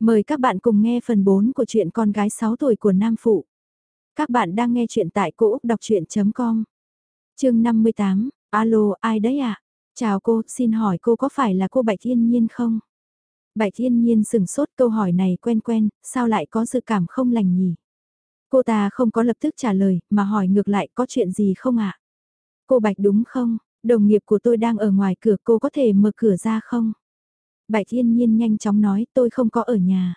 Mời các bạn cùng nghe phần 4 của truyện con gái 6 tuổi của Nam Phụ. Các bạn đang nghe truyện tại cỗ đọc chuyện.com. Chương 58, alo, ai đấy ạ? À? Chào cô, xin hỏi cô có phải là cô Bạch thiên Nhiên không? Bạch thiên Nhiên sừng sốt câu hỏi này quen quen, sao lại có dự cảm không lành nhỉ? Cô ta không có lập tức trả lời, mà hỏi ngược lại có chuyện gì không ạ? Cô Bạch đúng không? Đồng nghiệp của tôi đang ở ngoài cửa cô có thể mở cửa ra không? Bạch Yên Nhiên nhanh chóng nói tôi không có ở nhà.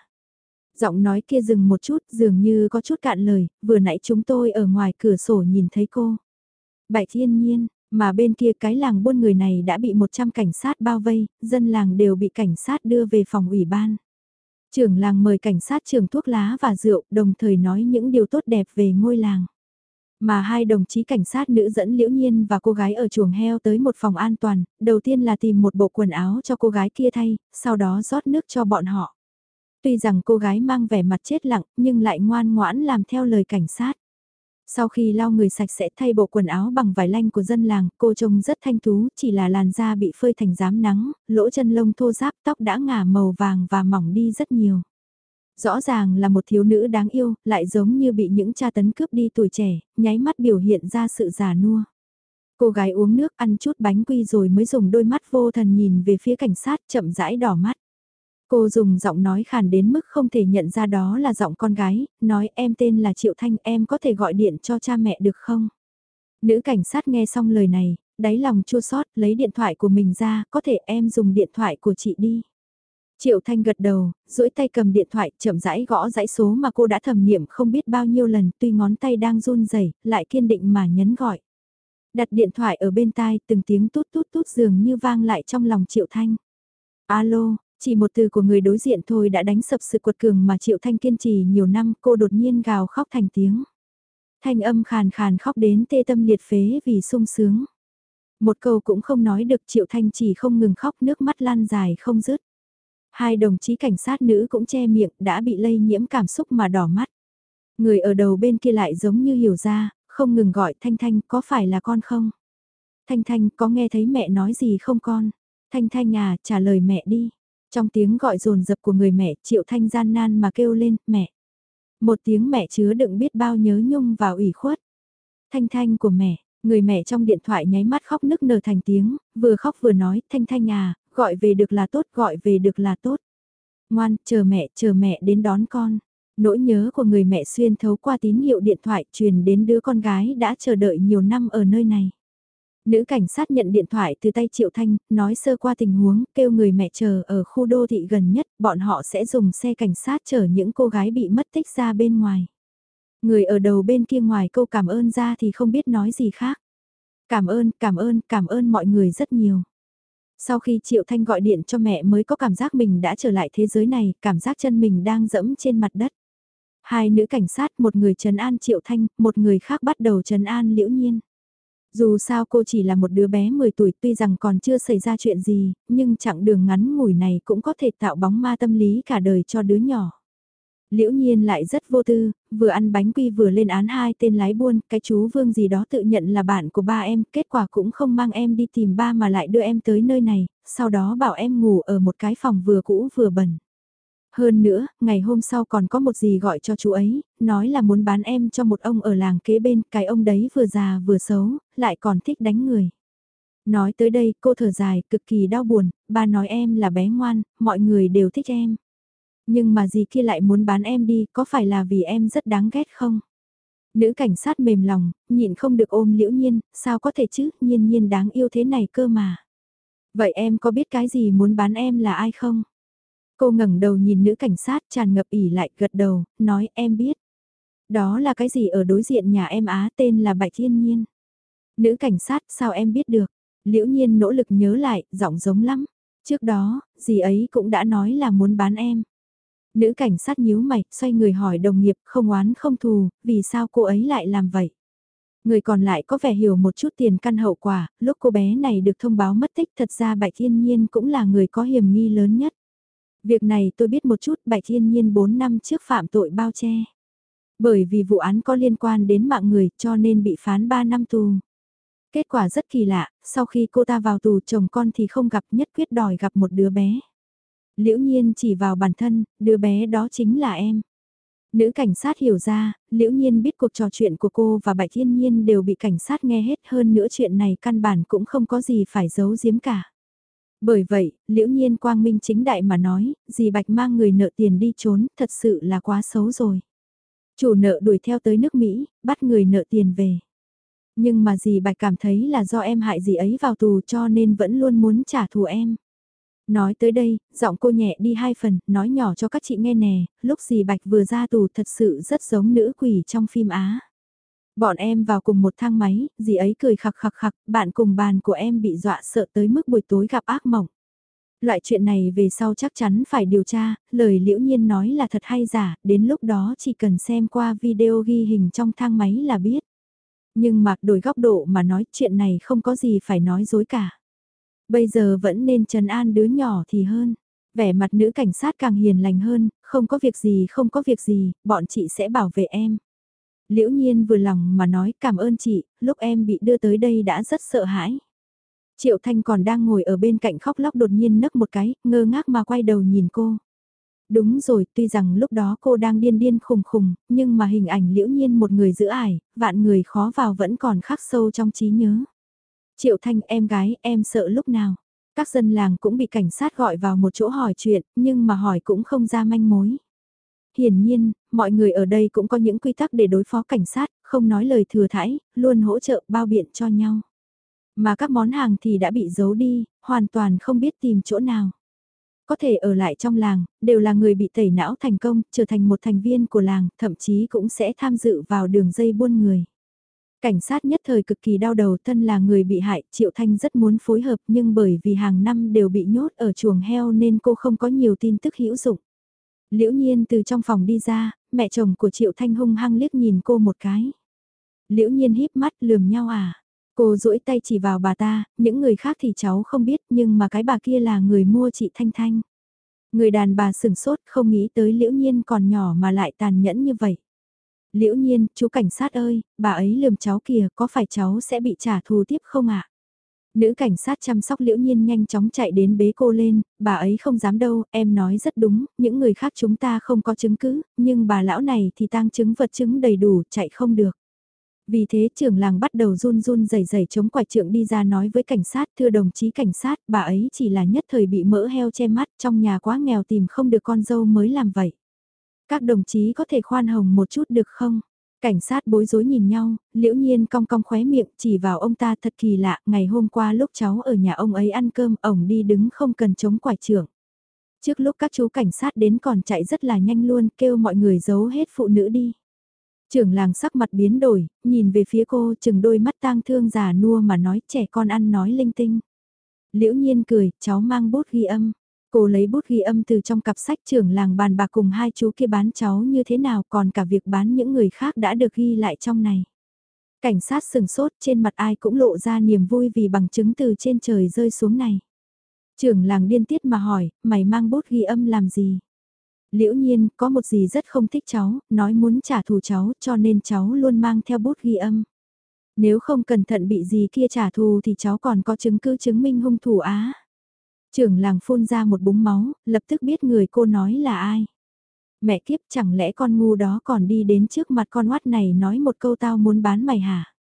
Giọng nói kia dừng một chút dường như có chút cạn lời, vừa nãy chúng tôi ở ngoài cửa sổ nhìn thấy cô. Bạch Yên Nhiên, mà bên kia cái làng buôn người này đã bị 100 cảnh sát bao vây, dân làng đều bị cảnh sát đưa về phòng ủy ban. Trưởng làng mời cảnh sát trường thuốc lá và rượu, đồng thời nói những điều tốt đẹp về ngôi làng. Mà hai đồng chí cảnh sát nữ dẫn Liễu Nhiên và cô gái ở chuồng heo tới một phòng an toàn, đầu tiên là tìm một bộ quần áo cho cô gái kia thay, sau đó rót nước cho bọn họ. Tuy rằng cô gái mang vẻ mặt chết lặng, nhưng lại ngoan ngoãn làm theo lời cảnh sát. Sau khi lau người sạch sẽ thay bộ quần áo bằng vải lanh của dân làng, cô trông rất thanh tú, chỉ là làn da bị phơi thành rám nắng, lỗ chân lông thô ráp tóc đã ngả màu vàng và mỏng đi rất nhiều. Rõ ràng là một thiếu nữ đáng yêu, lại giống như bị những cha tấn cướp đi tuổi trẻ, nháy mắt biểu hiện ra sự già nua. Cô gái uống nước ăn chút bánh quy rồi mới dùng đôi mắt vô thần nhìn về phía cảnh sát chậm rãi đỏ mắt. Cô dùng giọng nói khàn đến mức không thể nhận ra đó là giọng con gái, nói em tên là Triệu Thanh em có thể gọi điện cho cha mẹ được không? Nữ cảnh sát nghe xong lời này, đáy lòng chua xót lấy điện thoại của mình ra, có thể em dùng điện thoại của chị đi. Triệu Thanh gật đầu, duỗi tay cầm điện thoại chậm rãi gõ dãy số mà cô đã thầm niệm không biết bao nhiêu lần tuy ngón tay đang run rẩy lại kiên định mà nhấn gọi. Đặt điện thoại ở bên tai từng tiếng tút tút tút dường như vang lại trong lòng Triệu Thanh. Alo, chỉ một từ của người đối diện thôi đã đánh sập sự quật cường mà Triệu Thanh kiên trì nhiều năm cô đột nhiên gào khóc thành tiếng. Thanh âm khàn khàn khóc đến tê tâm liệt phế vì sung sướng. Một câu cũng không nói được Triệu Thanh chỉ không ngừng khóc nước mắt lan dài không dứt. Hai đồng chí cảnh sát nữ cũng che miệng đã bị lây nhiễm cảm xúc mà đỏ mắt. Người ở đầu bên kia lại giống như hiểu ra, không ngừng gọi Thanh Thanh có phải là con không? Thanh Thanh có nghe thấy mẹ nói gì không con? Thanh Thanh à trả lời mẹ đi. Trong tiếng gọi rồn rập của người mẹ Triệu Thanh gian nan mà kêu lên mẹ. Một tiếng mẹ chứa đựng biết bao nhớ nhung và ủy khuất. Thanh Thanh của mẹ, người mẹ trong điện thoại nháy mắt khóc nức nở thành tiếng, vừa khóc vừa nói Thanh Thanh à, gọi về được là tốt, gọi về được là tốt. Ngoan, chờ mẹ, chờ mẹ đến đón con. Nỗi nhớ của người mẹ xuyên thấu qua tín hiệu điện thoại truyền đến đứa con gái đã chờ đợi nhiều năm ở nơi này. Nữ cảnh sát nhận điện thoại từ tay Triệu Thanh, nói sơ qua tình huống, kêu người mẹ chờ ở khu đô thị gần nhất, bọn họ sẽ dùng xe cảnh sát chở những cô gái bị mất tích ra bên ngoài. Người ở đầu bên kia ngoài câu cảm ơn ra thì không biết nói gì khác. Cảm ơn, cảm ơn, cảm ơn mọi người rất nhiều. Sau khi Triệu Thanh gọi điện cho mẹ mới có cảm giác mình đã trở lại thế giới này, cảm giác chân mình đang dẫm trên mặt đất. Hai nữ cảnh sát, một người trấn an Triệu Thanh, một người khác bắt đầu trấn an Liễu Nhiên. Dù sao cô chỉ là một đứa bé 10 tuổi tuy rằng còn chưa xảy ra chuyện gì, nhưng chặng đường ngắn ngủi này cũng có thể tạo bóng ma tâm lý cả đời cho đứa nhỏ. Liễu nhiên lại rất vô tư, vừa ăn bánh quy vừa lên án hai tên lái buôn, cái chú Vương gì đó tự nhận là bạn của ba em, kết quả cũng không mang em đi tìm ba mà lại đưa em tới nơi này, sau đó bảo em ngủ ở một cái phòng vừa cũ vừa bẩn. Hơn nữa, ngày hôm sau còn có một gì gọi cho chú ấy, nói là muốn bán em cho một ông ở làng kế bên, cái ông đấy vừa già vừa xấu, lại còn thích đánh người. Nói tới đây, cô thở dài, cực kỳ đau buồn, ba nói em là bé ngoan, mọi người đều thích em. Nhưng mà gì kia lại muốn bán em đi, có phải là vì em rất đáng ghét không? Nữ cảnh sát mềm lòng, nhịn không được ôm liễu nhiên, sao có thể chứ, nhiên nhiên đáng yêu thế này cơ mà. Vậy em có biết cái gì muốn bán em là ai không? Cô ngẩng đầu nhìn nữ cảnh sát tràn ngập ỉ lại gật đầu, nói em biết. Đó là cái gì ở đối diện nhà em á tên là Bạch Thiên Nhiên. Nữ cảnh sát sao em biết được? Liễu nhiên nỗ lực nhớ lại, giọng giống lắm. Trước đó, dì ấy cũng đã nói là muốn bán em. Nữ cảnh sát nhíu mày, xoay người hỏi đồng nghiệp không oán không thù, vì sao cô ấy lại làm vậy? Người còn lại có vẻ hiểu một chút tiền căn hậu quả, lúc cô bé này được thông báo mất tích thật ra Bạch Thiên Nhiên cũng là người có hiểm nghi lớn nhất. Việc này tôi biết một chút Bạch Thiên Nhiên 4 năm trước phạm tội bao che. Bởi vì vụ án có liên quan đến mạng người cho nên bị phán 3 năm tù. Kết quả rất kỳ lạ, sau khi cô ta vào tù chồng con thì không gặp nhất quyết đòi gặp một đứa bé. Liễu nhiên chỉ vào bản thân, đứa bé đó chính là em. Nữ cảnh sát hiểu ra, liễu nhiên biết cuộc trò chuyện của cô và Bạch Thiên Nhiên đều bị cảnh sát nghe hết hơn nữa chuyện này căn bản cũng không có gì phải giấu giếm cả. Bởi vậy, liễu nhiên quang minh chính đại mà nói, dì Bạch mang người nợ tiền đi trốn, thật sự là quá xấu rồi. Chủ nợ đuổi theo tới nước Mỹ, bắt người nợ tiền về. Nhưng mà dì Bạch cảm thấy là do em hại dì ấy vào tù cho nên vẫn luôn muốn trả thù em. Nói tới đây, giọng cô nhẹ đi hai phần, nói nhỏ cho các chị nghe nè, lúc dì Bạch vừa ra tù thật sự rất giống nữ quỷ trong phim Á. Bọn em vào cùng một thang máy, dì ấy cười khặc khặc khặc, bạn cùng bàn của em bị dọa sợ tới mức buổi tối gặp ác mộng. Loại chuyện này về sau chắc chắn phải điều tra, lời liễu nhiên nói là thật hay giả, đến lúc đó chỉ cần xem qua video ghi hình trong thang máy là biết. Nhưng mặc đổi góc độ mà nói chuyện này không có gì phải nói dối cả. Bây giờ vẫn nên trấn an đứa nhỏ thì hơn. Vẻ mặt nữ cảnh sát càng hiền lành hơn, không có việc gì không có việc gì, bọn chị sẽ bảo vệ em. Liễu nhiên vừa lòng mà nói cảm ơn chị, lúc em bị đưa tới đây đã rất sợ hãi. Triệu Thanh còn đang ngồi ở bên cạnh khóc lóc đột nhiên nấc một cái, ngơ ngác mà quay đầu nhìn cô. Đúng rồi, tuy rằng lúc đó cô đang điên điên khùng khùng, nhưng mà hình ảnh liễu nhiên một người giữ ải, vạn người khó vào vẫn còn khắc sâu trong trí nhớ. Triệu Thanh em gái, em sợ lúc nào? Các dân làng cũng bị cảnh sát gọi vào một chỗ hỏi chuyện, nhưng mà hỏi cũng không ra manh mối. Hiển nhiên, mọi người ở đây cũng có những quy tắc để đối phó cảnh sát, không nói lời thừa thãi, luôn hỗ trợ bao biện cho nhau. Mà các món hàng thì đã bị giấu đi, hoàn toàn không biết tìm chỗ nào. Có thể ở lại trong làng, đều là người bị tẩy não thành công, trở thành một thành viên của làng, thậm chí cũng sẽ tham dự vào đường dây buôn người. Cảnh sát nhất thời cực kỳ đau đầu thân là người bị hại, Triệu Thanh rất muốn phối hợp nhưng bởi vì hàng năm đều bị nhốt ở chuồng heo nên cô không có nhiều tin tức hữu dụng. Liễu nhiên từ trong phòng đi ra, mẹ chồng của Triệu Thanh hung hăng liếc nhìn cô một cái. Liễu nhiên híp mắt lườm nhau à. Cô duỗi tay chỉ vào bà ta, những người khác thì cháu không biết nhưng mà cái bà kia là người mua chị Thanh Thanh. Người đàn bà sửng sốt không nghĩ tới liễu nhiên còn nhỏ mà lại tàn nhẫn như vậy. Liễu nhiên, chú cảnh sát ơi, bà ấy lườm cháu kìa, có phải cháu sẽ bị trả thù tiếp không ạ? Nữ cảnh sát chăm sóc liễu nhiên nhanh chóng chạy đến bế cô lên, bà ấy không dám đâu, em nói rất đúng, những người khác chúng ta không có chứng cứ, nhưng bà lão này thì tang chứng vật chứng đầy đủ, chạy không được. Vì thế trưởng làng bắt đầu run run rẩy rẩy chống quải trượng đi ra nói với cảnh sát, thưa đồng chí cảnh sát, bà ấy chỉ là nhất thời bị mỡ heo che mắt trong nhà quá nghèo tìm không được con dâu mới làm vậy. Các đồng chí có thể khoan hồng một chút được không? Cảnh sát bối rối nhìn nhau, liễu nhiên cong cong khóe miệng chỉ vào ông ta thật kỳ lạ, ngày hôm qua lúc cháu ở nhà ông ấy ăn cơm, ổng đi đứng không cần chống quải trưởng. Trước lúc các chú cảnh sát đến còn chạy rất là nhanh luôn, kêu mọi người giấu hết phụ nữ đi. Trưởng làng sắc mặt biến đổi, nhìn về phía cô chừng đôi mắt tang thương già nua mà nói trẻ con ăn nói linh tinh. Liễu nhiên cười, cháu mang bút ghi âm. Cô lấy bút ghi âm từ trong cặp sách trưởng làng bàn bạc cùng hai chú kia bán cháu như thế nào còn cả việc bán những người khác đã được ghi lại trong này. Cảnh sát sừng sốt trên mặt ai cũng lộ ra niềm vui vì bằng chứng từ trên trời rơi xuống này. Trưởng làng điên tiết mà hỏi, mày mang bút ghi âm làm gì? Liễu nhiên, có một gì rất không thích cháu, nói muốn trả thù cháu cho nên cháu luôn mang theo bút ghi âm. Nếu không cẩn thận bị gì kia trả thù thì cháu còn có chứng cứ chứng minh hung thủ á. Trưởng làng phun ra một búng máu, lập tức biết người cô nói là ai. Mẹ kiếp chẳng lẽ con ngu đó còn đi đến trước mặt con oát này nói một câu tao muốn bán mày hả?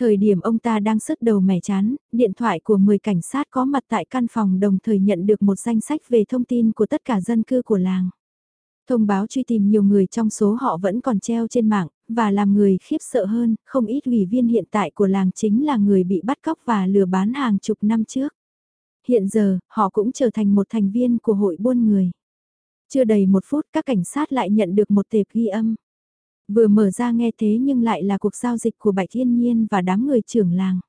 Thời điểm ông ta đang sứt đầu mẻ chán, điện thoại của 10 cảnh sát có mặt tại căn phòng đồng thời nhận được một danh sách về thông tin của tất cả dân cư của làng. Thông báo truy tìm nhiều người trong số họ vẫn còn treo trên mạng, và làm người khiếp sợ hơn, không ít ủy viên hiện tại của làng chính là người bị bắt cóc và lừa bán hàng chục năm trước. Hiện giờ, họ cũng trở thành một thành viên của hội buôn người. Chưa đầy một phút các cảnh sát lại nhận được một tệp ghi âm. Vừa mở ra nghe thế nhưng lại là cuộc giao dịch của Bạch Thiên Nhiên và đám người trưởng làng.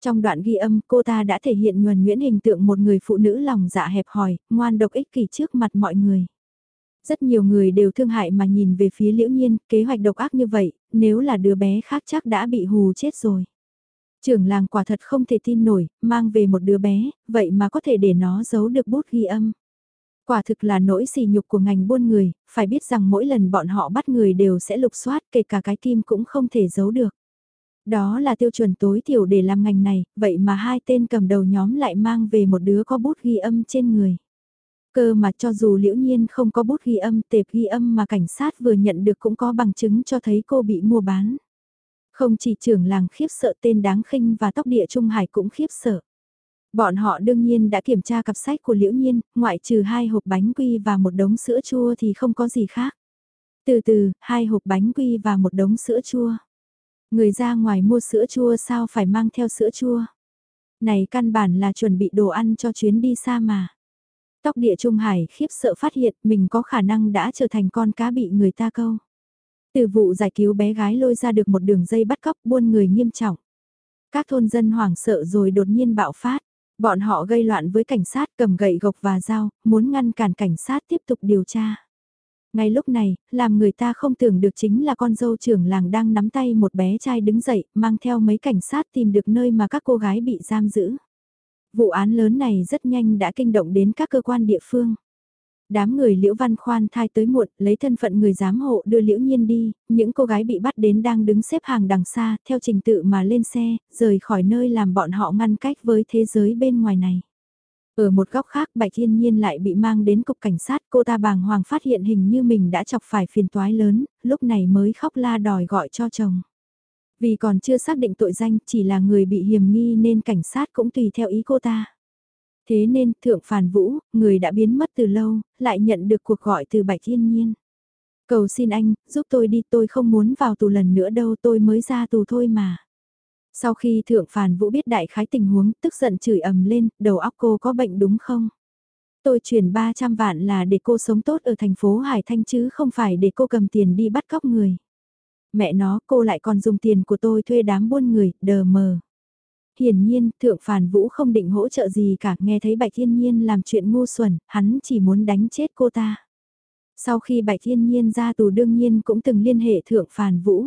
Trong đoạn ghi âm cô ta đã thể hiện nhuần nhuyễn hình tượng một người phụ nữ lòng dạ hẹp hòi, ngoan độc ích kỷ trước mặt mọi người. Rất nhiều người đều thương hại mà nhìn về phía liễu nhiên, kế hoạch độc ác như vậy, nếu là đứa bé khác chắc đã bị hù chết rồi. Trưởng làng quả thật không thể tin nổi, mang về một đứa bé, vậy mà có thể để nó giấu được bút ghi âm. Quả thực là nỗi sỉ nhục của ngành buôn người, phải biết rằng mỗi lần bọn họ bắt người đều sẽ lục soát kể cả cái kim cũng không thể giấu được. Đó là tiêu chuẩn tối thiểu để làm ngành này, vậy mà hai tên cầm đầu nhóm lại mang về một đứa có bút ghi âm trên người. Cơ mà cho dù liễu nhiên không có bút ghi âm tệp ghi âm mà cảnh sát vừa nhận được cũng có bằng chứng cho thấy cô bị mua bán. Không chỉ trưởng làng khiếp sợ tên đáng khinh và tóc địa Trung Hải cũng khiếp sợ. Bọn họ đương nhiên đã kiểm tra cặp sách của Liễu Nhiên, ngoại trừ hai hộp bánh quy và một đống sữa chua thì không có gì khác. Từ từ, hai hộp bánh quy và một đống sữa chua. Người ra ngoài mua sữa chua sao phải mang theo sữa chua? Này căn bản là chuẩn bị đồ ăn cho chuyến đi xa mà. Tóc địa Trung Hải khiếp sợ phát hiện mình có khả năng đã trở thành con cá bị người ta câu. Từ vụ giải cứu bé gái lôi ra được một đường dây bắt cóc buôn người nghiêm trọng. Các thôn dân hoảng sợ rồi đột nhiên bạo phát. Bọn họ gây loạn với cảnh sát cầm gậy gộc và dao, muốn ngăn cản cảnh sát tiếp tục điều tra. Ngay lúc này, làm người ta không tưởng được chính là con dâu trưởng làng đang nắm tay một bé trai đứng dậy, mang theo mấy cảnh sát tìm được nơi mà các cô gái bị giam giữ. Vụ án lớn này rất nhanh đã kinh động đến các cơ quan địa phương. Đám người Liễu Văn Khoan thai tới muộn, lấy thân phận người giám hộ đưa Liễu Nhiên đi, những cô gái bị bắt đến đang đứng xếp hàng đằng xa, theo trình tự mà lên xe, rời khỏi nơi làm bọn họ ngăn cách với thế giới bên ngoài này. Ở một góc khác Bạch Thiên Nhiên lại bị mang đến cục cảnh sát, cô ta bàng hoàng phát hiện hình như mình đã chọc phải phiền toái lớn, lúc này mới khóc la đòi gọi cho chồng. Vì còn chưa xác định tội danh, chỉ là người bị hiểm nghi nên cảnh sát cũng tùy theo ý cô ta. Thế nên, Thượng Phàn Vũ, người đã biến mất từ lâu, lại nhận được cuộc gọi từ Bạch Thiên Nhiên. Cầu xin anh, giúp tôi đi, tôi không muốn vào tù lần nữa đâu, tôi mới ra tù thôi mà. Sau khi Thượng Phàn Vũ biết đại khái tình huống, tức giận chửi ầm lên, đầu óc cô có bệnh đúng không? Tôi chuyển 300 vạn là để cô sống tốt ở thành phố Hải Thanh chứ không phải để cô cầm tiền đi bắt cóc người. Mẹ nó, cô lại còn dùng tiền của tôi thuê đám buôn người, đờ mờ. Hiển nhiên, Thượng Phàn Vũ không định hỗ trợ gì cả, nghe thấy Bạch Thiên Nhiên làm chuyện ngu xuẩn, hắn chỉ muốn đánh chết cô ta. Sau khi Bạch Thiên Nhiên ra tù đương nhiên cũng từng liên hệ Thượng Phàn Vũ.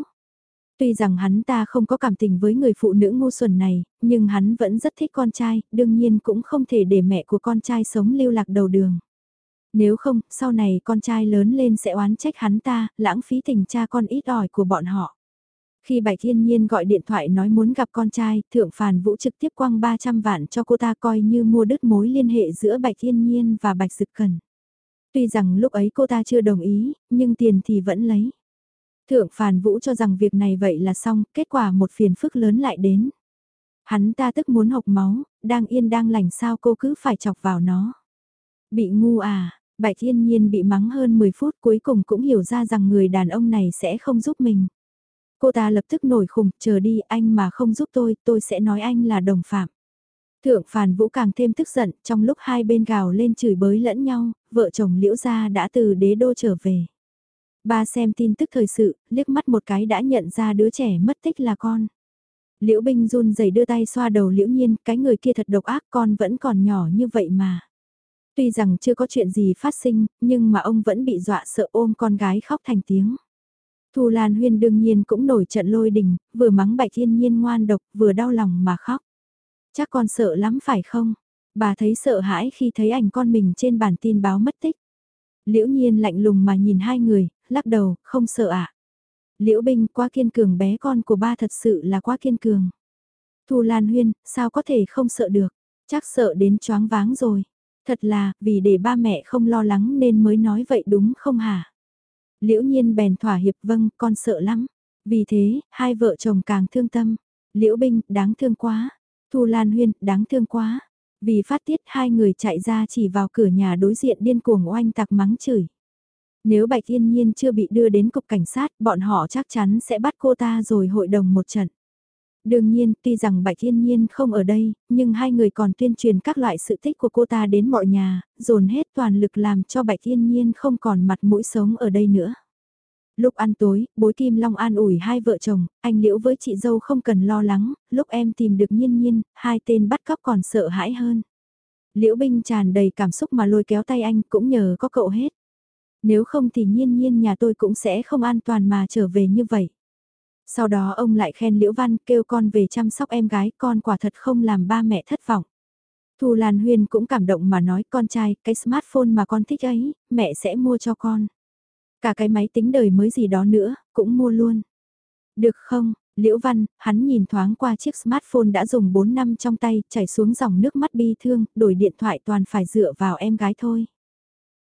Tuy rằng hắn ta không có cảm tình với người phụ nữ ngu xuẩn này, nhưng hắn vẫn rất thích con trai, đương nhiên cũng không thể để mẹ của con trai sống lưu lạc đầu đường. Nếu không, sau này con trai lớn lên sẽ oán trách hắn ta, lãng phí tình cha con ít ỏi của bọn họ. Khi Bạch Thiên Nhiên gọi điện thoại nói muốn gặp con trai, Thượng Phàn Vũ trực tiếp quăng 300 vạn cho cô ta coi như mua đứt mối liên hệ giữa Bạch Thiên Nhiên và Bạch Dực Cần. Tuy rằng lúc ấy cô ta chưa đồng ý, nhưng tiền thì vẫn lấy. Thượng Phàn Vũ cho rằng việc này vậy là xong, kết quả một phiền phức lớn lại đến. Hắn ta tức muốn học máu, đang yên đang lành sao cô cứ phải chọc vào nó. Bị ngu à, Bạch Thiên Nhiên bị mắng hơn 10 phút cuối cùng cũng hiểu ra rằng người đàn ông này sẽ không giúp mình. Cô ta lập tức nổi khùng, chờ đi anh mà không giúp tôi, tôi sẽ nói anh là đồng phạm. Thượng Phàn Vũ càng thêm tức giận, trong lúc hai bên gào lên chửi bới lẫn nhau, vợ chồng Liễu Gia đã từ đế đô trở về. Ba xem tin tức thời sự, liếc mắt một cái đã nhận ra đứa trẻ mất tích là con. Liễu Binh run rẩy đưa tay xoa đầu Liễu Nhiên, cái người kia thật độc ác con vẫn còn nhỏ như vậy mà. Tuy rằng chưa có chuyện gì phát sinh, nhưng mà ông vẫn bị dọa sợ ôm con gái khóc thành tiếng. Thu Lan Huyên đương nhiên cũng nổi trận lôi đình, vừa mắng Bạch Thiên Nhiên ngoan độc, vừa đau lòng mà khóc. Chắc con sợ lắm phải không? Bà thấy sợ hãi khi thấy ảnh con mình trên bản tin báo mất tích. Liễu Nhiên lạnh lùng mà nhìn hai người, lắc đầu, không sợ ạ. À? Liễu Binh quá kiên cường bé con của ba thật sự là quá kiên cường. Thu Lan Huyên, sao có thể không sợ được? Chắc sợ đến choáng váng rồi. Thật là, vì để ba mẹ không lo lắng nên mới nói vậy đúng không hả? Liễu nhiên bèn thỏa hiệp vâng, con sợ lắm. Vì thế, hai vợ chồng càng thương tâm. Liễu Binh, đáng thương quá. Thu Lan Huyên, đáng thương quá. Vì phát tiết hai người chạy ra chỉ vào cửa nhà đối diện điên cuồng oanh tạc mắng chửi. Nếu Bạch Yên Nhiên chưa bị đưa đến cục cảnh sát, bọn họ chắc chắn sẽ bắt cô ta rồi hội đồng một trận. Đương nhiên, tuy rằng Bạch Thiên Nhiên không ở đây, nhưng hai người còn tuyên truyền các loại sự thích của cô ta đến mọi nhà, dồn hết toàn lực làm cho Bạch Thiên Nhiên không còn mặt mũi sống ở đây nữa. Lúc ăn tối, bối Kim Long an ủi hai vợ chồng, anh Liễu với chị dâu không cần lo lắng, lúc em tìm được nhiên nhiên, hai tên bắt cóc còn sợ hãi hơn. Liễu Binh tràn đầy cảm xúc mà lôi kéo tay anh cũng nhờ có cậu hết. Nếu không thì nhiên nhiên nhà tôi cũng sẽ không an toàn mà trở về như vậy. Sau đó ông lại khen Liễu Văn kêu con về chăm sóc em gái con quả thật không làm ba mẹ thất vọng. Thu Lan Huyên cũng cảm động mà nói con trai, cái smartphone mà con thích ấy, mẹ sẽ mua cho con. Cả cái máy tính đời mới gì đó nữa, cũng mua luôn. Được không, Liễu Văn, hắn nhìn thoáng qua chiếc smartphone đã dùng 4 năm trong tay, chảy xuống dòng nước mắt bi thương, đổi điện thoại toàn phải dựa vào em gái thôi.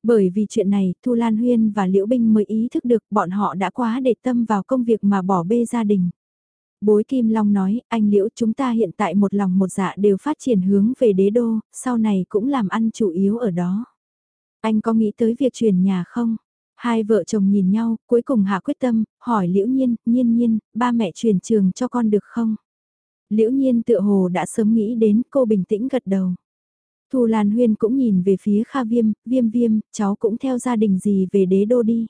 Bởi vì chuyện này, Thu Lan Huyên và Liễu Binh mới ý thức được bọn họ đã quá để tâm vào công việc mà bỏ bê gia đình. Bối Kim Long nói, anh Liễu chúng ta hiện tại một lòng một dạ đều phát triển hướng về đế đô, sau này cũng làm ăn chủ yếu ở đó. Anh có nghĩ tới việc chuyển nhà không? Hai vợ chồng nhìn nhau, cuối cùng hạ quyết tâm, hỏi Liễu Nhiên, Nhiên Nhiên, ba mẹ chuyển trường cho con được không? Liễu Nhiên tựa hồ đã sớm nghĩ đến cô bình tĩnh gật đầu. Thu Lan Huyên cũng nhìn về phía Kha Viêm, Viêm Viêm, cháu cũng theo gia đình gì về đế đô đi.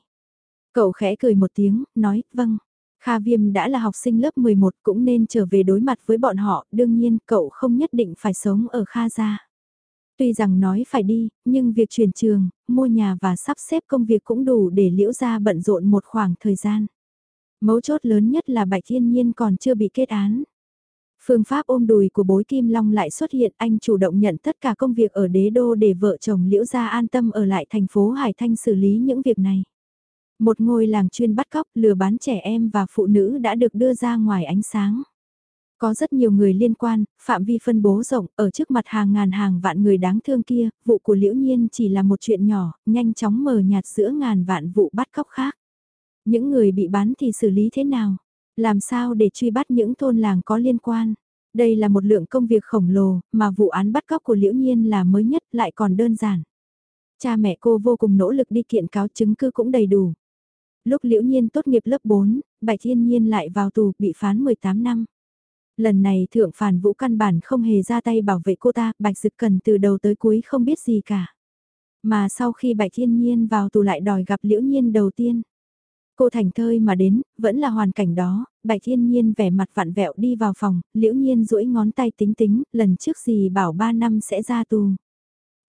Cậu khẽ cười một tiếng, nói, vâng. Kha Viêm đã là học sinh lớp 11 cũng nên trở về đối mặt với bọn họ, đương nhiên cậu không nhất định phải sống ở Kha gia. Tuy rằng nói phải đi, nhưng việc chuyển trường, mua nhà và sắp xếp công việc cũng đủ để liễu gia bận rộn một khoảng thời gian. Mấu chốt lớn nhất là Bạch Thiên Nhiên còn chưa bị kết án. Phương pháp ôm đùi của bối Kim Long lại xuất hiện anh chủ động nhận tất cả công việc ở đế đô để vợ chồng liễu gia an tâm ở lại thành phố Hải Thanh xử lý những việc này. Một ngôi làng chuyên bắt cóc lừa bán trẻ em và phụ nữ đã được đưa ra ngoài ánh sáng. Có rất nhiều người liên quan, phạm vi phân bố rộng, ở trước mặt hàng ngàn hàng vạn người đáng thương kia, vụ của Liễu Nhiên chỉ là một chuyện nhỏ, nhanh chóng mờ nhạt giữa ngàn vạn vụ bắt cóc khác. Những người bị bán thì xử lý thế nào? Làm sao để truy bắt những thôn làng có liên quan? Đây là một lượng công việc khổng lồ, mà vụ án bắt cóc của Liễu Nhiên là mới nhất lại còn đơn giản. Cha mẹ cô vô cùng nỗ lực đi kiện cáo chứng cứ cũng đầy đủ. Lúc Liễu Nhiên tốt nghiệp lớp 4, Bạch Thiên Nhiên lại vào tù bị phán 18 năm. Lần này thượng phản vũ căn bản không hề ra tay bảo vệ cô ta, Bạch Dực Cần từ đầu tới cuối không biết gì cả. Mà sau khi Bạch Thiên Nhiên vào tù lại đòi gặp Liễu Nhiên đầu tiên. Cô thành thơi mà đến, vẫn là hoàn cảnh đó, Bạch Thiên Nhiên vẻ mặt vặn vẹo đi vào phòng, Liễu Nhiên duỗi ngón tay tính tính, lần trước gì bảo 3 năm sẽ ra tù.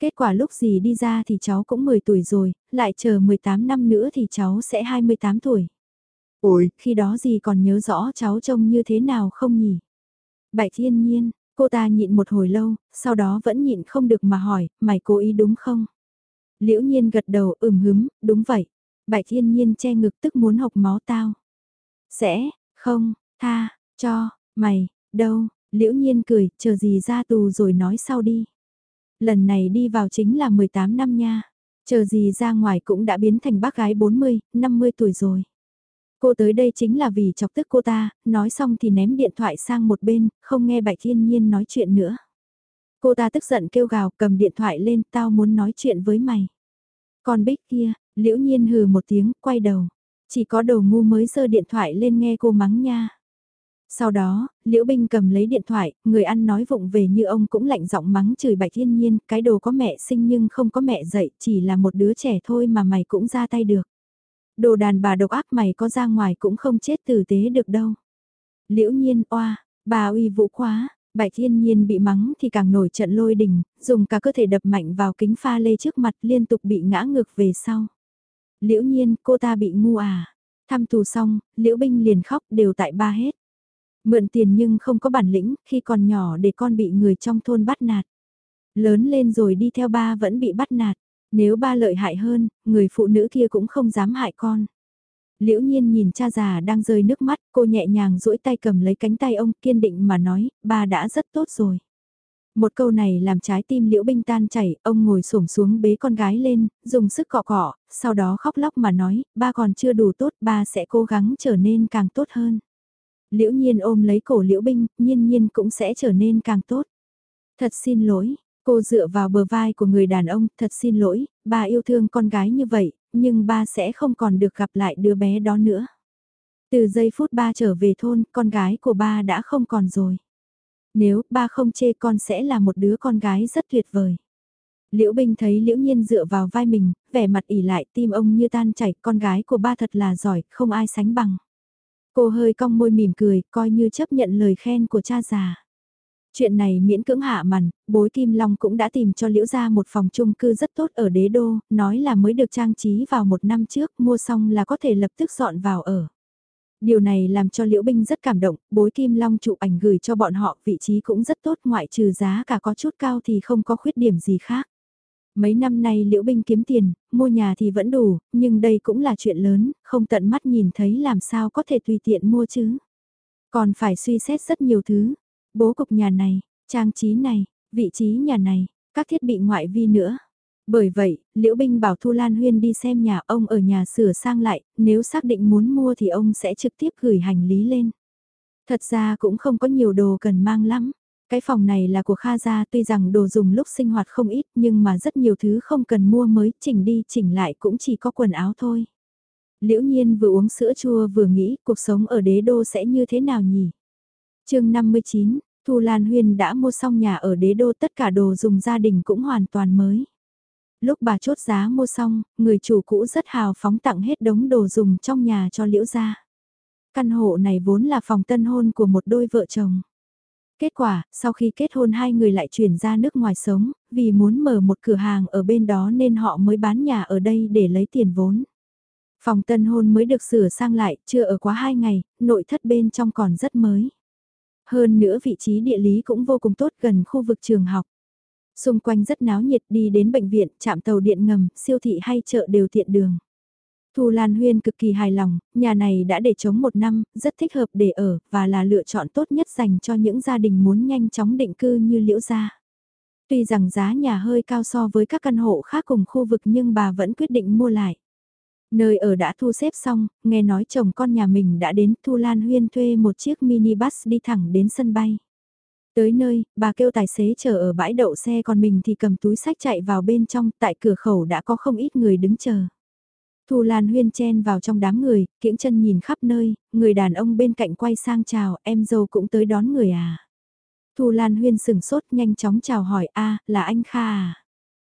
Kết quả lúc gì đi ra thì cháu cũng 10 tuổi rồi, lại chờ 18 năm nữa thì cháu sẽ 28 tuổi. Ôi, khi đó gì còn nhớ rõ cháu trông như thế nào không nhỉ? Bạch thiên nhiên, cô ta nhịn một hồi lâu, sau đó vẫn nhịn không được mà hỏi, mày cố ý đúng không? Liễu nhiên gật đầu ừm hứng, đúng vậy. Bạch thiên nhiên che ngực tức muốn học máu tao. Sẽ, không, tha, cho, mày, đâu, liễu nhiên cười, chờ gì ra tù rồi nói sau đi. Lần này đi vào chính là 18 năm nha, chờ gì ra ngoài cũng đã biến thành bác gái 40, 50 tuổi rồi. Cô tới đây chính là vì chọc tức cô ta, nói xong thì ném điện thoại sang một bên, không nghe Bạch Thiên Nhiên nói chuyện nữa. Cô ta tức giận kêu gào cầm điện thoại lên tao muốn nói chuyện với mày. Còn Bích kia, liễu nhiên hừ một tiếng, quay đầu. Chỉ có đầu ngu mới sơ điện thoại lên nghe cô mắng nha. Sau đó, Liễu Binh cầm lấy điện thoại, người ăn nói vụng về như ông cũng lạnh giọng mắng chửi Bạch Thiên Nhiên, cái đồ có mẹ sinh nhưng không có mẹ dạy, chỉ là một đứa trẻ thôi mà mày cũng ra tay được. Đồ đàn bà độc ác mày có ra ngoài cũng không chết tử tế được đâu. Liễu nhiên oa, bà uy vũ quá, Bạch Thiên Nhiên bị mắng thì càng nổi trận lôi đình, dùng cả cơ thể đập mạnh vào kính pha lê trước mặt liên tục bị ngã ngược về sau. Liễu nhiên, cô ta bị ngu à. Thăm tù xong, Liễu Binh liền khóc đều tại ba hết. Mượn tiền nhưng không có bản lĩnh, khi còn nhỏ để con bị người trong thôn bắt nạt. Lớn lên rồi đi theo ba vẫn bị bắt nạt. Nếu ba lợi hại hơn, người phụ nữ kia cũng không dám hại con. Liễu nhiên nhìn cha già đang rơi nước mắt, cô nhẹ nhàng duỗi tay cầm lấy cánh tay ông kiên định mà nói, ba đã rất tốt rồi. Một câu này làm trái tim liễu binh tan chảy, ông ngồi xổm xuống bế con gái lên, dùng sức cọ cọ, sau đó khóc lóc mà nói, ba còn chưa đủ tốt, ba sẽ cố gắng trở nên càng tốt hơn. Liễu nhiên ôm lấy cổ liễu binh, nhiên nhiên cũng sẽ trở nên càng tốt. Thật xin lỗi, Cô dựa vào bờ vai của người đàn ông, thật xin lỗi, ba yêu thương con gái như vậy, nhưng ba sẽ không còn được gặp lại đứa bé đó nữa. Từ giây phút ba trở về thôn, con gái của ba đã không còn rồi. Nếu ba không chê con sẽ là một đứa con gái rất tuyệt vời. Liễu Binh thấy Liễu Nhiên dựa vào vai mình, vẻ mặt ỉ lại tim ông như tan chảy, con gái của ba thật là giỏi, không ai sánh bằng. Cô hơi cong môi mỉm cười, coi như chấp nhận lời khen của cha già. Chuyện này miễn cưỡng hạ màn, bối Kim Long cũng đã tìm cho Liễu gia một phòng chung cư rất tốt ở đế đô, nói là mới được trang trí vào một năm trước, mua xong là có thể lập tức dọn vào ở. Điều này làm cho Liễu Binh rất cảm động, bối Kim Long chụp ảnh gửi cho bọn họ, vị trí cũng rất tốt ngoại trừ giá cả có chút cao thì không có khuyết điểm gì khác. Mấy năm nay Liễu Binh kiếm tiền, mua nhà thì vẫn đủ, nhưng đây cũng là chuyện lớn, không tận mắt nhìn thấy làm sao có thể tùy tiện mua chứ. Còn phải suy xét rất nhiều thứ, Bố cục nhà này, trang trí này, vị trí nhà này, các thiết bị ngoại vi nữa. Bởi vậy, Liễu Binh bảo Thu Lan Huyên đi xem nhà ông ở nhà sửa sang lại, nếu xác định muốn mua thì ông sẽ trực tiếp gửi hành lý lên. Thật ra cũng không có nhiều đồ cần mang lắm. Cái phòng này là của Kha gia tuy rằng đồ dùng lúc sinh hoạt không ít nhưng mà rất nhiều thứ không cần mua mới chỉnh đi chỉnh lại cũng chỉ có quần áo thôi. Liễu nhiên vừa uống sữa chua vừa nghĩ cuộc sống ở đế đô sẽ như thế nào nhỉ? chương 59, Thu Lan Huyên đã mua xong nhà ở đế đô tất cả đồ dùng gia đình cũng hoàn toàn mới. Lúc bà chốt giá mua xong, người chủ cũ rất hào phóng tặng hết đống đồ dùng trong nhà cho Liễu gia. Căn hộ này vốn là phòng tân hôn của một đôi vợ chồng. Kết quả, sau khi kết hôn hai người lại chuyển ra nước ngoài sống, vì muốn mở một cửa hàng ở bên đó nên họ mới bán nhà ở đây để lấy tiền vốn. Phòng tân hôn mới được sửa sang lại, chưa ở quá hai ngày, nội thất bên trong còn rất mới. Hơn nữa vị trí địa lý cũng vô cùng tốt gần khu vực trường học. Xung quanh rất náo nhiệt đi đến bệnh viện, trạm tàu điện ngầm, siêu thị hay chợ đều tiện đường. Thu Lan Huyên cực kỳ hài lòng, nhà này đã để chống một năm, rất thích hợp để ở, và là lựa chọn tốt nhất dành cho những gia đình muốn nhanh chóng định cư như liễu gia. Tuy rằng giá nhà hơi cao so với các căn hộ khác cùng khu vực nhưng bà vẫn quyết định mua lại. Nơi ở đã thu xếp xong, nghe nói chồng con nhà mình đã đến Thu Lan Huyên thuê một chiếc minibus đi thẳng đến sân bay. Tới nơi, bà kêu tài xế chờ ở bãi đậu xe còn mình thì cầm túi sách chạy vào bên trong, tại cửa khẩu đã có không ít người đứng chờ. Thu Lan Huyên chen vào trong đám người, kiễng chân nhìn khắp nơi, người đàn ông bên cạnh quay sang chào, em dâu cũng tới đón người à. Thu Lan Huyên sừng sốt nhanh chóng chào hỏi a là anh Kha à.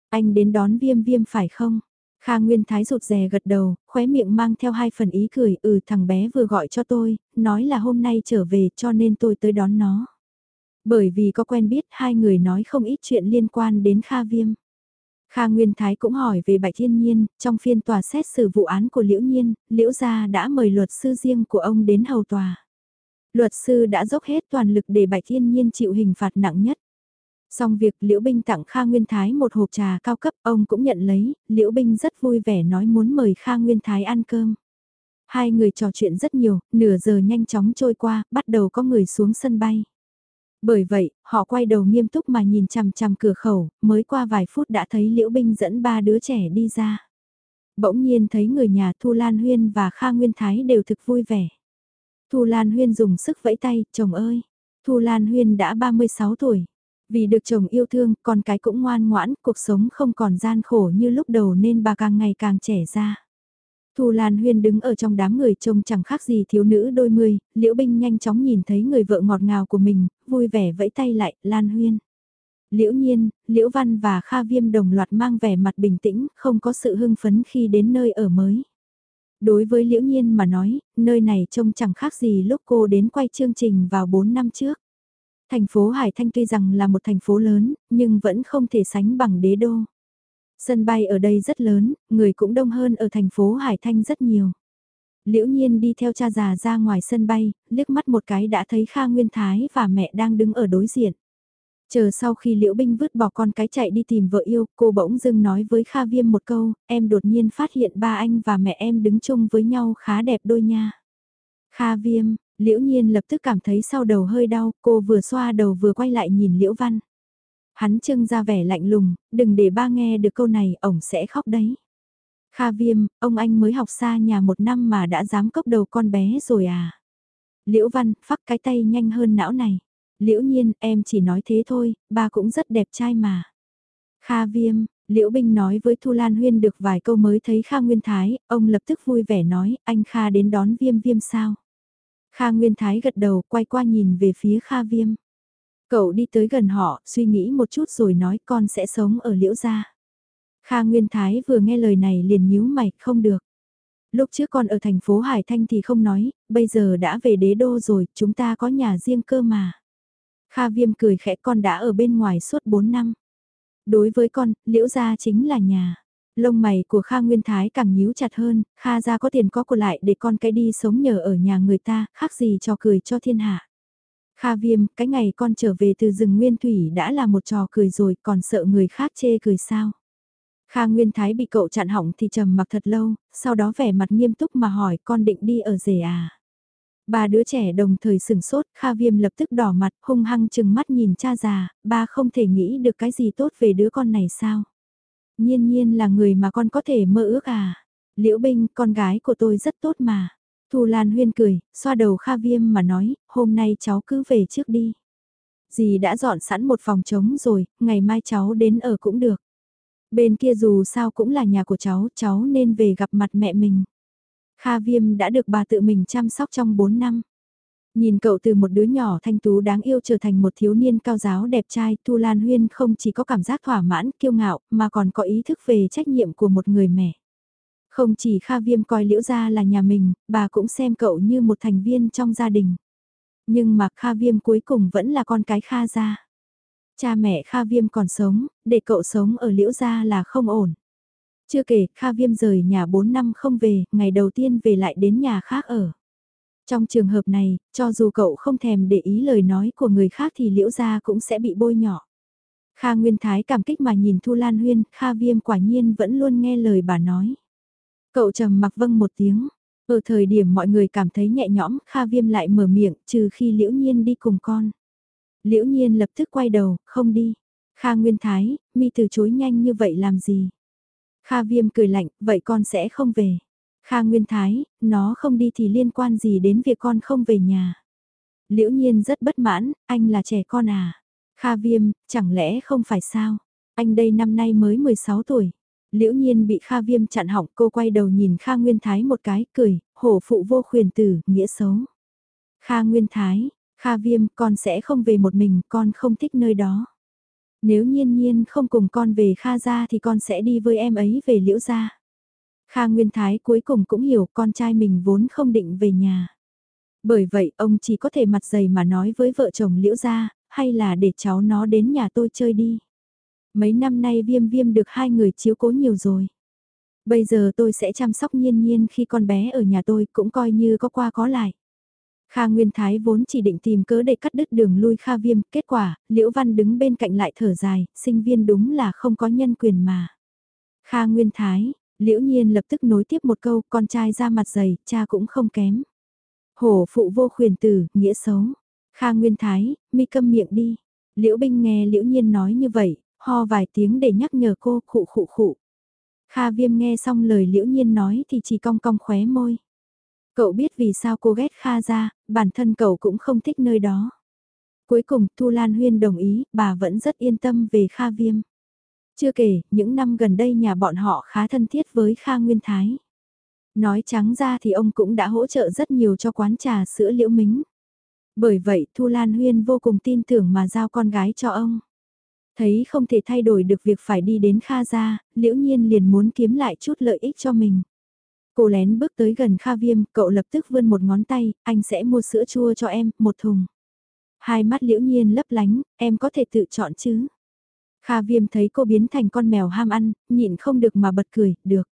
Anh đến đón viêm viêm phải không? Kha Nguyên Thái rụt rè gật đầu, khóe miệng mang theo hai phần ý cười, ừ thằng bé vừa gọi cho tôi, nói là hôm nay trở về cho nên tôi tới đón nó. Bởi vì có quen biết hai người nói không ít chuyện liên quan đến Kha Viêm. Kha Nguyên Thái cũng hỏi về Bạch Thiên Nhiên, trong phiên tòa xét xử vụ án của Liễu Nhiên, Liễu Gia đã mời luật sư riêng của ông đến hầu tòa. Luật sư đã dốc hết toàn lực để Bạch Thiên Nhiên chịu hình phạt nặng nhất. Xong việc Liễu Binh tặng Kha Nguyên Thái một hộp trà cao cấp, ông cũng nhận lấy, Liễu Binh rất vui vẻ nói muốn mời Kha Nguyên Thái ăn cơm. Hai người trò chuyện rất nhiều, nửa giờ nhanh chóng trôi qua, bắt đầu có người xuống sân bay. Bởi vậy, họ quay đầu nghiêm túc mà nhìn chằm chằm cửa khẩu, mới qua vài phút đã thấy Liễu Binh dẫn ba đứa trẻ đi ra. Bỗng nhiên thấy người nhà Thu Lan Huyên và Kha Nguyên Thái đều thực vui vẻ. Thu Lan Huyên dùng sức vẫy tay, chồng ơi, Thu Lan Huyên đã 36 tuổi. Vì được chồng yêu thương, con cái cũng ngoan ngoãn, cuộc sống không còn gian khổ như lúc đầu nên bà càng ngày càng trẻ ra. Thu Lan Huyên đứng ở trong đám người trông chẳng khác gì thiếu nữ đôi mươi, Liễu Binh nhanh chóng nhìn thấy người vợ ngọt ngào của mình, vui vẻ vẫy tay lại, Lan Huyên. Liễu Nhiên, Liễu Văn và Kha Viêm đồng loạt mang vẻ mặt bình tĩnh, không có sự hưng phấn khi đến nơi ở mới. Đối với Liễu Nhiên mà nói, nơi này trông chẳng khác gì lúc cô đến quay chương trình vào 4 năm trước. Thành phố Hải Thanh tuy rằng là một thành phố lớn, nhưng vẫn không thể sánh bằng đế đô. Sân bay ở đây rất lớn, người cũng đông hơn ở thành phố Hải Thanh rất nhiều. Liễu nhiên đi theo cha già ra ngoài sân bay, liếc mắt một cái đã thấy Kha Nguyên Thái và mẹ đang đứng ở đối diện. Chờ sau khi Liễu Binh vứt bỏ con cái chạy đi tìm vợ yêu, cô bỗng dưng nói với Kha Viêm một câu, em đột nhiên phát hiện ba anh và mẹ em đứng chung với nhau khá đẹp đôi nha. Kha Viêm, Liễu Nhiên lập tức cảm thấy sau đầu hơi đau, cô vừa xoa đầu vừa quay lại nhìn Liễu Văn. Hắn trưng ra vẻ lạnh lùng, đừng để ba nghe được câu này, ổng sẽ khóc đấy. Kha viêm, ông anh mới học xa nhà một năm mà đã dám cốc đầu con bé rồi à. Liễu văn, phắc cái tay nhanh hơn não này. Liễu nhiên, em chỉ nói thế thôi, ba cũng rất đẹp trai mà. Kha viêm, Liễu Binh nói với Thu Lan Huyên được vài câu mới thấy Kha Nguyên Thái, ông lập tức vui vẻ nói, anh Kha đến đón viêm viêm sao. Kha Nguyên Thái gật đầu, quay qua nhìn về phía Kha Viêm. Cậu đi tới gần họ, suy nghĩ một chút rồi nói con sẽ sống ở liễu gia. Kha Nguyên Thái vừa nghe lời này liền nhíu mày, không được. Lúc trước con ở thành phố Hải Thanh thì không nói, bây giờ đã về đế đô rồi, chúng ta có nhà riêng cơ mà. Kha Viêm cười khẽ con đã ở bên ngoài suốt 4 năm. Đối với con, liễu gia chính là nhà. Lông mày của Kha Nguyên Thái càng nhíu chặt hơn, Kha gia có tiền có của lại để con cái đi sống nhờ ở nhà người ta, khác gì cho cười cho thiên hạ. Kha viêm, cái ngày con trở về từ rừng Nguyên Thủy đã là một trò cười rồi, còn sợ người khác chê cười sao? Kha Nguyên Thái bị cậu chặn hỏng thì trầm mặc thật lâu, sau đó vẻ mặt nghiêm túc mà hỏi con định đi ở rể à? Ba đứa trẻ đồng thời sừng sốt, Kha Viêm lập tức đỏ mặt, hung hăng chừng mắt nhìn cha già, ba không thể nghĩ được cái gì tốt về đứa con này sao? Nhiên nhiên là người mà con có thể mơ ước à. Liễu Binh, con gái của tôi rất tốt mà. Thu Lan Huyên cười, xoa đầu Kha Viêm mà nói, hôm nay cháu cứ về trước đi. Dì đã dọn sẵn một phòng trống rồi, ngày mai cháu đến ở cũng được. Bên kia dù sao cũng là nhà của cháu, cháu nên về gặp mặt mẹ mình. Kha Viêm đã được bà tự mình chăm sóc trong 4 năm. Nhìn cậu từ một đứa nhỏ thanh tú đáng yêu trở thành một thiếu niên cao giáo đẹp trai, Thu Lan Huyên không chỉ có cảm giác thỏa mãn, kiêu ngạo, mà còn có ý thức về trách nhiệm của một người mẹ. Không chỉ Kha Viêm coi Liễu Gia là nhà mình, bà cũng xem cậu như một thành viên trong gia đình. Nhưng mà Kha Viêm cuối cùng vẫn là con cái Kha Gia. Cha mẹ Kha Viêm còn sống, để cậu sống ở Liễu Gia là không ổn. Chưa kể, Kha Viêm rời nhà 4 năm không về, ngày đầu tiên về lại đến nhà khác ở. Trong trường hợp này, cho dù cậu không thèm để ý lời nói của người khác thì liễu gia cũng sẽ bị bôi nhỏ. Kha Nguyên Thái cảm kích mà nhìn Thu Lan Huyên, Kha Viêm quả nhiên vẫn luôn nghe lời bà nói. Cậu trầm mặc vâng một tiếng. Ở thời điểm mọi người cảm thấy nhẹ nhõm, Kha Viêm lại mở miệng, trừ khi Liễu Nhiên đi cùng con. Liễu Nhiên lập tức quay đầu, không đi. Kha Nguyên Thái, mi từ chối nhanh như vậy làm gì? Kha Viêm cười lạnh, vậy con sẽ không về. Kha Nguyên Thái, nó không đi thì liên quan gì đến việc con không về nhà. Liễu Nhiên rất bất mãn, anh là trẻ con à? Kha Viêm, chẳng lẽ không phải sao? Anh đây năm nay mới 16 tuổi. Liễu Nhiên bị Kha Viêm chặn hỏng, cô quay đầu nhìn Kha Nguyên Thái một cái, cười, hổ phụ vô khuyền tử, nghĩa xấu. Kha Nguyên Thái, Kha Viêm, con sẽ không về một mình, con không thích nơi đó. Nếu nhiên nhiên không cùng con về Kha gia thì con sẽ đi với em ấy về Liễu gia. Kha Nguyên Thái cuối cùng cũng hiểu con trai mình vốn không định về nhà. Bởi vậy ông chỉ có thể mặt dày mà nói với vợ chồng Liễu gia, hay là để cháu nó đến nhà tôi chơi đi. Mấy năm nay viêm viêm được hai người chiếu cố nhiều rồi. Bây giờ tôi sẽ chăm sóc nhiên nhiên khi con bé ở nhà tôi cũng coi như có qua có lại. Kha Nguyên Thái vốn chỉ định tìm cớ để cắt đứt đường lui Kha Viêm, kết quả, Liễu Văn đứng bên cạnh lại thở dài, sinh viên đúng là không có nhân quyền mà. Kha Nguyên Thái, Liễu Nhiên lập tức nối tiếp một câu, con trai ra mặt dày, cha cũng không kém. Hổ phụ vô khuyền tử, nghĩa xấu. Kha Nguyên Thái, mi câm miệng đi. Liễu Binh nghe Liễu Nhiên nói như vậy, ho vài tiếng để nhắc nhở cô, khụ khụ khụ. Kha Viêm nghe xong lời Liễu Nhiên nói thì chỉ cong cong khóe môi. Cậu biết vì sao cô ghét Kha ra, bản thân cậu cũng không thích nơi đó. Cuối cùng Thu Lan Huyên đồng ý, bà vẫn rất yên tâm về Kha Viêm. Chưa kể, những năm gần đây nhà bọn họ khá thân thiết với Kha Nguyên Thái. Nói trắng ra thì ông cũng đã hỗ trợ rất nhiều cho quán trà sữa liễu mính. Bởi vậy Thu Lan Huyên vô cùng tin tưởng mà giao con gái cho ông. Thấy không thể thay đổi được việc phải đi đến Kha gia, liễu nhiên liền muốn kiếm lại chút lợi ích cho mình. Cô lén bước tới gần Kha Viêm, cậu lập tức vươn một ngón tay, anh sẽ mua sữa chua cho em, một thùng. Hai mắt liễu nhiên lấp lánh, em có thể tự chọn chứ. Kha Viêm thấy cô biến thành con mèo ham ăn, nhịn không được mà bật cười, được.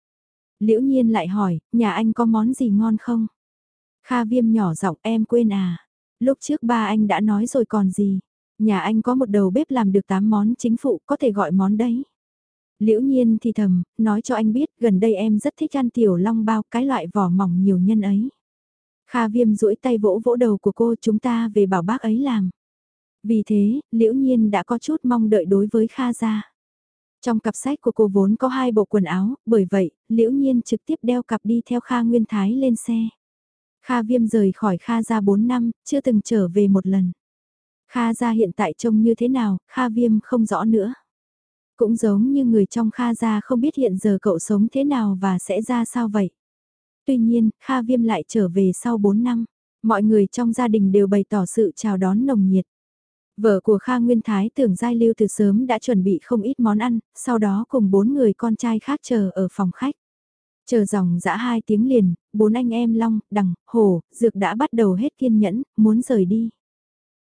Liễu nhiên lại hỏi, nhà anh có món gì ngon không? Kha Viêm nhỏ giọng em quên à. Lúc trước ba anh đã nói rồi còn gì. Nhà anh có một đầu bếp làm được 8 món chính phụ có thể gọi món đấy. Liễu nhiên thì thầm, nói cho anh biết gần đây em rất thích ăn tiểu long bao cái loại vỏ mỏng nhiều nhân ấy. Kha viêm duỗi tay vỗ vỗ đầu của cô chúng ta về bảo bác ấy làm. Vì thế, liễu nhiên đã có chút mong đợi đối với Kha gia. Trong cặp sách của cô vốn có hai bộ quần áo, bởi vậy, liễu nhiên trực tiếp đeo cặp đi theo Kha Nguyên Thái lên xe. Kha viêm rời khỏi Kha gia 4 năm, chưa từng trở về một lần. Kha gia hiện tại trông như thế nào, Kha viêm không rõ nữa. Cũng giống như người trong Kha gia không biết hiện giờ cậu sống thế nào và sẽ ra sao vậy. Tuy nhiên, Kha viêm lại trở về sau 4 năm. Mọi người trong gia đình đều bày tỏ sự chào đón nồng nhiệt. Vợ của Kha Nguyên Thái tưởng Giai Lưu từ sớm đã chuẩn bị không ít món ăn, sau đó cùng bốn người con trai khác chờ ở phòng khách. Chờ dòng dã hai tiếng liền, bốn anh em Long, Đằng, Hồ, Dược đã bắt đầu hết kiên nhẫn, muốn rời đi.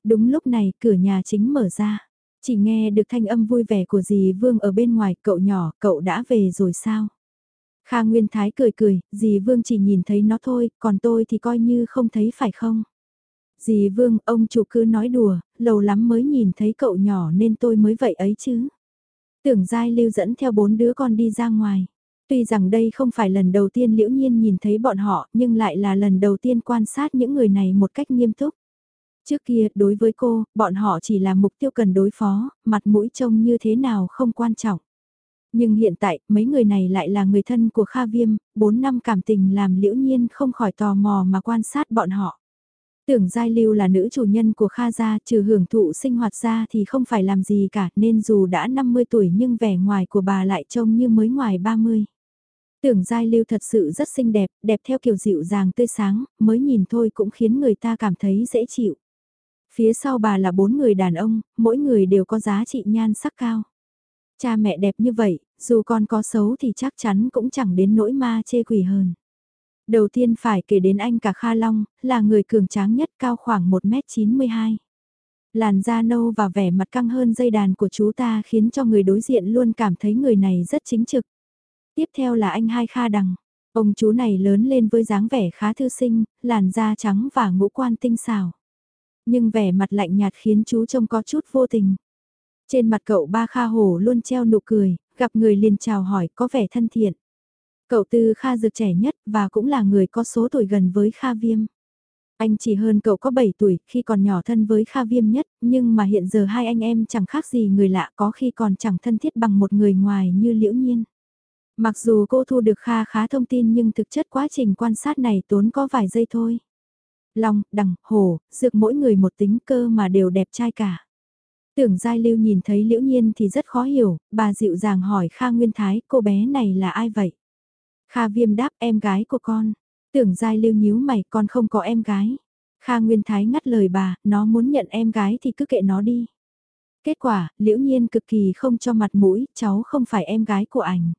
Đúng lúc này, cửa nhà chính mở ra. Chỉ nghe được thanh âm vui vẻ của dì Vương ở bên ngoài, cậu nhỏ, cậu đã về rồi sao? Kha Nguyên Thái cười cười, dì Vương chỉ nhìn thấy nó thôi, còn tôi thì coi như không thấy phải không? Dì Vương, ông chủ cứ nói đùa, lâu lắm mới nhìn thấy cậu nhỏ nên tôi mới vậy ấy chứ. Tưởng Giai Lưu dẫn theo bốn đứa con đi ra ngoài. Tuy rằng đây không phải lần đầu tiên liễu nhiên nhìn thấy bọn họ nhưng lại là lần đầu tiên quan sát những người này một cách nghiêm túc. Trước kia, đối với cô, bọn họ chỉ là mục tiêu cần đối phó, mặt mũi trông như thế nào không quan trọng. Nhưng hiện tại, mấy người này lại là người thân của Kha Viêm, 4 năm cảm tình làm liễu nhiên không khỏi tò mò mà quan sát bọn họ. Tưởng Giai Lưu là nữ chủ nhân của Kha gia, trừ hưởng thụ sinh hoạt ra thì không phải làm gì cả, nên dù đã 50 tuổi nhưng vẻ ngoài của bà lại trông như mới ngoài 30. Tưởng Giai Lưu thật sự rất xinh đẹp, đẹp theo kiểu dịu dàng tươi sáng, mới nhìn thôi cũng khiến người ta cảm thấy dễ chịu. Phía sau bà là bốn người đàn ông, mỗi người đều có giá trị nhan sắc cao. Cha mẹ đẹp như vậy, dù con có xấu thì chắc chắn cũng chẳng đến nỗi ma chê quỷ hơn. Đầu tiên phải kể đến anh cả Kha Long, là người cường tráng nhất cao khoảng 1m92. Làn da nâu và vẻ mặt căng hơn dây đàn của chú ta khiến cho người đối diện luôn cảm thấy người này rất chính trực. Tiếp theo là anh Hai Kha Đằng. Ông chú này lớn lên với dáng vẻ khá thư sinh, làn da trắng và ngũ quan tinh xảo. Nhưng vẻ mặt lạnh nhạt khiến chú trông có chút vô tình. Trên mặt cậu ba Kha Hổ luôn treo nụ cười, gặp người liền chào hỏi có vẻ thân thiện. Cậu Tư Kha Dược trẻ nhất và cũng là người có số tuổi gần với Kha Viêm. Anh chỉ hơn cậu có 7 tuổi khi còn nhỏ thân với Kha Viêm nhất, nhưng mà hiện giờ hai anh em chẳng khác gì người lạ có khi còn chẳng thân thiết bằng một người ngoài như Liễu Nhiên. Mặc dù cô thu được Kha khá thông tin nhưng thực chất quá trình quan sát này tốn có vài giây thôi. Long, đằng, Hồ, dược mỗi người một tính cơ mà đều đẹp trai cả. Tưởng Giai Lưu nhìn thấy Liễu Nhiên thì rất khó hiểu, bà dịu dàng hỏi Kha Nguyên Thái cô bé này là ai vậy? Kha Viêm đáp em gái của con. Tưởng Giai Lưu nhíu mày con không có em gái. Kha Nguyên Thái ngắt lời bà, nó muốn nhận em gái thì cứ kệ nó đi. Kết quả, Liễu Nhiên cực kỳ không cho mặt mũi, cháu không phải em gái của ảnh.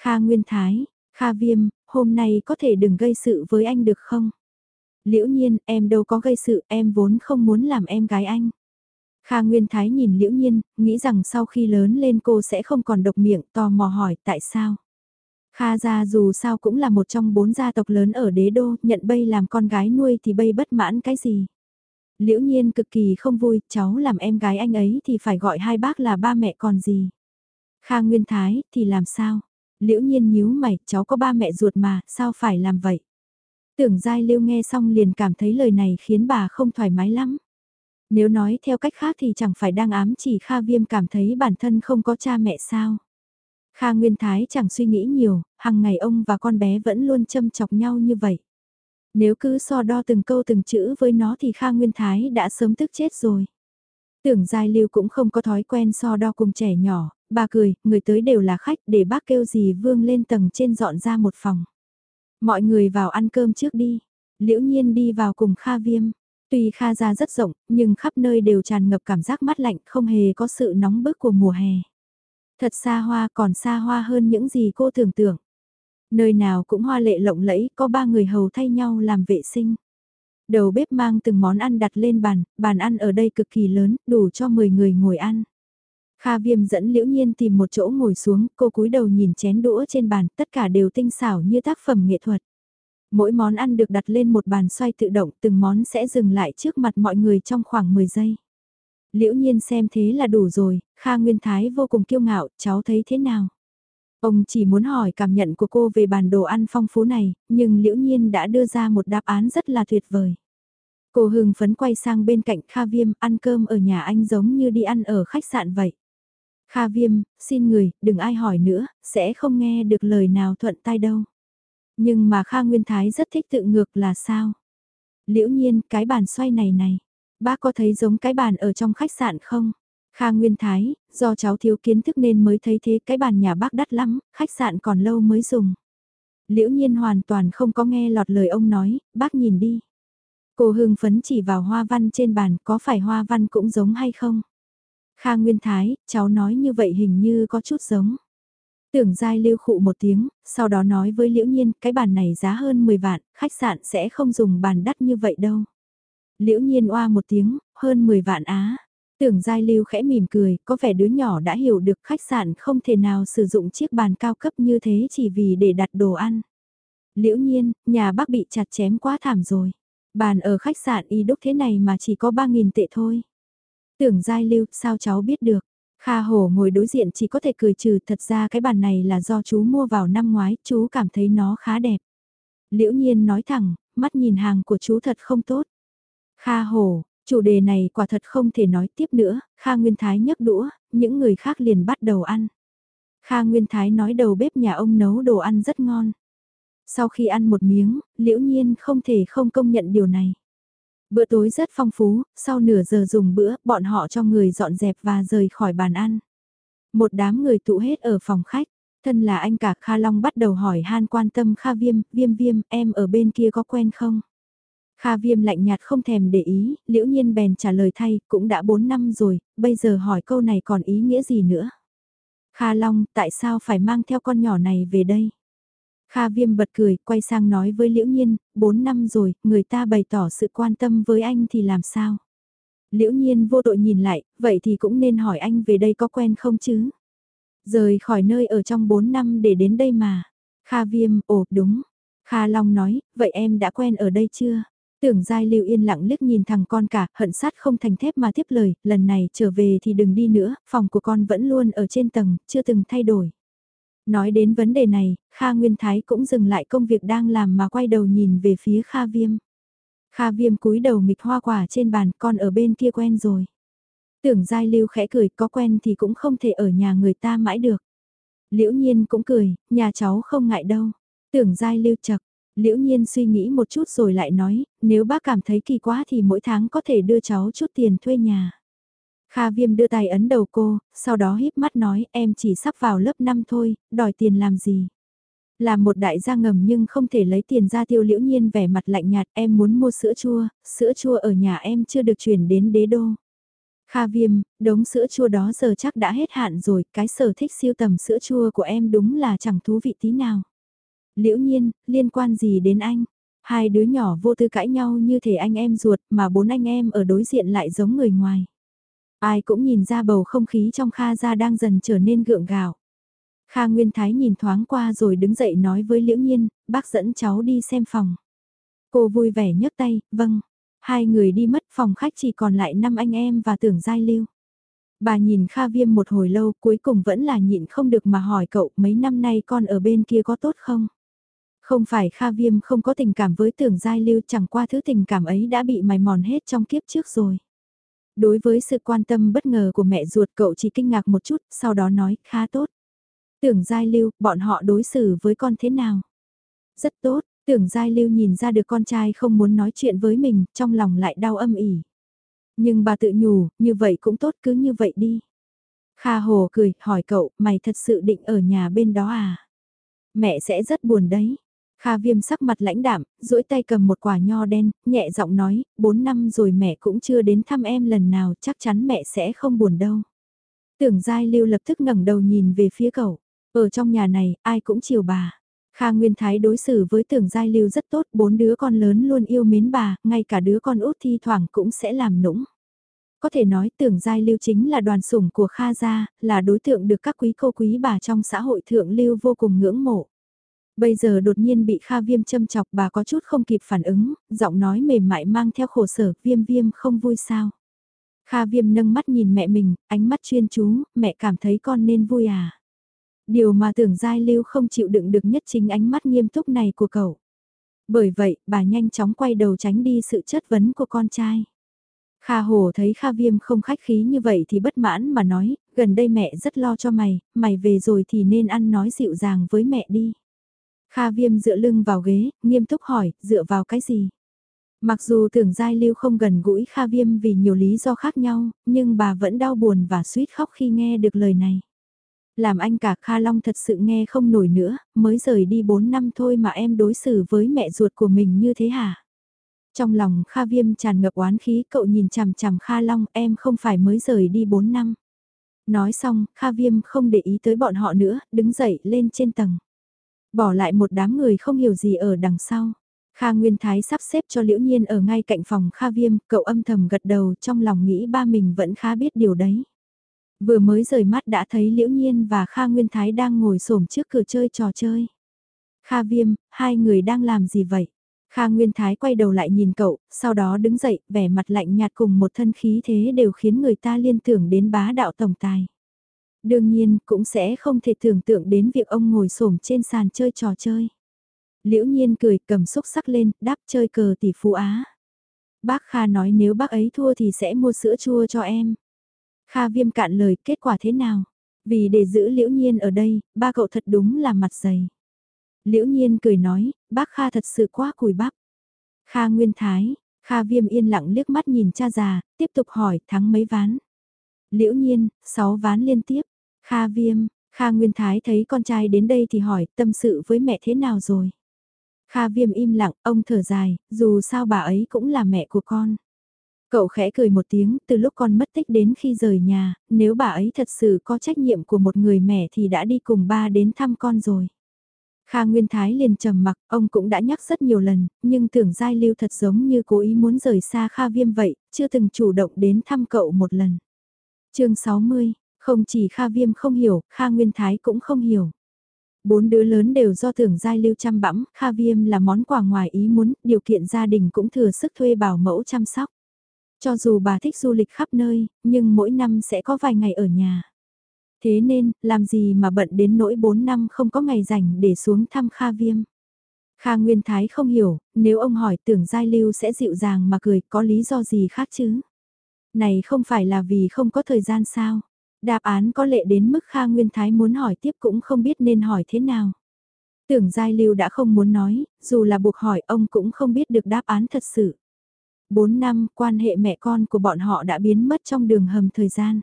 Kha Nguyên Thái, Kha Viêm, hôm nay có thể đừng gây sự với anh được không? Liễu Nhiên, em đâu có gây sự, em vốn không muốn làm em gái anh. Kha Nguyên Thái nhìn Liễu Nhiên, nghĩ rằng sau khi lớn lên cô sẽ không còn độc miệng tò mò hỏi tại sao. Kha gia dù sao cũng là một trong bốn gia tộc lớn ở đế đô, nhận bây làm con gái nuôi thì bây bất mãn cái gì. Liễu nhiên cực kỳ không vui, cháu làm em gái anh ấy thì phải gọi hai bác là ba mẹ còn gì. Kha Nguyên Thái, thì làm sao? Liễu nhiên nhíu mày, cháu có ba mẹ ruột mà, sao phải làm vậy? Tưởng Giai lưu nghe xong liền cảm thấy lời này khiến bà không thoải mái lắm. Nếu nói theo cách khác thì chẳng phải đang ám chỉ Kha Viêm cảm thấy bản thân không có cha mẹ sao? Kha Nguyên Thái chẳng suy nghĩ nhiều, hàng ngày ông và con bé vẫn luôn châm chọc nhau như vậy. Nếu cứ so đo từng câu từng chữ với nó thì Kha Nguyên Thái đã sớm tức chết rồi. Tưởng Giai Lưu cũng không có thói quen so đo cùng trẻ nhỏ, bà cười, người tới đều là khách để bác kêu gì vương lên tầng trên dọn ra một phòng. Mọi người vào ăn cơm trước đi. Liễu nhiên đi vào cùng Kha Viêm. Tuy Kha ra rất rộng, nhưng khắp nơi đều tràn ngập cảm giác mát lạnh, không hề có sự nóng bức của mùa hè. Thật xa hoa còn xa hoa hơn những gì cô tưởng tượng. Nơi nào cũng hoa lệ lộng lẫy, có ba người hầu thay nhau làm vệ sinh. Đầu bếp mang từng món ăn đặt lên bàn, bàn ăn ở đây cực kỳ lớn, đủ cho 10 người ngồi ăn. Kha viêm dẫn liễu nhiên tìm một chỗ ngồi xuống, cô cúi đầu nhìn chén đũa trên bàn, tất cả đều tinh xảo như tác phẩm nghệ thuật. Mỗi món ăn được đặt lên một bàn xoay tự động, từng món sẽ dừng lại trước mặt mọi người trong khoảng 10 giây. Liễu nhiên xem thế là đủ rồi, Kha Nguyên Thái vô cùng kiêu ngạo, cháu thấy thế nào? Ông chỉ muốn hỏi cảm nhận của cô về bàn đồ ăn phong phú này, nhưng liễu nhiên đã đưa ra một đáp án rất là tuyệt vời. Cô hưng phấn quay sang bên cạnh Kha Viêm ăn cơm ở nhà anh giống như đi ăn ở khách sạn vậy. Kha Viêm, xin người, đừng ai hỏi nữa, sẽ không nghe được lời nào thuận tai đâu. Nhưng mà Kha Nguyên Thái rất thích tự ngược là sao? Liễu nhiên, cái bàn xoay này này, bác có thấy giống cái bàn ở trong khách sạn không? Kha Nguyên Thái, do cháu thiếu kiến thức nên mới thấy thế cái bàn nhà bác đắt lắm, khách sạn còn lâu mới dùng. Liễu nhiên hoàn toàn không có nghe lọt lời ông nói, bác nhìn đi. Cô hưng phấn chỉ vào hoa văn trên bàn, có phải hoa văn cũng giống hay không? Kha Nguyên Thái, cháu nói như vậy hình như có chút giống. Tưởng giai lưu khụ một tiếng, sau đó nói với Liễu Nhiên, cái bàn này giá hơn 10 vạn, khách sạn sẽ không dùng bàn đắt như vậy đâu. Liễu Nhiên oa một tiếng, hơn 10 vạn á. Tưởng Giai Lưu khẽ mỉm cười, có vẻ đứa nhỏ đã hiểu được khách sạn không thể nào sử dụng chiếc bàn cao cấp như thế chỉ vì để đặt đồ ăn. Liễu nhiên, nhà bác bị chặt chém quá thảm rồi. Bàn ở khách sạn y đúc thế này mà chỉ có 3.000 tệ thôi. Tưởng Giai Lưu, sao cháu biết được? Kha Hổ ngồi đối diện chỉ có thể cười trừ, thật ra cái bàn này là do chú mua vào năm ngoái, chú cảm thấy nó khá đẹp. Liễu nhiên nói thẳng, mắt nhìn hàng của chú thật không tốt. Kha Hổ, chủ đề này quả thật không thể nói tiếp nữa, Kha Nguyên Thái nhấc đũa, những người khác liền bắt đầu ăn. Kha Nguyên Thái nói đầu bếp nhà ông nấu đồ ăn rất ngon. Sau khi ăn một miếng, liễu nhiên không thể không công nhận điều này. Bữa tối rất phong phú, sau nửa giờ dùng bữa, bọn họ cho người dọn dẹp và rời khỏi bàn ăn. Một đám người tụ hết ở phòng khách, thân là anh cả Kha Long bắt đầu hỏi han quan tâm Kha Viêm, Viêm Viêm, em ở bên kia có quen không? Kha Viêm lạnh nhạt không thèm để ý, liễu nhiên bèn trả lời thay, cũng đã 4 năm rồi, bây giờ hỏi câu này còn ý nghĩa gì nữa? Kha Long, tại sao phải mang theo con nhỏ này về đây? Kha Viêm bật cười, quay sang nói với Liễu Nhiên, 4 năm rồi, người ta bày tỏ sự quan tâm với anh thì làm sao? Liễu Nhiên vô tội nhìn lại, vậy thì cũng nên hỏi anh về đây có quen không chứ? Rời khỏi nơi ở trong 4 năm để đến đây mà. Kha Viêm, ồ, đúng. Kha Long nói, vậy em đã quen ở đây chưa? Tưởng Giai Lưu yên lặng liếc nhìn thằng con cả, hận sát không thành thép mà tiếp lời, lần này trở về thì đừng đi nữa, phòng của con vẫn luôn ở trên tầng, chưa từng thay đổi. Nói đến vấn đề này, Kha Nguyên Thái cũng dừng lại công việc đang làm mà quay đầu nhìn về phía Kha Viêm. Kha Viêm cúi đầu nghịch hoa quả trên bàn, con ở bên kia quen rồi. Tưởng Giai Lưu khẽ cười, có quen thì cũng không thể ở nhà người ta mãi được. Liễu Nhiên cũng cười, nhà cháu không ngại đâu. Tưởng Giai Lưu chật, Liễu Nhiên suy nghĩ một chút rồi lại nói, nếu bác cảm thấy kỳ quá thì mỗi tháng có thể đưa cháu chút tiền thuê nhà. Kha Viêm đưa tay ấn đầu cô, sau đó híp mắt nói em chỉ sắp vào lớp 5 thôi, đòi tiền làm gì. Là một đại gia ngầm nhưng không thể lấy tiền ra tiêu liễu nhiên vẻ mặt lạnh nhạt em muốn mua sữa chua, sữa chua ở nhà em chưa được chuyển đến đế đô. Kha Viêm, đống sữa chua đó giờ chắc đã hết hạn rồi, cái sở thích siêu tầm sữa chua của em đúng là chẳng thú vị tí nào. Liễu nhiên, liên quan gì đến anh? Hai đứa nhỏ vô tư cãi nhau như thể anh em ruột mà bốn anh em ở đối diện lại giống người ngoài. Ai cũng nhìn ra bầu không khí trong Kha gia đang dần trở nên gượng gạo. Kha Nguyên Thái nhìn thoáng qua rồi đứng dậy nói với Liễu Nhiên, bác dẫn cháu đi xem phòng. Cô vui vẻ nhấc tay, vâng. Hai người đi mất phòng khách chỉ còn lại năm anh em và tưởng giai lưu. Bà nhìn Kha Viêm một hồi lâu cuối cùng vẫn là nhịn không được mà hỏi cậu mấy năm nay con ở bên kia có tốt không? Không phải Kha Viêm không có tình cảm với tưởng giai lưu chẳng qua thứ tình cảm ấy đã bị mài mòn hết trong kiếp trước rồi. Đối với sự quan tâm bất ngờ của mẹ ruột cậu chỉ kinh ngạc một chút, sau đó nói, khá tốt. Tưởng Giai Lưu, bọn họ đối xử với con thế nào? Rất tốt, tưởng Giai Lưu nhìn ra được con trai không muốn nói chuyện với mình, trong lòng lại đau âm ỉ. Nhưng bà tự nhủ, như vậy cũng tốt cứ như vậy đi. Kha Hồ cười, hỏi cậu, mày thật sự định ở nhà bên đó à? Mẹ sẽ rất buồn đấy. Kha viêm sắc mặt lãnh đạm, duỗi tay cầm một quả nho đen, nhẹ giọng nói, 4 năm rồi mẹ cũng chưa đến thăm em lần nào, chắc chắn mẹ sẽ không buồn đâu. Tưởng Giai Lưu lập tức ngẩng đầu nhìn về phía cậu, ở trong nhà này, ai cũng chiều bà. Kha Nguyên Thái đối xử với tưởng Giai Lưu rất tốt, bốn đứa con lớn luôn yêu mến bà, ngay cả đứa con út thi thoảng cũng sẽ làm nũng. Có thể nói tưởng Giai Lưu chính là đoàn sủng của Kha gia, là đối tượng được các quý cô quý bà trong xã hội thượng lưu vô cùng ngưỡng mộ. Bây giờ đột nhiên bị Kha Viêm châm chọc bà có chút không kịp phản ứng, giọng nói mềm mại mang theo khổ sở, viêm viêm không vui sao. Kha Viêm nâng mắt nhìn mẹ mình, ánh mắt chuyên chú, mẹ cảm thấy con nên vui à. Điều mà tưởng Giai Lưu không chịu đựng được nhất chính ánh mắt nghiêm túc này của cậu. Bởi vậy, bà nhanh chóng quay đầu tránh đi sự chất vấn của con trai. Kha Hồ thấy Kha Viêm không khách khí như vậy thì bất mãn mà nói, gần đây mẹ rất lo cho mày, mày về rồi thì nên ăn nói dịu dàng với mẹ đi. Kha viêm dựa lưng vào ghế, nghiêm túc hỏi, dựa vào cái gì? Mặc dù tưởng giai lưu không gần gũi Kha viêm vì nhiều lý do khác nhau, nhưng bà vẫn đau buồn và suýt khóc khi nghe được lời này. Làm anh cả Kha Long thật sự nghe không nổi nữa, mới rời đi 4 năm thôi mà em đối xử với mẹ ruột của mình như thế hả? Trong lòng Kha Viêm tràn ngập oán khí cậu nhìn chằm chằm Kha Long em không phải mới rời đi 4 năm. Nói xong, Kha Viêm không để ý tới bọn họ nữa, đứng dậy lên trên tầng. Bỏ lại một đám người không hiểu gì ở đằng sau. Kha Nguyên Thái sắp xếp cho Liễu Nhiên ở ngay cạnh phòng Kha Viêm, cậu âm thầm gật đầu trong lòng nghĩ ba mình vẫn khá biết điều đấy. Vừa mới rời mắt đã thấy Liễu Nhiên và Kha Nguyên Thái đang ngồi xổm trước cửa chơi trò chơi. Kha Viêm, hai người đang làm gì vậy? Kha Nguyên Thái quay đầu lại nhìn cậu, sau đó đứng dậy, vẻ mặt lạnh nhạt cùng một thân khí thế đều khiến người ta liên tưởng đến bá đạo tổng tài. Đương nhiên, cũng sẽ không thể tưởng tượng đến việc ông ngồi xổm trên sàn chơi trò chơi. Liễu nhiên cười cầm xúc sắc lên, đáp chơi cờ tỷ phú Á. Bác Kha nói nếu bác ấy thua thì sẽ mua sữa chua cho em. Kha viêm cạn lời, kết quả thế nào? Vì để giữ liễu nhiên ở đây, ba cậu thật đúng là mặt dày. Liễu nhiên cười nói, bác Kha thật sự quá cùi bắp. Kha Nguyên Thái, Kha Viêm yên lặng liếc mắt nhìn cha già, tiếp tục hỏi thắng mấy ván. Liễu nhiên, sáu ván liên tiếp. Kha Viêm, Kha Nguyên Thái thấy con trai đến đây thì hỏi tâm sự với mẹ thế nào rồi. Kha Viêm im lặng, ông thở dài, dù sao bà ấy cũng là mẹ của con. Cậu khẽ cười một tiếng, từ lúc con mất tích đến khi rời nhà, nếu bà ấy thật sự có trách nhiệm của một người mẹ thì đã đi cùng ba đến thăm con rồi. Kha Nguyên Thái liền trầm mặc, ông cũng đã nhắc rất nhiều lần, nhưng tưởng Giai Lưu thật giống như cố ý muốn rời xa Kha Viêm vậy, chưa từng chủ động đến thăm cậu một lần chương 60, không chỉ Kha Viêm không hiểu, Kha Nguyên Thái cũng không hiểu. Bốn đứa lớn đều do tưởng Giai Lưu chăm bẵm, Kha Viêm là món quà ngoài ý muốn, điều kiện gia đình cũng thừa sức thuê bảo mẫu chăm sóc. Cho dù bà thích du lịch khắp nơi, nhưng mỗi năm sẽ có vài ngày ở nhà. Thế nên, làm gì mà bận đến nỗi 4 năm không có ngày rảnh để xuống thăm Kha Viêm. Kha Nguyên Thái không hiểu, nếu ông hỏi tưởng Giai Lưu sẽ dịu dàng mà cười, có lý do gì khác chứ? Này không phải là vì không có thời gian sao? Đáp án có lệ đến mức Kha Nguyên Thái muốn hỏi tiếp cũng không biết nên hỏi thế nào. Tưởng Giai Lưu đã không muốn nói, dù là buộc hỏi ông cũng không biết được đáp án thật sự. Bốn năm, quan hệ mẹ con của bọn họ đã biến mất trong đường hầm thời gian.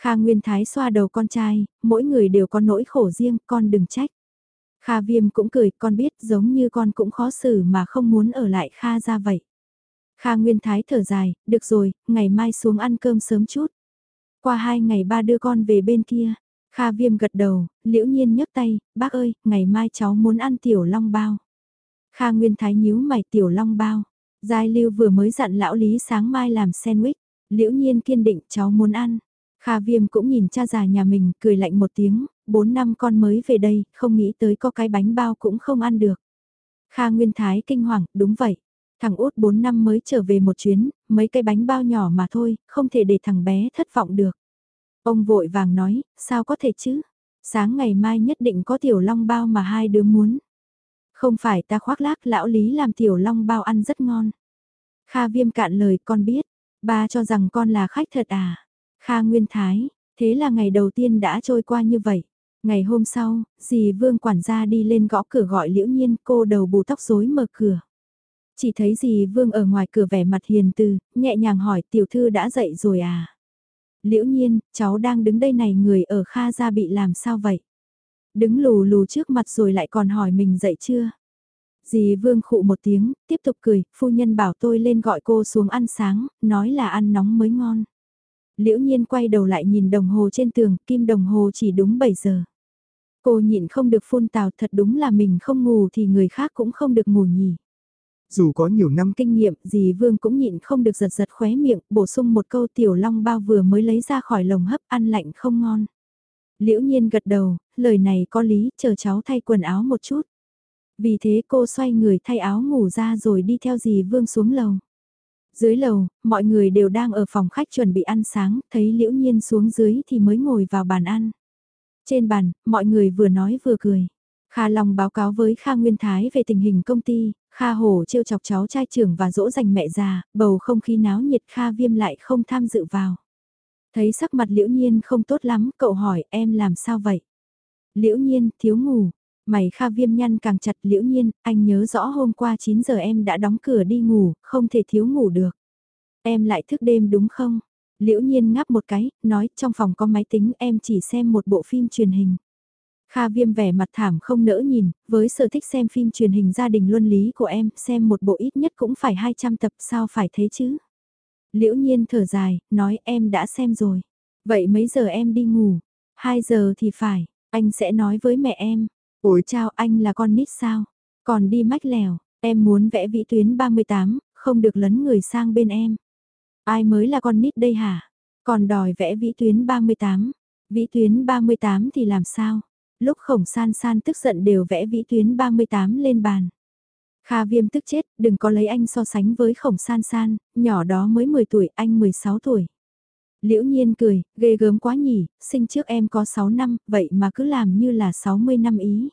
Kha Nguyên Thái xoa đầu con trai, mỗi người đều có nỗi khổ riêng, con đừng trách. Kha Viêm cũng cười, con biết giống như con cũng khó xử mà không muốn ở lại Kha ra vậy. Kha Nguyên Thái thở dài, được rồi, ngày mai xuống ăn cơm sớm chút. Qua hai ngày ba đưa con về bên kia. Kha Viêm gật đầu, liễu nhiên nhấc tay, bác ơi, ngày mai cháu muốn ăn tiểu long bao. Kha Nguyên Thái nhíu mày tiểu long bao. Giai Lưu vừa mới dặn lão Lý sáng mai làm sandwich, liễu nhiên kiên định cháu muốn ăn. Kha Viêm cũng nhìn cha già nhà mình, cười lạnh một tiếng, bốn năm con mới về đây, không nghĩ tới có cái bánh bao cũng không ăn được. Kha Nguyên Thái kinh hoàng, đúng vậy. Thằng út 4 năm mới trở về một chuyến, mấy cái bánh bao nhỏ mà thôi, không thể để thằng bé thất vọng được. Ông vội vàng nói, sao có thể chứ? Sáng ngày mai nhất định có tiểu long bao mà hai đứa muốn. Không phải ta khoác lác lão lý làm tiểu long bao ăn rất ngon. Kha viêm cạn lời con biết, ba cho rằng con là khách thật à. Kha Nguyên Thái, thế là ngày đầu tiên đã trôi qua như vậy. Ngày hôm sau, dì Vương quản gia đi lên gõ cửa gọi Liễu Nhiên cô đầu bù tóc rối mở cửa. Chỉ thấy dì Vương ở ngoài cửa vẻ mặt hiền từ, nhẹ nhàng hỏi tiểu thư đã dậy rồi à? Liễu Nhiên, cháu đang đứng đây này người ở Kha gia bị làm sao vậy? Đứng lù lù trước mặt rồi lại còn hỏi mình dậy chưa? Dì Vương khụ một tiếng, tiếp tục cười, phu nhân bảo tôi lên gọi cô xuống ăn sáng, nói là ăn nóng mới ngon. Liễu nhiên quay đầu lại nhìn đồng hồ trên tường, kim đồng hồ chỉ đúng 7 giờ. Cô nhịn không được phun tào thật đúng là mình không ngủ thì người khác cũng không được ngủ nhỉ. Dù có nhiều năm kinh nghiệm, dì Vương cũng nhịn không được giật giật khóe miệng, bổ sung một câu tiểu long bao vừa mới lấy ra khỏi lồng hấp ăn lạnh không ngon. Liễu nhiên gật đầu, lời này có lý, chờ cháu thay quần áo một chút. Vì thế cô xoay người thay áo ngủ ra rồi đi theo dì Vương xuống lầu. Dưới lầu, mọi người đều đang ở phòng khách chuẩn bị ăn sáng, thấy liễu nhiên xuống dưới thì mới ngồi vào bàn ăn. Trên bàn, mọi người vừa nói vừa cười. Kha Long báo cáo với Kha Nguyên Thái về tình hình công ty, Kha Hổ trêu chọc cháu trai trưởng và dỗ dành mẹ già, bầu không khí náo nhiệt Kha Viêm lại không tham dự vào. Thấy sắc mặt liễu nhiên không tốt lắm, cậu hỏi em làm sao vậy? Liễu nhiên, thiếu ngủ. Mày Kha Viêm nhăn càng chặt liễu nhiên, anh nhớ rõ hôm qua 9 giờ em đã đóng cửa đi ngủ, không thể thiếu ngủ được. Em lại thức đêm đúng không? Liễu nhiên ngáp một cái, nói trong phòng có máy tính em chỉ xem một bộ phim truyền hình. Kha viêm vẻ mặt thảm không nỡ nhìn, với sở thích xem phim truyền hình gia đình luân lý của em, xem một bộ ít nhất cũng phải 200 tập sao phải thế chứ. Liễu nhiên thở dài, nói em đã xem rồi. Vậy mấy giờ em đi ngủ? 2 giờ thì phải, anh sẽ nói với mẹ em. Ôi chào anh là con nít sao? Còn đi mách lèo, em muốn vẽ vĩ tuyến 38, không được lấn người sang bên em. Ai mới là con nít đây hả? Còn đòi vẽ vĩ tuyến 38. Vĩ tuyến 38 thì làm sao? Lúc khổng san san tức giận đều vẽ vĩ tuyến 38 lên bàn. Kha viêm tức chết, đừng có lấy anh so sánh với khổng san san, nhỏ đó mới 10 tuổi, anh 16 tuổi. Liễu nhiên cười, ghê gớm quá nhỉ, sinh trước em có 6 năm, vậy mà cứ làm như là 60 năm ý.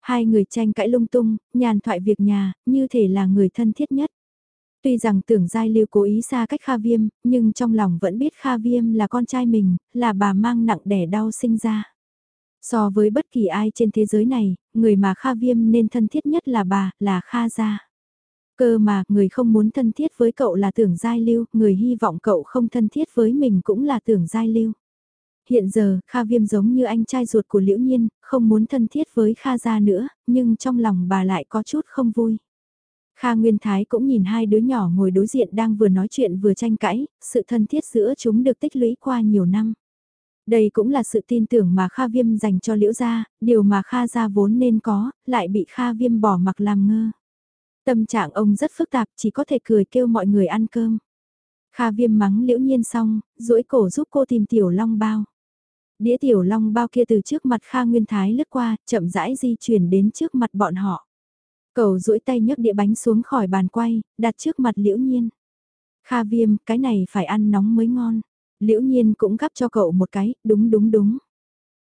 Hai người tranh cãi lung tung, nhàn thoại việc nhà, như thể là người thân thiết nhất. Tuy rằng tưởng giai lưu cố ý xa cách Kha Viêm, nhưng trong lòng vẫn biết Kha Viêm là con trai mình, là bà mang nặng đẻ đau sinh ra. So với bất kỳ ai trên thế giới này, người mà Kha Viêm nên thân thiết nhất là bà, là Kha Gia. Cơ mà, người không muốn thân thiết với cậu là tưởng giai lưu, người hy vọng cậu không thân thiết với mình cũng là tưởng giai lưu. Hiện giờ, Kha Viêm giống như anh trai ruột của Liễu Nhiên, không muốn thân thiết với Kha Gia nữa, nhưng trong lòng bà lại có chút không vui. Kha Nguyên Thái cũng nhìn hai đứa nhỏ ngồi đối diện đang vừa nói chuyện vừa tranh cãi, sự thân thiết giữa chúng được tích lũy qua nhiều năm. Đây cũng là sự tin tưởng mà Kha Viêm dành cho Liễu Gia, điều mà Kha Gia vốn nên có, lại bị Kha Viêm bỏ mặc làm ngơ. Tâm trạng ông rất phức tạp, chỉ có thể cười kêu mọi người ăn cơm. Kha Viêm mắng Liễu Nhiên xong, duỗi cổ giúp cô tìm tiểu long bao. Đĩa tiểu long bao kia từ trước mặt Kha Nguyên Thái lướt qua, chậm rãi di chuyển đến trước mặt bọn họ. Cầu duỗi tay nhấc đĩa bánh xuống khỏi bàn quay, đặt trước mặt liễu nhiên. Kha viêm, cái này phải ăn nóng mới ngon. Liễu nhiên cũng gắp cho cậu một cái, đúng đúng đúng.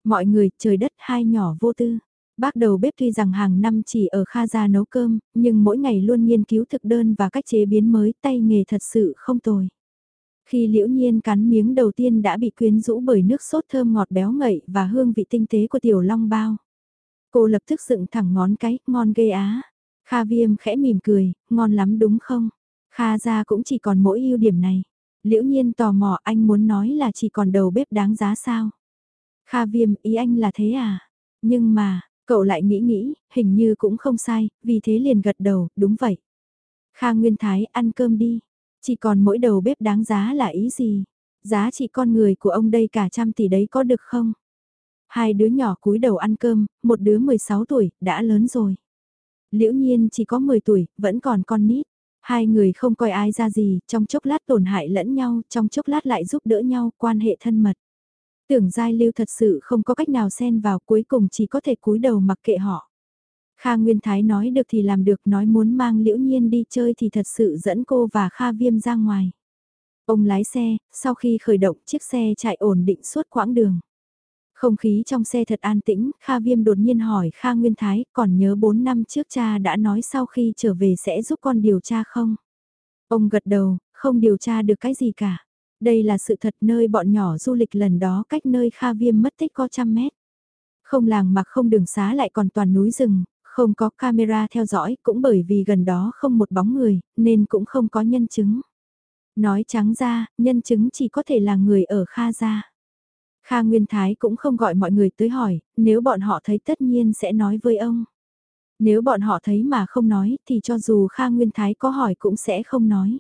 Mọi người, trời đất hai nhỏ vô tư. Bác đầu bếp tuy rằng hàng năm chỉ ở Kha gia nấu cơm, nhưng mỗi ngày luôn nghiên cứu thực đơn và cách chế biến mới, tay nghề thật sự không tồi. Khi liễu nhiên cắn miếng đầu tiên đã bị quyến rũ bởi nước sốt thơm ngọt béo ngậy và hương vị tinh tế của tiểu long bao. Cô lập tức dựng thẳng ngón cái, ngon ghê á. Kha viêm khẽ mỉm cười, ngon lắm đúng không? Kha ra cũng chỉ còn mỗi ưu điểm này. Liễu nhiên tò mò anh muốn nói là chỉ còn đầu bếp đáng giá sao? Kha viêm ý anh là thế à? Nhưng mà, cậu lại nghĩ nghĩ, hình như cũng không sai, vì thế liền gật đầu, đúng vậy. Kha Nguyên Thái ăn cơm đi. Chỉ còn mỗi đầu bếp đáng giá là ý gì? Giá trị con người của ông đây cả trăm tỷ đấy có được không? Hai đứa nhỏ cúi đầu ăn cơm, một đứa 16 tuổi, đã lớn rồi. Liễu nhiên chỉ có 10 tuổi, vẫn còn con nít. Hai người không coi ai ra gì, trong chốc lát tổn hại lẫn nhau, trong chốc lát lại giúp đỡ nhau, quan hệ thân mật. Tưởng giai lưu thật sự không có cách nào xen vào cuối cùng chỉ có thể cúi đầu mặc kệ họ. Kha Nguyên Thái nói được thì làm được nói muốn mang liễu nhiên đi chơi thì thật sự dẫn cô và Kha Viêm ra ngoài. Ông lái xe, sau khi khởi động chiếc xe chạy ổn định suốt quãng đường. Không khí trong xe thật an tĩnh, Kha Viêm đột nhiên hỏi Kha Nguyên Thái, còn nhớ 4 năm trước cha đã nói sau khi trở về sẽ giúp con điều tra không? Ông gật đầu, không điều tra được cái gì cả. Đây là sự thật nơi bọn nhỏ du lịch lần đó cách nơi Kha Viêm mất tích có trăm mét. Không làng mặc không đường xá lại còn toàn núi rừng, không có camera theo dõi cũng bởi vì gần đó không một bóng người, nên cũng không có nhân chứng. Nói trắng ra, nhân chứng chỉ có thể là người ở Kha gia. Kha Nguyên Thái cũng không gọi mọi người tới hỏi, nếu bọn họ thấy tất nhiên sẽ nói với ông. Nếu bọn họ thấy mà không nói thì cho dù Kha Nguyên Thái có hỏi cũng sẽ không nói.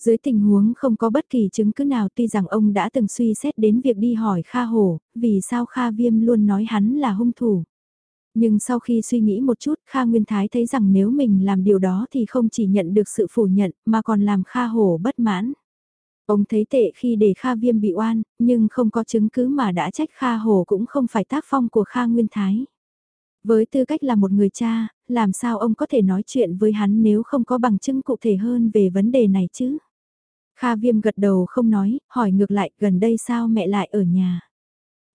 Dưới tình huống không có bất kỳ chứng cứ nào tuy rằng ông đã từng suy xét đến việc đi hỏi Kha Hổ, vì sao Kha Viêm luôn nói hắn là hung thủ. Nhưng sau khi suy nghĩ một chút Kha Nguyên Thái thấy rằng nếu mình làm điều đó thì không chỉ nhận được sự phủ nhận mà còn làm Kha Hổ bất mãn. Ông thấy tệ khi để Kha Viêm bị oan, nhưng không có chứng cứ mà đã trách Kha Hồ cũng không phải tác phong của Kha Nguyên Thái. Với tư cách là một người cha, làm sao ông có thể nói chuyện với hắn nếu không có bằng chứng cụ thể hơn về vấn đề này chứ? Kha Viêm gật đầu không nói, hỏi ngược lại gần đây sao mẹ lại ở nhà?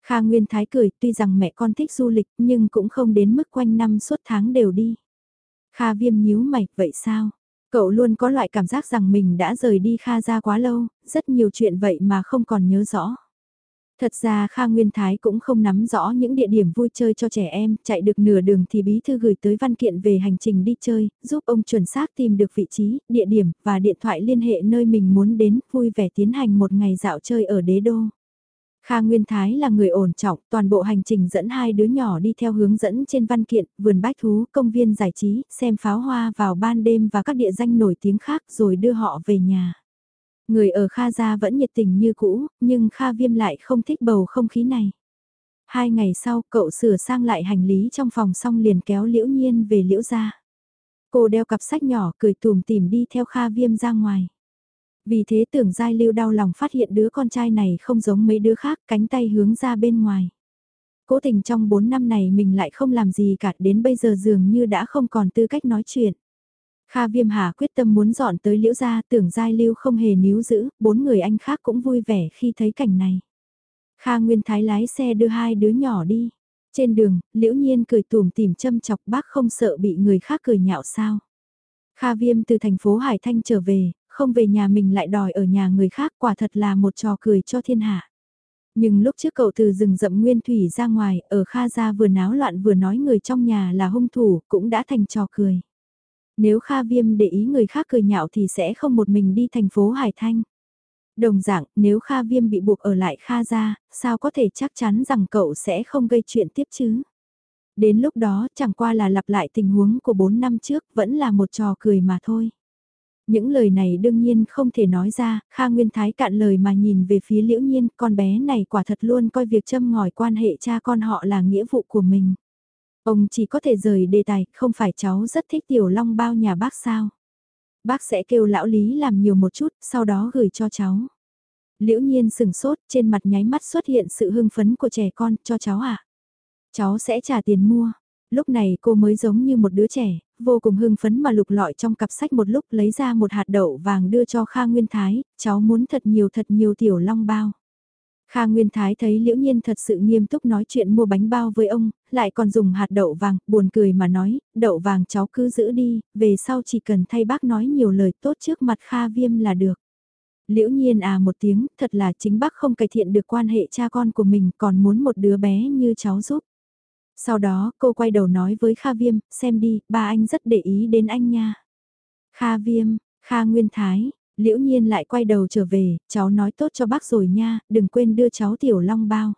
Kha Nguyên Thái cười tuy rằng mẹ con thích du lịch nhưng cũng không đến mức quanh năm suốt tháng đều đi. Kha Viêm nhíu mày, vậy sao? Cậu luôn có loại cảm giác rằng mình đã rời đi Kha ra quá lâu, rất nhiều chuyện vậy mà không còn nhớ rõ. Thật ra Kha Nguyên Thái cũng không nắm rõ những địa điểm vui chơi cho trẻ em, chạy được nửa đường thì bí thư gửi tới văn kiện về hành trình đi chơi, giúp ông chuẩn xác tìm được vị trí, địa điểm và điện thoại liên hệ nơi mình muốn đến, vui vẻ tiến hành một ngày dạo chơi ở đế đô. Kha Nguyên Thái là người ổn trọng, toàn bộ hành trình dẫn hai đứa nhỏ đi theo hướng dẫn trên văn kiện, vườn bách thú, công viên giải trí, xem pháo hoa vào ban đêm và các địa danh nổi tiếng khác rồi đưa họ về nhà. Người ở Kha Gia vẫn nhiệt tình như cũ, nhưng Kha Viêm lại không thích bầu không khí này. Hai ngày sau, cậu sửa sang lại hành lý trong phòng xong liền kéo Liễu Nhiên về Liễu Gia. Cô đeo cặp sách nhỏ cười tùm tìm đi theo Kha Viêm ra ngoài. Vì thế tưởng Giai Lưu đau lòng phát hiện đứa con trai này không giống mấy đứa khác, cánh tay hướng ra bên ngoài. Cố tình trong 4 năm này mình lại không làm gì cả, đến bây giờ dường như đã không còn tư cách nói chuyện. Kha Viêm Hà quyết tâm muốn dọn tới Liễu Gia, tưởng Giai Lưu không hề níu giữ, bốn người anh khác cũng vui vẻ khi thấy cảnh này. Kha Nguyên Thái lái xe đưa hai đứa nhỏ đi. Trên đường, Liễu Nhiên cười tùm tìm châm chọc bác không sợ bị người khác cười nhạo sao. Kha Viêm từ thành phố Hải Thanh trở về, không về nhà mình lại đòi ở nhà người khác quả thật là một trò cười cho thiên hạ. Nhưng lúc trước cậu từ rừng rậm nguyên thủy ra ngoài, ở Kha gia vừa náo loạn vừa nói người trong nhà là hung thủ, cũng đã thành trò cười. Nếu Kha Viêm để ý người khác cười nhạo thì sẽ không một mình đi thành phố Hải Thanh. Đồng dạng, nếu Kha Viêm bị buộc ở lại Kha gia, sao có thể chắc chắn rằng cậu sẽ không gây chuyện tiếp chứ? Đến lúc đó chẳng qua là lặp lại tình huống của 4 năm trước vẫn là một trò cười mà thôi. Những lời này đương nhiên không thể nói ra, Kha Nguyên Thái cạn lời mà nhìn về phía liễu nhiên, con bé này quả thật luôn coi việc châm ngòi quan hệ cha con họ là nghĩa vụ của mình. Ông chỉ có thể rời đề tài, không phải cháu rất thích tiểu long bao nhà bác sao. Bác sẽ kêu lão Lý làm nhiều một chút, sau đó gửi cho cháu. Liễu nhiên sừng sốt, trên mặt nháy mắt xuất hiện sự hưng phấn của trẻ con, cho cháu à. Cháu sẽ trả tiền mua. Lúc này cô mới giống như một đứa trẻ, vô cùng hưng phấn mà lục lọi trong cặp sách một lúc lấy ra một hạt đậu vàng đưa cho Kha Nguyên Thái, cháu muốn thật nhiều thật nhiều tiểu long bao. Kha Nguyên Thái thấy Liễu Nhiên thật sự nghiêm túc nói chuyện mua bánh bao với ông, lại còn dùng hạt đậu vàng, buồn cười mà nói, đậu vàng cháu cứ giữ đi, về sau chỉ cần thay bác nói nhiều lời tốt trước mặt Kha Viêm là được. Liễu Nhiên à một tiếng, thật là chính bác không cải thiện được quan hệ cha con của mình còn muốn một đứa bé như cháu giúp. Sau đó cô quay đầu nói với Kha Viêm, xem đi, ba anh rất để ý đến anh nha. Kha Viêm, Kha Nguyên Thái, liễu nhiên lại quay đầu trở về, cháu nói tốt cho bác rồi nha, đừng quên đưa cháu tiểu long bao.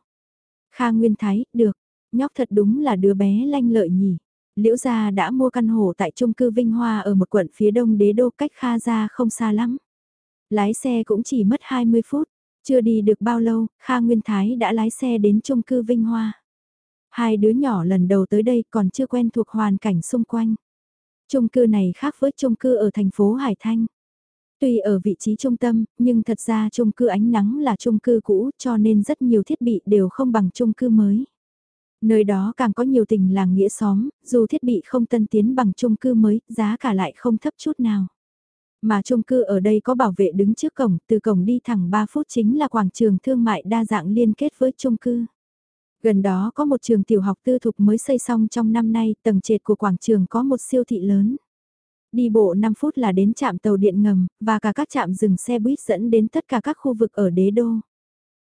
Kha Nguyên Thái, được, nhóc thật đúng là đứa bé lanh lợi nhỉ. Liễu gia đã mua căn hộ tại trung cư Vinh Hoa ở một quận phía đông đế đô cách Kha gia không xa lắm. Lái xe cũng chỉ mất 20 phút, chưa đi được bao lâu, Kha Nguyên Thái đã lái xe đến trung cư Vinh Hoa. Hai đứa nhỏ lần đầu tới đây còn chưa quen thuộc hoàn cảnh xung quanh. Trung cư này khác với trung cư ở thành phố Hải Thanh. Tuy ở vị trí trung tâm, nhưng thật ra trung cư ánh nắng là trung cư cũ cho nên rất nhiều thiết bị đều không bằng trung cư mới. Nơi đó càng có nhiều tình làng nghĩa xóm, dù thiết bị không tân tiến bằng trung cư mới, giá cả lại không thấp chút nào. Mà trung cư ở đây có bảo vệ đứng trước cổng, từ cổng đi thẳng 3 phút chính là quảng trường thương mại đa dạng liên kết với trung cư. Gần đó có một trường tiểu học tư thục mới xây xong trong năm nay, tầng trệt của quảng trường có một siêu thị lớn. Đi bộ 5 phút là đến trạm tàu điện ngầm, và cả các trạm dừng xe buýt dẫn đến tất cả các khu vực ở đế đô.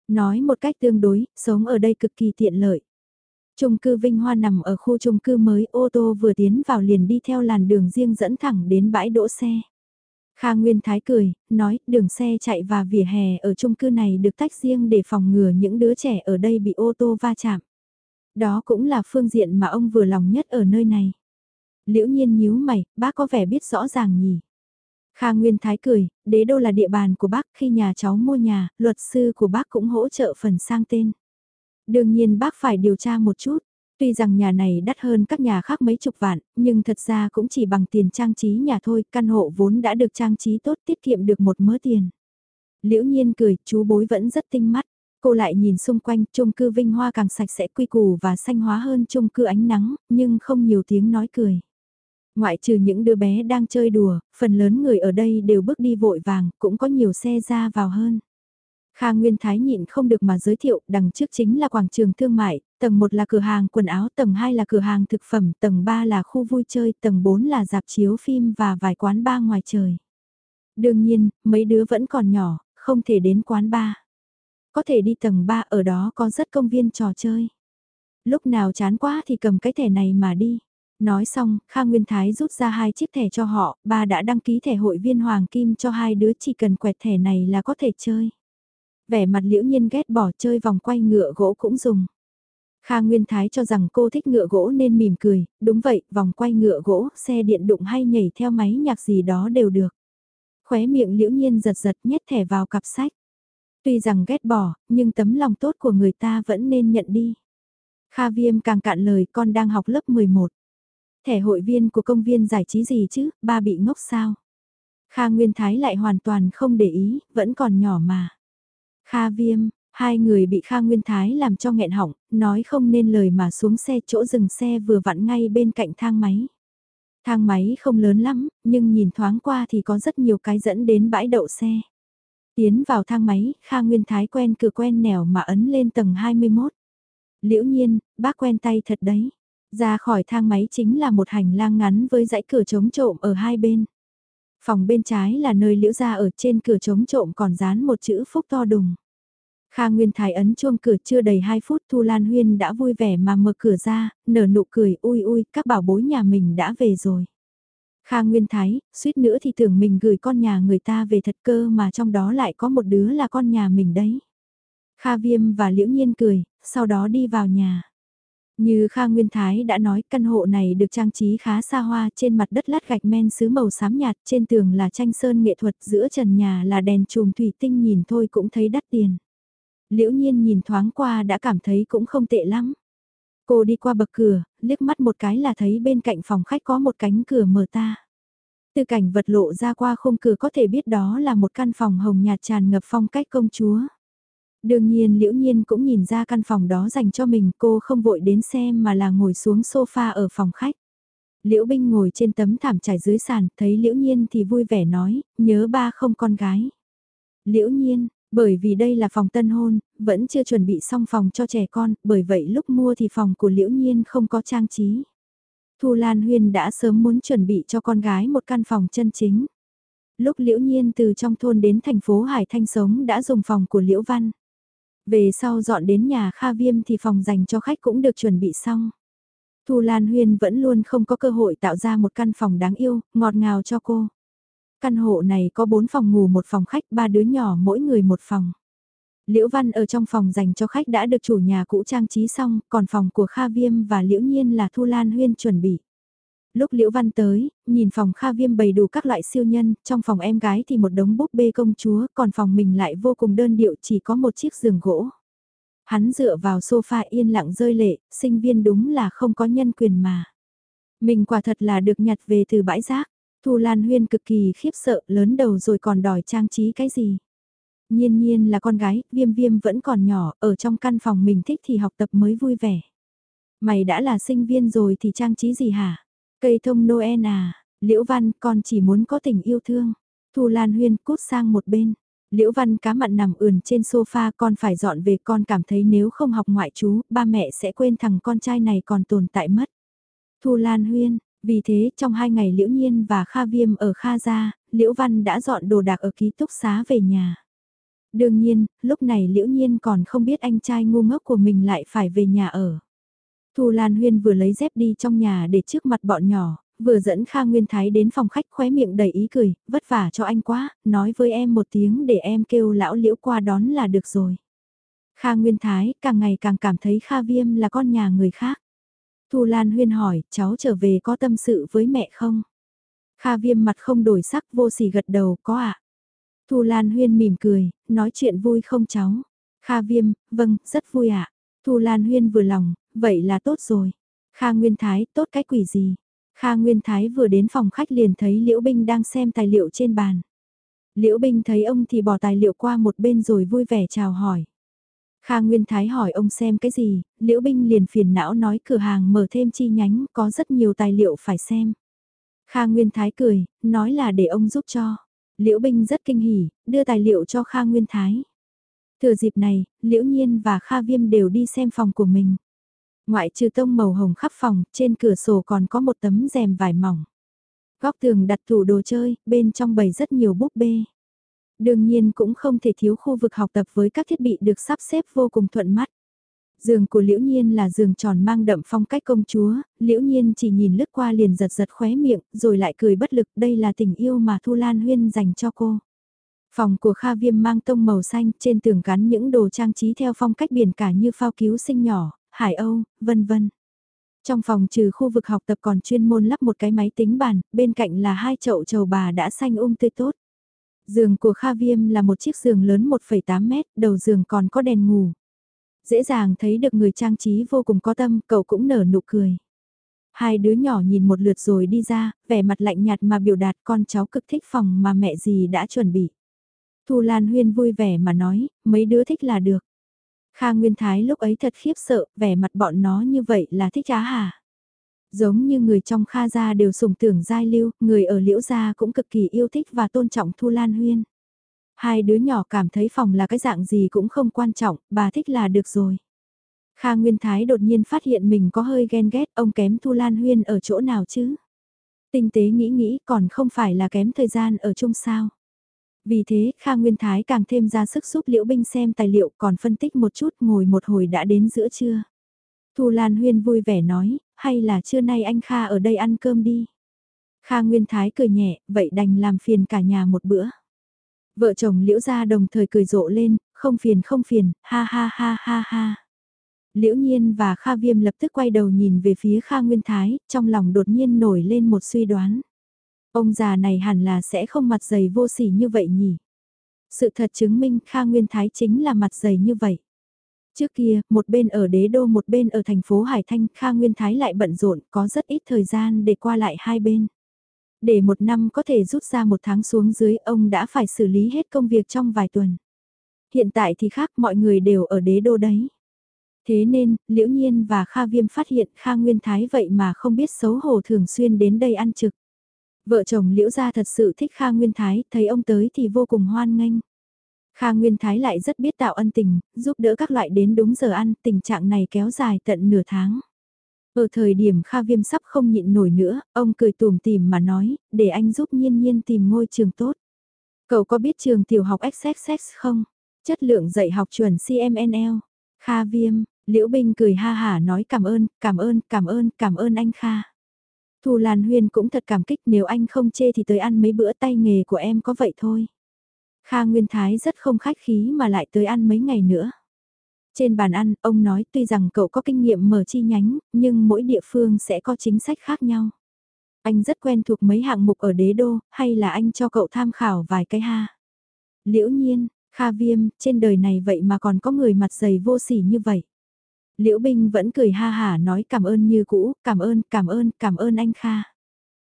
Nói một cách tương đối, sống ở đây cực kỳ tiện lợi. Trung cư Vinh Hoa nằm ở khu trung cư mới ô tô vừa tiến vào liền đi theo làn đường riêng dẫn thẳng đến bãi đỗ xe. Kha Nguyên Thái cười, nói đường xe chạy và vỉa hè ở chung cư này được tách riêng để phòng ngừa những đứa trẻ ở đây bị ô tô va chạm. Đó cũng là phương diện mà ông vừa lòng nhất ở nơi này. Liễu nhiên nhíu mày, bác có vẻ biết rõ ràng nhỉ. Kha Nguyên Thái cười, đế đô là địa bàn của bác khi nhà cháu mua nhà, luật sư của bác cũng hỗ trợ phần sang tên. Đương nhiên bác phải điều tra một chút, Tuy rằng nhà này đắt hơn các nhà khác mấy chục vạn, nhưng thật ra cũng chỉ bằng tiền trang trí nhà thôi, căn hộ vốn đã được trang trí tốt tiết kiệm được một mớ tiền. Liễu nhiên cười, chú bối vẫn rất tinh mắt. Cô lại nhìn xung quanh, chung cư Vinh Hoa càng sạch sẽ quy củ và xanh hóa hơn chung cư ánh nắng, nhưng không nhiều tiếng nói cười. Ngoại trừ những đứa bé đang chơi đùa, phần lớn người ở đây đều bước đi vội vàng, cũng có nhiều xe ra vào hơn. Kha Nguyên Thái nhịn không được mà giới thiệu, đằng trước chính là quảng trường thương mại, tầng 1 là cửa hàng quần áo, tầng 2 là cửa hàng thực phẩm, tầng 3 là khu vui chơi, tầng 4 là dạp chiếu phim và vài quán bar ngoài trời. Đương nhiên, mấy đứa vẫn còn nhỏ, không thể đến quán bar. Có thể đi tầng 3 ở đó có rất công viên trò chơi. Lúc nào chán quá thì cầm cái thẻ này mà đi. Nói xong, Kha Nguyên Thái rút ra hai chiếc thẻ cho họ, ba đã đăng ký thẻ hội viên Hoàng Kim cho hai đứa chỉ cần quẹt thẻ này là có thể chơi. Vẻ mặt liễu nhiên ghét bỏ chơi vòng quay ngựa gỗ cũng dùng. Kha Nguyên Thái cho rằng cô thích ngựa gỗ nên mỉm cười, đúng vậy, vòng quay ngựa gỗ, xe điện đụng hay nhảy theo máy nhạc gì đó đều được. Khóe miệng liễu nhiên giật giật nhét thẻ vào cặp sách. Tuy rằng ghét bỏ, nhưng tấm lòng tốt của người ta vẫn nên nhận đi. Kha Viêm càng cạn lời con đang học lớp 11. Thẻ hội viên của công viên giải trí gì chứ, ba bị ngốc sao? Kha Nguyên Thái lại hoàn toàn không để ý, vẫn còn nhỏ mà. Kha Viêm, hai người bị Kha Nguyên Thái làm cho nghẹn họng, nói không nên lời mà xuống xe chỗ dừng xe vừa vặn ngay bên cạnh thang máy. Thang máy không lớn lắm, nhưng nhìn thoáng qua thì có rất nhiều cái dẫn đến bãi đậu xe. Tiến vào thang máy, Kha Nguyên Thái quen cửa quen nẻo mà ấn lên tầng 21. Liễu nhiên, bác quen tay thật đấy. Ra khỏi thang máy chính là một hành lang ngắn với dãy cửa chống trộm ở hai bên. Phòng bên trái là nơi liễu gia ở trên cửa chống trộm còn dán một chữ phúc to đùng. Kha Nguyên Thái ấn chuông cửa chưa đầy 2 phút Thu Lan Huyên đã vui vẻ mà mở cửa ra, nở nụ cười ui ui các bảo bối nhà mình đã về rồi. Kha Nguyên Thái, suýt nữa thì tưởng mình gửi con nhà người ta về thật cơ mà trong đó lại có một đứa là con nhà mình đấy. Kha Viêm và Liễu Nhiên cười, sau đó đi vào nhà. Như Kha Nguyên Thái đã nói, căn hộ này được trang trí khá xa hoa, trên mặt đất lát gạch men sứ màu xám nhạt, trên tường là tranh sơn nghệ thuật, giữa trần nhà là đèn chùm thủy tinh nhìn thôi cũng thấy đắt tiền. Liễu Nhiên nhìn thoáng qua đã cảm thấy cũng không tệ lắm. Cô đi qua bậc cửa, liếc mắt một cái là thấy bên cạnh phòng khách có một cánh cửa mở ta. Từ cảnh vật lộ ra qua khung cửa có thể biết đó là một căn phòng hồng nhạt tràn ngập phong cách công chúa. Đương nhiên liễu nhiên cũng nhìn ra căn phòng đó dành cho mình cô không vội đến xem mà là ngồi xuống sofa ở phòng khách. Liễu Binh ngồi trên tấm thảm trải dưới sàn, thấy Liễu Nhiên thì vui vẻ nói, nhớ ba không con gái. Liễu Nhiên, bởi vì đây là phòng tân hôn, vẫn chưa chuẩn bị xong phòng cho trẻ con, bởi vậy lúc mua thì phòng của Liễu Nhiên không có trang trí. Thu Lan Huyên đã sớm muốn chuẩn bị cho con gái một căn phòng chân chính. Lúc Liễu Nhiên từ trong thôn đến thành phố Hải Thanh sống đã dùng phòng của Liễu Văn. Về sau dọn đến nhà Kha Viêm thì phòng dành cho khách cũng được chuẩn bị xong. Thu Lan Huyên vẫn luôn không có cơ hội tạo ra một căn phòng đáng yêu, ngọt ngào cho cô. Căn hộ này có 4 phòng ngủ một phòng khách, ba đứa nhỏ mỗi người một phòng. Liễu Văn ở trong phòng dành cho khách đã được chủ nhà cũ trang trí xong, còn phòng của Kha Viêm và Liễu Nhiên là Thu Lan Huyên chuẩn bị. Lúc Liễu Văn tới, nhìn phòng Kha Viêm bày đủ các loại siêu nhân, trong phòng em gái thì một đống búp bê công chúa, còn phòng mình lại vô cùng đơn điệu chỉ có một chiếc giường gỗ. Hắn dựa vào sofa yên lặng rơi lệ, sinh viên đúng là không có nhân quyền mà. Mình quả thật là được nhặt về từ bãi rác. Thu Lan Huyên cực kỳ khiếp sợ, lớn đầu rồi còn đòi trang trí cái gì. Nhiên nhiên là con gái, viêm viêm vẫn còn nhỏ, ở trong căn phòng mình thích thì học tập mới vui vẻ. Mày đã là sinh viên rồi thì trang trí gì hả? Cây thông Noel à, Liễu Văn con chỉ muốn có tình yêu thương. Thu Lan Huyên cút sang một bên. Liễu Văn cá mặn nằm ườn trên sofa con phải dọn về con cảm thấy nếu không học ngoại chú, ba mẹ sẽ quên thằng con trai này còn tồn tại mất. Thu Lan Huyên, vì thế trong hai ngày Liễu Nhiên và Kha Viêm ở Kha Gia, Liễu Văn đã dọn đồ đạc ở ký túc xá về nhà. Đương nhiên, lúc này Liễu Nhiên còn không biết anh trai ngu ngốc của mình lại phải về nhà ở. Thu Lan Huyên vừa lấy dép đi trong nhà để trước mặt bọn nhỏ, vừa dẫn Kha Nguyên Thái đến phòng khách khóe miệng đầy ý cười, vất vả cho anh quá, nói với em một tiếng để em kêu lão liễu qua đón là được rồi. Kha Nguyên Thái càng ngày càng cảm thấy Kha Viêm là con nhà người khác. Thu Lan Huyên hỏi, cháu trở về có tâm sự với mẹ không? Kha Viêm mặt không đổi sắc vô sỉ gật đầu, có ạ. À? Thu Lan Huyên mỉm cười, nói chuyện vui không cháu? Kha Viêm, vâng, rất vui ạ. À? Thu Lan Huyên vừa lòng, vậy là tốt rồi. Kha Nguyên Thái, tốt cái quỷ gì? Kha Nguyên Thái vừa đến phòng khách liền thấy Liễu Binh đang xem tài liệu trên bàn. Liễu Binh thấy ông thì bỏ tài liệu qua một bên rồi vui vẻ chào hỏi. Kha Nguyên Thái hỏi ông xem cái gì, Liễu Binh liền phiền não nói cửa hàng mở thêm chi nhánh, có rất nhiều tài liệu phải xem. Kha Nguyên Thái cười, nói là để ông giúp cho. Liễu Binh rất kinh hỉ, đưa tài liệu cho Kha Nguyên Thái. Thừa dịp này, Liễu Nhiên và Kha Viêm đều đi xem phòng của mình. Ngoại trừ tông màu hồng khắp phòng, trên cửa sổ còn có một tấm rèm vải mỏng. Góc tường đặt tủ đồ chơi, bên trong bày rất nhiều búp bê. Đương nhiên cũng không thể thiếu khu vực học tập với các thiết bị được sắp xếp vô cùng thuận mắt. Giường của Liễu Nhiên là giường tròn mang đậm phong cách công chúa, Liễu Nhiên chỉ nhìn lướt qua liền giật giật khóe miệng, rồi lại cười bất lực, đây là tình yêu mà Thu Lan Huyên dành cho cô. Phòng của Kha Viêm mang tông màu xanh, trên tường gắn những đồ trang trí theo phong cách biển cả như phao cứu sinh nhỏ, Hải Âu, vân vân. Trong phòng trừ khu vực học tập còn chuyên môn lắp một cái máy tính bàn, bên cạnh là hai chậu trầu bà đã xanh um tươi tốt. Giường của Kha Viêm là một chiếc giường lớn 1,8 mét, đầu giường còn có đèn ngủ. Dễ dàng thấy được người trang trí vô cùng có tâm, cậu cũng nở nụ cười. Hai đứa nhỏ nhìn một lượt rồi đi ra, vẻ mặt lạnh nhạt mà biểu đạt con cháu cực thích phòng mà mẹ gì đã chuẩn bị. Thu Lan Huyên vui vẻ mà nói, mấy đứa thích là được. Kha Nguyên Thái lúc ấy thật khiếp sợ, vẻ mặt bọn nó như vậy là thích á hả? Giống như người trong Kha gia đều sùng tưởng giai lưu, người ở Liễu gia cũng cực kỳ yêu thích và tôn trọng Thu Lan Huyên. Hai đứa nhỏ cảm thấy phòng là cái dạng gì cũng không quan trọng, bà thích là được rồi. Kha Nguyên Thái đột nhiên phát hiện mình có hơi ghen ghét ông kém Thu Lan Huyên ở chỗ nào chứ? Tinh tế nghĩ nghĩ còn không phải là kém thời gian ở chung sao. Vì thế, Kha Nguyên Thái càng thêm ra sức giúp Liễu Binh xem tài liệu còn phân tích một chút ngồi một hồi đã đến giữa trưa. Thu Lan Huyên vui vẻ nói, hay là trưa nay anh Kha ở đây ăn cơm đi. Kha Nguyên Thái cười nhẹ, vậy đành làm phiền cả nhà một bữa. Vợ chồng Liễu gia đồng thời cười rộ lên, không phiền không phiền, ha ha ha ha ha. Liễu Nhiên và Kha Viêm lập tức quay đầu nhìn về phía Kha Nguyên Thái, trong lòng đột nhiên nổi lên một suy đoán. Ông già này hẳn là sẽ không mặt dày vô sỉ như vậy nhỉ. Sự thật chứng minh Kha Nguyên Thái chính là mặt dày như vậy. Trước kia, một bên ở đế đô một bên ở thành phố Hải Thanh, Kha Nguyên Thái lại bận rộn, có rất ít thời gian để qua lại hai bên. Để một năm có thể rút ra một tháng xuống dưới, ông đã phải xử lý hết công việc trong vài tuần. Hiện tại thì khác, mọi người đều ở đế đô đấy. Thế nên, Liễu Nhiên và Kha Viêm phát hiện Kha Nguyên Thái vậy mà không biết xấu hổ thường xuyên đến đây ăn trực. Vợ chồng Liễu gia thật sự thích Kha Nguyên Thái, thấy ông tới thì vô cùng hoan nghênh. Kha Nguyên Thái lại rất biết tạo ân tình, giúp đỡ các loại đến đúng giờ ăn, tình trạng này kéo dài tận nửa tháng. Ở thời điểm Kha Viêm sắp không nhịn nổi nữa, ông cười tùm tìm mà nói, để anh giúp nhiên nhiên tìm ngôi trường tốt. Cậu có biết trường tiểu học XXX không? Chất lượng dạy học chuẩn CMNL. Kha Viêm, Liễu Binh cười ha hả nói cảm ơn, cảm ơn, cảm ơn, cảm ơn anh Kha. Thu Lan Huyên cũng thật cảm kích nếu anh không chê thì tới ăn mấy bữa tay nghề của em có vậy thôi. Kha Nguyên Thái rất không khách khí mà lại tới ăn mấy ngày nữa. Trên bàn ăn, ông nói tuy rằng cậu có kinh nghiệm mở chi nhánh, nhưng mỗi địa phương sẽ có chính sách khác nhau. Anh rất quen thuộc mấy hạng mục ở đế đô, hay là anh cho cậu tham khảo vài cái ha? Liễu nhiên, Kha Viêm, trên đời này vậy mà còn có người mặt dày vô sỉ như vậy. Liễu Binh vẫn cười ha hả nói cảm ơn như cũ, cảm ơn, cảm ơn, cảm ơn anh Kha.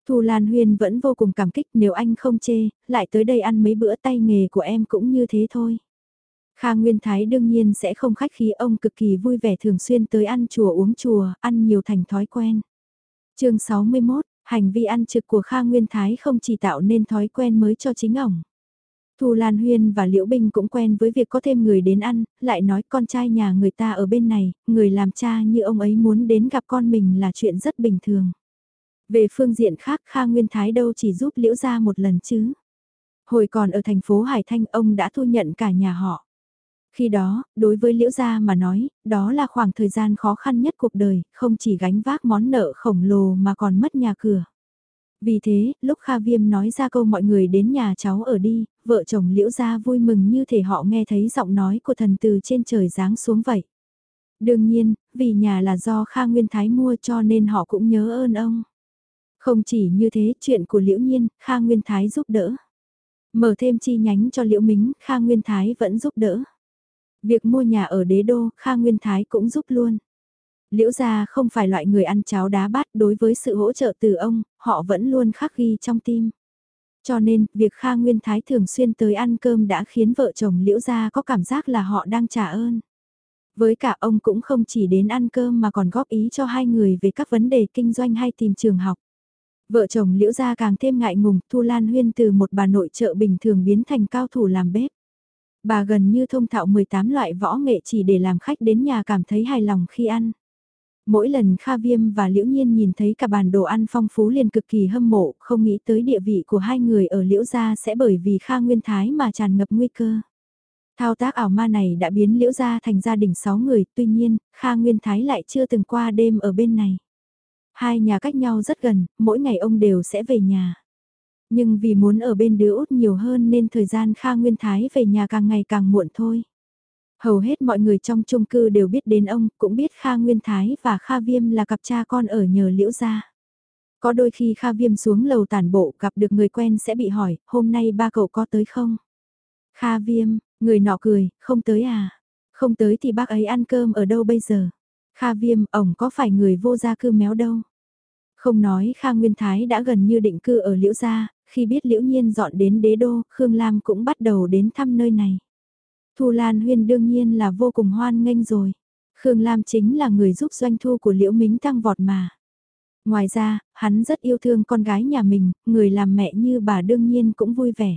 Thu Lan Huyên vẫn vô cùng cảm kích nếu anh không chê, lại tới đây ăn mấy bữa tay nghề của em cũng như thế thôi. Kha Nguyên Thái đương nhiên sẽ không khách khí ông cực kỳ vui vẻ thường xuyên tới ăn chùa uống chùa, ăn nhiều thành thói quen. chương 61, hành vi ăn trực của Kha Nguyên Thái không chỉ tạo nên thói quen mới cho chính ổng. Thu Lan Huyên và Liễu Bình cũng quen với việc có thêm người đến ăn, lại nói con trai nhà người ta ở bên này, người làm cha như ông ấy muốn đến gặp con mình là chuyện rất bình thường. Về phương diện khác Kha Nguyên Thái đâu chỉ giúp Liễu ra một lần chứ. Hồi còn ở thành phố Hải Thanh ông đã thu nhận cả nhà họ. Khi đó, đối với Liễu Gia mà nói, đó là khoảng thời gian khó khăn nhất cuộc đời, không chỉ gánh vác món nợ khổng lồ mà còn mất nhà cửa. Vì thế, lúc Kha Viêm nói ra câu mọi người đến nhà cháu ở đi, vợ chồng Liễu Gia vui mừng như thể họ nghe thấy giọng nói của thần từ trên trời giáng xuống vậy. Đương nhiên, vì nhà là do Kha Nguyên Thái mua cho nên họ cũng nhớ ơn ông. Không chỉ như thế, chuyện của Liễu Nhiên, Kha Nguyên Thái giúp đỡ. Mở thêm chi nhánh cho Liễu Mính, Kha Nguyên Thái vẫn giúp đỡ. Việc mua nhà ở đế đô, Kha Nguyên Thái cũng giúp luôn. Liễu gia không phải loại người ăn cháo đá bát đối với sự hỗ trợ từ ông, họ vẫn luôn khắc ghi trong tim. Cho nên, việc Kha Nguyên Thái thường xuyên tới ăn cơm đã khiến vợ chồng Liễu gia có cảm giác là họ đang trả ơn. Với cả ông cũng không chỉ đến ăn cơm mà còn góp ý cho hai người về các vấn đề kinh doanh hay tìm trường học. Vợ chồng Liễu gia càng thêm ngại ngùng, Thu Lan Huyên từ một bà nội trợ bình thường biến thành cao thủ làm bếp. Bà gần như thông thạo 18 loại võ nghệ chỉ để làm khách đến nhà cảm thấy hài lòng khi ăn. Mỗi lần Kha Viêm và Liễu Nhiên nhìn thấy cả bàn đồ ăn phong phú liền cực kỳ hâm mộ, không nghĩ tới địa vị của hai người ở Liễu Gia sẽ bởi vì Kha Nguyên Thái mà tràn ngập nguy cơ. Thao tác ảo ma này đã biến Liễu Gia thành gia đình 6 người, tuy nhiên, Kha Nguyên Thái lại chưa từng qua đêm ở bên này. Hai nhà cách nhau rất gần, mỗi ngày ông đều sẽ về nhà. Nhưng vì muốn ở bên đứa út nhiều hơn nên thời gian Kha Nguyên Thái về nhà càng ngày càng muộn thôi. Hầu hết mọi người trong chung cư đều biết đến ông, cũng biết Kha Nguyên Thái và Kha Viêm là cặp cha con ở nhờ liễu gia. Có đôi khi Kha Viêm xuống lầu tản bộ gặp được người quen sẽ bị hỏi, hôm nay ba cậu có tới không? Kha Viêm, người nọ cười, không tới à? Không tới thì bác ấy ăn cơm ở đâu bây giờ? Kha Viêm, ổng có phải người vô gia cư méo đâu? Không nói Kha Nguyên Thái đã gần như định cư ở Liễu Gia, khi biết Liễu Nhiên dọn đến đế đô, Khương Lam cũng bắt đầu đến thăm nơi này. Thu Lan Huyên đương nhiên là vô cùng hoan nghênh rồi. Khương Lam chính là người giúp doanh thu của Liễu Mính tăng vọt mà. Ngoài ra, hắn rất yêu thương con gái nhà mình, người làm mẹ như bà đương nhiên cũng vui vẻ.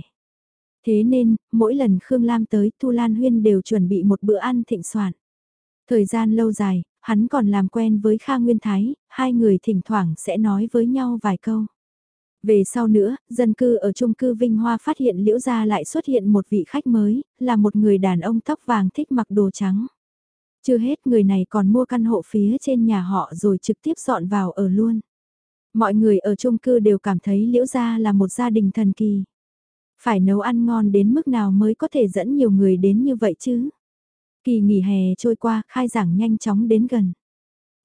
Thế nên, mỗi lần Khương Lam tới, Thu Lan Huyên đều chuẩn bị một bữa ăn thịnh soạn. Thời gian lâu dài, hắn còn làm quen với Kha Nguyên Thái, hai người thỉnh thoảng sẽ nói với nhau vài câu. Về sau nữa, dân cư ở chung cư Vinh Hoa phát hiện liễu gia lại xuất hiện một vị khách mới, là một người đàn ông tóc vàng thích mặc đồ trắng. Chưa hết người này còn mua căn hộ phía trên nhà họ rồi trực tiếp dọn vào ở luôn. Mọi người ở chung cư đều cảm thấy liễu gia là một gia đình thần kỳ. Phải nấu ăn ngon đến mức nào mới có thể dẫn nhiều người đến như vậy chứ? Kỳ nghỉ hè trôi qua, khai giảng nhanh chóng đến gần.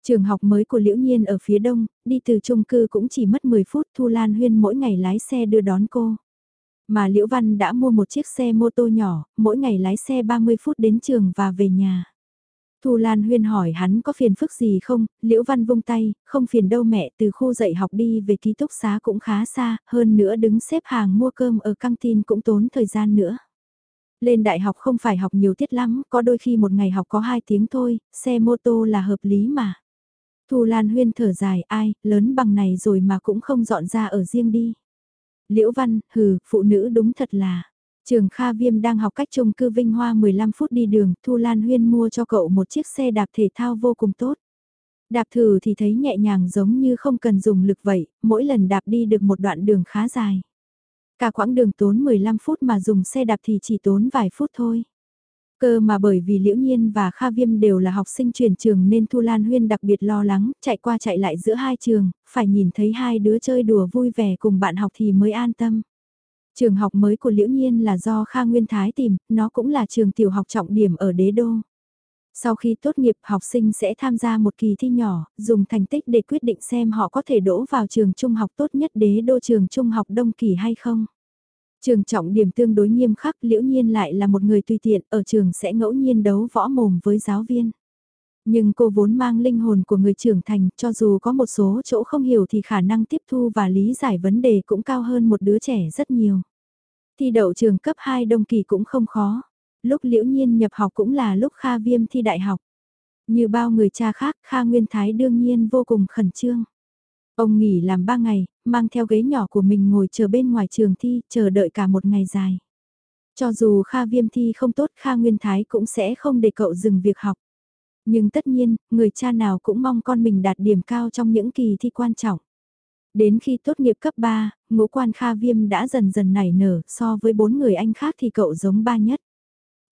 Trường học mới của Liễu Nhiên ở phía đông, đi từ chung cư cũng chỉ mất 10 phút Thu Lan Huyên mỗi ngày lái xe đưa đón cô. Mà Liễu Văn đã mua một chiếc xe mô tô nhỏ, mỗi ngày lái xe 30 phút đến trường và về nhà. Thu Lan Huyên hỏi hắn có phiền phức gì không, Liễu Văn vung tay, không phiền đâu mẹ, từ khu dạy học đi về ký túc xá cũng khá xa, hơn nữa đứng xếp hàng mua cơm ở căng tin cũng tốn thời gian nữa. Lên đại học không phải học nhiều tiết lắm, có đôi khi một ngày học có 2 tiếng thôi, xe mô tô là hợp lý mà. Thu Lan Huyên thở dài, ai, lớn bằng này rồi mà cũng không dọn ra ở riêng đi. Liễu Văn, hừ, phụ nữ đúng thật là. Trường Kha Viêm đang học cách chung cư Vinh Hoa 15 phút đi đường, Thu Lan Huyên mua cho cậu một chiếc xe đạp thể thao vô cùng tốt. Đạp thử thì thấy nhẹ nhàng giống như không cần dùng lực vậy, mỗi lần đạp đi được một đoạn đường khá dài. Cả quãng đường tốn 15 phút mà dùng xe đạp thì chỉ tốn vài phút thôi. Cơ mà bởi vì Liễu Nhiên và Kha Viêm đều là học sinh chuyển trường nên Thu Lan Huyên đặc biệt lo lắng, chạy qua chạy lại giữa hai trường, phải nhìn thấy hai đứa chơi đùa vui vẻ cùng bạn học thì mới an tâm. Trường học mới của Liễu Nhiên là do Kha Nguyên Thái tìm, nó cũng là trường tiểu học trọng điểm ở đế đô. Sau khi tốt nghiệp học sinh sẽ tham gia một kỳ thi nhỏ, dùng thành tích để quyết định xem họ có thể đỗ vào trường trung học tốt nhất đế đô trường trung học đông kỳ hay không. Trường trọng điểm tương đối nghiêm khắc, liễu nhiên lại là một người tùy tiện, ở trường sẽ ngẫu nhiên đấu võ mồm với giáo viên. Nhưng cô vốn mang linh hồn của người trưởng thành, cho dù có một số chỗ không hiểu thì khả năng tiếp thu và lý giải vấn đề cũng cao hơn một đứa trẻ rất nhiều. Thi đậu trường cấp 2 đông kỳ cũng không khó. Lúc liễu nhiên nhập học cũng là lúc Kha Viêm thi đại học. Như bao người cha khác, Kha Nguyên Thái đương nhiên vô cùng khẩn trương. Ông nghỉ làm 3 ngày, mang theo ghế nhỏ của mình ngồi chờ bên ngoài trường thi, chờ đợi cả một ngày dài. Cho dù Kha Viêm thi không tốt Kha Nguyên Thái cũng sẽ không để cậu dừng việc học. Nhưng tất nhiên, người cha nào cũng mong con mình đạt điểm cao trong những kỳ thi quan trọng. Đến khi tốt nghiệp cấp 3, ngũ quan Kha Viêm đã dần dần nảy nở, so với bốn người anh khác thì cậu giống ba nhất.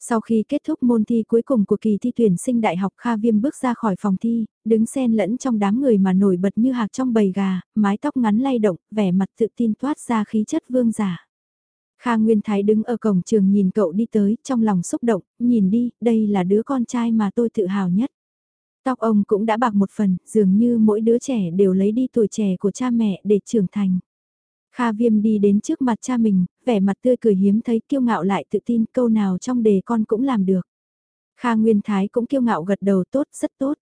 Sau khi kết thúc môn thi cuối cùng của kỳ thi tuyển sinh đại học Kha Viêm bước ra khỏi phòng thi, đứng xen lẫn trong đám người mà nổi bật như hạc trong bầy gà, mái tóc ngắn lay động, vẻ mặt tự tin toát ra khí chất vương giả. Kha Nguyên Thái đứng ở cổng trường nhìn cậu đi tới, trong lòng xúc động, nhìn đi, đây là đứa con trai mà tôi tự hào nhất. Tóc ông cũng đã bạc một phần, dường như mỗi đứa trẻ đều lấy đi tuổi trẻ của cha mẹ để trưởng thành. Kha Viêm đi đến trước mặt cha mình, vẻ mặt tươi cười hiếm thấy kiêu ngạo lại tự tin câu nào trong đề con cũng làm được. Kha Nguyên Thái cũng kiêu ngạo gật đầu tốt, rất tốt.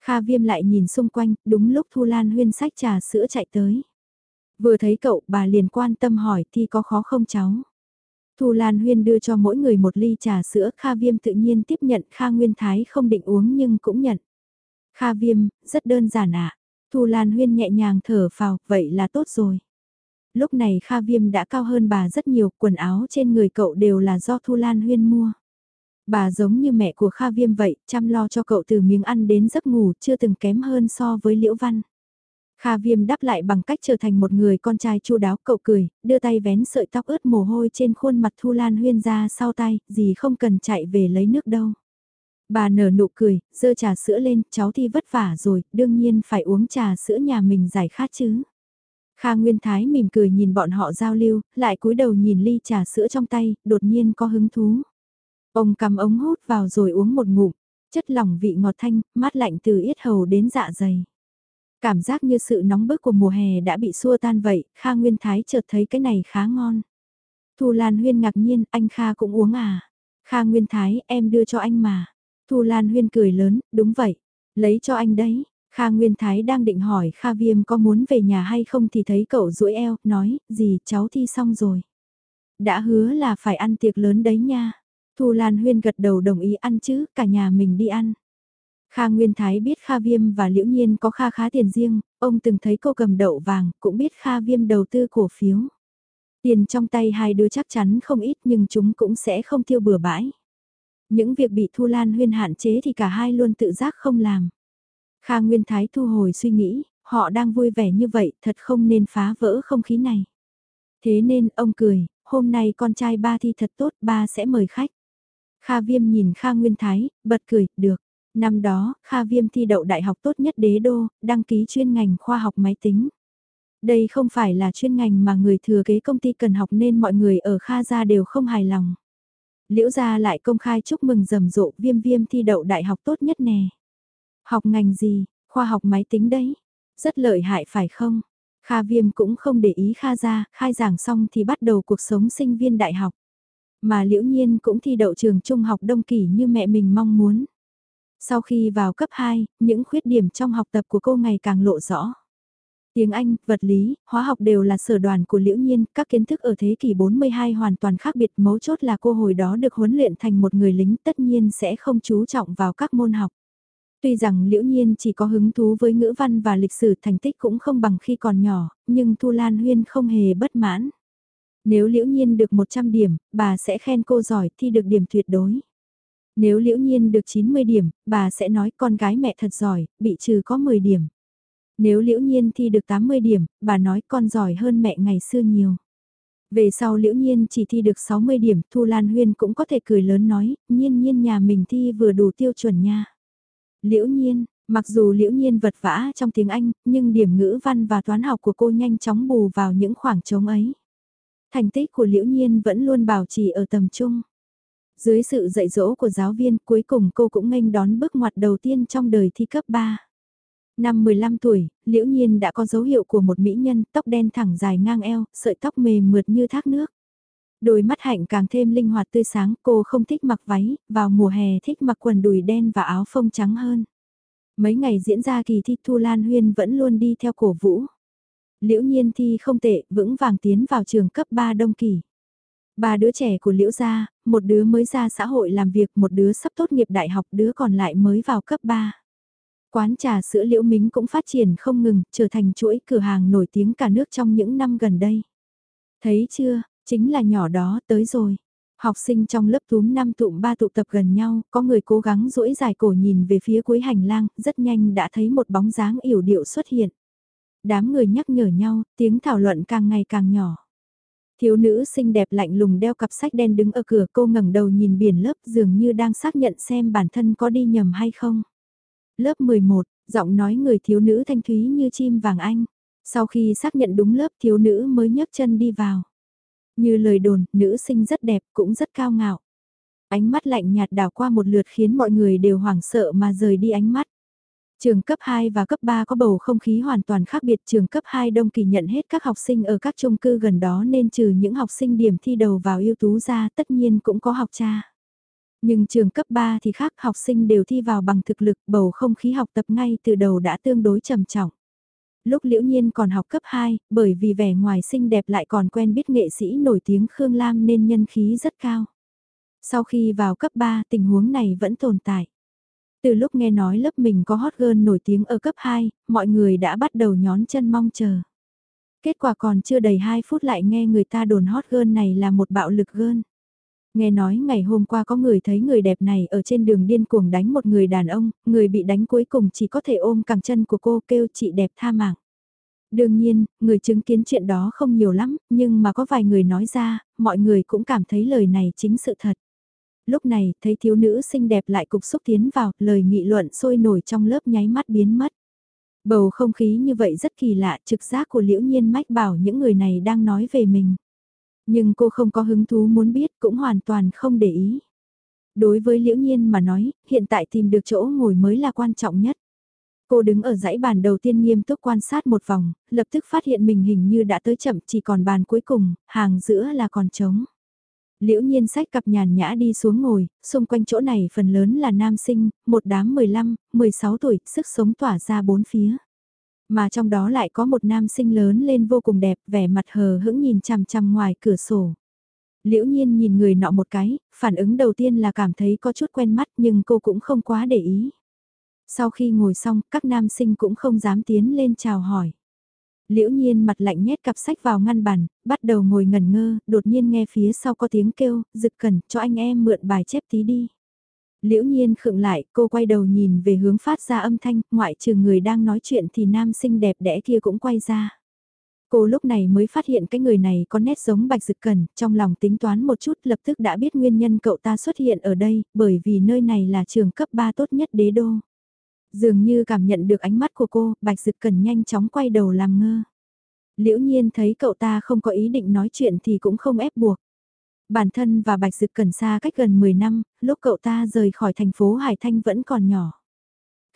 Kha Viêm lại nhìn xung quanh, đúng lúc Thu Lan huyên sách trà sữa chạy tới. Vừa thấy cậu, bà liền quan tâm hỏi thi có khó không cháu. Thu Lan Huyên đưa cho mỗi người một ly trà sữa, Kha Viêm tự nhiên tiếp nhận, Kha Nguyên Thái không định uống nhưng cũng nhận. Kha Viêm, rất đơn giản ạ. À. Thu Lan Huyên nhẹ nhàng thở phào, vậy là tốt rồi lúc này Kha Viêm đã cao hơn bà rất nhiều, quần áo trên người cậu đều là do Thu Lan Huyên mua. Bà giống như mẹ của Kha Viêm vậy, chăm lo cho cậu từ miếng ăn đến giấc ngủ chưa từng kém hơn so với Liễu Văn. Kha Viêm đáp lại bằng cách trở thành một người con trai chu đáo cậu cười, đưa tay vén sợi tóc ướt mồ hôi trên khuôn mặt Thu Lan Huyên ra sau tay, gì không cần chạy về lấy nước đâu. Bà nở nụ cười, dơ trà sữa lên, cháu thi vất vả rồi, đương nhiên phải uống trà sữa nhà mình giải khát chứ. Kha Nguyên Thái mỉm cười nhìn bọn họ giao lưu, lại cúi đầu nhìn ly trà sữa trong tay, đột nhiên có hứng thú. Ông cầm ống hút vào rồi uống một ngụm, chất lỏng vị ngọt thanh, mát lạnh từ yết hầu đến dạ dày. Cảm giác như sự nóng bức của mùa hè đã bị xua tan vậy, Kha Nguyên Thái chợt thấy cái này khá ngon. Thu Lan Huyên ngạc nhiên, anh Kha cũng uống à? Kha Nguyên Thái, em đưa cho anh mà. Thu Lan Huyên cười lớn, đúng vậy, lấy cho anh đấy. Kha Nguyên Thái đang định hỏi Kha Viêm có muốn về nhà hay không thì thấy cậu duỗi eo, nói, gì cháu thi xong rồi. Đã hứa là phải ăn tiệc lớn đấy nha. Thu Lan Huyên gật đầu đồng ý ăn chứ, cả nhà mình đi ăn. Kha Nguyên Thái biết Kha Viêm và Liễu Nhiên có kha khá tiền riêng, ông từng thấy cô cầm đậu vàng, cũng biết Kha Viêm đầu tư cổ phiếu. Tiền trong tay hai đứa chắc chắn không ít nhưng chúng cũng sẽ không tiêu bừa bãi. Những việc bị Thu Lan Huyên hạn chế thì cả hai luôn tự giác không làm. Kha Nguyên Thái thu hồi suy nghĩ, họ đang vui vẻ như vậy, thật không nên phá vỡ không khí này. Thế nên, ông cười, hôm nay con trai ba thi thật tốt, ba sẽ mời khách. Kha Viêm nhìn Kha Nguyên Thái, bật cười, được. Năm đó, Kha Viêm thi đậu đại học tốt nhất đế đô, đăng ký chuyên ngành khoa học máy tính. Đây không phải là chuyên ngành mà người thừa kế công ty cần học nên mọi người ở Kha gia đều không hài lòng. Liễu gia lại công khai chúc mừng rầm rộ viêm viêm thi đậu đại học tốt nhất nè. Học ngành gì, khoa học máy tính đấy. Rất lợi hại phải không? Kha viêm cũng không để ý Kha ra khai giảng xong thì bắt đầu cuộc sống sinh viên đại học. Mà liễu nhiên cũng thi đậu trường trung học đông kỳ như mẹ mình mong muốn. Sau khi vào cấp 2, những khuyết điểm trong học tập của cô ngày càng lộ rõ. Tiếng Anh, vật lý, hóa học đều là sở đoàn của Liễu Nhiên, các kiến thức ở thế kỷ 42 hoàn toàn khác biệt mấu chốt là cô hồi đó được huấn luyện thành một người lính tất nhiên sẽ không chú trọng vào các môn học. Tuy rằng Liễu Nhiên chỉ có hứng thú với ngữ văn và lịch sử thành tích cũng không bằng khi còn nhỏ, nhưng Thu Lan Huyên không hề bất mãn. Nếu Liễu Nhiên được 100 điểm, bà sẽ khen cô giỏi thi được điểm tuyệt đối. Nếu Liễu Nhiên được 90 điểm, bà sẽ nói con gái mẹ thật giỏi, bị trừ có 10 điểm. Nếu liễu nhiên thi được 80 điểm, bà nói con giỏi hơn mẹ ngày xưa nhiều. Về sau liễu nhiên chỉ thi được 60 điểm, Thu Lan Huyên cũng có thể cười lớn nói, nhiên nhiên nhà mình thi vừa đủ tiêu chuẩn nha. Liễu nhiên, mặc dù liễu nhiên vật vã trong tiếng Anh, nhưng điểm ngữ văn và toán học của cô nhanh chóng bù vào những khoảng trống ấy. Thành tích của liễu nhiên vẫn luôn bảo trì ở tầm trung. Dưới sự dạy dỗ của giáo viên, cuối cùng cô cũng nghênh đón bước ngoặt đầu tiên trong đời thi cấp 3. Năm 15 tuổi, liễu nhiên đã có dấu hiệu của một mỹ nhân, tóc đen thẳng dài ngang eo, sợi tóc mềm mượt như thác nước. Đôi mắt hạnh càng thêm linh hoạt tươi sáng, cô không thích mặc váy, vào mùa hè thích mặc quần đùi đen và áo phông trắng hơn. Mấy ngày diễn ra kỳ thi Thu Lan Huyên vẫn luôn đi theo cổ vũ. Liễu nhiên thi không tệ, vững vàng tiến vào trường cấp 3 đông kỳ. Ba đứa trẻ của Liễu gia, một đứa mới ra xã hội làm việc, một đứa sắp tốt nghiệp đại học, đứa còn lại mới vào cấp 3. Quán trà sữa Liễu Mính cũng phát triển không ngừng, trở thành chuỗi cửa hàng nổi tiếng cả nước trong những năm gần đây. Thấy chưa, chính là nhỏ đó tới rồi. Học sinh trong lớp túm năm tụm ba tụ tập gần nhau, có người cố gắng duỗi dài cổ nhìn về phía cuối hành lang, rất nhanh đã thấy một bóng dáng yểu điệu xuất hiện. Đám người nhắc nhở nhau, tiếng thảo luận càng ngày càng nhỏ. Thiếu nữ xinh đẹp lạnh lùng đeo cặp sách đen đứng ở cửa cô ngẩng đầu nhìn biển lớp dường như đang xác nhận xem bản thân có đi nhầm hay không. Lớp 11, giọng nói người thiếu nữ thanh thúy như chim vàng anh. Sau khi xác nhận đúng lớp thiếu nữ mới nhấc chân đi vào. Như lời đồn, nữ sinh rất đẹp cũng rất cao ngạo. Ánh mắt lạnh nhạt đảo qua một lượt khiến mọi người đều hoảng sợ mà rời đi ánh mắt. Trường cấp 2 và cấp 3 có bầu không khí hoàn toàn khác biệt. Trường cấp 2 đông kỳ nhận hết các học sinh ở các chung cư gần đó nên trừ những học sinh điểm thi đầu vào ưu tú ra tất nhiên cũng có học cha. Nhưng trường cấp 3 thì khác học sinh đều thi vào bằng thực lực bầu không khí học tập ngay từ đầu đã tương đối trầm trọng. Lúc liễu nhiên còn học cấp 2, bởi vì vẻ ngoài xinh đẹp lại còn quen biết nghệ sĩ nổi tiếng Khương Lam nên nhân khí rất cao. Sau khi vào cấp 3 tình huống này vẫn tồn tại. Từ lúc nghe nói lớp mình có hot girl nổi tiếng ở cấp 2, mọi người đã bắt đầu nhón chân mong chờ. Kết quả còn chưa đầy 2 phút lại nghe người ta đồn hot girl này là một bạo lực girl. Nghe nói ngày hôm qua có người thấy người đẹp này ở trên đường điên cuồng đánh một người đàn ông, người bị đánh cuối cùng chỉ có thể ôm cẳng chân của cô kêu chị đẹp tha mạng. Đương nhiên, người chứng kiến chuyện đó không nhiều lắm, nhưng mà có vài người nói ra, mọi người cũng cảm thấy lời này chính sự thật. Lúc này, thấy thiếu nữ xinh đẹp lại cục xúc tiến vào, lời nghị luận sôi nổi trong lớp nháy mắt biến mất. Bầu không khí như vậy rất kỳ lạ, trực giác của liễu nhiên mách bảo những người này đang nói về mình. Nhưng cô không có hứng thú muốn biết cũng hoàn toàn không để ý. Đối với liễu nhiên mà nói, hiện tại tìm được chỗ ngồi mới là quan trọng nhất. Cô đứng ở dãy bàn đầu tiên nghiêm túc quan sát một vòng, lập tức phát hiện mình hình như đã tới chậm chỉ còn bàn cuối cùng, hàng giữa là còn trống. Liễu nhiên sách cặp nhàn nhã đi xuống ngồi, xung quanh chỗ này phần lớn là nam sinh, một đám 15, 16 tuổi, sức sống tỏa ra bốn phía. Mà trong đó lại có một nam sinh lớn lên vô cùng đẹp, vẻ mặt hờ hững nhìn chằm chằm ngoài cửa sổ. Liễu nhiên nhìn người nọ một cái, phản ứng đầu tiên là cảm thấy có chút quen mắt nhưng cô cũng không quá để ý. Sau khi ngồi xong, các nam sinh cũng không dám tiến lên chào hỏi. Liễu nhiên mặt lạnh nhét cặp sách vào ngăn bàn, bắt đầu ngồi ngẩn ngơ, đột nhiên nghe phía sau có tiếng kêu, rực cần cho anh em mượn bài chép tí đi. Liễu nhiên khựng lại, cô quay đầu nhìn về hướng phát ra âm thanh, ngoại trừ người đang nói chuyện thì nam sinh đẹp đẽ kia cũng quay ra. Cô lúc này mới phát hiện cái người này có nét giống Bạch Dực Cần, trong lòng tính toán một chút lập tức đã biết nguyên nhân cậu ta xuất hiện ở đây, bởi vì nơi này là trường cấp 3 tốt nhất đế đô. Dường như cảm nhận được ánh mắt của cô, Bạch Dực Cần nhanh chóng quay đầu làm ngơ. Liễu nhiên thấy cậu ta không có ý định nói chuyện thì cũng không ép buộc. Bản thân và Bạch Dực Cần xa cách gần 10 năm, lúc cậu ta rời khỏi thành phố Hải Thanh vẫn còn nhỏ.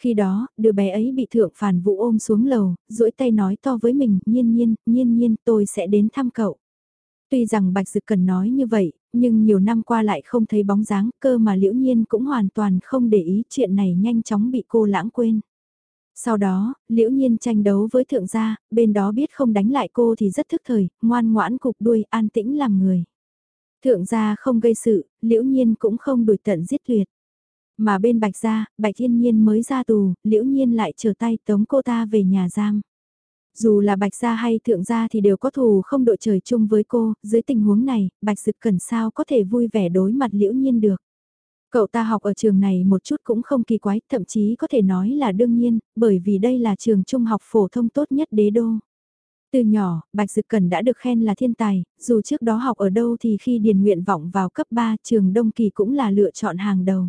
Khi đó, đứa bé ấy bị thượng phản vũ ôm xuống lầu, duỗi tay nói to với mình, nhiên nhiên, nhiên nhiên, tôi sẽ đến thăm cậu. Tuy rằng Bạch Dực Cần nói như vậy, nhưng nhiều năm qua lại không thấy bóng dáng, cơ mà liễu nhiên cũng hoàn toàn không để ý chuyện này nhanh chóng bị cô lãng quên. Sau đó, liễu nhiên tranh đấu với thượng gia, bên đó biết không đánh lại cô thì rất thức thời, ngoan ngoãn cục đuôi, an tĩnh làm người. Thượng gia không gây sự, liễu nhiên cũng không đuổi tận giết tuyệt. Mà bên Bạch Gia, Bạch Thiên Nhiên mới ra tù, liễu nhiên lại trở tay tống cô ta về nhà giam. Dù là Bạch Gia hay Thượng Gia thì đều có thù không đội trời chung với cô, dưới tình huống này, Bạch Dực Cần sao có thể vui vẻ đối mặt liễu nhiên được. Cậu ta học ở trường này một chút cũng không kỳ quái, thậm chí có thể nói là đương nhiên, bởi vì đây là trường trung học phổ thông tốt nhất đế đô. Từ nhỏ, Bạch Dực Cần đã được khen là thiên tài, dù trước đó học ở đâu thì khi điền nguyện vọng vào cấp 3 trường Đông Kỳ cũng là lựa chọn hàng đầu.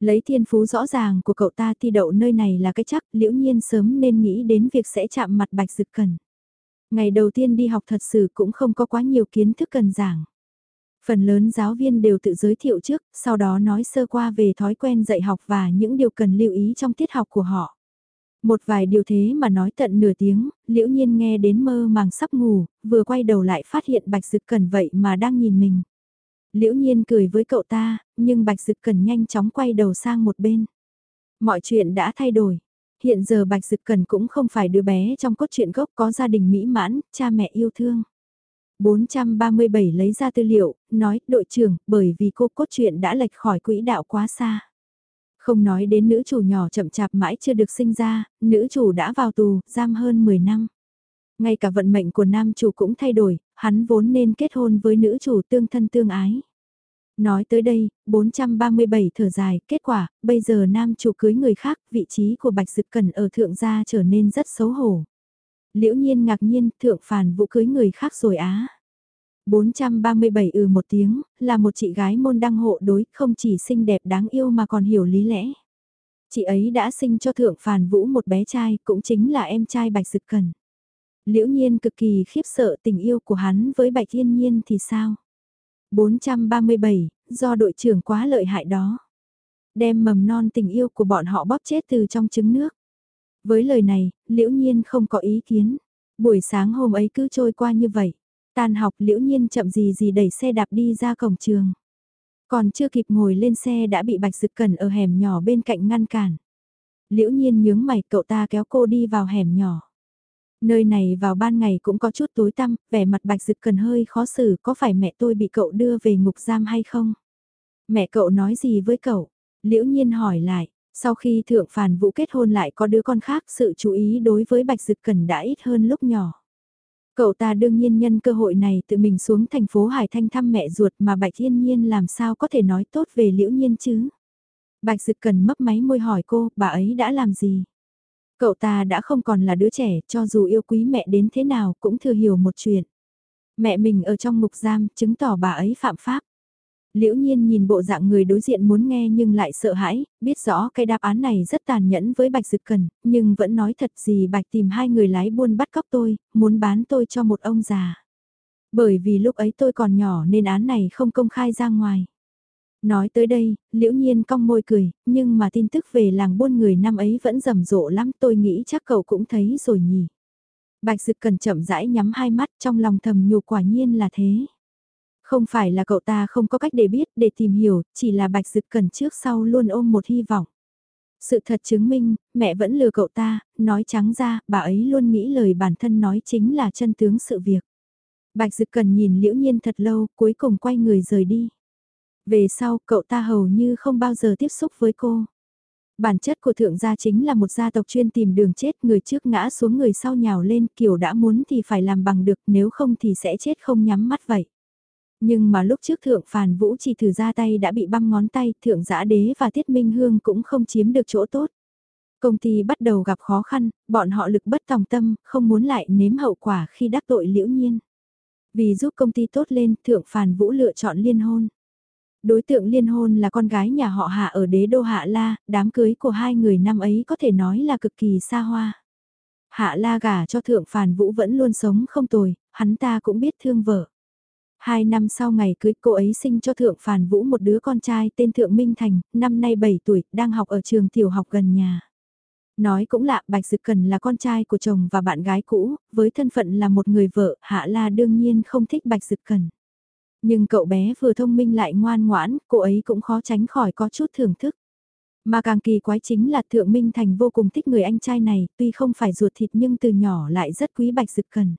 Lấy thiên phú rõ ràng của cậu ta thi đậu nơi này là cái chắc, liễu nhiên sớm nên nghĩ đến việc sẽ chạm mặt Bạch Dực Cần. Ngày đầu tiên đi học thật sự cũng không có quá nhiều kiến thức cần giảng. Phần lớn giáo viên đều tự giới thiệu trước, sau đó nói sơ qua về thói quen dạy học và những điều cần lưu ý trong tiết học của họ. Một vài điều thế mà nói tận nửa tiếng, liễu nhiên nghe đến mơ màng sắp ngủ, vừa quay đầu lại phát hiện bạch dực cần vậy mà đang nhìn mình. Liễu nhiên cười với cậu ta, nhưng bạch dực cần nhanh chóng quay đầu sang một bên. Mọi chuyện đã thay đổi. Hiện giờ Bạch Dực Cần cũng không phải đứa bé trong cốt truyện gốc có gia đình mỹ mãn, cha mẹ yêu thương. 437 lấy ra tư liệu, nói, đội trưởng, bởi vì cô cốt truyện đã lệch khỏi quỹ đạo quá xa. Không nói đến nữ chủ nhỏ chậm chạp mãi chưa được sinh ra, nữ chủ đã vào tù, giam hơn 10 năm. Ngay cả vận mệnh của nam chủ cũng thay đổi, hắn vốn nên kết hôn với nữ chủ tương thân tương ái. Nói tới đây, 437 thở dài, kết quả, bây giờ nam chủ cưới người khác, vị trí của Bạch Dực Cần ở thượng gia trở nên rất xấu hổ. Liễu nhiên ngạc nhiên, thượng phản vụ cưới người khác rồi á. 437 ừ một tiếng, là một chị gái môn đăng hộ đối, không chỉ xinh đẹp đáng yêu mà còn hiểu lý lẽ. Chị ấy đã sinh cho thượng phàn vũ một bé trai, cũng chính là em trai Bạch Dực Cần. Liễu nhiên cực kỳ khiếp sợ tình yêu của hắn với Bạch Thiên Nhiên thì sao? 437, do đội trưởng quá lợi hại đó. Đem mầm non tình yêu của bọn họ bóp chết từ trong trứng nước. Với lời này, liễu nhiên không có ý kiến. Buổi sáng hôm ấy cứ trôi qua như vậy. Tan học liễu nhiên chậm gì gì đẩy xe đạp đi ra cổng trường. Còn chưa kịp ngồi lên xe đã bị bạch Dực cẩn ở hẻm nhỏ bên cạnh ngăn cản. Liễu nhiên nhướng mày cậu ta kéo cô đi vào hẻm nhỏ. Nơi này vào ban ngày cũng có chút tối tăm, vẻ mặt bạch Dực cần hơi khó xử có phải mẹ tôi bị cậu đưa về ngục giam hay không? Mẹ cậu nói gì với cậu? Liễu nhiên hỏi lại, sau khi thượng phản vũ kết hôn lại có đứa con khác sự chú ý đối với bạch Dực cần đã ít hơn lúc nhỏ. Cậu ta đương nhiên nhân cơ hội này tự mình xuống thành phố Hải Thanh thăm mẹ ruột mà Bạch Thiên Nhiên làm sao có thể nói tốt về Liễu Nhiên chứ. Bạch Dực cần mấp máy môi hỏi cô, bà ấy đã làm gì? Cậu ta đã không còn là đứa trẻ, cho dù yêu quý mẹ đến thế nào cũng thừa hiểu một chuyện. Mẹ mình ở trong ngục giam, chứng tỏ bà ấy phạm pháp. Liễu nhiên nhìn bộ dạng người đối diện muốn nghe nhưng lại sợ hãi, biết rõ cái đáp án này rất tàn nhẫn với Bạch Dực Cần, nhưng vẫn nói thật gì Bạch tìm hai người lái buôn bắt cóc tôi, muốn bán tôi cho một ông già. Bởi vì lúc ấy tôi còn nhỏ nên án này không công khai ra ngoài. Nói tới đây, liễu nhiên cong môi cười, nhưng mà tin tức về làng buôn người năm ấy vẫn rầm rộ lắm tôi nghĩ chắc cậu cũng thấy rồi nhỉ. Bạch Dực Cần chậm rãi nhắm hai mắt trong lòng thầm nhủ quả nhiên là thế. Không phải là cậu ta không có cách để biết, để tìm hiểu, chỉ là Bạch Dực Cần trước sau luôn ôm một hy vọng. Sự thật chứng minh, mẹ vẫn lừa cậu ta, nói trắng ra, bà ấy luôn nghĩ lời bản thân nói chính là chân tướng sự việc. Bạch Dực Cần nhìn liễu nhiên thật lâu, cuối cùng quay người rời đi. Về sau, cậu ta hầu như không bao giờ tiếp xúc với cô. Bản chất của thượng gia chính là một gia tộc chuyên tìm đường chết, người trước ngã xuống người sau nhào lên, kiểu đã muốn thì phải làm bằng được, nếu không thì sẽ chết không nhắm mắt vậy. Nhưng mà lúc trước thượng phàn vũ chỉ thử ra tay đã bị băm ngón tay, thượng giã đế và tiết minh hương cũng không chiếm được chỗ tốt. Công ty bắt đầu gặp khó khăn, bọn họ lực bất tòng tâm, không muốn lại nếm hậu quả khi đắc tội liễu nhiên. Vì giúp công ty tốt lên, thượng phàn vũ lựa chọn liên hôn. Đối tượng liên hôn là con gái nhà họ Hạ ở đế đô Hạ La, đám cưới của hai người năm ấy có thể nói là cực kỳ xa hoa. Hạ La gả cho thượng phàn vũ vẫn luôn sống không tồi, hắn ta cũng biết thương vợ. Hai năm sau ngày cưới cô ấy sinh cho Thượng Phàn Vũ một đứa con trai tên Thượng Minh Thành, năm nay 7 tuổi, đang học ở trường tiểu học gần nhà. Nói cũng lạ, Bạch Dực Cần là con trai của chồng và bạn gái cũ, với thân phận là một người vợ, Hạ La đương nhiên không thích Bạch Dực Cần. Nhưng cậu bé vừa thông minh lại ngoan ngoãn, cô ấy cũng khó tránh khỏi có chút thưởng thức. Mà càng kỳ quái chính là Thượng Minh Thành vô cùng thích người anh trai này, tuy không phải ruột thịt nhưng từ nhỏ lại rất quý Bạch Dực Cần.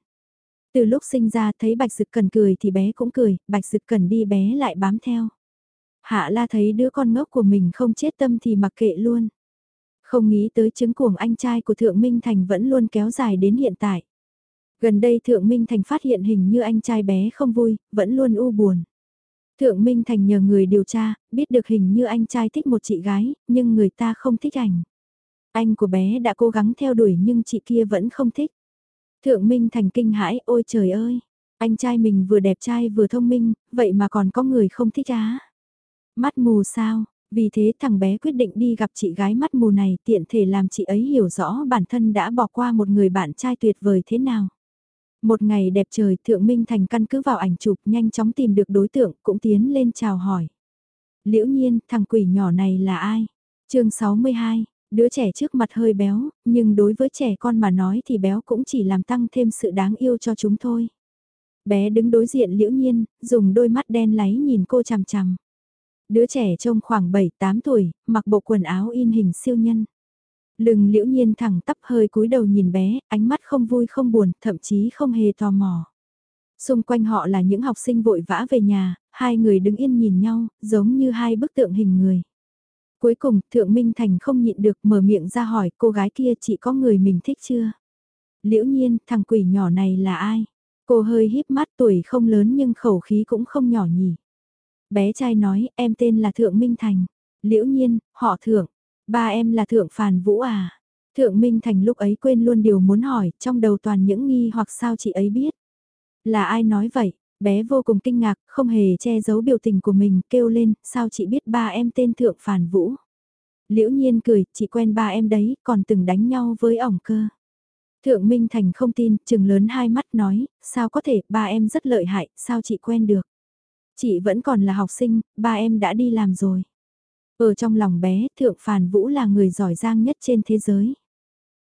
Từ lúc sinh ra thấy Bạch Dực Cần cười thì bé cũng cười, Bạch Dực Cần đi bé lại bám theo. Hạ la thấy đứa con ngốc của mình không chết tâm thì mặc kệ luôn. Không nghĩ tới chứng cuồng anh trai của Thượng Minh Thành vẫn luôn kéo dài đến hiện tại. Gần đây Thượng Minh Thành phát hiện hình như anh trai bé không vui, vẫn luôn u buồn. Thượng Minh Thành nhờ người điều tra, biết được hình như anh trai thích một chị gái, nhưng người ta không thích ảnh. Anh của bé đã cố gắng theo đuổi nhưng chị kia vẫn không thích. Thượng Minh Thành kinh hãi, ôi trời ơi, anh trai mình vừa đẹp trai vừa thông minh, vậy mà còn có người không thích á. Mắt mù sao, vì thế thằng bé quyết định đi gặp chị gái mắt mù này tiện thể làm chị ấy hiểu rõ bản thân đã bỏ qua một người bạn trai tuyệt vời thế nào. Một ngày đẹp trời Thượng Minh Thành căn cứ vào ảnh chụp nhanh chóng tìm được đối tượng cũng tiến lên chào hỏi. Liễu nhiên thằng quỷ nhỏ này là ai? chương 62, Đứa trẻ trước mặt hơi béo, nhưng đối với trẻ con mà nói thì béo cũng chỉ làm tăng thêm sự đáng yêu cho chúng thôi. Bé đứng đối diện liễu nhiên, dùng đôi mắt đen láy nhìn cô chằm chằm. Đứa trẻ trông khoảng 7-8 tuổi, mặc bộ quần áo in hình siêu nhân. Lưng liễu nhiên thẳng tắp hơi cúi đầu nhìn bé, ánh mắt không vui không buồn, thậm chí không hề tò mò. Xung quanh họ là những học sinh vội vã về nhà, hai người đứng yên nhìn nhau, giống như hai bức tượng hình người. Cuối cùng, Thượng Minh Thành không nhịn được mở miệng ra hỏi cô gái kia chị có người mình thích chưa? Liễu nhiên, thằng quỷ nhỏ này là ai? Cô hơi híp mắt tuổi không lớn nhưng khẩu khí cũng không nhỏ nhỉ. Bé trai nói, em tên là Thượng Minh Thành. Liễu nhiên, họ Thượng. Ba em là Thượng Phàn Vũ à? Thượng Minh Thành lúc ấy quên luôn điều muốn hỏi, trong đầu toàn những nghi hoặc sao chị ấy biết. Là ai nói vậy? Bé vô cùng kinh ngạc, không hề che giấu biểu tình của mình, kêu lên, sao chị biết ba em tên Thượng Phản Vũ. Liễu nhiên cười, chị quen ba em đấy, còn từng đánh nhau với ổng cơ. Thượng Minh Thành không tin, chừng lớn hai mắt nói, sao có thể, ba em rất lợi hại, sao chị quen được. Chị vẫn còn là học sinh, ba em đã đi làm rồi. Ở trong lòng bé, Thượng phản Vũ là người giỏi giang nhất trên thế giới.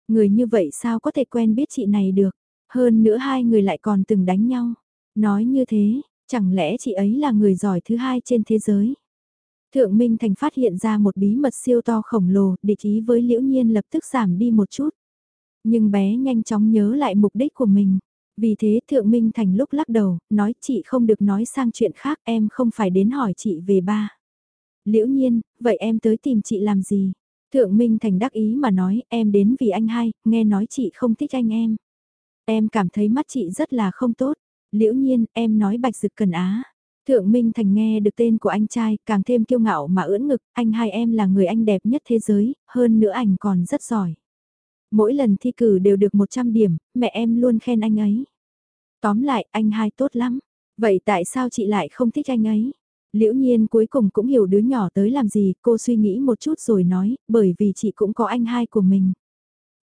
Người như vậy sao có thể quen biết chị này được, hơn nữa hai người lại còn từng đánh nhau. Nói như thế, chẳng lẽ chị ấy là người giỏi thứ hai trên thế giới? Thượng Minh Thành phát hiện ra một bí mật siêu to khổng lồ, địch ý với liễu nhiên lập tức giảm đi một chút. Nhưng bé nhanh chóng nhớ lại mục đích của mình. Vì thế Thượng Minh Thành lúc lắc đầu, nói chị không được nói sang chuyện khác, em không phải đến hỏi chị về ba. Liễu nhiên, vậy em tới tìm chị làm gì? Thượng Minh Thành đắc ý mà nói, em đến vì anh hai, nghe nói chị không thích anh em. Em cảm thấy mắt chị rất là không tốt. Liễu nhiên, em nói bạch dực cần á. Thượng Minh Thành nghe được tên của anh trai, càng thêm kiêu ngạo mà ưỡn ngực, anh hai em là người anh đẹp nhất thế giới, hơn nữa ảnh còn rất giỏi. Mỗi lần thi cử đều được 100 điểm, mẹ em luôn khen anh ấy. Tóm lại, anh hai tốt lắm. Vậy tại sao chị lại không thích anh ấy? Liễu nhiên cuối cùng cũng hiểu đứa nhỏ tới làm gì, cô suy nghĩ một chút rồi nói, bởi vì chị cũng có anh hai của mình.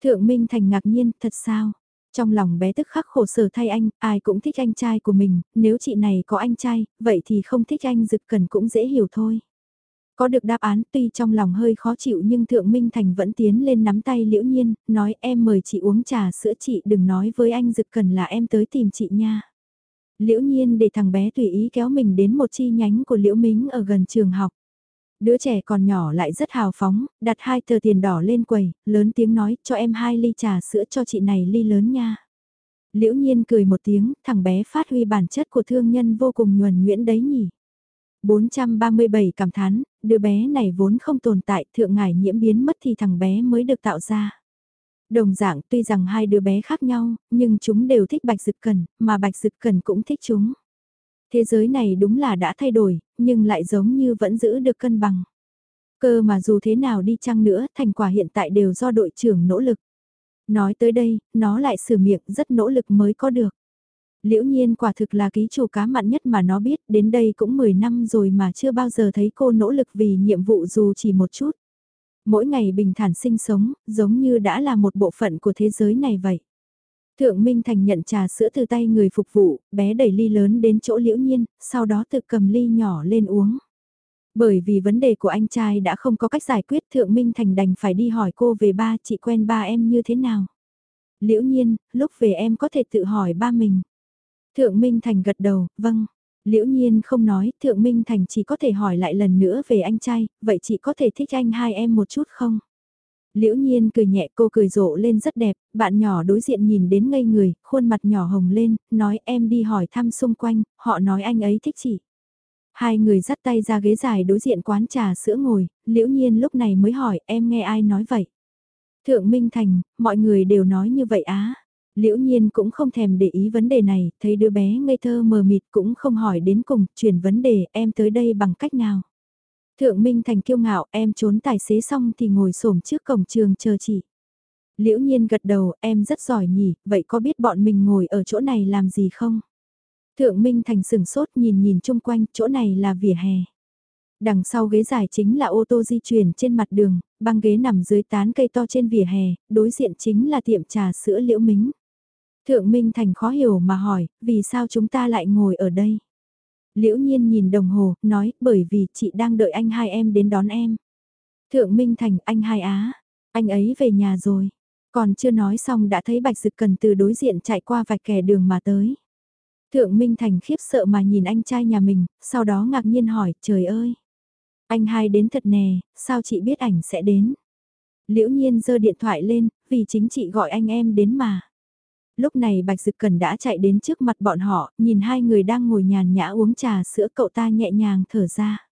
Thượng Minh Thành ngạc nhiên, thật sao? Trong lòng bé tức khắc khổ sở thay anh, ai cũng thích anh trai của mình, nếu chị này có anh trai, vậy thì không thích anh Dực Cần cũng dễ hiểu thôi. Có được đáp án tuy trong lòng hơi khó chịu nhưng Thượng Minh Thành vẫn tiến lên nắm tay Liễu Nhiên, nói em mời chị uống trà sữa chị đừng nói với anh Dực Cần là em tới tìm chị nha. Liễu Nhiên để thằng bé tùy ý kéo mình đến một chi nhánh của Liễu Mính ở gần trường học. Đứa trẻ còn nhỏ lại rất hào phóng, đặt hai tờ tiền đỏ lên quầy, lớn tiếng nói cho em hai ly trà sữa cho chị này ly lớn nha. Liễu nhiên cười một tiếng, thằng bé phát huy bản chất của thương nhân vô cùng nhuần nhuyễn đấy nhỉ. 437 cảm thán, đứa bé này vốn không tồn tại, thượng ngải nhiễm biến mất thì thằng bé mới được tạo ra. Đồng dạng tuy rằng hai đứa bé khác nhau, nhưng chúng đều thích Bạch Dực Cần, mà Bạch Dực Cần cũng thích chúng. Thế giới này đúng là đã thay đổi, nhưng lại giống như vẫn giữ được cân bằng. Cơ mà dù thế nào đi chăng nữa, thành quả hiện tại đều do đội trưởng nỗ lực. Nói tới đây, nó lại sửa miệng rất nỗ lực mới có được. Liễu nhiên quả thực là ký chủ cá mặn nhất mà nó biết, đến đây cũng 10 năm rồi mà chưa bao giờ thấy cô nỗ lực vì nhiệm vụ dù chỉ một chút. Mỗi ngày bình thản sinh sống, giống như đã là một bộ phận của thế giới này vậy. Thượng Minh Thành nhận trà sữa từ tay người phục vụ, bé đẩy ly lớn đến chỗ liễu nhiên, sau đó tự cầm ly nhỏ lên uống. Bởi vì vấn đề của anh trai đã không có cách giải quyết Thượng Minh Thành đành phải đi hỏi cô về ba chị quen ba em như thế nào. Liễu nhiên, lúc về em có thể tự hỏi ba mình. Thượng Minh Thành gật đầu, vâng. Liễu nhiên không nói, Thượng Minh Thành chỉ có thể hỏi lại lần nữa về anh trai, vậy chị có thể thích anh hai em một chút không? Liễu nhiên cười nhẹ cô cười rộ lên rất đẹp, bạn nhỏ đối diện nhìn đến ngây người, khuôn mặt nhỏ hồng lên, nói em đi hỏi thăm xung quanh, họ nói anh ấy thích chị. Hai người dắt tay ra ghế dài đối diện quán trà sữa ngồi, liễu nhiên lúc này mới hỏi em nghe ai nói vậy. Thượng Minh Thành, mọi người đều nói như vậy á. Liễu nhiên cũng không thèm để ý vấn đề này, thấy đứa bé ngây thơ mờ mịt cũng không hỏi đến cùng, chuyển vấn đề em tới đây bằng cách nào. Thượng Minh Thành kiêu ngạo em trốn tài xế xong thì ngồi xổm trước cổng trường chờ chị. Liễu nhiên gật đầu em rất giỏi nhỉ, vậy có biết bọn mình ngồi ở chỗ này làm gì không? Thượng Minh Thành sừng sốt nhìn nhìn chung quanh, chỗ này là vỉa hè. Đằng sau ghế dài chính là ô tô di chuyển trên mặt đường, băng ghế nằm dưới tán cây to trên vỉa hè, đối diện chính là tiệm trà sữa liễu mính. Thượng Minh Thành khó hiểu mà hỏi, vì sao chúng ta lại ngồi ở đây? Liễu nhiên nhìn đồng hồ, nói, bởi vì chị đang đợi anh hai em đến đón em. Thượng Minh Thành, anh hai á, anh ấy về nhà rồi. Còn chưa nói xong đã thấy Bạch Dực Cần từ đối diện chạy qua vạch kẻ đường mà tới. Thượng Minh Thành khiếp sợ mà nhìn anh trai nhà mình, sau đó ngạc nhiên hỏi, trời ơi. Anh hai đến thật nè, sao chị biết ảnh sẽ đến? Liễu nhiên giơ điện thoại lên, vì chính chị gọi anh em đến mà. Lúc này Bạch Dực Cần đã chạy đến trước mặt bọn họ, nhìn hai người đang ngồi nhàn nhã uống trà sữa cậu ta nhẹ nhàng thở ra.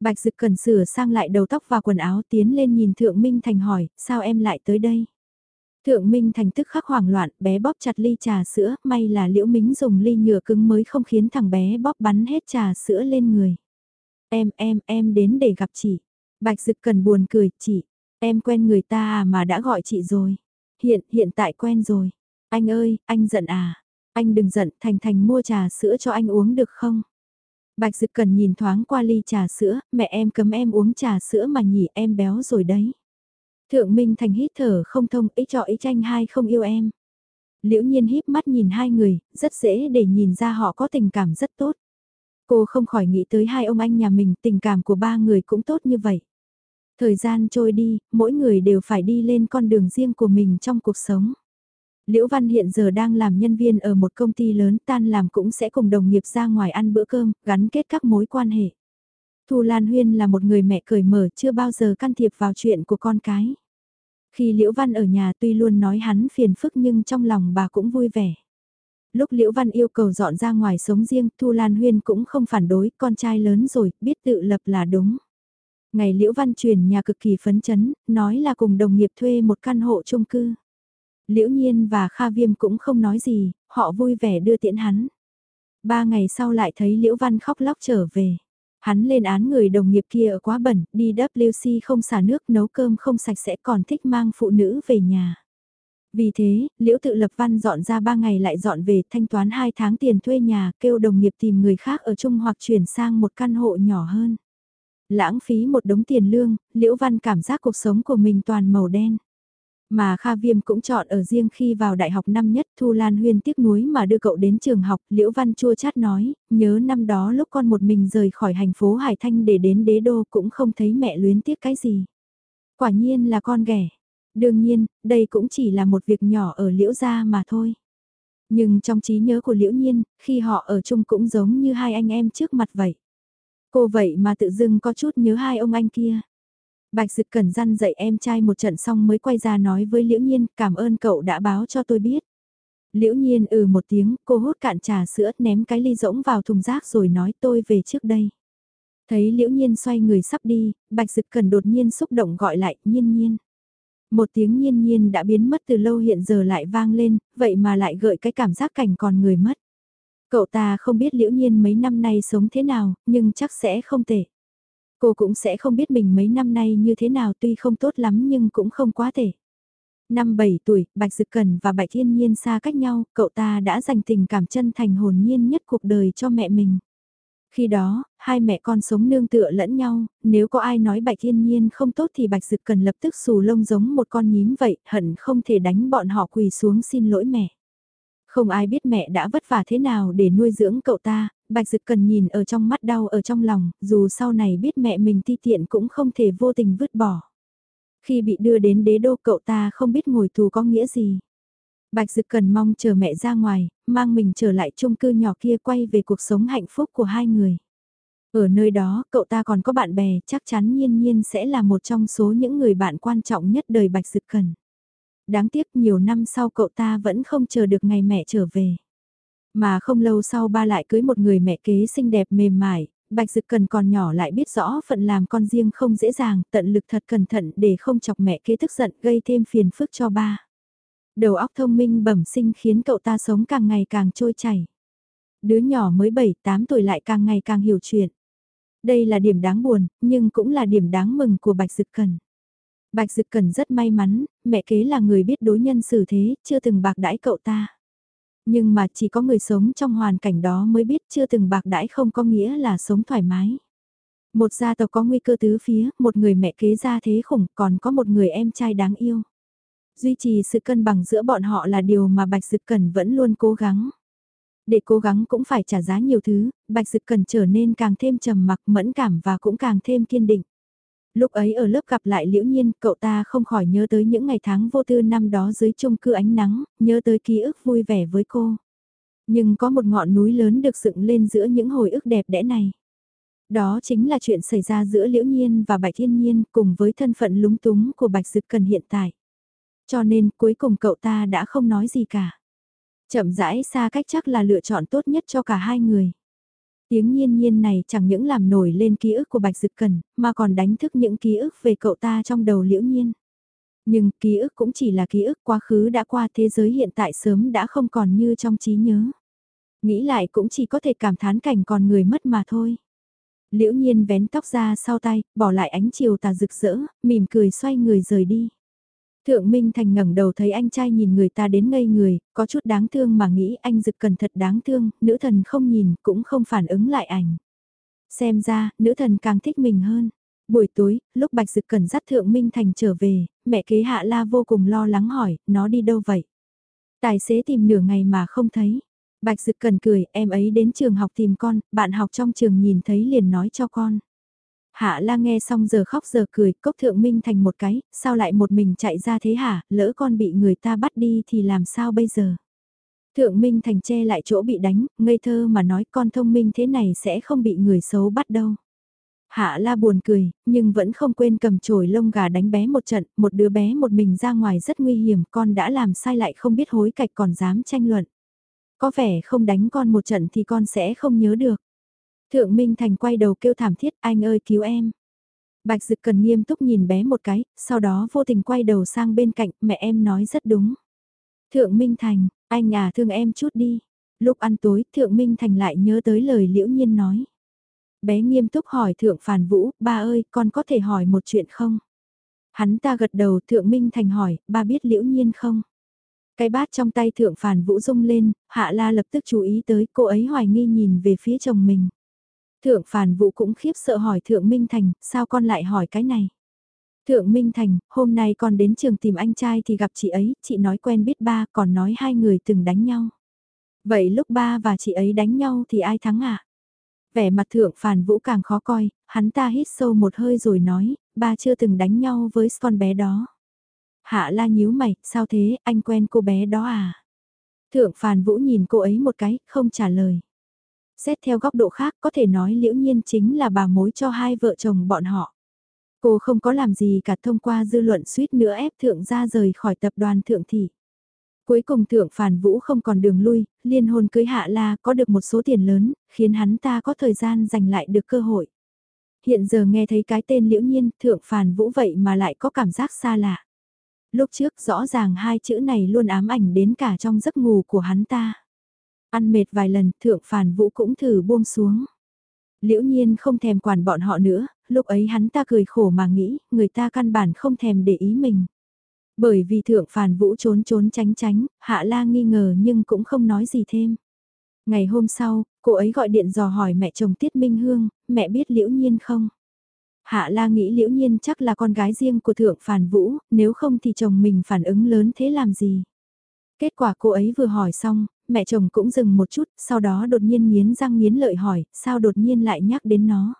Bạch Dực Cần sửa sang lại đầu tóc và quần áo tiến lên nhìn Thượng Minh Thành hỏi, sao em lại tới đây? Thượng Minh Thành tức khắc hoảng loạn, bé bóp chặt ly trà sữa, may là Liễu Mính dùng ly nhựa cứng mới không khiến thằng bé bóp bắn hết trà sữa lên người. Em, em, em đến để gặp chị. Bạch Dực Cần buồn cười, chị, em quen người ta à mà đã gọi chị rồi. Hiện, hiện tại quen rồi. Anh ơi, anh giận à? Anh đừng giận, Thành Thành mua trà sữa cho anh uống được không? Bạch Dực Cần nhìn thoáng qua ly trà sữa, mẹ em cấm em uống trà sữa mà nhỉ em béo rồi đấy. Thượng Minh Thành hít thở không thông, ý cho ý tranh hai không yêu em. Liễu nhiên híp mắt nhìn hai người, rất dễ để nhìn ra họ có tình cảm rất tốt. Cô không khỏi nghĩ tới hai ông anh nhà mình, tình cảm của ba người cũng tốt như vậy. Thời gian trôi đi, mỗi người đều phải đi lên con đường riêng của mình trong cuộc sống. Liễu Văn hiện giờ đang làm nhân viên ở một công ty lớn tan làm cũng sẽ cùng đồng nghiệp ra ngoài ăn bữa cơm, gắn kết các mối quan hệ. Thu Lan Huyên là một người mẹ cởi mở chưa bao giờ can thiệp vào chuyện của con cái. Khi Liễu Văn ở nhà tuy luôn nói hắn phiền phức nhưng trong lòng bà cũng vui vẻ. Lúc Liễu Văn yêu cầu dọn ra ngoài sống riêng, Thu Lan Huyên cũng không phản đối, con trai lớn rồi, biết tự lập là đúng. Ngày Liễu Văn chuyển nhà cực kỳ phấn chấn, nói là cùng đồng nghiệp thuê một căn hộ chung cư. Liễu Nhiên và Kha Viêm cũng không nói gì, họ vui vẻ đưa tiễn hắn. Ba ngày sau lại thấy Liễu Văn khóc lóc trở về. Hắn lên án người đồng nghiệp kia ở quá bẩn, đi WC không xả nước nấu cơm không sạch sẽ còn thích mang phụ nữ về nhà. Vì thế, Liễu tự lập văn dọn ra ba ngày lại dọn về thanh toán hai tháng tiền thuê nhà kêu đồng nghiệp tìm người khác ở chung hoặc chuyển sang một căn hộ nhỏ hơn. Lãng phí một đống tiền lương, Liễu Văn cảm giác cuộc sống của mình toàn màu đen. Mà Kha Viêm cũng chọn ở riêng khi vào đại học năm nhất Thu Lan Huyên tiếc nuối mà đưa cậu đến trường học, Liễu Văn chua chát nói, nhớ năm đó lúc con một mình rời khỏi thành phố Hải Thanh để đến đế đô cũng không thấy mẹ luyến tiếc cái gì. Quả nhiên là con ghẻ. Đương nhiên, đây cũng chỉ là một việc nhỏ ở Liễu gia mà thôi. Nhưng trong trí nhớ của Liễu Nhiên, khi họ ở chung cũng giống như hai anh em trước mặt vậy. Cô vậy mà tự dưng có chút nhớ hai ông anh kia. Bạch Dực cần răn dạy em trai một trận xong mới quay ra nói với Liễu Nhiên, cảm ơn cậu đã báo cho tôi biết. Liễu Nhiên ừ một tiếng, cô hút cạn trà sữa, ném cái ly rỗng vào thùng rác rồi nói tôi về trước đây. Thấy Liễu Nhiên xoay người sắp đi, Bạch Dực cần đột nhiên xúc động gọi lại, nhiên nhiên. Một tiếng nhiên nhiên đã biến mất từ lâu hiện giờ lại vang lên, vậy mà lại gợi cái cảm giác cảnh còn người mất. Cậu ta không biết liễu nhiên mấy năm nay sống thế nào, nhưng chắc sẽ không tệ. Cô cũng sẽ không biết mình mấy năm nay như thế nào tuy không tốt lắm nhưng cũng không quá tệ. Năm 7 tuổi, Bạch Dực cần và Bạch Thiên Nhiên xa cách nhau, cậu ta đã dành tình cảm chân thành hồn nhiên nhất cuộc đời cho mẹ mình. Khi đó, hai mẹ con sống nương tựa lẫn nhau, nếu có ai nói Bạch Thiên Nhiên không tốt thì Bạch Dực Cần lập tức xù lông giống một con nhím vậy, hận không thể đánh bọn họ quỳ xuống xin lỗi mẹ. Không ai biết mẹ đã vất vả thế nào để nuôi dưỡng cậu ta, Bạch Dực Cần nhìn ở trong mắt đau ở trong lòng, dù sau này biết mẹ mình ti tiện cũng không thể vô tình vứt bỏ. Khi bị đưa đến đế đô cậu ta không biết ngồi tù có nghĩa gì. Bạch Dực Cần mong chờ mẹ ra ngoài, mang mình trở lại chung cư nhỏ kia quay về cuộc sống hạnh phúc của hai người. Ở nơi đó, cậu ta còn có bạn bè, chắc chắn nhiên nhiên sẽ là một trong số những người bạn quan trọng nhất đời Bạch Dực Cần. Đáng tiếc nhiều năm sau cậu ta vẫn không chờ được ngày mẹ trở về. Mà không lâu sau ba lại cưới một người mẹ kế xinh đẹp mềm mại, Bạch Dực Cần còn nhỏ lại biết rõ phận làm con riêng không dễ dàng, tận lực thật cẩn thận để không chọc mẹ kế tức giận gây thêm phiền phức cho ba. Đầu óc thông minh bẩm sinh khiến cậu ta sống càng ngày càng trôi chảy. Đứa nhỏ mới 7-8 tuổi lại càng ngày càng hiểu chuyện. Đây là điểm đáng buồn, nhưng cũng là điểm đáng mừng của Bạch Dực Cần. Bạch Dực Cần rất may mắn, mẹ kế là người biết đối nhân xử thế, chưa từng bạc đãi cậu ta. Nhưng mà chỉ có người sống trong hoàn cảnh đó mới biết chưa từng bạc đãi không có nghĩa là sống thoải mái. Một gia tộc có nguy cơ tứ phía, một người mẹ kế gia thế khủng, còn có một người em trai đáng yêu. Duy trì sự cân bằng giữa bọn họ là điều mà Bạch Dực Cần vẫn luôn cố gắng. Để cố gắng cũng phải trả giá nhiều thứ, Bạch Dực Cần trở nên càng thêm trầm mặc mẫn cảm và cũng càng thêm kiên định. Lúc ấy ở lớp gặp lại Liễu Nhiên, cậu ta không khỏi nhớ tới những ngày tháng vô tư năm đó dưới chung cư ánh nắng, nhớ tới ký ức vui vẻ với cô. Nhưng có một ngọn núi lớn được dựng lên giữa những hồi ức đẹp đẽ này. Đó chính là chuyện xảy ra giữa Liễu Nhiên và Bạch Thiên Nhiên cùng với thân phận lúng túng của Bạch Dực Cần hiện tại. Cho nên cuối cùng cậu ta đã không nói gì cả. Chậm rãi xa cách chắc là lựa chọn tốt nhất cho cả hai người. Tiếng nhiên nhiên này chẳng những làm nổi lên ký ức của Bạch Dực Cần, mà còn đánh thức những ký ức về cậu ta trong đầu liễu nhiên. Nhưng ký ức cũng chỉ là ký ức quá khứ đã qua thế giới hiện tại sớm đã không còn như trong trí nhớ. Nghĩ lại cũng chỉ có thể cảm thán cảnh còn người mất mà thôi. Liễu nhiên vén tóc ra sau tay, bỏ lại ánh chiều tà rực rỡ, mỉm cười xoay người rời đi. Thượng Minh Thành ngẩng đầu thấy anh trai nhìn người ta đến ngây người, có chút đáng thương mà nghĩ anh Dực Cần thật đáng thương, nữ thần không nhìn cũng không phản ứng lại ảnh. Xem ra, nữ thần càng thích mình hơn. Buổi tối, lúc Bạch Dực Cần dắt Thượng Minh Thành trở về, mẹ kế Hạ La vô cùng lo lắng hỏi, nó đi đâu vậy? Tài xế tìm nửa ngày mà không thấy. Bạch Dực Cần cười, em ấy đến trường học tìm con, bạn học trong trường nhìn thấy liền nói cho con. Hạ la nghe xong giờ khóc giờ cười, cốc thượng minh thành một cái, sao lại một mình chạy ra thế hả, lỡ con bị người ta bắt đi thì làm sao bây giờ? Thượng minh thành che lại chỗ bị đánh, ngây thơ mà nói con thông minh thế này sẽ không bị người xấu bắt đâu. Hạ la buồn cười, nhưng vẫn không quên cầm chổi lông gà đánh bé một trận, một đứa bé một mình ra ngoài rất nguy hiểm, con đã làm sai lại không biết hối cạch còn dám tranh luận. Có vẻ không đánh con một trận thì con sẽ không nhớ được. Thượng Minh Thành quay đầu kêu thảm thiết anh ơi cứu em. Bạch Dực cần nghiêm túc nhìn bé một cái, sau đó vô tình quay đầu sang bên cạnh, mẹ em nói rất đúng. Thượng Minh Thành, anh à thương em chút đi. Lúc ăn tối, Thượng Minh Thành lại nhớ tới lời Liễu Nhiên nói. Bé nghiêm túc hỏi Thượng Phản Vũ, ba ơi, con có thể hỏi một chuyện không? Hắn ta gật đầu, Thượng Minh Thành hỏi, ba biết Liễu Nhiên không? Cái bát trong tay Thượng Phản Vũ rung lên, Hạ La lập tức chú ý tới, cô ấy hoài nghi nhìn về phía chồng mình. Thượng Phàn Vũ cũng khiếp sợ hỏi Thượng Minh Thành, sao con lại hỏi cái này? Thượng Minh Thành, hôm nay con đến trường tìm anh trai thì gặp chị ấy, chị nói quen biết ba, còn nói hai người từng đánh nhau. Vậy lúc ba và chị ấy đánh nhau thì ai thắng à? Vẻ mặt Thượng Phàn Vũ càng khó coi, hắn ta hít sâu một hơi rồi nói, ba chưa từng đánh nhau với con bé đó. Hạ la nhíu mày, sao thế, anh quen cô bé đó à? Thượng Phàn Vũ nhìn cô ấy một cái, không trả lời. Xét theo góc độ khác có thể nói liễu nhiên chính là bà mối cho hai vợ chồng bọn họ. Cô không có làm gì cả thông qua dư luận suýt nữa ép thượng gia rời khỏi tập đoàn thượng thị. Cuối cùng thượng phản vũ không còn đường lui, liên hôn cưới hạ la có được một số tiền lớn, khiến hắn ta có thời gian giành lại được cơ hội. Hiện giờ nghe thấy cái tên liễu nhiên thượng phản vũ vậy mà lại có cảm giác xa lạ. Lúc trước rõ ràng hai chữ này luôn ám ảnh đến cả trong giấc ngủ của hắn ta. Ăn mệt vài lần, thượng phản vũ cũng thử buông xuống. Liễu nhiên không thèm quản bọn họ nữa, lúc ấy hắn ta cười khổ mà nghĩ, người ta căn bản không thèm để ý mình. Bởi vì thượng phản vũ trốn trốn tránh tránh, hạ la nghi ngờ nhưng cũng không nói gì thêm. Ngày hôm sau, cô ấy gọi điện dò hỏi mẹ chồng Tiết Minh Hương, mẹ biết liễu nhiên không? Hạ la nghĩ liễu nhiên chắc là con gái riêng của thượng phản vũ, nếu không thì chồng mình phản ứng lớn thế làm gì? Kết quả cô ấy vừa hỏi xong, mẹ chồng cũng dừng một chút, sau đó đột nhiên nghiến răng nghiến lợi hỏi, sao đột nhiên lại nhắc đến nó?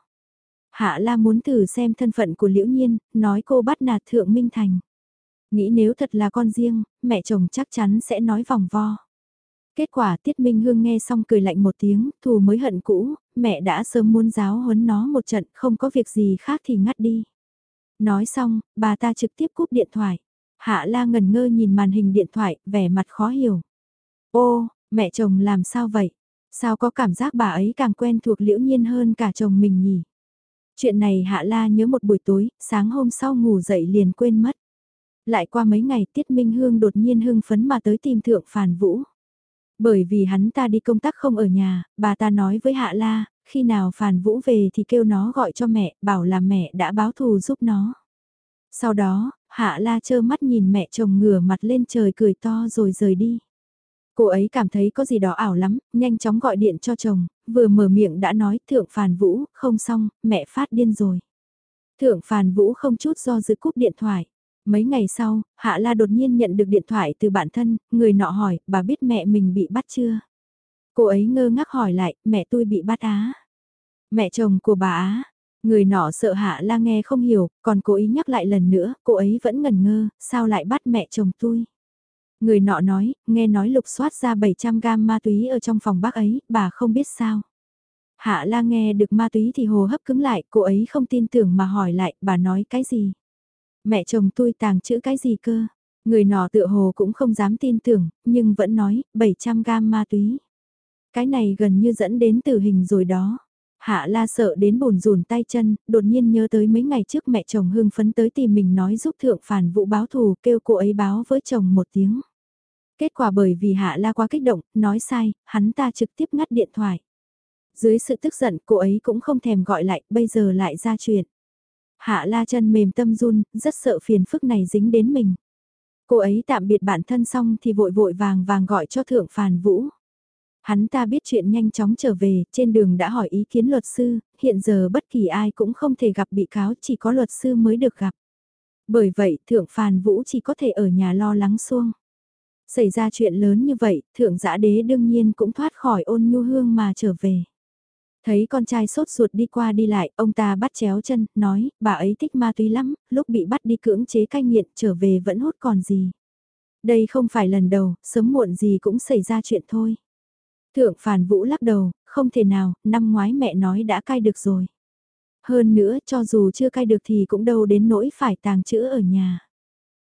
Hạ la muốn thử xem thân phận của liễu nhiên, nói cô bắt nạt thượng Minh Thành. Nghĩ nếu thật là con riêng, mẹ chồng chắc chắn sẽ nói vòng vo. Kết quả Tiết Minh Hương nghe xong cười lạnh một tiếng, thù mới hận cũ, mẹ đã sớm muốn giáo huấn nó một trận, không có việc gì khác thì ngắt đi. Nói xong, bà ta trực tiếp cúp điện thoại. Hạ la ngần ngơ nhìn màn hình điện thoại, vẻ mặt khó hiểu. Ô, mẹ chồng làm sao vậy? Sao có cảm giác bà ấy càng quen thuộc liễu nhiên hơn cả chồng mình nhỉ? Chuyện này Hạ La nhớ một buổi tối, sáng hôm sau ngủ dậy liền quên mất. Lại qua mấy ngày Tiết Minh Hương đột nhiên hưng phấn mà tới tìm thượng phản vũ. Bởi vì hắn ta đi công tác không ở nhà, bà ta nói với Hạ La, khi nào phản vũ về thì kêu nó gọi cho mẹ, bảo là mẹ đã báo thù giúp nó. Sau đó, Hạ La trơ mắt nhìn mẹ chồng ngửa mặt lên trời cười to rồi rời đi. Cô ấy cảm thấy có gì đó ảo lắm, nhanh chóng gọi điện cho chồng, vừa mở miệng đã nói thượng phàn vũ, không xong, mẹ phát điên rồi. Thượng phàn vũ không chút do dự cúp điện thoại. Mấy ngày sau, Hạ La đột nhiên nhận được điện thoại từ bản thân, người nọ hỏi, bà biết mẹ mình bị bắt chưa? Cô ấy ngơ ngác hỏi lại, mẹ tôi bị bắt á. Mẹ chồng của bà á. Người nọ sợ Hạ La nghe không hiểu, còn cố ý nhắc lại lần nữa, cô ấy vẫn ngần ngơ, sao lại bắt mẹ chồng tôi? Người nọ nói, nghe nói lục soát ra 700 gam ma túy ở trong phòng bác ấy, bà không biết sao. Hạ la nghe được ma túy thì hồ hấp cứng lại, cô ấy không tin tưởng mà hỏi lại, bà nói cái gì? Mẹ chồng tôi tàng chữ cái gì cơ? Người nọ tựa hồ cũng không dám tin tưởng, nhưng vẫn nói, 700 gam ma túy. Cái này gần như dẫn đến tử hình rồi đó. Hạ la sợ đến bồn rùn tay chân, đột nhiên nhớ tới mấy ngày trước mẹ chồng hưng phấn tới tìm mình nói giúp thượng phản vụ báo thù kêu cô ấy báo với chồng một tiếng. Kết quả bởi vì Hạ La quá kích động, nói sai, hắn ta trực tiếp ngắt điện thoại. Dưới sự tức giận cô ấy cũng không thèm gọi lại, bây giờ lại ra chuyện. Hạ La chân mềm tâm run, rất sợ phiền phức này dính đến mình. Cô ấy tạm biệt bản thân xong thì vội vội vàng vàng gọi cho Thượng Phàn Vũ. Hắn ta biết chuyện nhanh chóng trở về, trên đường đã hỏi ý kiến luật sư, hiện giờ bất kỳ ai cũng không thể gặp bị cáo, chỉ có luật sư mới được gặp. Bởi vậy, Thượng Phàn Vũ chỉ có thể ở nhà lo lắng xuông. Xảy ra chuyện lớn như vậy, thượng giã đế đương nhiên cũng thoát khỏi ôn nhu hương mà trở về. Thấy con trai sốt ruột đi qua đi lại, ông ta bắt chéo chân, nói, bà ấy thích ma túy lắm, lúc bị bắt đi cưỡng chế cai nghiện, trở về vẫn hút còn gì. Đây không phải lần đầu, sớm muộn gì cũng xảy ra chuyện thôi. Thượng phản vũ lắc đầu, không thể nào, năm ngoái mẹ nói đã cai được rồi. Hơn nữa, cho dù chưa cai được thì cũng đâu đến nỗi phải tàng trữ ở nhà.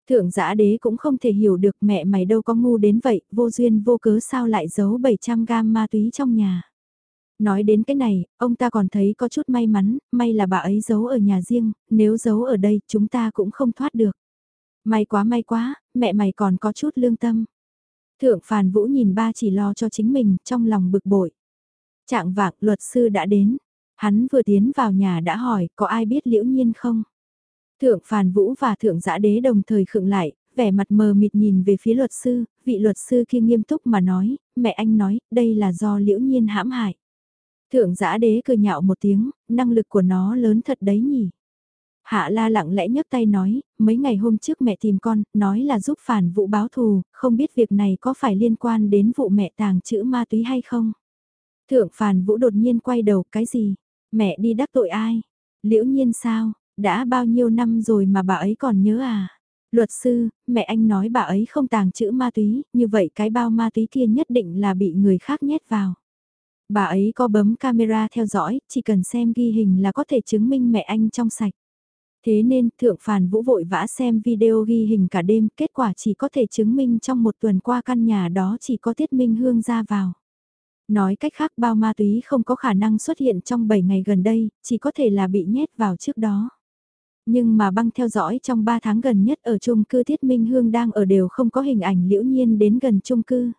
Thượng giã đế cũng không thể hiểu được mẹ mày đâu có ngu đến vậy, vô duyên vô cớ sao lại giấu 700 gam ma túy trong nhà. Nói đến cái này, ông ta còn thấy có chút may mắn, may là bà ấy giấu ở nhà riêng, nếu giấu ở đây chúng ta cũng không thoát được. May quá may quá, mẹ mày còn có chút lương tâm. Thượng Phàn Vũ nhìn ba chỉ lo cho chính mình, trong lòng bực bội. Trạng vạng luật sư đã đến. Hắn vừa tiến vào nhà đã hỏi, có ai biết liễu nhiên không? Thượng Phàn Vũ và Thượng Giã Đế đồng thời khựng lại, vẻ mặt mờ mịt nhìn về phía luật sư, vị luật sư kia nghiêm túc mà nói, mẹ anh nói, đây là do liễu nhiên hãm hại. Thượng Giã Đế cười nhạo một tiếng, năng lực của nó lớn thật đấy nhỉ. Hạ la lặng lẽ nhấc tay nói, mấy ngày hôm trước mẹ tìm con, nói là giúp phản vụ báo thù, không biết việc này có phải liên quan đến vụ mẹ tàng chữ ma túy hay không. Thượng phản vũ đột nhiên quay đầu, cái gì? Mẹ đi đắc tội ai? Liễu nhiên sao? Đã bao nhiêu năm rồi mà bà ấy còn nhớ à? Luật sư, mẹ anh nói bà ấy không tàng trữ ma túy, như vậy cái bao ma túy kia nhất định là bị người khác nhét vào. Bà ấy có bấm camera theo dõi, chỉ cần xem ghi hình là có thể chứng minh mẹ anh trong sạch. Thế nên thượng phàn vũ vội vã xem video ghi hình cả đêm, kết quả chỉ có thể chứng minh trong một tuần qua căn nhà đó chỉ có tiết minh hương ra vào. Nói cách khác bao ma túy không có khả năng xuất hiện trong 7 ngày gần đây, chỉ có thể là bị nhét vào trước đó. Nhưng mà băng theo dõi trong 3 tháng gần nhất ở chung cư thiết Minh Hương đang ở đều không có hình ảnh liễu nhiên đến gần chung cư.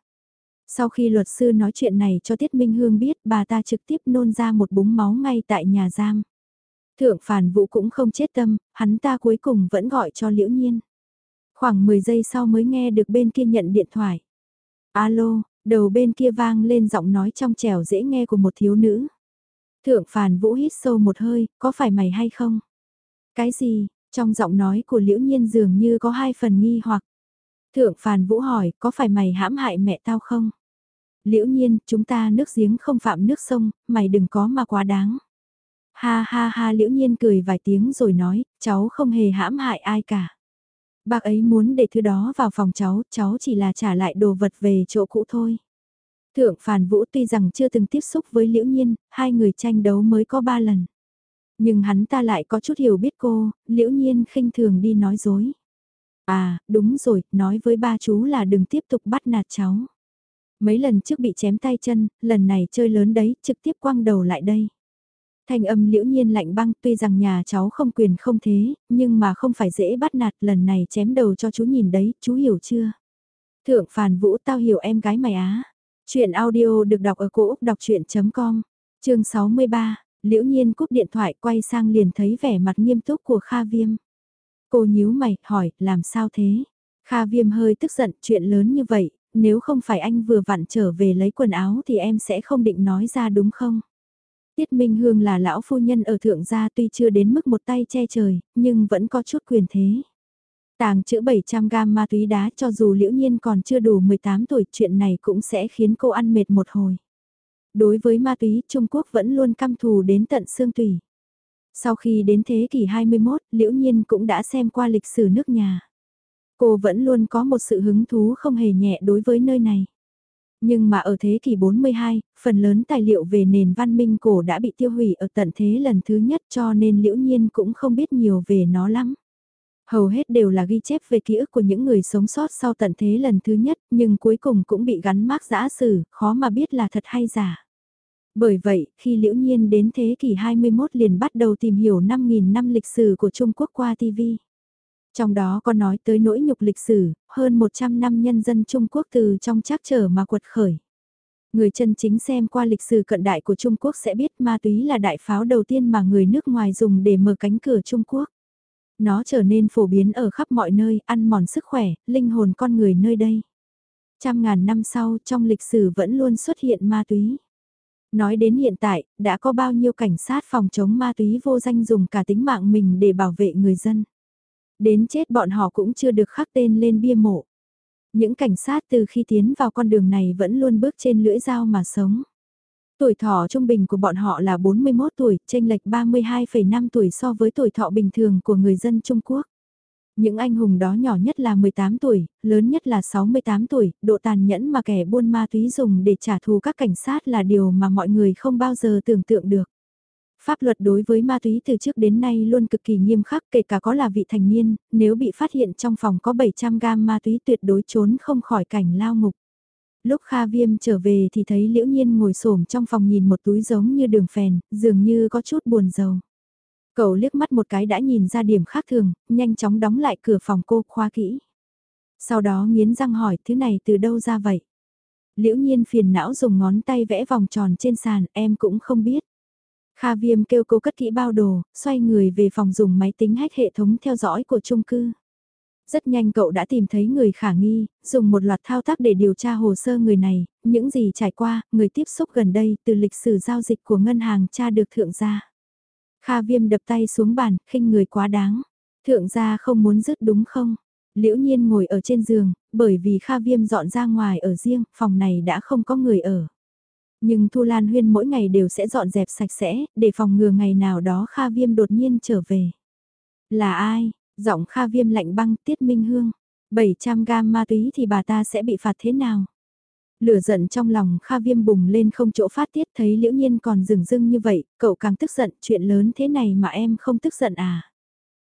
Sau khi luật sư nói chuyện này cho Tiết Minh Hương biết bà ta trực tiếp nôn ra một búng máu ngay tại nhà giam. Thượng phản vũ cũng không chết tâm, hắn ta cuối cùng vẫn gọi cho Liễu Nhiên. Khoảng 10 giây sau mới nghe được bên kia nhận điện thoại. Alo, đầu bên kia vang lên giọng nói trong trẻo dễ nghe của một thiếu nữ. Thượng phản vũ hít sâu một hơi, có phải mày hay không? Cái gì, trong giọng nói của liễu nhiên dường như có hai phần nghi hoặc. Thượng Phàn vũ hỏi, có phải mày hãm hại mẹ tao không? Liễu nhiên, chúng ta nước giếng không phạm nước sông, mày đừng có mà quá đáng. Ha ha ha liễu nhiên cười vài tiếng rồi nói, cháu không hề hãm hại ai cả. Bác ấy muốn để thứ đó vào phòng cháu, cháu chỉ là trả lại đồ vật về chỗ cũ thôi. Thượng Phàn Vũ tuy rằng chưa từng tiếp xúc với Liễu Nhiên, hai người tranh đấu mới có ba lần. Nhưng hắn ta lại có chút hiểu biết cô, Liễu Nhiên khinh thường đi nói dối. À, đúng rồi, nói với ba chú là đừng tiếp tục bắt nạt cháu. Mấy lần trước bị chém tay chân, lần này chơi lớn đấy, trực tiếp quăng đầu lại đây. Thanh âm liễu nhiên lạnh băng tuy rằng nhà cháu không quyền không thế, nhưng mà không phải dễ bắt nạt lần này chém đầu cho chú nhìn đấy, chú hiểu chưa? Thượng Phàn Vũ tao hiểu em gái mày á. Chuyện audio được đọc ở cổ Úc đọc chuyện.com, chương 63, liễu nhiên cúp điện thoại quay sang liền thấy vẻ mặt nghiêm túc của Kha Viêm. Cô nhíu mày, hỏi, làm sao thế? Kha Viêm hơi tức giận, chuyện lớn như vậy, nếu không phải anh vừa vặn trở về lấy quần áo thì em sẽ không định nói ra đúng không? Tiết Minh Hương là lão phu nhân ở thượng gia tuy chưa đến mức một tay che trời, nhưng vẫn có chút quyền thế. Tàng chữ 700 gam ma túy đá cho dù liễu nhiên còn chưa đủ 18 tuổi chuyện này cũng sẽ khiến cô ăn mệt một hồi. Đối với ma túy Trung Quốc vẫn luôn căm thù đến tận xương tùy. Sau khi đến thế kỷ 21, liễu nhiên cũng đã xem qua lịch sử nước nhà. Cô vẫn luôn có một sự hứng thú không hề nhẹ đối với nơi này. Nhưng mà ở thế kỷ 42, phần lớn tài liệu về nền văn minh cổ đã bị tiêu hủy ở tận thế lần thứ nhất cho nên liễu nhiên cũng không biết nhiều về nó lắm. Hầu hết đều là ghi chép về ký ức của những người sống sót sau tận thế lần thứ nhất, nhưng cuối cùng cũng bị gắn mác giã sử, khó mà biết là thật hay giả. Bởi vậy, khi liễu nhiên đến thế kỷ 21 liền bắt đầu tìm hiểu 5.000 năm lịch sử của Trung Quốc qua TV. Trong đó có nói tới nỗi nhục lịch sử, hơn 100 năm nhân dân Trung Quốc từ trong trắc trở mà quật khởi. Người chân chính xem qua lịch sử cận đại của Trung Quốc sẽ biết ma túy là đại pháo đầu tiên mà người nước ngoài dùng để mở cánh cửa Trung Quốc. Nó trở nên phổ biến ở khắp mọi nơi, ăn mòn sức khỏe, linh hồn con người nơi đây. Trăm ngàn năm sau trong lịch sử vẫn luôn xuất hiện ma túy. Nói đến hiện tại, đã có bao nhiêu cảnh sát phòng chống ma túy vô danh dùng cả tính mạng mình để bảo vệ người dân. Đến chết bọn họ cũng chưa được khắc tên lên bia mộ. Những cảnh sát từ khi tiến vào con đường này vẫn luôn bước trên lưỡi dao mà sống. Tuổi thọ trung bình của bọn họ là 41 tuổi, chênh lệch 32,5 tuổi so với tuổi thọ bình thường của người dân Trung Quốc. Những anh hùng đó nhỏ nhất là 18 tuổi, lớn nhất là 68 tuổi, độ tàn nhẫn mà kẻ buôn ma túy dùng để trả thù các cảnh sát là điều mà mọi người không bao giờ tưởng tượng được. Pháp luật đối với ma túy từ trước đến nay luôn cực kỳ nghiêm khắc kể cả có là vị thành niên, nếu bị phát hiện trong phòng có 700 gam ma túy tuyệt đối trốn không khỏi cảnh lao ngục. Lúc Kha Viêm trở về thì thấy Liễu Nhiên ngồi xổm trong phòng nhìn một túi giống như đường phèn, dường như có chút buồn rầu. Cậu liếc mắt một cái đã nhìn ra điểm khác thường, nhanh chóng đóng lại cửa phòng cô khoa kỹ. Sau đó nghiến răng hỏi thứ này từ đâu ra vậy? Liễu Nhiên phiền não dùng ngón tay vẽ vòng tròn trên sàn, em cũng không biết. Kha Viêm kêu cô cất kỹ bao đồ, xoay người về phòng dùng máy tính hách hệ thống theo dõi của chung cư. Rất nhanh cậu đã tìm thấy người khả nghi, dùng một loạt thao tác để điều tra hồ sơ người này, những gì trải qua, người tiếp xúc gần đây từ lịch sử giao dịch của ngân hàng cha được thượng gia. Kha Viêm đập tay xuống bàn, khinh người quá đáng. Thượng gia không muốn dứt đúng không? Liễu Nhiên ngồi ở trên giường, bởi vì Kha Viêm dọn ra ngoài ở riêng, phòng này đã không có người ở. Nhưng Thu Lan Huyên mỗi ngày đều sẽ dọn dẹp sạch sẽ, để phòng ngừa ngày nào đó Kha Viêm đột nhiên trở về. Là ai? Giọng Kha Viêm lạnh băng tiết minh hương. 700 gam ma túy thì bà ta sẽ bị phạt thế nào? Lửa giận trong lòng Kha Viêm bùng lên không chỗ phát tiết thấy liễu nhiên còn rừng rưng như vậy, cậu càng tức giận chuyện lớn thế này mà em không tức giận à?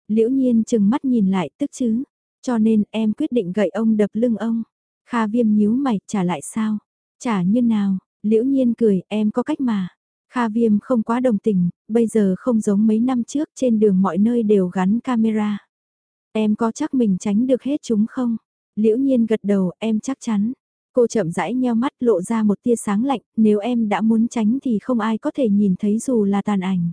Liễu nhiên chừng mắt nhìn lại tức chứ, cho nên em quyết định gậy ông đập lưng ông. Kha Viêm nhíu mày trả lại sao? Trả như nào? Liễu nhiên cười, em có cách mà. Kha viêm không quá đồng tình, bây giờ không giống mấy năm trước trên đường mọi nơi đều gắn camera. Em có chắc mình tránh được hết chúng không? Liễu nhiên gật đầu, em chắc chắn. Cô chậm rãi nheo mắt lộ ra một tia sáng lạnh, nếu em đã muốn tránh thì không ai có thể nhìn thấy dù là tàn ảnh.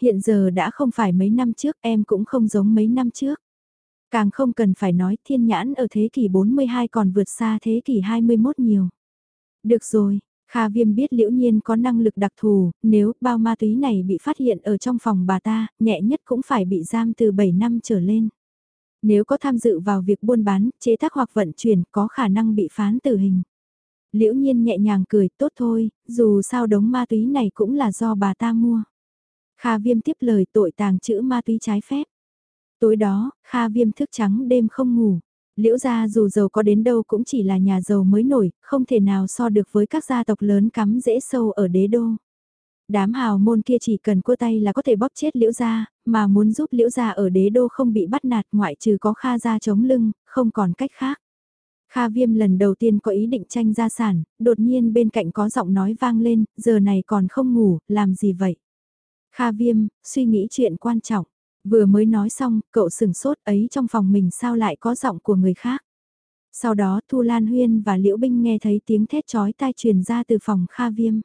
Hiện giờ đã không phải mấy năm trước em cũng không giống mấy năm trước. Càng không cần phải nói thiên nhãn ở thế kỷ 42 còn vượt xa thế kỷ 21 nhiều. Được rồi, Kha Viêm biết liễu nhiên có năng lực đặc thù, nếu bao ma túy này bị phát hiện ở trong phòng bà ta, nhẹ nhất cũng phải bị giam từ 7 năm trở lên. Nếu có tham dự vào việc buôn bán, chế tác hoặc vận chuyển có khả năng bị phán tử hình. Liễu nhiên nhẹ nhàng cười, tốt thôi, dù sao đống ma túy này cũng là do bà ta mua. Kha Viêm tiếp lời tội tàng chữ ma túy trái phép. Tối đó, Kha Viêm thức trắng đêm không ngủ. Liễu gia dù giàu có đến đâu cũng chỉ là nhà giàu mới nổi, không thể nào so được với các gia tộc lớn cắm dễ sâu ở đế đô. Đám hào môn kia chỉ cần cua tay là có thể bóp chết liễu gia, mà muốn giúp liễu gia ở đế đô không bị bắt nạt ngoại trừ có Kha gia chống lưng, không còn cách khác. Kha Viêm lần đầu tiên có ý định tranh gia sản, đột nhiên bên cạnh có giọng nói vang lên, giờ này còn không ngủ, làm gì vậy? Kha Viêm, suy nghĩ chuyện quan trọng. Vừa mới nói xong, cậu sừng sốt ấy trong phòng mình sao lại có giọng của người khác. Sau đó Thu Lan Huyên và Liễu Binh nghe thấy tiếng thét chói tai truyền ra từ phòng Kha Viêm.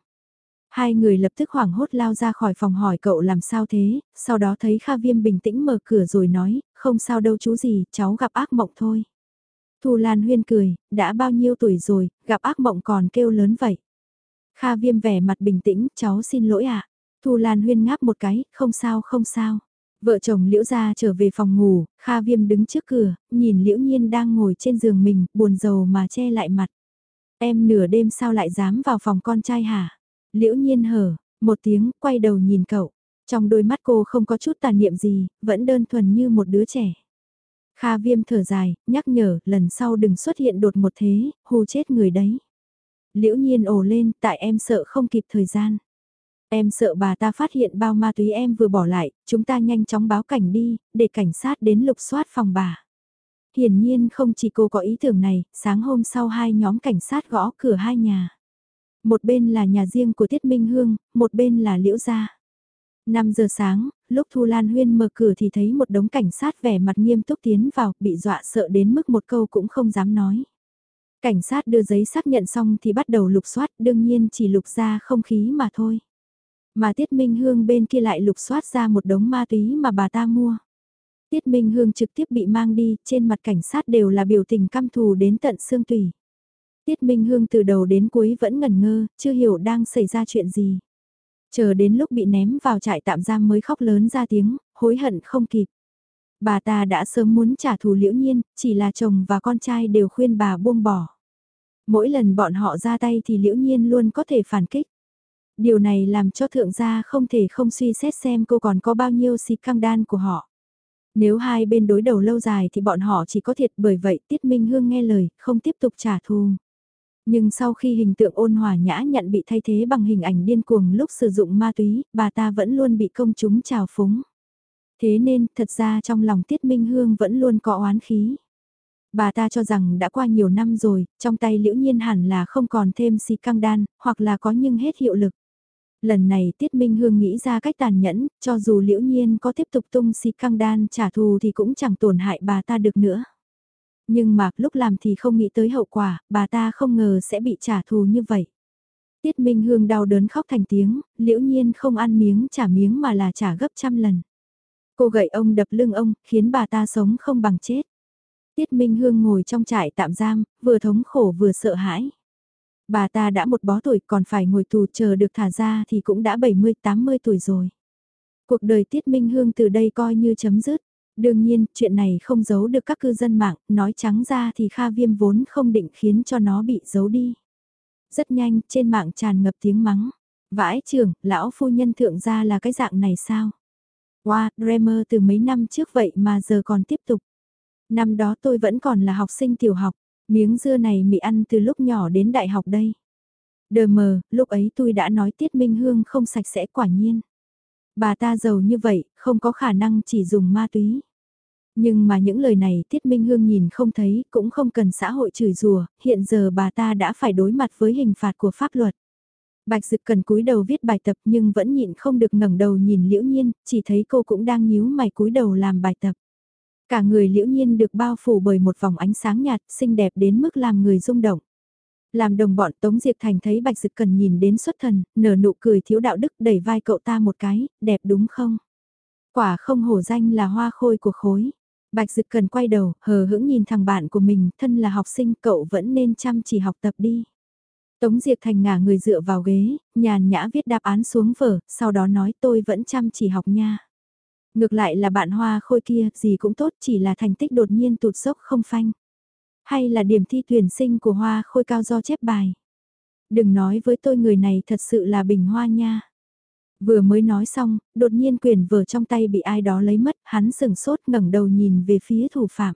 Hai người lập tức hoảng hốt lao ra khỏi phòng hỏi cậu làm sao thế, sau đó thấy Kha Viêm bình tĩnh mở cửa rồi nói, không sao đâu chú gì, cháu gặp ác mộng thôi. Thu Lan Huyên cười, đã bao nhiêu tuổi rồi, gặp ác mộng còn kêu lớn vậy. Kha Viêm vẻ mặt bình tĩnh, cháu xin lỗi ạ. Thu Lan Huyên ngáp một cái, không sao không sao. Vợ chồng Liễu gia trở về phòng ngủ, Kha Viêm đứng trước cửa, nhìn Liễu Nhiên đang ngồi trên giường mình, buồn rầu mà che lại mặt. Em nửa đêm sao lại dám vào phòng con trai hả? Liễu Nhiên hở, một tiếng, quay đầu nhìn cậu. Trong đôi mắt cô không có chút tàn niệm gì, vẫn đơn thuần như một đứa trẻ. Kha Viêm thở dài, nhắc nhở, lần sau đừng xuất hiện đột một thế, hù chết người đấy. Liễu Nhiên ồ lên, tại em sợ không kịp thời gian. Em sợ bà ta phát hiện bao ma túy em vừa bỏ lại, chúng ta nhanh chóng báo cảnh đi, để cảnh sát đến lục soát phòng bà. Hiển nhiên không chỉ cô có ý tưởng này, sáng hôm sau hai nhóm cảnh sát gõ cửa hai nhà. Một bên là nhà riêng của Tiết Minh Hương, một bên là Liễu Gia. 5 giờ sáng, lúc Thu Lan Huyên mở cửa thì thấy một đống cảnh sát vẻ mặt nghiêm túc tiến vào, bị dọa sợ đến mức một câu cũng không dám nói. Cảnh sát đưa giấy xác nhận xong thì bắt đầu lục soát, đương nhiên chỉ lục ra không khí mà thôi. Mà Tiết Minh Hương bên kia lại lục soát ra một đống ma túy mà bà ta mua. Tiết Minh Hương trực tiếp bị mang đi, trên mặt cảnh sát đều là biểu tình căm thù đến tận xương tủy. Tiết Minh Hương từ đầu đến cuối vẫn ngẩn ngơ, chưa hiểu đang xảy ra chuyện gì. Chờ đến lúc bị ném vào trại tạm giam mới khóc lớn ra tiếng, hối hận không kịp. Bà ta đã sớm muốn trả thù liễu nhiên, chỉ là chồng và con trai đều khuyên bà buông bỏ. Mỗi lần bọn họ ra tay thì liễu nhiên luôn có thể phản kích. Điều này làm cho thượng gia không thể không suy xét xem cô còn có bao nhiêu xịt căng đan của họ. Nếu hai bên đối đầu lâu dài thì bọn họ chỉ có thiệt bởi vậy Tiết Minh Hương nghe lời, không tiếp tục trả thù. Nhưng sau khi hình tượng ôn hòa nhã nhận bị thay thế bằng hình ảnh điên cuồng lúc sử dụng ma túy, bà ta vẫn luôn bị công chúng trào phúng. Thế nên, thật ra trong lòng Tiết Minh Hương vẫn luôn có oán khí. Bà ta cho rằng đã qua nhiều năm rồi, trong tay liễu nhiên hẳn là không còn thêm si căng đan, hoặc là có nhưng hết hiệu lực. Lần này Tiết Minh Hương nghĩ ra cách tàn nhẫn, cho dù liễu nhiên có tiếp tục tung si căng đan trả thù thì cũng chẳng tổn hại bà ta được nữa. Nhưng mà lúc làm thì không nghĩ tới hậu quả, bà ta không ngờ sẽ bị trả thù như vậy. Tiết Minh Hương đau đớn khóc thành tiếng, liễu nhiên không ăn miếng trả miếng mà là trả gấp trăm lần. Cô gậy ông đập lưng ông, khiến bà ta sống không bằng chết. Tiết Minh Hương ngồi trong trại tạm giam, vừa thống khổ vừa sợ hãi. Bà ta đã một bó tuổi còn phải ngồi tù chờ được thả ra thì cũng đã 70-80 tuổi rồi. Cuộc đời Tiết Minh Hương từ đây coi như chấm dứt. Đương nhiên, chuyện này không giấu được các cư dân mạng, nói trắng ra thì Kha Viêm vốn không định khiến cho nó bị giấu đi. Rất nhanh, trên mạng tràn ngập tiếng mắng. Vãi trưởng, lão phu nhân thượng gia là cái dạng này sao? Wow, Dremer từ mấy năm trước vậy mà giờ còn tiếp tục. Năm đó tôi vẫn còn là học sinh tiểu học, miếng dưa này mị ăn từ lúc nhỏ đến đại học đây. Đờ mờ, lúc ấy tôi đã nói Tiết Minh Hương không sạch sẽ quả nhiên. Bà ta giàu như vậy, không có khả năng chỉ dùng ma túy. Nhưng mà những lời này Tiết Minh Hương nhìn không thấy, cũng không cần xã hội chửi rùa, hiện giờ bà ta đã phải đối mặt với hình phạt của pháp luật. Bạch Dực cần cúi đầu viết bài tập nhưng vẫn nhịn không được ngẩng đầu nhìn Liễu Nhiên, chỉ thấy cô cũng đang nhíu mày cúi đầu làm bài tập. Cả người Liễu Nhiên được bao phủ bởi một vòng ánh sáng nhạt, xinh đẹp đến mức làm người rung động. Làm đồng bọn Tống Diệp Thành thấy Bạch Dực Cần nhìn đến xuất thần, nở nụ cười thiếu đạo đức đẩy vai cậu ta một cái, đẹp đúng không? Quả không hổ danh là hoa khôi của khối. Bạch Dực Cần quay đầu, hờ hững nhìn thằng bạn của mình, thân là học sinh cậu vẫn nên chăm chỉ học tập đi. Tống Diệp Thành ngả người dựa vào ghế, nhàn nhã viết đáp án xuống vở, sau đó nói tôi vẫn chăm chỉ học nha. Ngược lại là bạn hoa khôi kia, gì cũng tốt chỉ là thành tích đột nhiên tụt dốc không phanh. Hay là điểm thi tuyển sinh của hoa khôi cao do chép bài. Đừng nói với tôi người này thật sự là bình hoa nha. Vừa mới nói xong, đột nhiên quyền vở trong tay bị ai đó lấy mất, hắn sừng sốt ngẩng đầu nhìn về phía thủ phạm.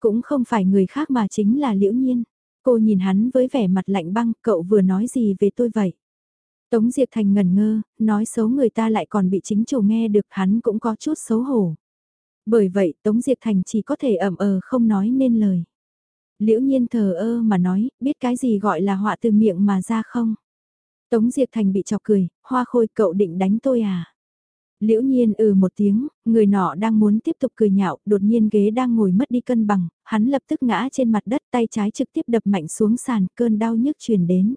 Cũng không phải người khác mà chính là liễu nhiên. Cô nhìn hắn với vẻ mặt lạnh băng, cậu vừa nói gì về tôi vậy? Tống Diệp Thành ngần ngơ, nói xấu người ta lại còn bị chính chủ nghe được hắn cũng có chút xấu hổ. Bởi vậy Tống Diệp Thành chỉ có thể ẩm ờ không nói nên lời. Liễu nhiên thờ ơ mà nói, biết cái gì gọi là họa từ miệng mà ra không? Tống Diệp Thành bị chọc cười, hoa khôi cậu định đánh tôi à? Liễu nhiên ừ một tiếng, người nọ đang muốn tiếp tục cười nhạo, đột nhiên ghế đang ngồi mất đi cân bằng, hắn lập tức ngã trên mặt đất tay trái trực tiếp đập mạnh xuống sàn, cơn đau nhức truyền đến.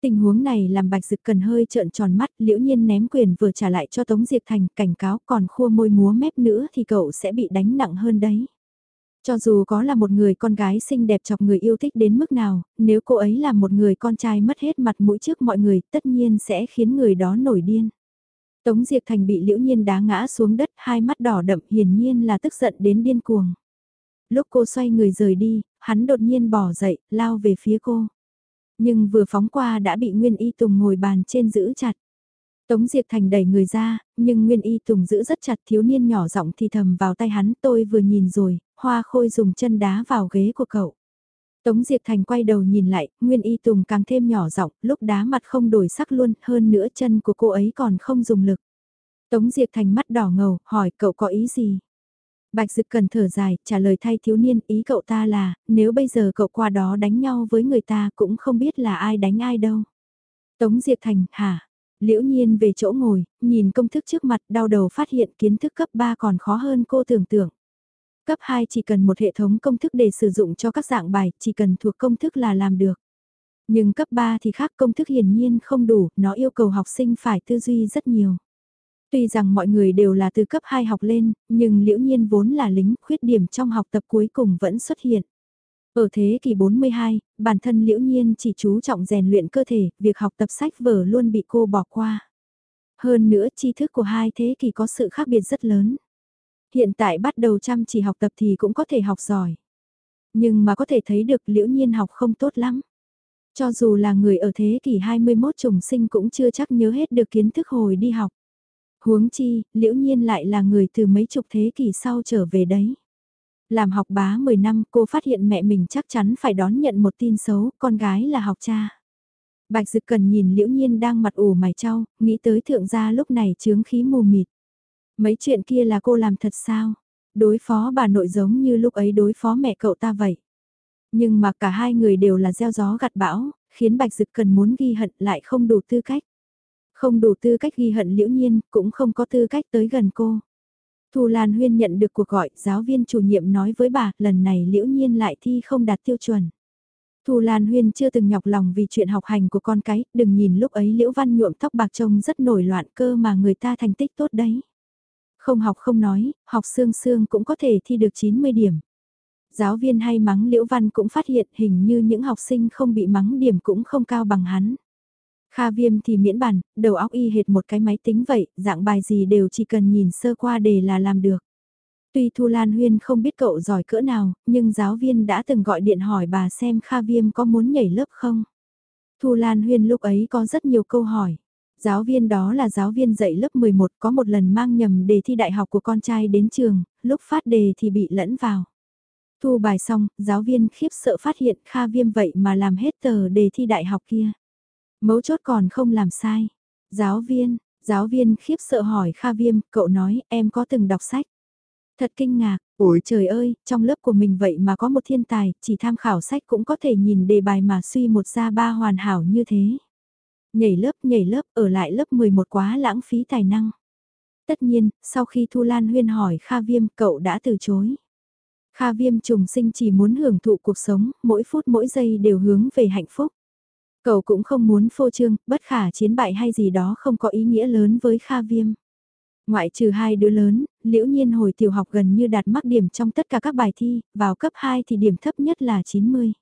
Tình huống này làm Bạch Dực cần hơi trợn tròn mắt, liễu nhiên ném quyền vừa trả lại cho Tống Diệp Thành, cảnh cáo còn khua môi múa mép nữa thì cậu sẽ bị đánh nặng hơn đấy. Cho dù có là một người con gái xinh đẹp chọc người yêu thích đến mức nào, nếu cô ấy là một người con trai mất hết mặt mũi trước mọi người, tất nhiên sẽ khiến người đó nổi điên. Tống Diệp Thành bị liễu nhiên đá ngã xuống đất, hai mắt đỏ đậm hiển nhiên là tức giận đến điên cuồng. Lúc cô xoay người rời đi, hắn đột nhiên bỏ dậy, lao về phía cô. Nhưng vừa phóng qua đã bị Nguyên Y Tùng ngồi bàn trên giữ chặt. Tống Diệp Thành đẩy người ra, nhưng Nguyên Y Tùng giữ rất chặt thiếu niên nhỏ giọng thì thầm vào tay hắn tôi vừa nhìn rồi, hoa khôi dùng chân đá vào ghế của cậu. Tống Diệp Thành quay đầu nhìn lại, Nguyên Y Tùng càng thêm nhỏ giọng, lúc đá mặt không đổi sắc luôn, hơn nữa chân của cô ấy còn không dùng lực. Tống Diệp Thành mắt đỏ ngầu, hỏi cậu có ý gì? Bạch Dực cần thở dài, trả lời thay thiếu niên, ý cậu ta là, nếu bây giờ cậu qua đó đánh nhau với người ta cũng không biết là ai đánh ai đâu. Tống Diệp Thành, hả? Liễu nhiên về chỗ ngồi, nhìn công thức trước mặt đau đầu phát hiện kiến thức cấp 3 còn khó hơn cô tưởng tượng. Cấp 2 chỉ cần một hệ thống công thức để sử dụng cho các dạng bài, chỉ cần thuộc công thức là làm được. Nhưng cấp 3 thì khác công thức hiển nhiên không đủ, nó yêu cầu học sinh phải tư duy rất nhiều. Tuy rằng mọi người đều là từ cấp 2 học lên, nhưng liễu nhiên vốn là lính, khuyết điểm trong học tập cuối cùng vẫn xuất hiện. Ở thế kỷ 42, bản thân liễu nhiên chỉ chú trọng rèn luyện cơ thể, việc học tập sách vở luôn bị cô bỏ qua. Hơn nữa tri thức của hai thế kỷ có sự khác biệt rất lớn. Hiện tại bắt đầu chăm chỉ học tập thì cũng có thể học giỏi. Nhưng mà có thể thấy được liễu nhiên học không tốt lắm. Cho dù là người ở thế kỷ 21 trùng sinh cũng chưa chắc nhớ hết được kiến thức hồi đi học. Huống chi, liễu nhiên lại là người từ mấy chục thế kỷ sau trở về đấy. Làm học bá 10 năm cô phát hiện mẹ mình chắc chắn phải đón nhận một tin xấu, con gái là học cha. Bạch Dực Cần nhìn Liễu Nhiên đang mặt ủ mày trao, nghĩ tới thượng gia lúc này chướng khí mù mịt. Mấy chuyện kia là cô làm thật sao? Đối phó bà nội giống như lúc ấy đối phó mẹ cậu ta vậy. Nhưng mà cả hai người đều là gieo gió gặt bão, khiến Bạch Dực Cần muốn ghi hận lại không đủ tư cách. Không đủ tư cách ghi hận Liễu Nhiên, cũng không có tư cách tới gần cô. Thu Lan Huyên nhận được cuộc gọi, giáo viên chủ nhiệm nói với bà, lần này liễu nhiên lại thi không đạt tiêu chuẩn. Thu Lan Huyên chưa từng nhọc lòng vì chuyện học hành của con cái, đừng nhìn lúc ấy Liễu Văn nhuộm tóc bạc trông rất nổi loạn cơ mà người ta thành tích tốt đấy. Không học không nói, học xương xương cũng có thể thi được 90 điểm. Giáo viên hay mắng Liễu Văn cũng phát hiện hình như những học sinh không bị mắng điểm cũng không cao bằng hắn. Kha viêm thì miễn bản, đầu óc y hệt một cái máy tính vậy, dạng bài gì đều chỉ cần nhìn sơ qua đề là làm được. Tuy Thu Lan Huyên không biết cậu giỏi cỡ nào, nhưng giáo viên đã từng gọi điện hỏi bà xem Kha Viêm có muốn nhảy lớp không. Thu Lan Huyên lúc ấy có rất nhiều câu hỏi. Giáo viên đó là giáo viên dạy lớp 11 có một lần mang nhầm đề thi đại học của con trai đến trường, lúc phát đề thì bị lẫn vào. Thu bài xong, giáo viên khiếp sợ phát hiện Kha Viêm vậy mà làm hết tờ đề thi đại học kia. Mấu chốt còn không làm sai. Giáo viên, giáo viên khiếp sợ hỏi Kha Viêm, cậu nói em có từng đọc sách. Thật kinh ngạc, ủi trời ơi, trong lớp của mình vậy mà có một thiên tài, chỉ tham khảo sách cũng có thể nhìn đề bài mà suy một ra ba hoàn hảo như thế. Nhảy lớp, nhảy lớp, ở lại lớp 11 quá lãng phí tài năng. Tất nhiên, sau khi Thu Lan Huyên hỏi Kha Viêm, cậu đã từ chối. Kha viêm trùng sinh chỉ muốn hưởng thụ cuộc sống, mỗi phút mỗi giây đều hướng về hạnh phúc. Cậu cũng không muốn phô trương, bất khả chiến bại hay gì đó không có ý nghĩa lớn với Kha viêm. Ngoại trừ hai đứa lớn, liễu nhiên hồi tiểu học gần như đạt mắc điểm trong tất cả các bài thi, vào cấp 2 thì điểm thấp nhất là 90.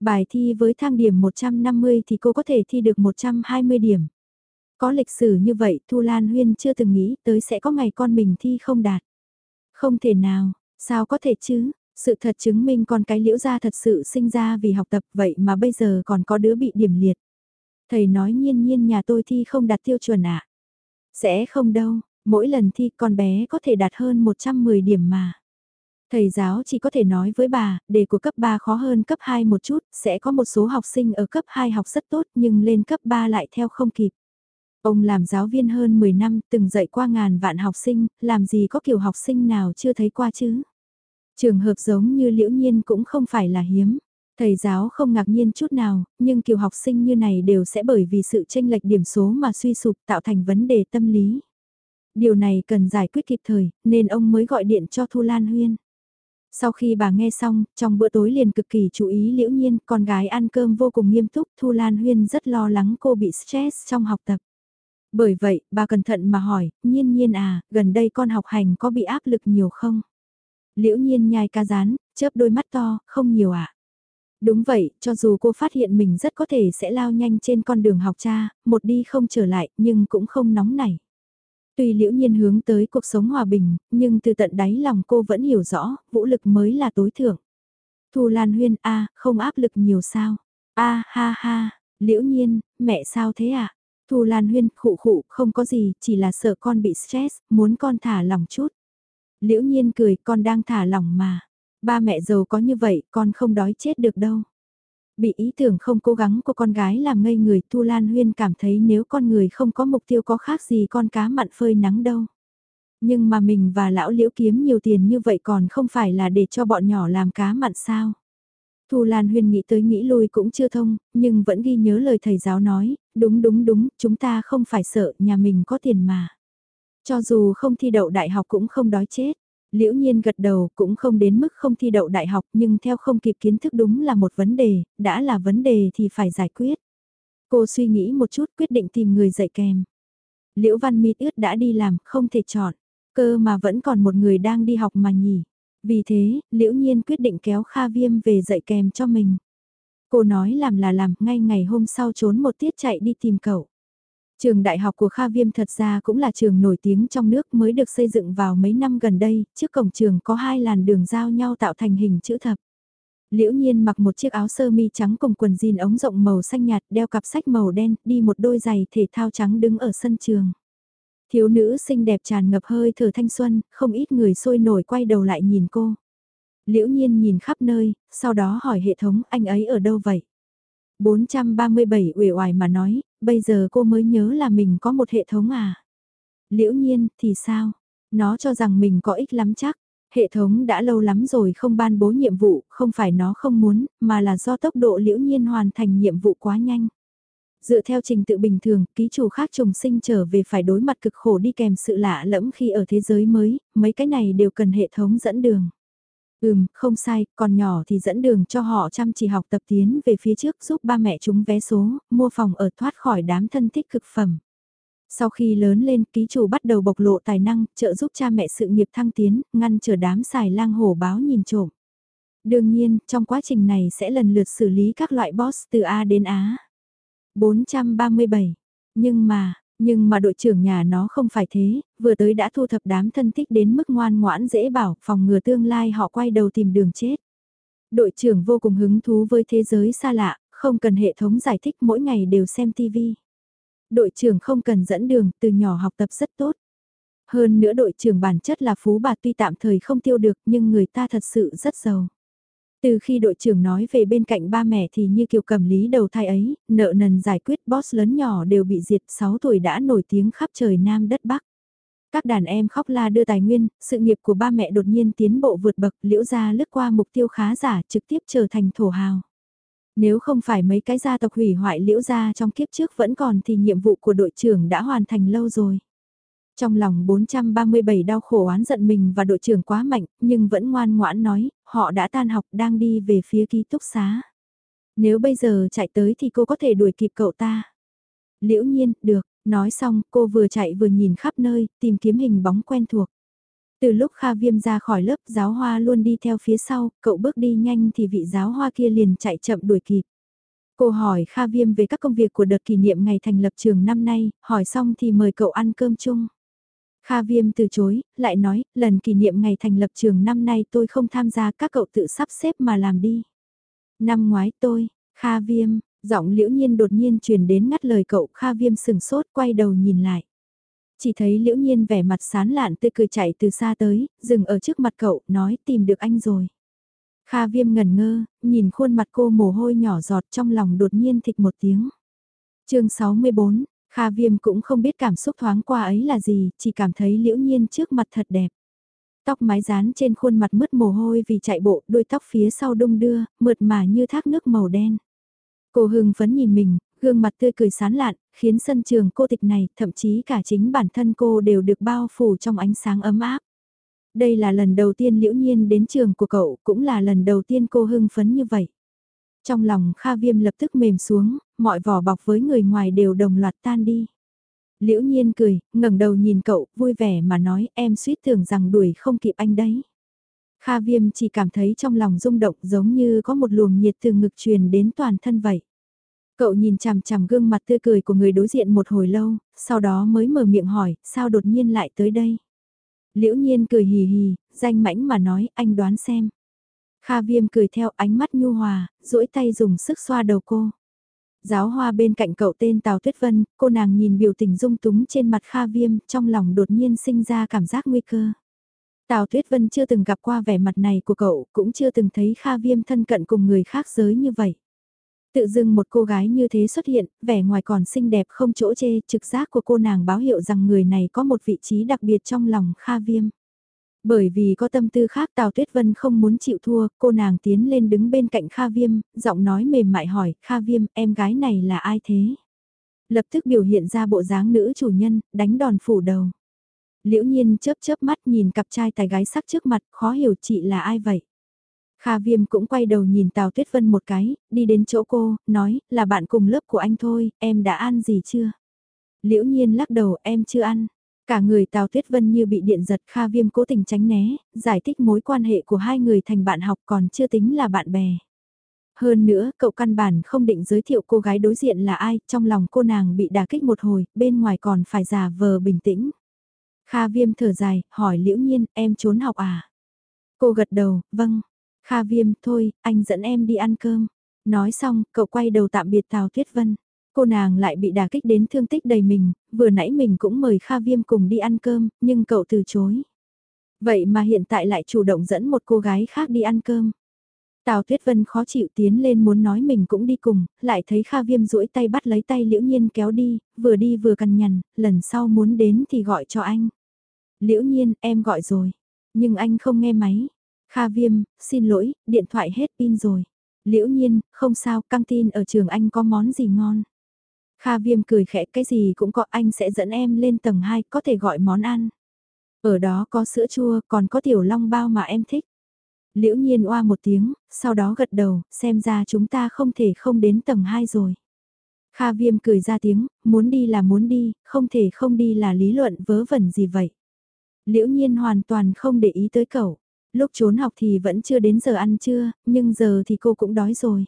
Bài thi với thang điểm 150 thì cô có thể thi được 120 điểm. Có lịch sử như vậy Thu Lan Huyên chưa từng nghĩ tới sẽ có ngày con mình thi không đạt. Không thể nào, sao có thể chứ, sự thật chứng minh con cái liễu gia thật sự sinh ra vì học tập vậy mà bây giờ còn có đứa bị điểm liệt. Thầy nói nhiên nhiên nhà tôi thi không đạt tiêu chuẩn ạ. À? Sẽ không đâu, mỗi lần thi con bé có thể đạt hơn 110 điểm mà. Thầy giáo chỉ có thể nói với bà, đề của cấp 3 khó hơn cấp 2 một chút, sẽ có một số học sinh ở cấp 2 học rất tốt nhưng lên cấp 3 lại theo không kịp. Ông làm giáo viên hơn 10 năm, từng dạy qua ngàn vạn học sinh, làm gì có kiểu học sinh nào chưa thấy qua chứ. Trường hợp giống như liễu nhiên cũng không phải là hiếm. Thầy giáo không ngạc nhiên chút nào, nhưng kiểu học sinh như này đều sẽ bởi vì sự tranh lệch điểm số mà suy sụp tạo thành vấn đề tâm lý. Điều này cần giải quyết kịp thời, nên ông mới gọi điện cho Thu Lan Huyên. Sau khi bà nghe xong, trong bữa tối liền cực kỳ chú ý liễu nhiên, con gái ăn cơm vô cùng nghiêm túc, Thu Lan Huyên rất lo lắng cô bị stress trong học tập. Bởi vậy, bà cẩn thận mà hỏi, nhiên nhiên à, gần đây con học hành có bị áp lực nhiều không? Liễu nhiên nhai ca rán, chớp đôi mắt to, không nhiều ạ. À? Đúng vậy, cho dù cô phát hiện mình rất có thể sẽ lao nhanh trên con đường học cha, một đi không trở lại, nhưng cũng không nóng nảy. Tuy liễu nhiên hướng tới cuộc sống hòa bình, nhưng từ tận đáy lòng cô vẫn hiểu rõ, vũ lực mới là tối thượng. Thu Lan Huyên, a không áp lực nhiều sao? a ha ha, liễu nhiên, mẹ sao thế? À? Thu Lan Huyên, khụ khụ, không có gì, chỉ là sợ con bị stress, muốn con thả lòng chút. Liễu nhiên cười, con đang thả lòng mà. Ba mẹ giàu có như vậy, con không đói chết được đâu. Bị ý tưởng không cố gắng của con gái làm ngây người Thu Lan Huyên cảm thấy nếu con người không có mục tiêu có khác gì con cá mặn phơi nắng đâu. Nhưng mà mình và lão liễu kiếm nhiều tiền như vậy còn không phải là để cho bọn nhỏ làm cá mặn sao. Thu Lan Huyên nghĩ tới nghĩ lui cũng chưa thông, nhưng vẫn ghi nhớ lời thầy giáo nói, đúng đúng đúng, chúng ta không phải sợ, nhà mình có tiền mà. Cho dù không thi đậu đại học cũng không đói chết. Liễu nhiên gật đầu cũng không đến mức không thi đậu đại học nhưng theo không kịp kiến thức đúng là một vấn đề, đã là vấn đề thì phải giải quyết. Cô suy nghĩ một chút quyết định tìm người dạy kèm. Liễu Văn Mít ướt đã đi làm, không thể chọn, cơ mà vẫn còn một người đang đi học mà nhỉ. Vì thế, Liễu Nhiên quyết định kéo Kha Viêm về dạy kèm cho mình. Cô nói làm là làm, ngay ngày hôm sau trốn một tiết chạy đi tìm cậu. Trường đại học của Kha Viêm thật ra cũng là trường nổi tiếng trong nước mới được xây dựng vào mấy năm gần đây, trước cổng trường có hai làn đường giao nhau tạo thành hình chữ thập. Liễu nhiên mặc một chiếc áo sơ mi trắng cùng quần jean ống rộng màu xanh nhạt đeo cặp sách màu đen, đi một đôi giày thể thao trắng đứng ở sân trường. Thiếu nữ xinh đẹp tràn ngập hơi thở thanh xuân, không ít người sôi nổi quay đầu lại nhìn cô. Liễu nhiên nhìn khắp nơi, sau đó hỏi hệ thống anh ấy ở đâu vậy? 437 uể oải mà nói, bây giờ cô mới nhớ là mình có một hệ thống à. Liễu nhiên, thì sao? Nó cho rằng mình có ích lắm chắc. Hệ thống đã lâu lắm rồi không ban bố nhiệm vụ, không phải nó không muốn, mà là do tốc độ liễu nhiên hoàn thành nhiệm vụ quá nhanh. Dựa theo trình tự bình thường, ký chủ khác trùng sinh trở về phải đối mặt cực khổ đi kèm sự lạ lẫm khi ở thế giới mới, mấy cái này đều cần hệ thống dẫn đường. Ừm, không sai, còn nhỏ thì dẫn đường cho họ chăm chỉ học tập tiến về phía trước giúp ba mẹ chúng vé số, mua phòng ở thoát khỏi đám thân thích cực phẩm. Sau khi lớn lên, ký chủ bắt đầu bộc lộ tài năng, trợ giúp cha mẹ sự nghiệp thăng tiến, ngăn trở đám xài lang hổ báo nhìn trộm. Đương nhiên, trong quá trình này sẽ lần lượt xử lý các loại boss từ A đến Á. 437. Nhưng mà, nhưng mà đội trưởng nhà nó không phải thế, vừa tới đã thu thập đám thân thích đến mức ngoan ngoãn dễ bảo, phòng ngừa tương lai họ quay đầu tìm đường chết. Đội trưởng vô cùng hứng thú với thế giới xa lạ, không cần hệ thống giải thích mỗi ngày đều xem TV. Đội trưởng không cần dẫn đường, từ nhỏ học tập rất tốt. Hơn nữa đội trưởng bản chất là phú bà tuy tạm thời không tiêu được nhưng người ta thật sự rất giàu. Từ khi đội trưởng nói về bên cạnh ba mẹ thì như kiều cầm lý đầu thai ấy, nợ nần giải quyết boss lớn nhỏ đều bị diệt 6 tuổi đã nổi tiếng khắp trời Nam đất Bắc. Các đàn em khóc la đưa tài nguyên, sự nghiệp của ba mẹ đột nhiên tiến bộ vượt bậc liễu ra lướt qua mục tiêu khá giả trực tiếp trở thành thổ hào. Nếu không phải mấy cái gia tộc hủy hoại liễu gia trong kiếp trước vẫn còn thì nhiệm vụ của đội trưởng đã hoàn thành lâu rồi. Trong lòng 437 đau khổ oán giận mình và đội trưởng quá mạnh, nhưng vẫn ngoan ngoãn nói, họ đã tan học đang đi về phía ký túc xá. Nếu bây giờ chạy tới thì cô có thể đuổi kịp cậu ta. Liễu nhiên, được, nói xong cô vừa chạy vừa nhìn khắp nơi, tìm kiếm hình bóng quen thuộc. Từ lúc Kha Viêm ra khỏi lớp giáo hoa luôn đi theo phía sau, cậu bước đi nhanh thì vị giáo hoa kia liền chạy chậm đuổi kịp. Cô hỏi Kha Viêm về các công việc của đợt kỷ niệm ngày thành lập trường năm nay, hỏi xong thì mời cậu ăn cơm chung. Kha Viêm từ chối, lại nói, lần kỷ niệm ngày thành lập trường năm nay tôi không tham gia các cậu tự sắp xếp mà làm đi. Năm ngoái tôi, Kha Viêm, giọng liễu nhiên đột nhiên truyền đến ngắt lời cậu Kha Viêm sừng sốt quay đầu nhìn lại. Chỉ thấy liễu nhiên vẻ mặt sán lạn tươi cười chạy từ xa tới, dừng ở trước mặt cậu, nói tìm được anh rồi. Kha Viêm ngẩn ngơ, nhìn khuôn mặt cô mồ hôi nhỏ giọt trong lòng đột nhiên thịch một tiếng. chương 64, Kha Viêm cũng không biết cảm xúc thoáng qua ấy là gì, chỉ cảm thấy liễu nhiên trước mặt thật đẹp. Tóc mái dán trên khuôn mặt mứt mồ hôi vì chạy bộ, đôi tóc phía sau đung đưa, mượt mà như thác nước màu đen. Cô hưng phấn nhìn mình, gương mặt tươi cười sán lạn, khiến sân trường cô tịch này, thậm chí cả chính bản thân cô đều được bao phủ trong ánh sáng ấm áp. Đây là lần đầu tiên liễu nhiên đến trường của cậu, cũng là lần đầu tiên cô hưng phấn như vậy. Trong lòng Kha Viêm lập tức mềm xuống, mọi vỏ bọc với người ngoài đều đồng loạt tan đi. Liễu nhiên cười, ngẩng đầu nhìn cậu, vui vẻ mà nói em suýt tưởng rằng đuổi không kịp anh đấy. Kha Viêm chỉ cảm thấy trong lòng rung động giống như có một luồng nhiệt từ ngực truyền đến toàn thân vậy. Cậu nhìn chằm chằm gương mặt tươi cười của người đối diện một hồi lâu, sau đó mới mở miệng hỏi, sao đột nhiên lại tới đây? Liễu nhiên cười hì hì, danh mãnh mà nói, anh đoán xem. Kha viêm cười theo ánh mắt nhu hòa, duỗi tay dùng sức xoa đầu cô. Giáo hoa bên cạnh cậu tên Tào Tuyết Vân, cô nàng nhìn biểu tình dung túng trên mặt Kha viêm, trong lòng đột nhiên sinh ra cảm giác nguy cơ. Tào Tuyết Vân chưa từng gặp qua vẻ mặt này của cậu, cũng chưa từng thấy Kha viêm thân cận cùng người khác giới như vậy. Tự dưng một cô gái như thế xuất hiện, vẻ ngoài còn xinh đẹp không chỗ chê, trực giác của cô nàng báo hiệu rằng người này có một vị trí đặc biệt trong lòng Kha Viêm. Bởi vì có tâm tư khác Tào Tuyết Vân không muốn chịu thua, cô nàng tiến lên đứng bên cạnh Kha Viêm, giọng nói mềm mại hỏi, Kha Viêm, em gái này là ai thế? Lập tức biểu hiện ra bộ dáng nữ chủ nhân, đánh đòn phủ đầu. Liễu nhiên chớp chớp mắt nhìn cặp trai tài gái sắc trước mặt, khó hiểu chị là ai vậy? Kha Viêm cũng quay đầu nhìn Tào Tuyết Vân một cái, đi đến chỗ cô, nói, là bạn cùng lớp của anh thôi, em đã ăn gì chưa? Liễu nhiên lắc đầu, em chưa ăn. Cả người Tào Tuyết Vân như bị điện giật Kha Viêm cố tình tránh né, giải thích mối quan hệ của hai người thành bạn học còn chưa tính là bạn bè. Hơn nữa, cậu căn bản không định giới thiệu cô gái đối diện là ai, trong lòng cô nàng bị đả kích một hồi, bên ngoài còn phải giả vờ bình tĩnh. Kha Viêm thở dài, hỏi Liễu Nhiên, em trốn học à? Cô gật đầu, vâng, Kha viêm, thôi, anh dẫn em đi ăn cơm. Nói xong, cậu quay đầu tạm biệt Tào Tuyết Vân. Cô nàng lại bị đả kích đến thương tích đầy mình, vừa nãy mình cũng mời Kha Viêm cùng đi ăn cơm, nhưng cậu từ chối. Vậy mà hiện tại lại chủ động dẫn một cô gái khác đi ăn cơm. Tào Tuyết Vân khó chịu tiến lên muốn nói mình cũng đi cùng, lại thấy Kha Viêm duỗi tay bắt lấy tay Liễu Nhiên kéo đi, vừa đi vừa cằn nhằn, lần sau muốn đến thì gọi cho anh. Liễu Nhiên, em gọi rồi, nhưng anh không nghe máy. Kha Viêm, xin lỗi, điện thoại hết pin rồi. Liễu nhiên, không sao, căng tin ở trường anh có món gì ngon. Kha Viêm cười khẽ cái gì cũng có anh sẽ dẫn em lên tầng 2 có thể gọi món ăn. Ở đó có sữa chua còn có tiểu long bao mà em thích. Liễu nhiên oa một tiếng, sau đó gật đầu, xem ra chúng ta không thể không đến tầng 2 rồi. Kha Viêm cười ra tiếng, muốn đi là muốn đi, không thể không đi là lý luận vớ vẩn gì vậy. Liễu nhiên hoàn toàn không để ý tới cậu. Lúc trốn học thì vẫn chưa đến giờ ăn trưa, nhưng giờ thì cô cũng đói rồi.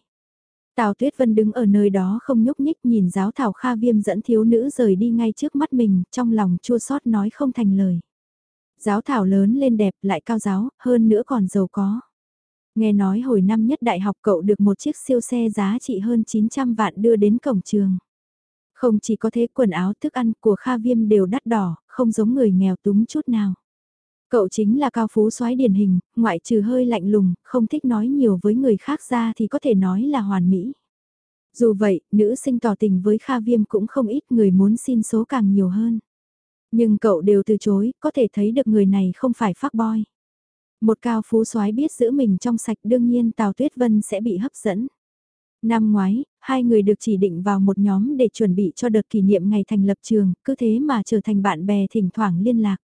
Tào Tuyết Vân đứng ở nơi đó không nhúc nhích nhìn giáo thảo Kha Viêm dẫn thiếu nữ rời đi ngay trước mắt mình, trong lòng chua xót nói không thành lời. Giáo thảo lớn lên đẹp lại cao giáo, hơn nữa còn giàu có. Nghe nói hồi năm nhất đại học cậu được một chiếc siêu xe giá trị hơn 900 vạn đưa đến cổng trường. Không chỉ có thế quần áo thức ăn của Kha Viêm đều đắt đỏ, không giống người nghèo túng chút nào. Cậu chính là cao phú soái điển hình, ngoại trừ hơi lạnh lùng, không thích nói nhiều với người khác ra thì có thể nói là hoàn mỹ. Dù vậy, nữ sinh tỏ tình với Kha Viêm cũng không ít người muốn xin số càng nhiều hơn. Nhưng cậu đều từ chối, có thể thấy được người này không phải phác boy. Một cao phú soái biết giữ mình trong sạch đương nhiên Tào Tuyết Vân sẽ bị hấp dẫn. Năm ngoái, hai người được chỉ định vào một nhóm để chuẩn bị cho đợt kỷ niệm ngày thành lập trường, cứ thế mà trở thành bạn bè thỉnh thoảng liên lạc.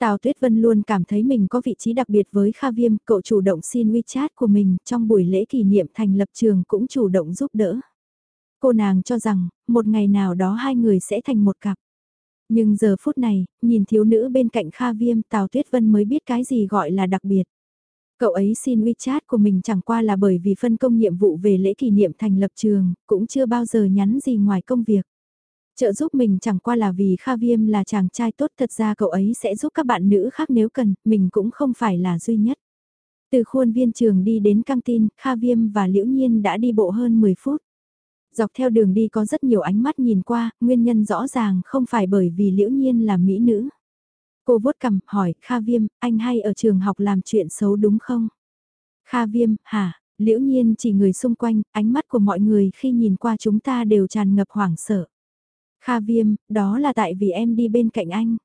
Tào Tuyết Vân luôn cảm thấy mình có vị trí đặc biệt với Kha Viêm, cậu chủ động xin WeChat của mình, trong buổi lễ kỷ niệm thành lập trường cũng chủ động giúp đỡ. Cô nàng cho rằng, một ngày nào đó hai người sẽ thành một cặp. Nhưng giờ phút này, nhìn thiếu nữ bên cạnh Kha Viêm, Tào Tuyết Vân mới biết cái gì gọi là đặc biệt. Cậu ấy xin WeChat của mình chẳng qua là bởi vì phân công nhiệm vụ về lễ kỷ niệm thành lập trường, cũng chưa bao giờ nhắn gì ngoài công việc. Trợ giúp mình chẳng qua là vì Kha Viêm là chàng trai tốt thật ra cậu ấy sẽ giúp các bạn nữ khác nếu cần, mình cũng không phải là duy nhất. Từ khuôn viên trường đi đến căng tin, Kha Viêm và Liễu Nhiên đã đi bộ hơn 10 phút. Dọc theo đường đi có rất nhiều ánh mắt nhìn qua, nguyên nhân rõ ràng không phải bởi vì Liễu Nhiên là mỹ nữ. Cô vuốt cằm, hỏi, Kha Viêm, anh hay ở trường học làm chuyện xấu đúng không? Kha Viêm, hả? Liễu Nhiên chỉ người xung quanh, ánh mắt của mọi người khi nhìn qua chúng ta đều tràn ngập hoảng sợ. Kha Viêm, đó là tại vì em đi bên cạnh anh.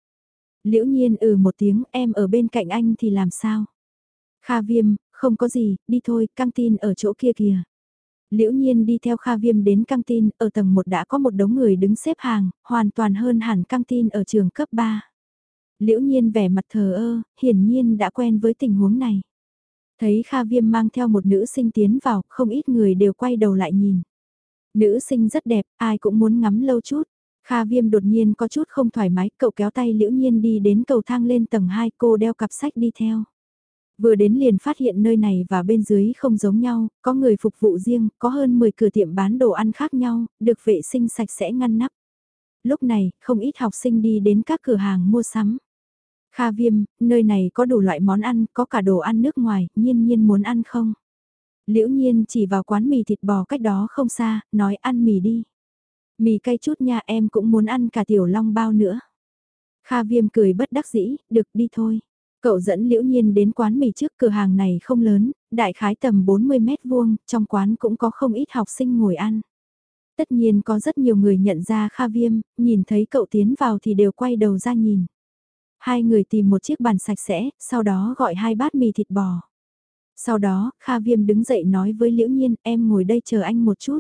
Liễu Nhiên ừ một tiếng, em ở bên cạnh anh thì làm sao? Kha Viêm, không có gì, đi thôi, căng tin ở chỗ kia kìa. Liễu Nhiên đi theo Kha Viêm đến căng tin, ở tầng 1 đã có một đống người đứng xếp hàng, hoàn toàn hơn hẳn căng tin ở trường cấp 3. Liễu Nhiên vẻ mặt thờ ơ, hiển nhiên đã quen với tình huống này. Thấy Kha Viêm mang theo một nữ sinh tiến vào, không ít người đều quay đầu lại nhìn. Nữ sinh rất đẹp, ai cũng muốn ngắm lâu chút. Kha Viêm đột nhiên có chút không thoải mái, cậu kéo tay Liễu Nhiên đi đến cầu thang lên tầng 2, cô đeo cặp sách đi theo. Vừa đến liền phát hiện nơi này và bên dưới không giống nhau, có người phục vụ riêng, có hơn 10 cửa tiệm bán đồ ăn khác nhau, được vệ sinh sạch sẽ ngăn nắp. Lúc này, không ít học sinh đi đến các cửa hàng mua sắm. Kha Viêm, nơi này có đủ loại món ăn, có cả đồ ăn nước ngoài, nhiên nhiên muốn ăn không? Liễu nhiên chỉ vào quán mì thịt bò cách đó không xa, nói ăn mì đi. Mì cay chút nha em cũng muốn ăn cả tiểu long bao nữa. Kha Viêm cười bất đắc dĩ, được đi thôi. Cậu dẫn Liễu Nhiên đến quán mì trước cửa hàng này không lớn, đại khái tầm 40 mét vuông, trong quán cũng có không ít học sinh ngồi ăn. Tất nhiên có rất nhiều người nhận ra Kha Viêm, nhìn thấy cậu tiến vào thì đều quay đầu ra nhìn. Hai người tìm một chiếc bàn sạch sẽ, sau đó gọi hai bát mì thịt bò. Sau đó, Kha Viêm đứng dậy nói với Liễu Nhiên, em ngồi đây chờ anh một chút.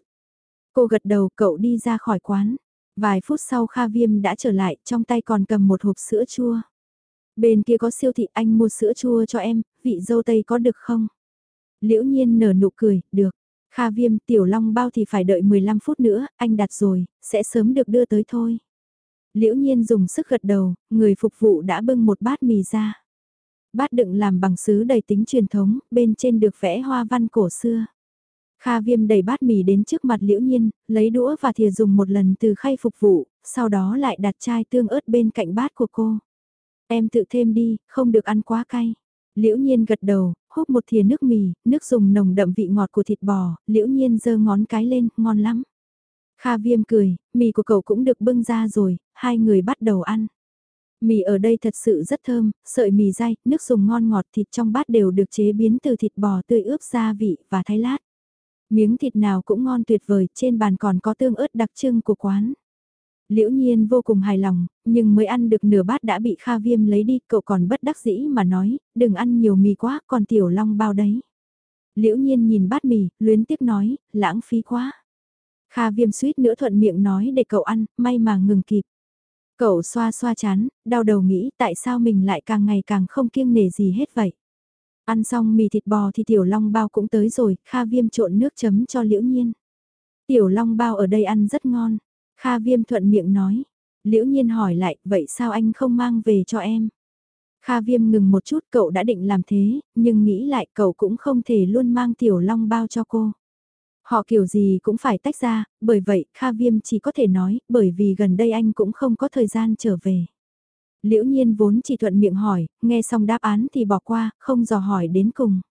Cô gật đầu, cậu đi ra khỏi quán. Vài phút sau Kha Viêm đã trở lại, trong tay còn cầm một hộp sữa chua. Bên kia có siêu thị anh mua sữa chua cho em, vị dâu tây có được không? Liễu nhiên nở nụ cười, được. Kha viêm tiểu long bao thì phải đợi 15 phút nữa, anh đặt rồi, sẽ sớm được đưa tới thôi. Liễu nhiên dùng sức gật đầu, người phục vụ đã bưng một bát mì ra. Bát đựng làm bằng sứ đầy tính truyền thống, bên trên được vẽ hoa văn cổ xưa. Kha viêm đẩy bát mì đến trước mặt liễu nhiên, lấy đũa và thìa dùng một lần từ khay phục vụ, sau đó lại đặt chai tương ớt bên cạnh bát của cô. Em tự thêm đi, không được ăn quá cay. Liễu nhiên gật đầu, hút một thìa nước mì, nước dùng nồng đậm vị ngọt của thịt bò, liễu nhiên giơ ngón cái lên, ngon lắm. Kha viêm cười, mì của cậu cũng được bưng ra rồi, hai người bắt đầu ăn. Mì ở đây thật sự rất thơm, sợi mì dai, nước dùng ngon ngọt thịt trong bát đều được chế biến từ thịt bò tươi ướp gia vị và thái lát. Miếng thịt nào cũng ngon tuyệt vời, trên bàn còn có tương ớt đặc trưng của quán. Liễu nhiên vô cùng hài lòng, nhưng mới ăn được nửa bát đã bị Kha Viêm lấy đi, cậu còn bất đắc dĩ mà nói, đừng ăn nhiều mì quá, còn tiểu long bao đấy. Liễu nhiên nhìn bát mì, luyến tiếc nói, lãng phí quá. Kha Viêm suýt nữa thuận miệng nói để cậu ăn, may mà ngừng kịp. Cậu xoa xoa chán, đau đầu nghĩ tại sao mình lại càng ngày càng không kiêng nể gì hết vậy. Ăn xong mì thịt bò thì tiểu long bao cũng tới rồi, Kha Viêm trộn nước chấm cho liễu nhiên. Tiểu long bao ở đây ăn rất ngon. Kha viêm thuận miệng nói. Liễu nhiên hỏi lại, vậy sao anh không mang về cho em? Kha viêm ngừng một chút cậu đã định làm thế, nhưng nghĩ lại cậu cũng không thể luôn mang tiểu long bao cho cô. Họ kiểu gì cũng phải tách ra, bởi vậy Kha viêm chỉ có thể nói, bởi vì gần đây anh cũng không có thời gian trở về. Liễu nhiên vốn chỉ thuận miệng hỏi, nghe xong đáp án thì bỏ qua, không dò hỏi đến cùng.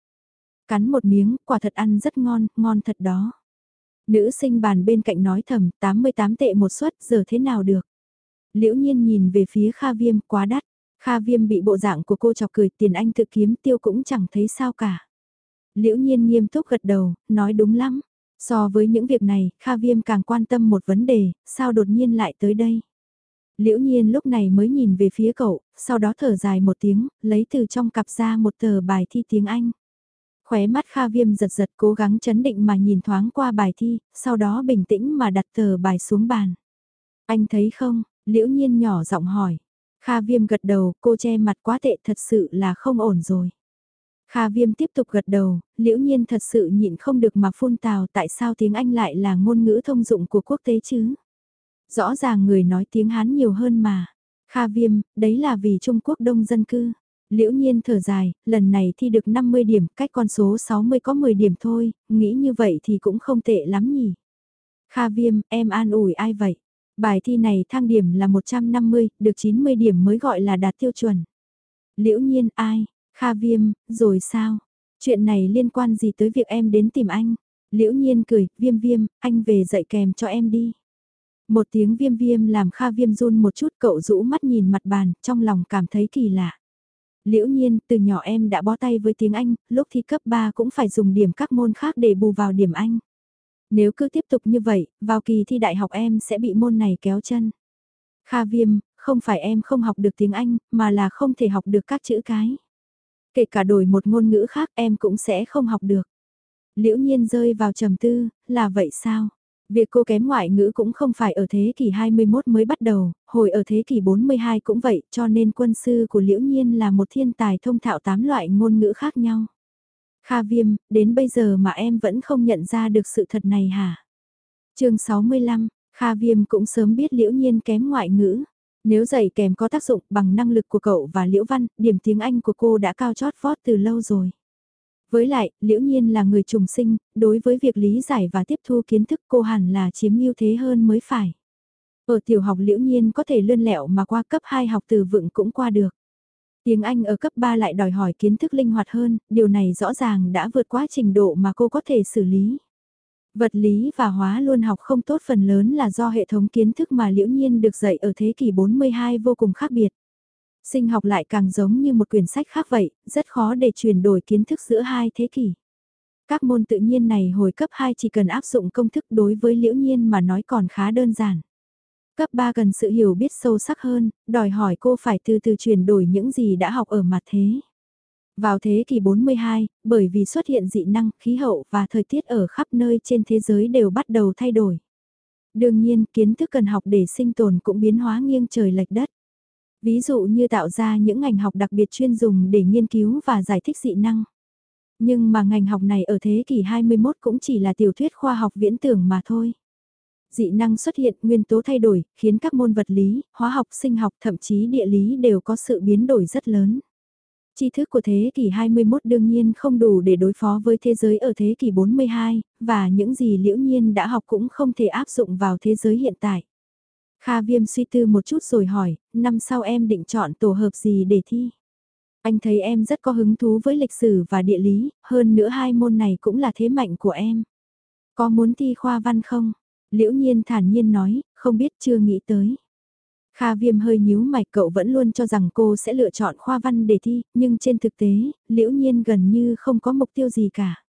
Cắn một miếng, quả thật ăn rất ngon, ngon thật đó. Nữ sinh bàn bên cạnh nói thầm, 88 tệ một suất, giờ thế nào được? Liễu nhiên nhìn về phía Kha Viêm quá đắt. Kha Viêm bị bộ dạng của cô chọc cười tiền anh tự kiếm tiêu cũng chẳng thấy sao cả. Liễu nhiên nghiêm túc gật đầu, nói đúng lắm. So với những việc này, Kha Viêm càng quan tâm một vấn đề, sao đột nhiên lại tới đây? Liễu nhiên lúc này mới nhìn về phía cậu, sau đó thở dài một tiếng, lấy từ trong cặp ra một tờ bài thi tiếng Anh. Khóe mắt Kha Viêm giật giật cố gắng chấn định mà nhìn thoáng qua bài thi, sau đó bình tĩnh mà đặt tờ bài xuống bàn. Anh thấy không? Liễu nhiên nhỏ giọng hỏi. Kha Viêm gật đầu, cô che mặt quá tệ thật sự là không ổn rồi. Kha Viêm tiếp tục gật đầu, liễu nhiên thật sự nhịn không được mà phun tào tại sao tiếng Anh lại là ngôn ngữ thông dụng của quốc tế chứ? Rõ ràng người nói tiếng Hán nhiều hơn mà. Kha Viêm, đấy là vì Trung Quốc đông dân cư. Liễu nhiên thở dài, lần này thi được 50 điểm, cách con số 60 có 10 điểm thôi, nghĩ như vậy thì cũng không tệ lắm nhỉ. Kha Viêm, em an ủi ai vậy? Bài thi này thang điểm là 150, được 90 điểm mới gọi là đạt tiêu chuẩn. Liễu nhiên ai? Kha Viêm, rồi sao? Chuyện này liên quan gì tới việc em đến tìm anh? Liễu nhiên cười, viêm viêm, anh về dạy kèm cho em đi. Một tiếng viêm viêm làm Kha Viêm run một chút cậu rũ mắt nhìn mặt bàn, trong lòng cảm thấy kỳ lạ. Liễu nhiên, từ nhỏ em đã bó tay với tiếng Anh, lúc thi cấp 3 cũng phải dùng điểm các môn khác để bù vào điểm Anh. Nếu cứ tiếp tục như vậy, vào kỳ thi đại học em sẽ bị môn này kéo chân. Kha Viêm, không phải em không học được tiếng Anh, mà là không thể học được các chữ cái. Kể cả đổi một ngôn ngữ khác em cũng sẽ không học được. Liễu nhiên rơi vào trầm tư, là vậy sao? Việc cô kém ngoại ngữ cũng không phải ở thế kỷ 21 mới bắt đầu, hồi ở thế kỷ 42 cũng vậy, cho nên quân sư của Liễu Nhiên là một thiên tài thông thạo tám loại ngôn ngữ khác nhau. Kha Viêm, đến bây giờ mà em vẫn không nhận ra được sự thật này hả? chương 65, Kha Viêm cũng sớm biết Liễu Nhiên kém ngoại ngữ. Nếu dạy kèm có tác dụng bằng năng lực của cậu và Liễu Văn, điểm tiếng Anh của cô đã cao chót vót từ lâu rồi. Với lại, liễu nhiên là người trùng sinh, đối với việc lý giải và tiếp thu kiến thức cô hẳn là chiếm ưu thế hơn mới phải. Ở tiểu học liễu nhiên có thể lươn lẹo mà qua cấp 2 học từ vựng cũng qua được. Tiếng Anh ở cấp 3 lại đòi hỏi kiến thức linh hoạt hơn, điều này rõ ràng đã vượt quá trình độ mà cô có thể xử lý. Vật lý và hóa luôn học không tốt phần lớn là do hệ thống kiến thức mà liễu nhiên được dạy ở thế kỷ 42 vô cùng khác biệt. Sinh học lại càng giống như một quyển sách khác vậy, rất khó để chuyển đổi kiến thức giữa hai thế kỷ. Các môn tự nhiên này hồi cấp 2 chỉ cần áp dụng công thức đối với liễu nhiên mà nói còn khá đơn giản. Cấp 3 cần sự hiểu biết sâu sắc hơn, đòi hỏi cô phải từ từ chuyển đổi những gì đã học ở mặt thế. Vào thế kỷ 42, bởi vì xuất hiện dị năng, khí hậu và thời tiết ở khắp nơi trên thế giới đều bắt đầu thay đổi. Đương nhiên, kiến thức cần học để sinh tồn cũng biến hóa nghiêng trời lệch đất. Ví dụ như tạo ra những ngành học đặc biệt chuyên dùng để nghiên cứu và giải thích dị năng. Nhưng mà ngành học này ở thế kỷ 21 cũng chỉ là tiểu thuyết khoa học viễn tưởng mà thôi. Dị năng xuất hiện, nguyên tố thay đổi, khiến các môn vật lý, hóa học, sinh học, thậm chí địa lý đều có sự biến đổi rất lớn. Tri thức của thế kỷ 21 đương nhiên không đủ để đối phó với thế giới ở thế kỷ 42, và những gì liễu nhiên đã học cũng không thể áp dụng vào thế giới hiện tại. Kha Viêm suy tư một chút rồi hỏi, năm sau em định chọn tổ hợp gì để thi? Anh thấy em rất có hứng thú với lịch sử và địa lý, hơn nữa hai môn này cũng là thế mạnh của em. Có muốn thi khoa văn không? Liễu nhiên thản nhiên nói, không biết chưa nghĩ tới. Kha viêm hơi nhíu mày cậu vẫn luôn cho rằng cô sẽ lựa chọn khoa văn để thi, nhưng trên thực tế, liễu nhiên gần như không có mục tiêu gì cả.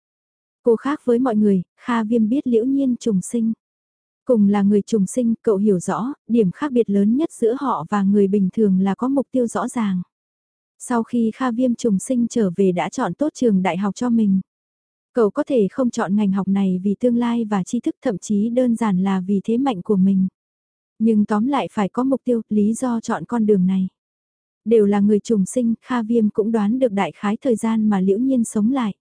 Cô khác với mọi người, Kha viêm biết liễu nhiên trùng sinh. Cùng là người trùng sinh, cậu hiểu rõ, điểm khác biệt lớn nhất giữa họ và người bình thường là có mục tiêu rõ ràng. Sau khi Kha Viêm trùng sinh trở về đã chọn tốt trường đại học cho mình. Cậu có thể không chọn ngành học này vì tương lai và tri thức thậm chí đơn giản là vì thế mạnh của mình. Nhưng tóm lại phải có mục tiêu, lý do chọn con đường này. Đều là người trùng sinh, Kha Viêm cũng đoán được đại khái thời gian mà liễu nhiên sống lại.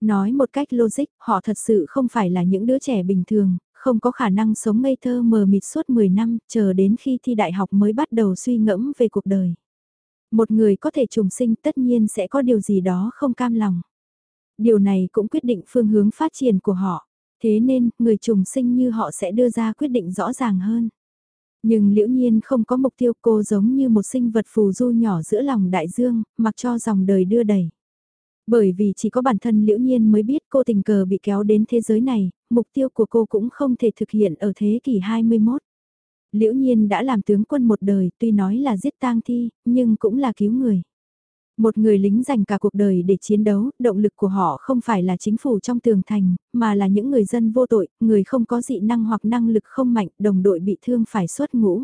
Nói một cách logic, họ thật sự không phải là những đứa trẻ bình thường, không có khả năng sống ngây thơ mờ mịt suốt 10 năm, chờ đến khi thi đại học mới bắt đầu suy ngẫm về cuộc đời. Một người có thể trùng sinh tất nhiên sẽ có điều gì đó không cam lòng. Điều này cũng quyết định phương hướng phát triển của họ. Thế nên, người trùng sinh như họ sẽ đưa ra quyết định rõ ràng hơn. Nhưng liễu nhiên không có mục tiêu cô giống như một sinh vật phù du nhỏ giữa lòng đại dương, mặc cho dòng đời đưa đẩy. Bởi vì chỉ có bản thân liễu nhiên mới biết cô tình cờ bị kéo đến thế giới này, mục tiêu của cô cũng không thể thực hiện ở thế kỷ 21. Liễu nhiên đã làm tướng quân một đời, tuy nói là giết tang thi, nhưng cũng là cứu người. Một người lính dành cả cuộc đời để chiến đấu, động lực của họ không phải là chính phủ trong tường thành, mà là những người dân vô tội, người không có dị năng hoặc năng lực không mạnh, đồng đội bị thương phải xuất ngũ.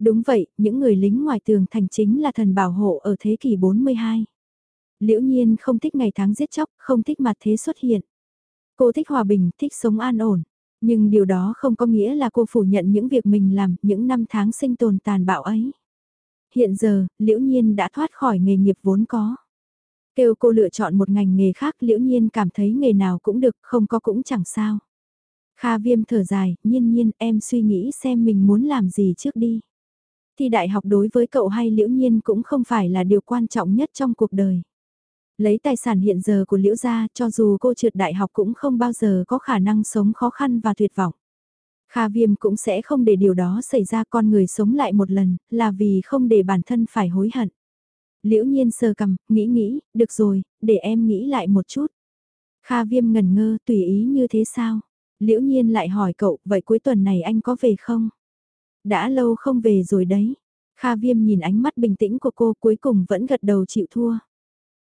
Đúng vậy, những người lính ngoài tường thành chính là thần bảo hộ ở thế kỷ 42. Liễu nhiên không thích ngày tháng giết chóc, không thích mặt thế xuất hiện. Cô thích hòa bình, thích sống an ổn. Nhưng điều đó không có nghĩa là cô phủ nhận những việc mình làm, những năm tháng sinh tồn tàn bạo ấy. Hiện giờ, liễu nhiên đã thoát khỏi nghề nghiệp vốn có. Kêu cô lựa chọn một ngành nghề khác liễu nhiên cảm thấy nghề nào cũng được, không có cũng chẳng sao. Kha viêm thở dài, nhiên nhiên em suy nghĩ xem mình muốn làm gì trước đi. Thì đại học đối với cậu hay liễu nhiên cũng không phải là điều quan trọng nhất trong cuộc đời. Lấy tài sản hiện giờ của liễu gia cho dù cô trượt đại học cũng không bao giờ có khả năng sống khó khăn và tuyệt vọng. Kha viêm cũng sẽ không để điều đó xảy ra con người sống lại một lần, là vì không để bản thân phải hối hận. Liễu nhiên sờ cầm, nghĩ nghĩ, được rồi, để em nghĩ lại một chút. Kha viêm ngần ngơ, tùy ý như thế sao? Liễu nhiên lại hỏi cậu, vậy cuối tuần này anh có về không? Đã lâu không về rồi đấy. Kha viêm nhìn ánh mắt bình tĩnh của cô cuối cùng vẫn gật đầu chịu thua.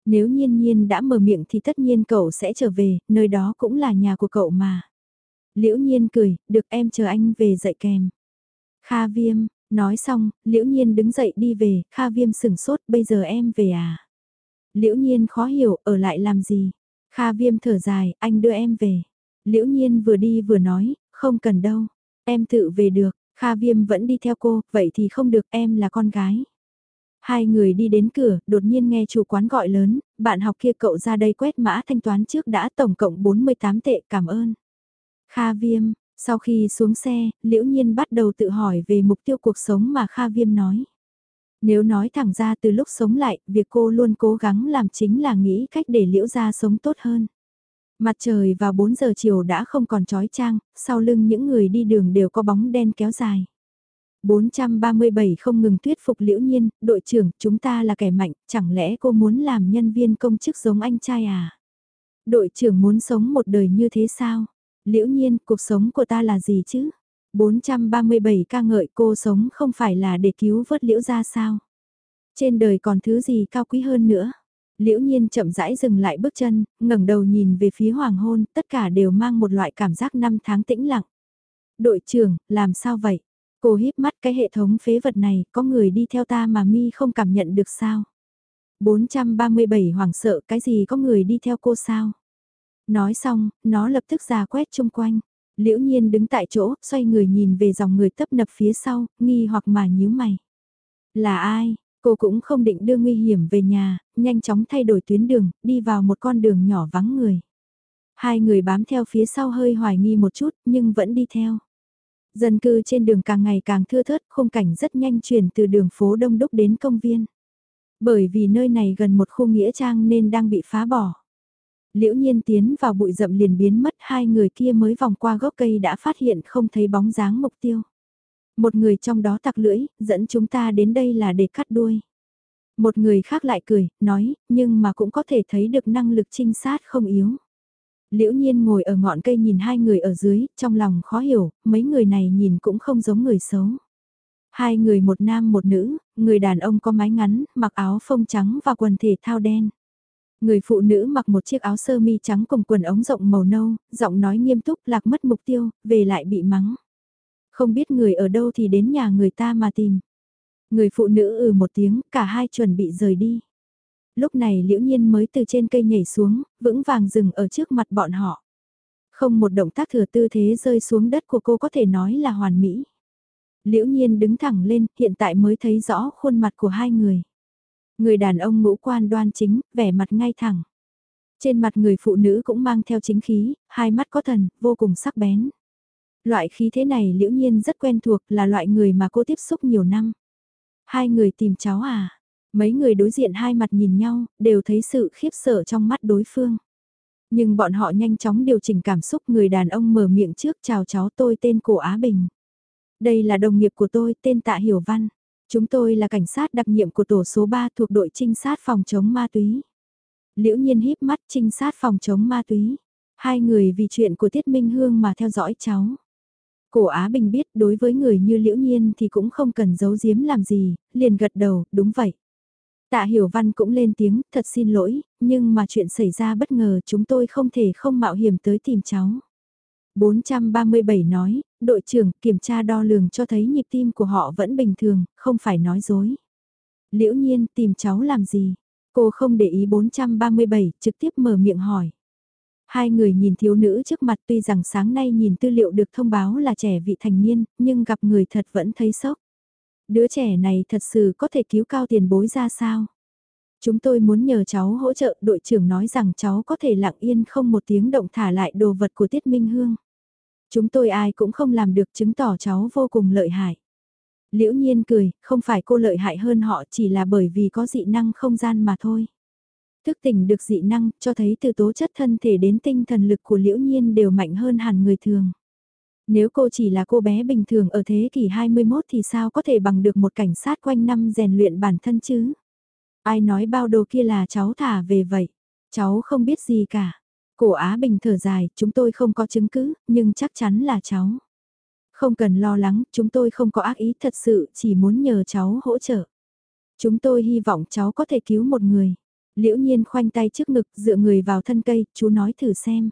Nếu nhiên nhiên đã mở miệng thì tất nhiên cậu sẽ trở về, nơi đó cũng là nhà của cậu mà. Liễu nhiên cười, được em chờ anh về dạy kèm. Kha viêm, nói xong, liễu nhiên đứng dậy đi về, Kha viêm sửng sốt, bây giờ em về à? Liễu nhiên khó hiểu, ở lại làm gì? Kha viêm thở dài, anh đưa em về. Liễu nhiên vừa đi vừa nói, không cần đâu, em tự về được, Kha viêm vẫn đi theo cô, vậy thì không được, em là con gái. Hai người đi đến cửa, đột nhiên nghe chủ quán gọi lớn, bạn học kia cậu ra đây quét mã thanh toán trước đã tổng cộng 48 tệ, cảm ơn. Kha viêm, sau khi xuống xe, liễu nhiên bắt đầu tự hỏi về mục tiêu cuộc sống mà Kha viêm nói. Nếu nói thẳng ra từ lúc sống lại, việc cô luôn cố gắng làm chính là nghĩ cách để liễu gia sống tốt hơn. Mặt trời vào 4 giờ chiều đã không còn trói trang, sau lưng những người đi đường đều có bóng đen kéo dài. 437 không ngừng thuyết phục liễu nhiên, đội trưởng, chúng ta là kẻ mạnh, chẳng lẽ cô muốn làm nhân viên công chức giống anh trai à? Đội trưởng muốn sống một đời như thế sao? Liễu nhiên, cuộc sống của ta là gì chứ? 437 ca ngợi cô sống không phải là để cứu vớt liễu ra sao? Trên đời còn thứ gì cao quý hơn nữa? Liễu nhiên chậm rãi dừng lại bước chân, ngẩng đầu nhìn về phía hoàng hôn, tất cả đều mang một loại cảm giác năm tháng tĩnh lặng. Đội trưởng, làm sao vậy? Cô híp mắt cái hệ thống phế vật này, có người đi theo ta mà mi không cảm nhận được sao? 437 hoảng sợ cái gì có người đi theo cô sao? Nói xong, nó lập tức ra quét chung quanh. Liễu nhiên đứng tại chỗ, xoay người nhìn về dòng người tấp nập phía sau, nghi hoặc mà nhíu mày. Là ai? Cô cũng không định đưa nguy hiểm về nhà, nhanh chóng thay đổi tuyến đường, đi vào một con đường nhỏ vắng người. Hai người bám theo phía sau hơi hoài nghi một chút, nhưng vẫn đi theo. Dân cư trên đường càng ngày càng thưa thớt, khung cảnh rất nhanh chuyển từ đường phố Đông Đúc đến công viên. Bởi vì nơi này gần một khu nghĩa trang nên đang bị phá bỏ. Liễu nhiên tiến vào bụi rậm liền biến mất hai người kia mới vòng qua gốc cây đã phát hiện không thấy bóng dáng mục tiêu. Một người trong đó tặc lưỡi, dẫn chúng ta đến đây là để cắt đuôi. Một người khác lại cười, nói, nhưng mà cũng có thể thấy được năng lực trinh sát không yếu. Liễu nhiên ngồi ở ngọn cây nhìn hai người ở dưới, trong lòng khó hiểu, mấy người này nhìn cũng không giống người xấu. Hai người một nam một nữ, người đàn ông có mái ngắn, mặc áo phông trắng và quần thể thao đen. Người phụ nữ mặc một chiếc áo sơ mi trắng cùng quần ống rộng màu nâu, giọng nói nghiêm túc lạc mất mục tiêu, về lại bị mắng. Không biết người ở đâu thì đến nhà người ta mà tìm. Người phụ nữ ừ một tiếng, cả hai chuẩn bị rời đi. Lúc này liễu nhiên mới từ trên cây nhảy xuống, vững vàng dừng ở trước mặt bọn họ. Không một động tác thừa tư thế rơi xuống đất của cô có thể nói là hoàn mỹ. Liễu nhiên đứng thẳng lên, hiện tại mới thấy rõ khuôn mặt của hai người. Người đàn ông ngũ quan đoan chính, vẻ mặt ngay thẳng. Trên mặt người phụ nữ cũng mang theo chính khí, hai mắt có thần, vô cùng sắc bén. Loại khí thế này liễu nhiên rất quen thuộc là loại người mà cô tiếp xúc nhiều năm. Hai người tìm cháu à? Mấy người đối diện hai mặt nhìn nhau, đều thấy sự khiếp sợ trong mắt đối phương. Nhưng bọn họ nhanh chóng điều chỉnh cảm xúc người đàn ông mở miệng trước chào cháu tôi tên Cổ Á Bình. Đây là đồng nghiệp của tôi tên Tạ Hiểu Văn. Chúng tôi là cảnh sát đặc nhiệm của tổ số 3 thuộc đội trinh sát phòng chống ma túy. Liễu nhiên híp mắt trinh sát phòng chống ma túy. Hai người vì chuyện của Tiết Minh Hương mà theo dõi cháu. Cổ Á Bình biết đối với người như Liễu Nhiên thì cũng không cần giấu giếm làm gì, liền gật đầu, đúng vậy. Tạ Hiểu Văn cũng lên tiếng, thật xin lỗi, nhưng mà chuyện xảy ra bất ngờ chúng tôi không thể không mạo hiểm tới tìm cháu. 437 nói, đội trưởng kiểm tra đo lường cho thấy nhịp tim của họ vẫn bình thường, không phải nói dối. Liễu nhiên tìm cháu làm gì? Cô không để ý 437, trực tiếp mở miệng hỏi. Hai người nhìn thiếu nữ trước mặt tuy rằng sáng nay nhìn tư liệu được thông báo là trẻ vị thành niên, nhưng gặp người thật vẫn thấy sốc. Đứa trẻ này thật sự có thể cứu cao tiền bối ra sao? Chúng tôi muốn nhờ cháu hỗ trợ, đội trưởng nói rằng cháu có thể lặng yên không một tiếng động thả lại đồ vật của Tiết Minh Hương. Chúng tôi ai cũng không làm được chứng tỏ cháu vô cùng lợi hại. Liễu nhiên cười, không phải cô lợi hại hơn họ chỉ là bởi vì có dị năng không gian mà thôi. Thức tỉnh được dị năng, cho thấy từ tố chất thân thể đến tinh thần lực của liễu nhiên đều mạnh hơn hẳn người thường. Nếu cô chỉ là cô bé bình thường ở thế kỷ 21 thì sao có thể bằng được một cảnh sát quanh năm rèn luyện bản thân chứ? Ai nói bao đồ kia là cháu thả về vậy? Cháu không biết gì cả. Cổ Á Bình thở dài, chúng tôi không có chứng cứ, nhưng chắc chắn là cháu. Không cần lo lắng, chúng tôi không có ác ý thật sự, chỉ muốn nhờ cháu hỗ trợ. Chúng tôi hy vọng cháu có thể cứu một người. Liễu nhiên khoanh tay trước ngực, dựa người vào thân cây, chú nói thử xem.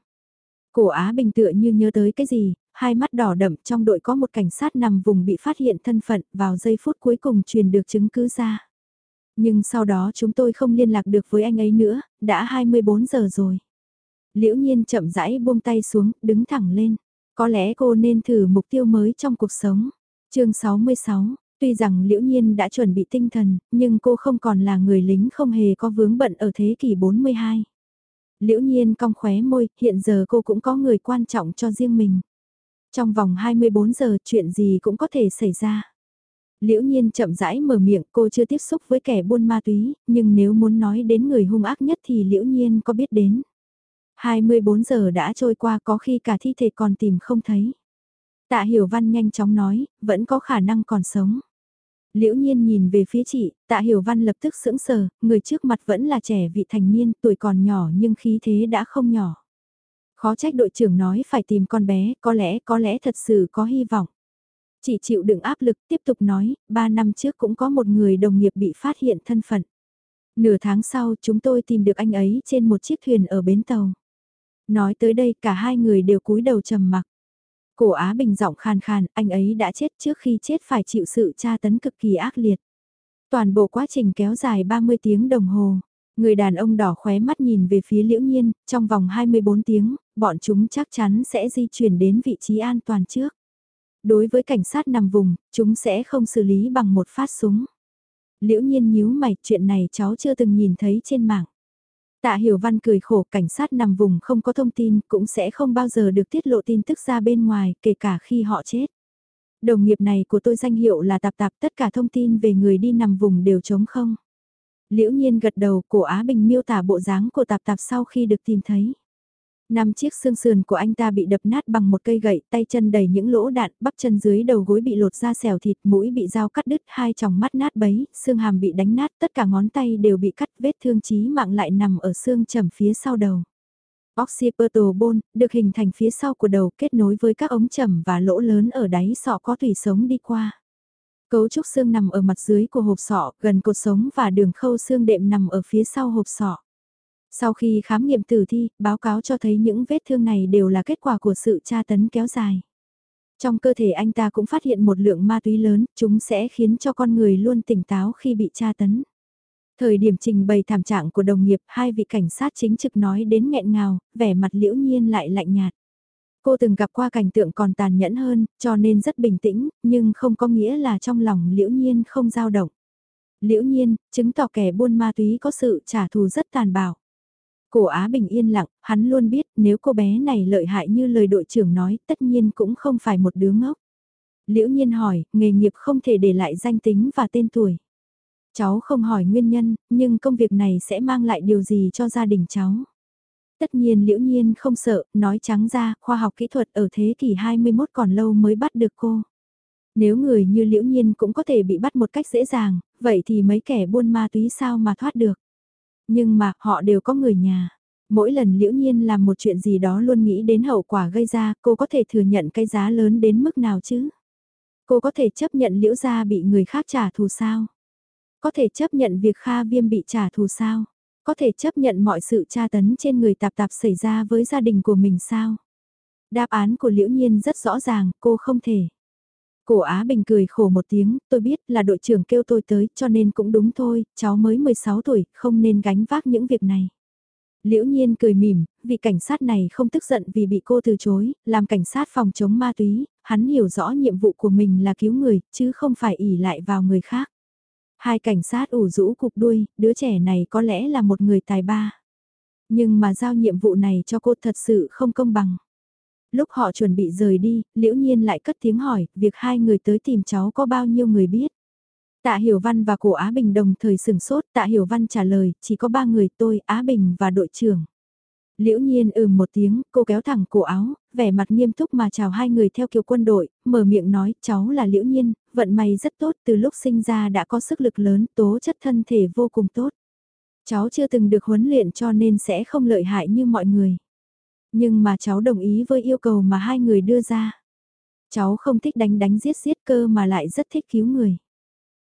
Cổ Á Bình tựa như nhớ tới cái gì, hai mắt đỏ đậm trong đội có một cảnh sát nằm vùng bị phát hiện thân phận vào giây phút cuối cùng truyền được chứng cứ ra. Nhưng sau đó chúng tôi không liên lạc được với anh ấy nữa, đã 24 giờ rồi. Liễu nhiên chậm rãi buông tay xuống, đứng thẳng lên. Có lẽ cô nên thử mục tiêu mới trong cuộc sống. chương 66, tuy rằng liễu nhiên đã chuẩn bị tinh thần, nhưng cô không còn là người lính không hề có vướng bận ở thế kỷ 42. Liễu nhiên cong khóe môi, hiện giờ cô cũng có người quan trọng cho riêng mình. Trong vòng 24 giờ chuyện gì cũng có thể xảy ra. Liễu nhiên chậm rãi mở miệng cô chưa tiếp xúc với kẻ buôn ma túy, nhưng nếu muốn nói đến người hung ác nhất thì liễu nhiên có biết đến. 24 giờ đã trôi qua có khi cả thi thể còn tìm không thấy. Tạ Hiểu Văn nhanh chóng nói, vẫn có khả năng còn sống. Liễu nhiên nhìn về phía chị, tạ Hiểu Văn lập tức sững sờ, người trước mặt vẫn là trẻ vị thành niên, tuổi còn nhỏ nhưng khí thế đã không nhỏ. Khó trách đội trưởng nói phải tìm con bé, có lẽ, có lẽ thật sự có hy vọng. Chị chịu đựng áp lực tiếp tục nói, 3 năm trước cũng có một người đồng nghiệp bị phát hiện thân phận. Nửa tháng sau chúng tôi tìm được anh ấy trên một chiếc thuyền ở bến tàu. Nói tới đây cả hai người đều cúi đầu trầm mặc. Cổ Á Bình giọng khàn khàn, anh ấy đã chết trước khi chết phải chịu sự tra tấn cực kỳ ác liệt. Toàn bộ quá trình kéo dài 30 tiếng đồng hồ. Người đàn ông đỏ khóe mắt nhìn về phía liễu nhiên, trong vòng 24 tiếng, bọn chúng chắc chắn sẽ di chuyển đến vị trí an toàn trước. Đối với cảnh sát nằm vùng, chúng sẽ không xử lý bằng một phát súng. Liễu nhiên nhíu mày, chuyện này cháu chưa từng nhìn thấy trên mạng. Tạ Hiểu Văn cười khổ, cảnh sát nằm vùng không có thông tin, cũng sẽ không bao giờ được tiết lộ tin tức ra bên ngoài, kể cả khi họ chết. Đồng nghiệp này của tôi danh hiệu là tạp tạp, tất cả thông tin về người đi nằm vùng đều trống không. Liễu nhiên gật đầu, cổ Á Bình miêu tả bộ dáng của tạp tạp sau khi được tìm thấy. Năm chiếc xương sườn của anh ta bị đập nát bằng một cây gậy, tay chân đầy những lỗ đạn, bắp chân dưới đầu gối bị lột ra xẻo thịt, mũi bị dao cắt đứt, hai tròng mắt nát bấy, xương hàm bị đánh nát, tất cả ngón tay đều bị cắt, vết thương chí mạng lại nằm ở xương chẩm phía sau đầu. Occipital bone, được hình thành phía sau của đầu kết nối với các ống chẩm và lỗ lớn ở đáy sọ có tủy sống đi qua. Cấu trúc xương nằm ở mặt dưới của hộp sọ, gần cột sống và đường khâu xương đệm nằm ở phía sau hộp sọ. Sau khi khám nghiệm tử thi, báo cáo cho thấy những vết thương này đều là kết quả của sự tra tấn kéo dài. Trong cơ thể anh ta cũng phát hiện một lượng ma túy lớn, chúng sẽ khiến cho con người luôn tỉnh táo khi bị tra tấn. Thời điểm trình bày thảm trạng của đồng nghiệp, hai vị cảnh sát chính trực nói đến nghẹn ngào, vẻ mặt liễu nhiên lại lạnh nhạt. Cô từng gặp qua cảnh tượng còn tàn nhẫn hơn, cho nên rất bình tĩnh, nhưng không có nghĩa là trong lòng liễu nhiên không dao động. Liễu nhiên, chứng tỏ kẻ buôn ma túy có sự trả thù rất tàn bạo. Cổ Á Bình yên lặng, hắn luôn biết nếu cô bé này lợi hại như lời đội trưởng nói tất nhiên cũng không phải một đứa ngốc. Liễu nhiên hỏi, nghề nghiệp không thể để lại danh tính và tên tuổi. Cháu không hỏi nguyên nhân, nhưng công việc này sẽ mang lại điều gì cho gia đình cháu. Tất nhiên liễu nhiên không sợ, nói trắng ra, khoa học kỹ thuật ở thế kỷ 21 còn lâu mới bắt được cô. Nếu người như liễu nhiên cũng có thể bị bắt một cách dễ dàng, vậy thì mấy kẻ buôn ma túy sao mà thoát được. Nhưng mà họ đều có người nhà. Mỗi lần liễu nhiên làm một chuyện gì đó luôn nghĩ đến hậu quả gây ra, cô có thể thừa nhận cái giá lớn đến mức nào chứ? Cô có thể chấp nhận liễu gia bị người khác trả thù sao? Có thể chấp nhận việc Kha Viêm bị trả thù sao? Có thể chấp nhận mọi sự tra tấn trên người tạp tạp xảy ra với gia đình của mình sao? Đáp án của liễu nhiên rất rõ ràng, cô không thể. Cổ Á Bình cười khổ một tiếng, tôi biết là đội trưởng kêu tôi tới cho nên cũng đúng thôi, cháu mới 16 tuổi, không nên gánh vác những việc này. Liễu Nhiên cười mỉm, vị cảnh sát này không tức giận vì bị cô từ chối, làm cảnh sát phòng chống ma túy, hắn hiểu rõ nhiệm vụ của mình là cứu người, chứ không phải ỉ lại vào người khác. Hai cảnh sát ủ rũ cục đuôi, đứa trẻ này có lẽ là một người tài ba. Nhưng mà giao nhiệm vụ này cho cô thật sự không công bằng. Lúc họ chuẩn bị rời đi, liễu nhiên lại cất tiếng hỏi, việc hai người tới tìm cháu có bao nhiêu người biết. Tạ Hiểu Văn và cổ Á Bình đồng thời sừng sốt, Tạ Hiểu Văn trả lời, chỉ có ba người tôi, Á Bình và đội trưởng. Liễu nhiên ừm một tiếng, cô kéo thẳng cổ áo, vẻ mặt nghiêm túc mà chào hai người theo kiểu quân đội, mở miệng nói, cháu là Liễu nhiên, vận may rất tốt, từ lúc sinh ra đã có sức lực lớn, tố chất thân thể vô cùng tốt. Cháu chưa từng được huấn luyện cho nên sẽ không lợi hại như mọi người. Nhưng mà cháu đồng ý với yêu cầu mà hai người đưa ra. Cháu không thích đánh đánh giết giết cơ mà lại rất thích cứu người.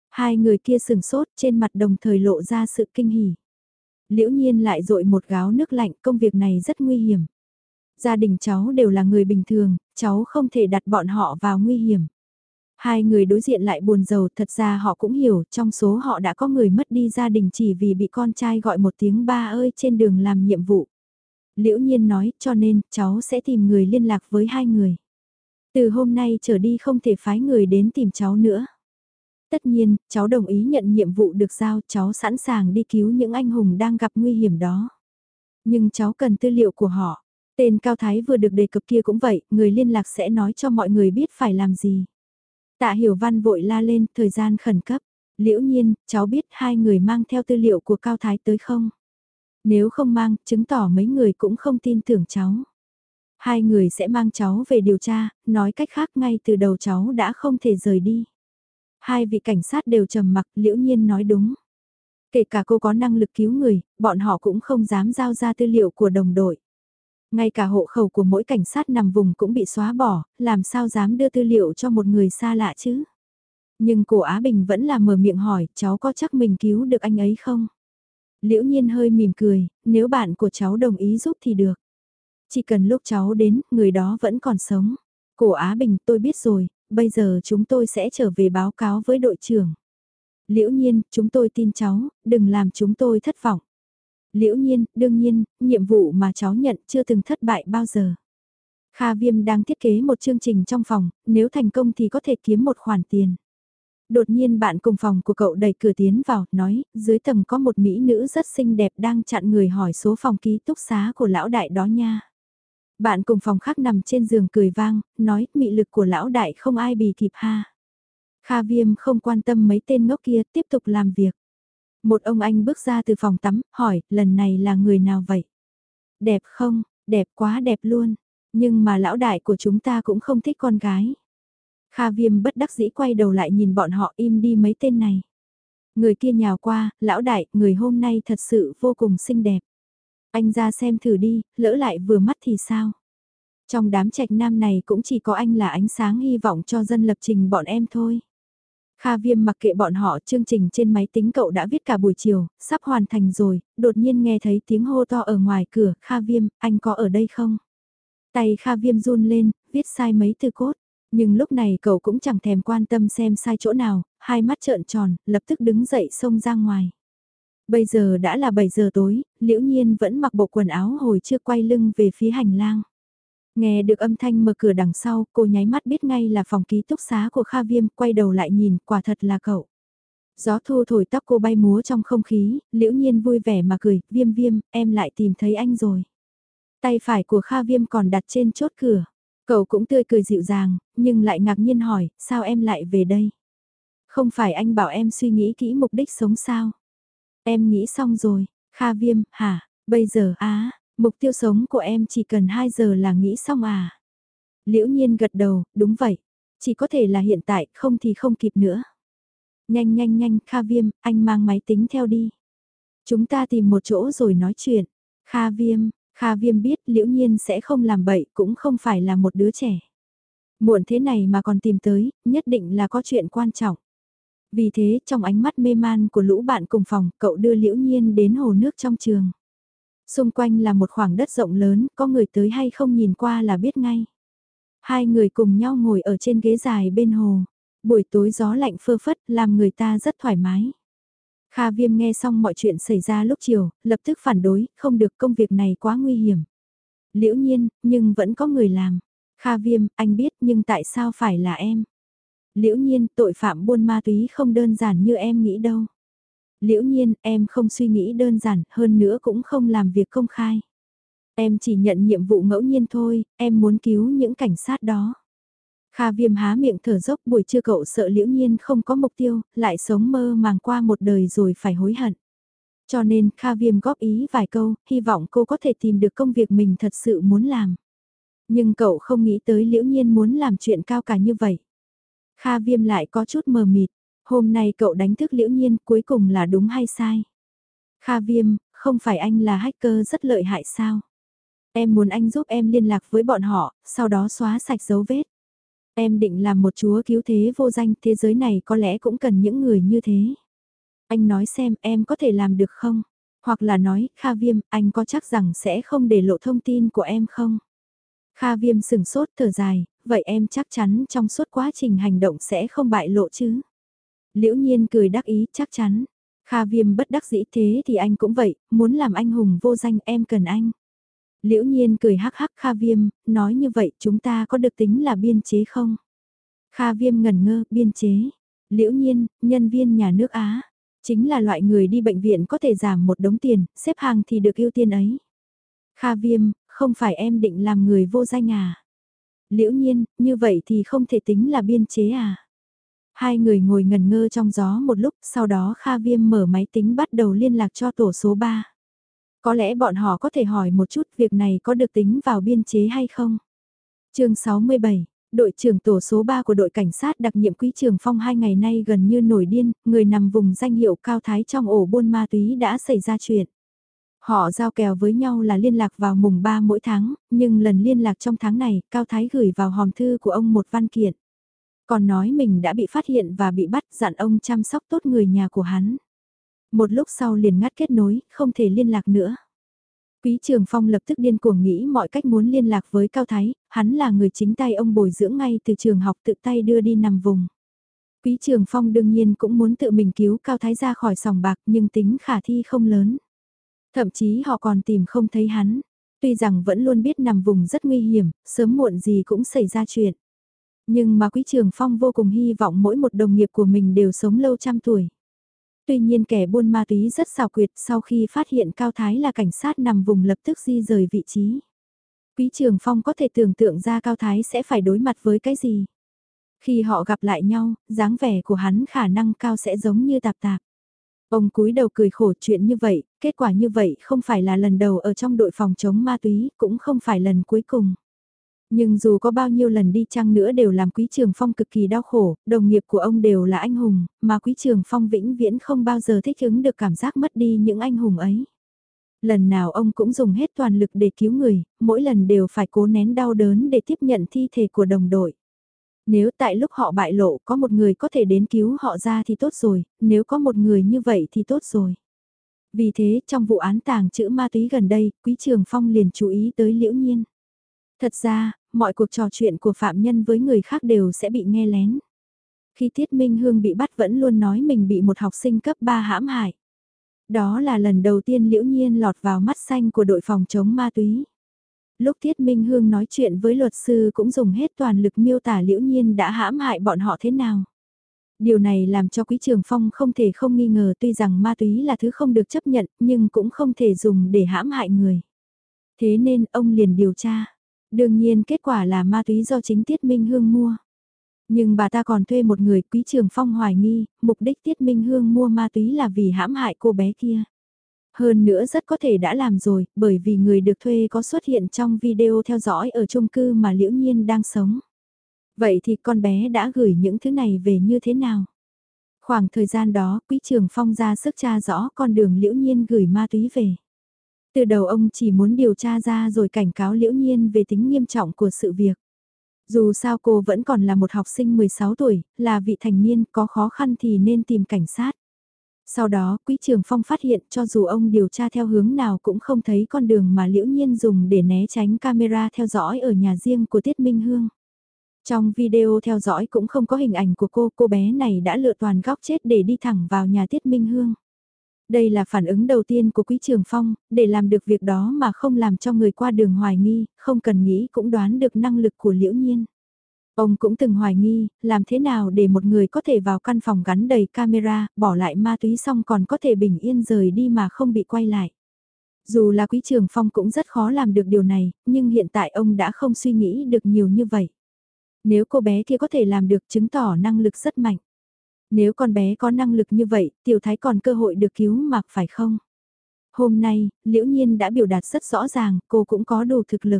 Hai người kia sừng sốt trên mặt đồng thời lộ ra sự kinh hỉ. Liễu nhiên lại dội một gáo nước lạnh công việc này rất nguy hiểm. Gia đình cháu đều là người bình thường, cháu không thể đặt bọn họ vào nguy hiểm. Hai người đối diện lại buồn giàu thật ra họ cũng hiểu trong số họ đã có người mất đi gia đình chỉ vì bị con trai gọi một tiếng ba ơi trên đường làm nhiệm vụ. Liễu nhiên nói cho nên cháu sẽ tìm người liên lạc với hai người. Từ hôm nay trở đi không thể phái người đến tìm cháu nữa. Tất nhiên, cháu đồng ý nhận nhiệm vụ được giao, cháu sẵn sàng đi cứu những anh hùng đang gặp nguy hiểm đó. Nhưng cháu cần tư liệu của họ. Tên Cao Thái vừa được đề cập kia cũng vậy, người liên lạc sẽ nói cho mọi người biết phải làm gì. Tạ Hiểu Văn vội la lên, thời gian khẩn cấp. Liễu nhiên, cháu biết hai người mang theo tư liệu của Cao Thái tới không? Nếu không mang, chứng tỏ mấy người cũng không tin tưởng cháu. Hai người sẽ mang cháu về điều tra, nói cách khác ngay từ đầu cháu đã không thể rời đi. Hai vị cảnh sát đều trầm mặc, liễu nhiên nói đúng. Kể cả cô có năng lực cứu người, bọn họ cũng không dám giao ra tư liệu của đồng đội. Ngay cả hộ khẩu của mỗi cảnh sát nằm vùng cũng bị xóa bỏ, làm sao dám đưa tư liệu cho một người xa lạ chứ? Nhưng cổ Á Bình vẫn là mở miệng hỏi, cháu có chắc mình cứu được anh ấy không? Liễu nhiên hơi mỉm cười, nếu bạn của cháu đồng ý giúp thì được. Chỉ cần lúc cháu đến, người đó vẫn còn sống. Cổ Á Bình tôi biết rồi, bây giờ chúng tôi sẽ trở về báo cáo với đội trưởng. Liễu nhiên, chúng tôi tin cháu, đừng làm chúng tôi thất vọng. Liễu nhiên, đương nhiên, nhiệm vụ mà cháu nhận chưa từng thất bại bao giờ. Kha Viêm đang thiết kế một chương trình trong phòng, nếu thành công thì có thể kiếm một khoản tiền. Đột nhiên bạn cùng phòng của cậu đẩy cửa tiến vào, nói, dưới tầng có một mỹ nữ rất xinh đẹp đang chặn người hỏi số phòng ký túc xá của lão đại đó nha. Bạn cùng phòng khác nằm trên giường cười vang, nói, mị lực của lão đại không ai bì kịp ha. Kha viêm không quan tâm mấy tên ngốc kia, tiếp tục làm việc. Một ông anh bước ra từ phòng tắm, hỏi, lần này là người nào vậy? Đẹp không? Đẹp quá đẹp luôn. Nhưng mà lão đại của chúng ta cũng không thích con gái. Kha viêm bất đắc dĩ quay đầu lại nhìn bọn họ im đi mấy tên này. Người kia nhào qua, lão đại, người hôm nay thật sự vô cùng xinh đẹp. Anh ra xem thử đi, lỡ lại vừa mắt thì sao? Trong đám trạch nam này cũng chỉ có anh là ánh sáng hy vọng cho dân lập trình bọn em thôi. Kha viêm mặc kệ bọn họ chương trình trên máy tính cậu đã viết cả buổi chiều, sắp hoàn thành rồi, đột nhiên nghe thấy tiếng hô to ở ngoài cửa, Kha viêm, anh có ở đây không? Tay Kha viêm run lên, viết sai mấy từ cốt. Nhưng lúc này cậu cũng chẳng thèm quan tâm xem sai chỗ nào, hai mắt trợn tròn, lập tức đứng dậy xông ra ngoài. Bây giờ đã là 7 giờ tối, liễu nhiên vẫn mặc bộ quần áo hồi chưa quay lưng về phía hành lang. Nghe được âm thanh mở cửa đằng sau, cô nháy mắt biết ngay là phòng ký túc xá của Kha Viêm, quay đầu lại nhìn, quả thật là cậu. Gió thu thổi tóc cô bay múa trong không khí, liễu nhiên vui vẻ mà cười, viêm viêm, em lại tìm thấy anh rồi. Tay phải của Kha Viêm còn đặt trên chốt cửa. Cậu cũng tươi cười dịu dàng, nhưng lại ngạc nhiên hỏi, sao em lại về đây? Không phải anh bảo em suy nghĩ kỹ mục đích sống sao? Em nghĩ xong rồi, Kha Viêm, hả, bây giờ á, mục tiêu sống của em chỉ cần 2 giờ là nghĩ xong à? Liễu nhiên gật đầu, đúng vậy, chỉ có thể là hiện tại, không thì không kịp nữa. Nhanh nhanh nhanh, Kha Viêm, anh mang máy tính theo đi. Chúng ta tìm một chỗ rồi nói chuyện. Kha Viêm, Kha Viêm biết liễu nhiên sẽ không làm bậy cũng không phải là một đứa trẻ. Muộn thế này mà còn tìm tới, nhất định là có chuyện quan trọng. Vì thế, trong ánh mắt mê man của lũ bạn cùng phòng, cậu đưa liễu nhiên đến hồ nước trong trường. Xung quanh là một khoảng đất rộng lớn, có người tới hay không nhìn qua là biết ngay. Hai người cùng nhau ngồi ở trên ghế dài bên hồ. Buổi tối gió lạnh phơ phất làm người ta rất thoải mái. Kha Viêm nghe xong mọi chuyện xảy ra lúc chiều, lập tức phản đối, không được công việc này quá nguy hiểm. Liễu nhiên, nhưng vẫn có người làm. Kha Viêm, anh biết nhưng tại sao phải là em? Liễu nhiên, tội phạm buôn ma túy không đơn giản như em nghĩ đâu. Liễu nhiên, em không suy nghĩ đơn giản, hơn nữa cũng không làm việc công khai. Em chỉ nhận nhiệm vụ ngẫu nhiên thôi, em muốn cứu những cảnh sát đó. Kha viêm há miệng thở dốc buổi trưa cậu sợ liễu nhiên không có mục tiêu, lại sống mơ màng qua một đời rồi phải hối hận. Cho nên Kha viêm góp ý vài câu, hy vọng cô có thể tìm được công việc mình thật sự muốn làm. Nhưng cậu không nghĩ tới liễu nhiên muốn làm chuyện cao cả như vậy. Kha viêm lại có chút mờ mịt, hôm nay cậu đánh thức liễu nhiên cuối cùng là đúng hay sai. Kha viêm, không phải anh là hacker rất lợi hại sao? Em muốn anh giúp em liên lạc với bọn họ, sau đó xóa sạch dấu vết. Em định làm một chúa cứu thế vô danh, thế giới này có lẽ cũng cần những người như thế. Anh nói xem em có thể làm được không? Hoặc là nói, Kha Viêm, anh có chắc rằng sẽ không để lộ thông tin của em không? Kha Viêm sừng sốt thở dài, vậy em chắc chắn trong suốt quá trình hành động sẽ không bại lộ chứ? Liễu nhiên cười đắc ý chắc chắn. Kha Viêm bất đắc dĩ thế thì anh cũng vậy, muốn làm anh hùng vô danh em cần anh. Liễu nhiên cười hắc hắc Kha Viêm, nói như vậy chúng ta có được tính là biên chế không? Kha Viêm ngẩn ngơ, biên chế. Liễu nhiên, nhân viên nhà nước Á. Chính là loại người đi bệnh viện có thể giảm một đống tiền, xếp hàng thì được ưu tiên ấy. Kha Viêm, không phải em định làm người vô danh à? Liễu nhiên, như vậy thì không thể tính là biên chế à? Hai người ngồi ngần ngơ trong gió một lúc, sau đó Kha Viêm mở máy tính bắt đầu liên lạc cho tổ số 3. Có lẽ bọn họ có thể hỏi một chút việc này có được tính vào biên chế hay không? chương 67 Đội trưởng tổ số 3 của đội cảnh sát đặc nhiệm quý trường phong hai ngày nay gần như nổi điên, người nằm vùng danh hiệu cao thái trong ổ buôn ma túy đã xảy ra chuyện. Họ giao kèo với nhau là liên lạc vào mùng 3 mỗi tháng, nhưng lần liên lạc trong tháng này, Cao Thái gửi vào hòm thư của ông một văn kiện. Còn nói mình đã bị phát hiện và bị bắt dặn ông chăm sóc tốt người nhà của hắn. Một lúc sau liền ngắt kết nối, không thể liên lạc nữa. Quý Trường Phong lập tức điên cuồng nghĩ mọi cách muốn liên lạc với Cao Thái, hắn là người chính tay ông bồi dưỡng ngay từ trường học tự tay đưa đi nằm vùng. Quý Trường Phong đương nhiên cũng muốn tự mình cứu Cao Thái ra khỏi sòng bạc nhưng tính khả thi không lớn. Thậm chí họ còn tìm không thấy hắn, tuy rằng vẫn luôn biết nằm vùng rất nguy hiểm, sớm muộn gì cũng xảy ra chuyện. Nhưng mà Quý Trường Phong vô cùng hy vọng mỗi một đồng nghiệp của mình đều sống lâu trăm tuổi. Tuy nhiên kẻ buôn ma túy rất xào quyệt sau khi phát hiện Cao Thái là cảnh sát nằm vùng lập tức di rời vị trí. Quý Trường Phong có thể tưởng tượng ra Cao Thái sẽ phải đối mặt với cái gì. Khi họ gặp lại nhau, dáng vẻ của hắn khả năng cao sẽ giống như tạp tạp. Ông cúi đầu cười khổ chuyện như vậy, kết quả như vậy không phải là lần đầu ở trong đội phòng chống ma túy, cũng không phải lần cuối cùng. Nhưng dù có bao nhiêu lần đi chăng nữa đều làm Quý Trường Phong cực kỳ đau khổ, đồng nghiệp của ông đều là anh hùng, mà Quý Trường Phong vĩnh viễn không bao giờ thích ứng được cảm giác mất đi những anh hùng ấy. Lần nào ông cũng dùng hết toàn lực để cứu người, mỗi lần đều phải cố nén đau đớn để tiếp nhận thi thể của đồng đội. Nếu tại lúc họ bại lộ có một người có thể đến cứu họ ra thì tốt rồi, nếu có một người như vậy thì tốt rồi. Vì thế trong vụ án tàng chữ ma túy gần đây, Quý Trường Phong liền chú ý tới Liễu Nhiên. Thật ra, mọi cuộc trò chuyện của phạm nhân với người khác đều sẽ bị nghe lén. Khi Tiết Minh Hương bị bắt vẫn luôn nói mình bị một học sinh cấp 3 hãm hại. Đó là lần đầu tiên liễu nhiên lọt vào mắt xanh của đội phòng chống ma túy. Lúc Tiết Minh Hương nói chuyện với luật sư cũng dùng hết toàn lực miêu tả liễu nhiên đã hãm hại bọn họ thế nào. Điều này làm cho Quý Trường Phong không thể không nghi ngờ tuy rằng ma túy là thứ không được chấp nhận nhưng cũng không thể dùng để hãm hại người. Thế nên ông liền điều tra. Đương nhiên kết quả là ma túy do chính Tiết Minh Hương mua. Nhưng bà ta còn thuê một người quý trường phong hoài nghi, mục đích Tiết Minh Hương mua ma túy là vì hãm hại cô bé kia. Hơn nữa rất có thể đã làm rồi, bởi vì người được thuê có xuất hiện trong video theo dõi ở chung cư mà Liễu Nhiên đang sống. Vậy thì con bé đã gửi những thứ này về như thế nào? Khoảng thời gian đó, Quý Trường Phong ra sức tra rõ con đường Liễu Nhiên gửi ma túy về. Từ đầu ông chỉ muốn điều tra ra rồi cảnh cáo liễu nhiên về tính nghiêm trọng của sự việc. Dù sao cô vẫn còn là một học sinh 16 tuổi, là vị thành niên, có khó khăn thì nên tìm cảnh sát. Sau đó, Quý Trường Phong phát hiện cho dù ông điều tra theo hướng nào cũng không thấy con đường mà Liễu Nhiên dùng để né tránh camera theo dõi ở nhà riêng của Tiết Minh Hương. Trong video theo dõi cũng không có hình ảnh của cô, cô bé này đã lựa toàn góc chết để đi thẳng vào nhà Tiết Minh Hương. Đây là phản ứng đầu tiên của Quý Trường Phong, để làm được việc đó mà không làm cho người qua đường hoài nghi, không cần nghĩ cũng đoán được năng lực của Liễu Nhiên. Ông cũng từng hoài nghi, làm thế nào để một người có thể vào căn phòng gắn đầy camera, bỏ lại ma túy xong còn có thể bình yên rời đi mà không bị quay lại. Dù là Quý Trường Phong cũng rất khó làm được điều này, nhưng hiện tại ông đã không suy nghĩ được nhiều như vậy. Nếu cô bé kia có thể làm được chứng tỏ năng lực rất mạnh. Nếu con bé có năng lực như vậy, tiểu thái còn cơ hội được cứu mặc phải không? Hôm nay, liễu nhiên đã biểu đạt rất rõ ràng, cô cũng có đủ thực lực.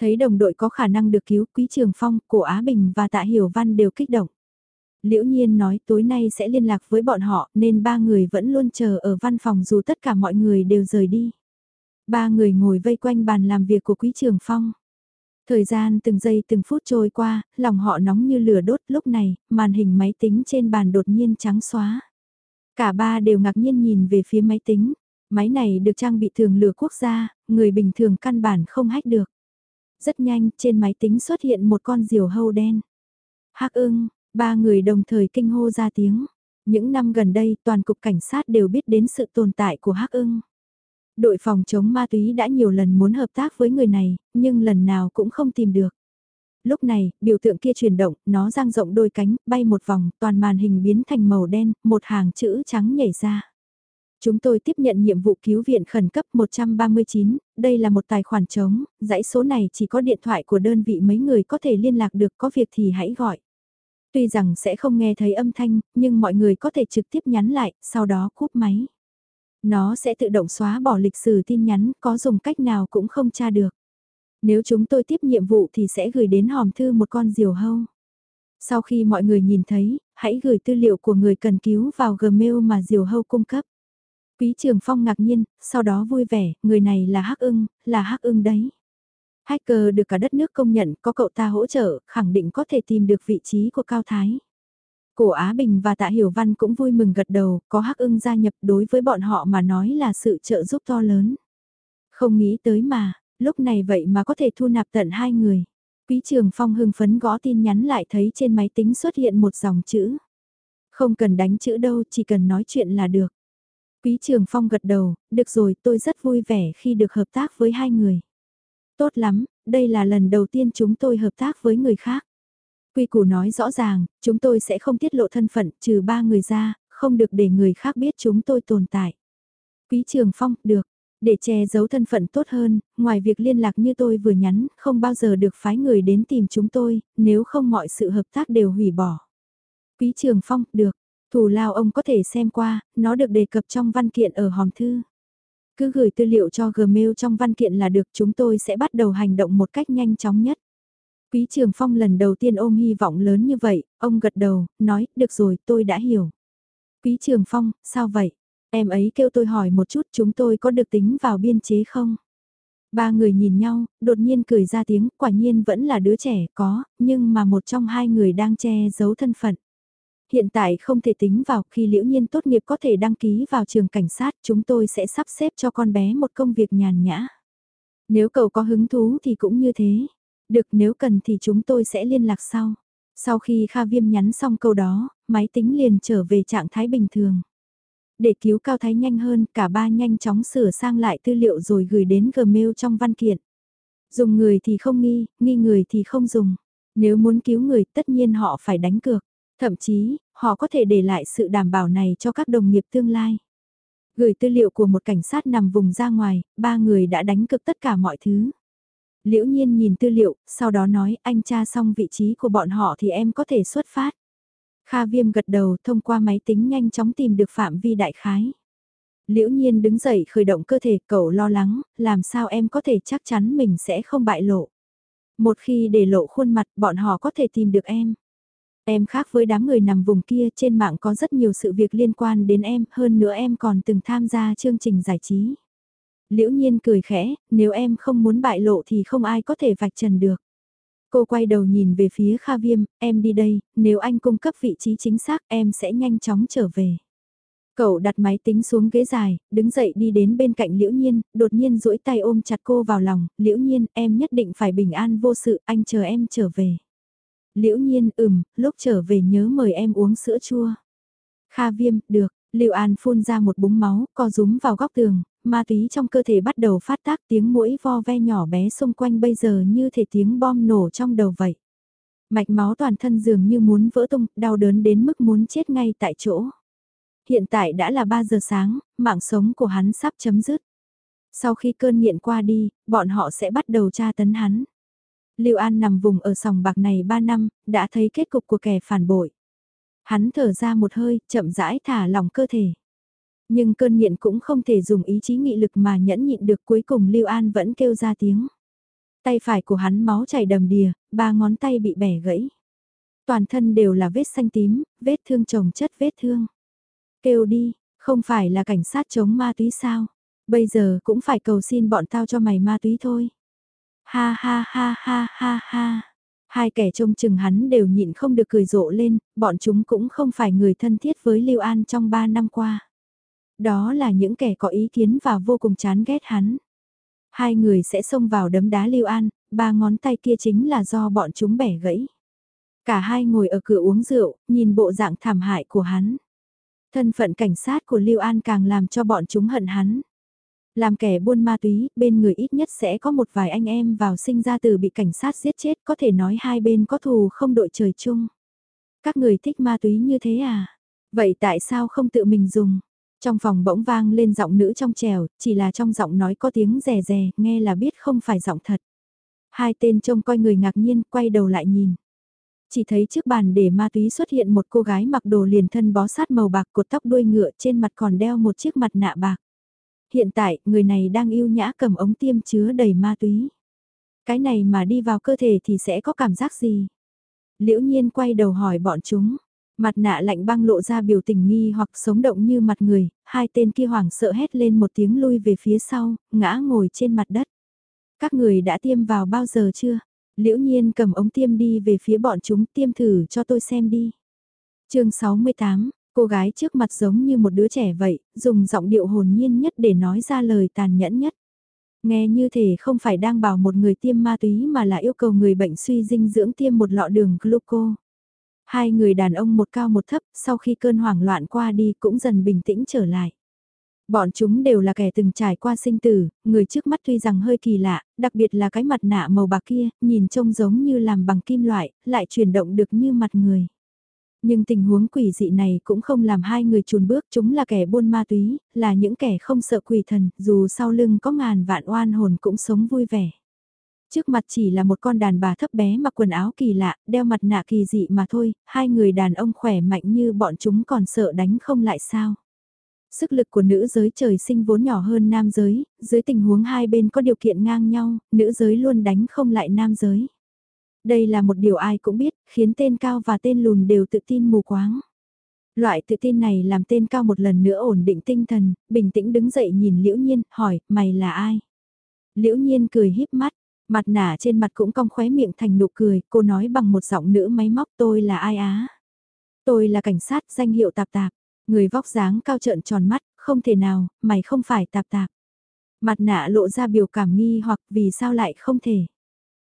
Thấy đồng đội có khả năng được cứu, Quý Trường Phong, Cổ Á Bình và Tạ Hiểu Văn đều kích động. Liễu Nhiên nói tối nay sẽ liên lạc với bọn họ nên ba người vẫn luôn chờ ở văn phòng dù tất cả mọi người đều rời đi. Ba người ngồi vây quanh bàn làm việc của Quý Trường Phong. Thời gian từng giây từng phút trôi qua, lòng họ nóng như lửa đốt lúc này, màn hình máy tính trên bàn đột nhiên trắng xóa. Cả ba đều ngạc nhiên nhìn về phía máy tính. Máy này được trang bị thường lửa quốc gia, người bình thường căn bản không hách được. Rất nhanh, trên máy tính xuất hiện một con diều hâu đen. Hắc ưng, ba người đồng thời kinh hô ra tiếng. Những năm gần đây, toàn cục cảnh sát đều biết đến sự tồn tại của Hắc ưng. Đội phòng chống ma túy đã nhiều lần muốn hợp tác với người này, nhưng lần nào cũng không tìm được. Lúc này, biểu tượng kia chuyển động, nó giang rộng đôi cánh, bay một vòng, toàn màn hình biến thành màu đen, một hàng chữ trắng nhảy ra. Chúng tôi tiếp nhận nhiệm vụ cứu viện khẩn cấp 139, đây là một tài khoản trống, dãy số này chỉ có điện thoại của đơn vị mấy người có thể liên lạc được có việc thì hãy gọi. Tuy rằng sẽ không nghe thấy âm thanh, nhưng mọi người có thể trực tiếp nhắn lại, sau đó cúp máy. Nó sẽ tự động xóa bỏ lịch sử tin nhắn, có dùng cách nào cũng không tra được. Nếu chúng tôi tiếp nhiệm vụ thì sẽ gửi đến hòm thư một con diều hâu. Sau khi mọi người nhìn thấy, hãy gửi tư liệu của người cần cứu vào Gmail mà diều hâu cung cấp. Quý Trường Phong ngạc nhiên, sau đó vui vẻ, người này là Hắc ưng, là Hắc ưng đấy. Hacker được cả đất nước công nhận, có cậu ta hỗ trợ, khẳng định có thể tìm được vị trí của Cao Thái. Cổ Á Bình và Tạ Hiểu Văn cũng vui mừng gật đầu, có Hắc ưng gia nhập đối với bọn họ mà nói là sự trợ giúp to lớn. Không nghĩ tới mà, lúc này vậy mà có thể thu nạp tận hai người. Quý Trường Phong hưng phấn gõ tin nhắn lại thấy trên máy tính xuất hiện một dòng chữ. Không cần đánh chữ đâu, chỉ cần nói chuyện là được. Quý Trường Phong gật đầu, được rồi tôi rất vui vẻ khi được hợp tác với hai người. Tốt lắm, đây là lần đầu tiên chúng tôi hợp tác với người khác. Quy củ nói rõ ràng, chúng tôi sẽ không tiết lộ thân phận trừ ba người ra, không được để người khác biết chúng tôi tồn tại. Quý Trường Phong, được. Để che giấu thân phận tốt hơn, ngoài việc liên lạc như tôi vừa nhắn, không bao giờ được phái người đến tìm chúng tôi, nếu không mọi sự hợp tác đều hủy bỏ. Quý Trường Phong, được. Thù lao ông có thể xem qua, nó được đề cập trong văn kiện ở hòm thư. Cứ gửi tư liệu cho Gmail trong văn kiện là được chúng tôi sẽ bắt đầu hành động một cách nhanh chóng nhất. Quý Trường Phong lần đầu tiên ôm hy vọng lớn như vậy, ông gật đầu, nói, được rồi, tôi đã hiểu. Quý Trường Phong, sao vậy? Em ấy kêu tôi hỏi một chút chúng tôi có được tính vào biên chế không? Ba người nhìn nhau, đột nhiên cười ra tiếng, quả nhiên vẫn là đứa trẻ, có, nhưng mà một trong hai người đang che giấu thân phận. Hiện tại không thể tính vào khi liễu nhiên tốt nghiệp có thể đăng ký vào trường cảnh sát chúng tôi sẽ sắp xếp cho con bé một công việc nhàn nhã. Nếu cậu có hứng thú thì cũng như thế. Được nếu cần thì chúng tôi sẽ liên lạc sau. Sau khi Kha Viêm nhắn xong câu đó, máy tính liền trở về trạng thái bình thường. Để cứu Cao Thái nhanh hơn, cả ba nhanh chóng sửa sang lại tư liệu rồi gửi đến Gmail trong văn kiện. Dùng người thì không nghi, nghi người thì không dùng. Nếu muốn cứu người tất nhiên họ phải đánh cược. Thậm chí, họ có thể để lại sự đảm bảo này cho các đồng nghiệp tương lai. Gửi tư liệu của một cảnh sát nằm vùng ra ngoài, ba người đã đánh cực tất cả mọi thứ. Liễu nhiên nhìn tư liệu, sau đó nói anh tra xong vị trí của bọn họ thì em có thể xuất phát. Kha viêm gật đầu thông qua máy tính nhanh chóng tìm được phạm vi đại khái. Liễu nhiên đứng dậy khởi động cơ thể cậu lo lắng, làm sao em có thể chắc chắn mình sẽ không bại lộ. Một khi để lộ khuôn mặt bọn họ có thể tìm được em. Em khác với đám người nằm vùng kia trên mạng có rất nhiều sự việc liên quan đến em, hơn nữa em còn từng tham gia chương trình giải trí. Liễu nhiên cười khẽ, nếu em không muốn bại lộ thì không ai có thể vạch trần được. Cô quay đầu nhìn về phía Kha Viêm, em đi đây, nếu anh cung cấp vị trí chính xác em sẽ nhanh chóng trở về. Cậu đặt máy tính xuống ghế dài, đứng dậy đi đến bên cạnh Liễu Nhiên, đột nhiên duỗi tay ôm chặt cô vào lòng, Liễu Nhiên, em nhất định phải bình an vô sự, anh chờ em trở về. Liễu nhiên ừm, lúc trở về nhớ mời em uống sữa chua. Kha viêm, được, Lưu An phun ra một búng máu, co rúm vào góc tường, ma túy trong cơ thể bắt đầu phát tác tiếng mũi vo ve nhỏ bé xung quanh bây giờ như thể tiếng bom nổ trong đầu vậy. Mạch máu toàn thân dường như muốn vỡ tung, đau đớn đến mức muốn chết ngay tại chỗ. Hiện tại đã là 3 giờ sáng, mạng sống của hắn sắp chấm dứt. Sau khi cơn nghiện qua đi, bọn họ sẽ bắt đầu tra tấn hắn. Lưu An nằm vùng ở sòng bạc này 3 năm, đã thấy kết cục của kẻ phản bội. Hắn thở ra một hơi, chậm rãi thả lỏng cơ thể. Nhưng cơn nghiện cũng không thể dùng ý chí nghị lực mà nhẫn nhịn được cuối cùng Lưu An vẫn kêu ra tiếng. Tay phải của hắn máu chảy đầm đìa, ba ngón tay bị bẻ gãy. Toàn thân đều là vết xanh tím, vết thương chồng chất vết thương. Kêu đi, không phải là cảnh sát chống ma túy sao? Bây giờ cũng phải cầu xin bọn tao cho mày ma túy thôi. Ha ha ha ha ha ha. Hai kẻ trông chừng hắn đều nhịn không được cười rộ lên, bọn chúng cũng không phải người thân thiết với Lưu An trong ba năm qua. Đó là những kẻ có ý kiến và vô cùng chán ghét hắn. Hai người sẽ xông vào đấm đá Lưu An, ba ngón tay kia chính là do bọn chúng bẻ gãy. Cả hai ngồi ở cửa uống rượu, nhìn bộ dạng thảm hại của hắn. Thân phận cảnh sát của Lưu An càng làm cho bọn chúng hận hắn. Làm kẻ buôn ma túy, bên người ít nhất sẽ có một vài anh em vào sinh ra từ bị cảnh sát giết chết, có thể nói hai bên có thù không đội trời chung. Các người thích ma túy như thế à? Vậy tại sao không tự mình dùng? Trong phòng bỗng vang lên giọng nữ trong trèo, chỉ là trong giọng nói có tiếng rè rè, nghe là biết không phải giọng thật. Hai tên trông coi người ngạc nhiên, quay đầu lại nhìn. Chỉ thấy trước bàn để ma túy xuất hiện một cô gái mặc đồ liền thân bó sát màu bạc cột tóc đuôi ngựa trên mặt còn đeo một chiếc mặt nạ bạc. Hiện tại, người này đang yêu nhã cầm ống tiêm chứa đầy ma túy. Cái này mà đi vào cơ thể thì sẽ có cảm giác gì? Liễu nhiên quay đầu hỏi bọn chúng. Mặt nạ lạnh băng lộ ra biểu tình nghi hoặc sống động như mặt người, hai tên kia hoảng sợ hét lên một tiếng lui về phía sau, ngã ngồi trên mặt đất. Các người đã tiêm vào bao giờ chưa? Liễu nhiên cầm ống tiêm đi về phía bọn chúng tiêm thử cho tôi xem đi. chương 68, cô gái trước mặt giống như một đứa trẻ vậy, dùng giọng điệu hồn nhiên nhất để nói ra lời tàn nhẫn nhất. Nghe như thể không phải đang bảo một người tiêm ma túy mà là yêu cầu người bệnh suy dinh dưỡng tiêm một lọ đường gluco. Hai người đàn ông một cao một thấp sau khi cơn hoảng loạn qua đi cũng dần bình tĩnh trở lại. Bọn chúng đều là kẻ từng trải qua sinh tử, người trước mắt tuy rằng hơi kỳ lạ, đặc biệt là cái mặt nạ màu bạc kia, nhìn trông giống như làm bằng kim loại, lại chuyển động được như mặt người. Nhưng tình huống quỷ dị này cũng không làm hai người chùn bước, chúng là kẻ buôn ma túy, là những kẻ không sợ quỷ thần, dù sau lưng có ngàn vạn oan hồn cũng sống vui vẻ. Trước mặt chỉ là một con đàn bà thấp bé mặc quần áo kỳ lạ, đeo mặt nạ kỳ dị mà thôi, hai người đàn ông khỏe mạnh như bọn chúng còn sợ đánh không lại sao. Sức lực của nữ giới trời sinh vốn nhỏ hơn nam giới, dưới tình huống hai bên có điều kiện ngang nhau, nữ giới luôn đánh không lại nam giới. Đây là một điều ai cũng biết, khiến tên cao và tên lùn đều tự tin mù quáng. Loại tự tin này làm tên cao một lần nữa ổn định tinh thần, bình tĩnh đứng dậy nhìn Liễu Nhiên, hỏi, mày là ai? Liễu Nhiên cười híp mắt, mặt nạ trên mặt cũng cong khóe miệng thành nụ cười, cô nói bằng một giọng nữ máy móc tôi là ai á? Tôi là cảnh sát, danh hiệu tạp tạp. Người vóc dáng cao trợn tròn mắt, không thể nào, mày không phải tạp tạp. Mặt nạ lộ ra biểu cảm nghi hoặc vì sao lại không thể.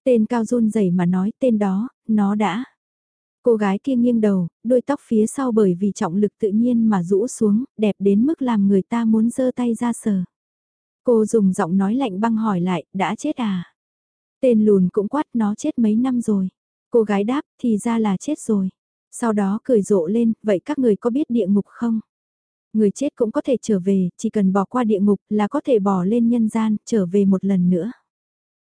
Tên cao run rẩy mà nói tên đó, nó đã. Cô gái kia nghiêng đầu, đôi tóc phía sau bởi vì trọng lực tự nhiên mà rũ xuống, đẹp đến mức làm người ta muốn giơ tay ra sờ. Cô dùng giọng nói lạnh băng hỏi lại, đã chết à? Tên lùn cũng quát nó chết mấy năm rồi. Cô gái đáp, thì ra là chết rồi. Sau đó cười rộ lên, vậy các người có biết địa ngục không? Người chết cũng có thể trở về, chỉ cần bỏ qua địa ngục là có thể bỏ lên nhân gian, trở về một lần nữa.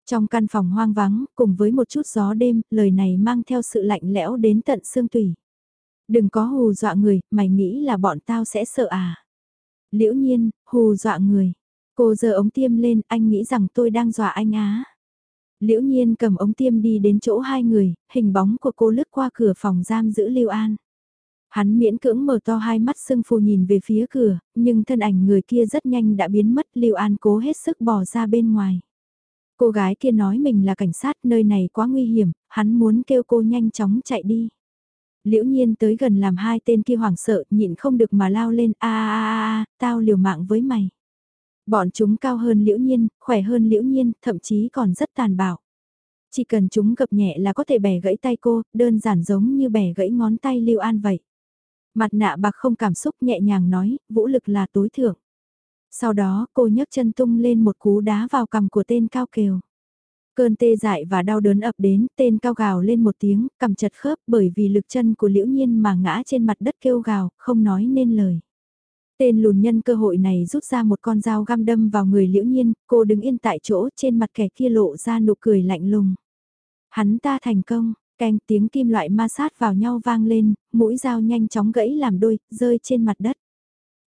Trong căn phòng hoang vắng, cùng với một chút gió đêm, lời này mang theo sự lạnh lẽo đến tận xương tủy. Đừng có hù dọa người, mày nghĩ là bọn tao sẽ sợ à? Liễu nhiên, hù dọa người. Cô giờ ống tiêm lên, anh nghĩ rằng tôi đang dọa anh á. Liễu nhiên cầm ống tiêm đi đến chỗ hai người, hình bóng của cô lướt qua cửa phòng giam giữ Lưu An. Hắn miễn cưỡng mở to hai mắt sưng phù nhìn về phía cửa, nhưng thân ảnh người kia rất nhanh đã biến mất Lưu An cố hết sức bỏ ra bên ngoài. Cô gái kia nói mình là cảnh sát nơi này quá nguy hiểm, hắn muốn kêu cô nhanh chóng chạy đi. Liễu nhiên tới gần làm hai tên kia hoảng sợ nhịn không được mà lao lên a a a a tao liều mạng với mày. Bọn chúng cao hơn liễu nhiên, khỏe hơn liễu nhiên, thậm chí còn rất tàn bạo. Chỉ cần chúng gập nhẹ là có thể bẻ gãy tay cô, đơn giản giống như bẻ gãy ngón tay Lưu An vậy. Mặt nạ bạc không cảm xúc nhẹ nhàng nói, vũ lực là tối thượng. Sau đó cô nhấc chân tung lên một cú đá vào cằm của tên cao kiều. Cơn tê dại và đau đớn ập đến, tên cao gào lên một tiếng, cầm chật khớp bởi vì lực chân của liễu nhiên mà ngã trên mặt đất kêu gào, không nói nên lời. Tên lùn nhân cơ hội này rút ra một con dao găm đâm vào người liễu nhiên, cô đứng yên tại chỗ trên mặt kẻ kia lộ ra nụ cười lạnh lùng. Hắn ta thành công, canh tiếng kim loại ma sát vào nhau vang lên, mũi dao nhanh chóng gãy làm đôi, rơi trên mặt đất.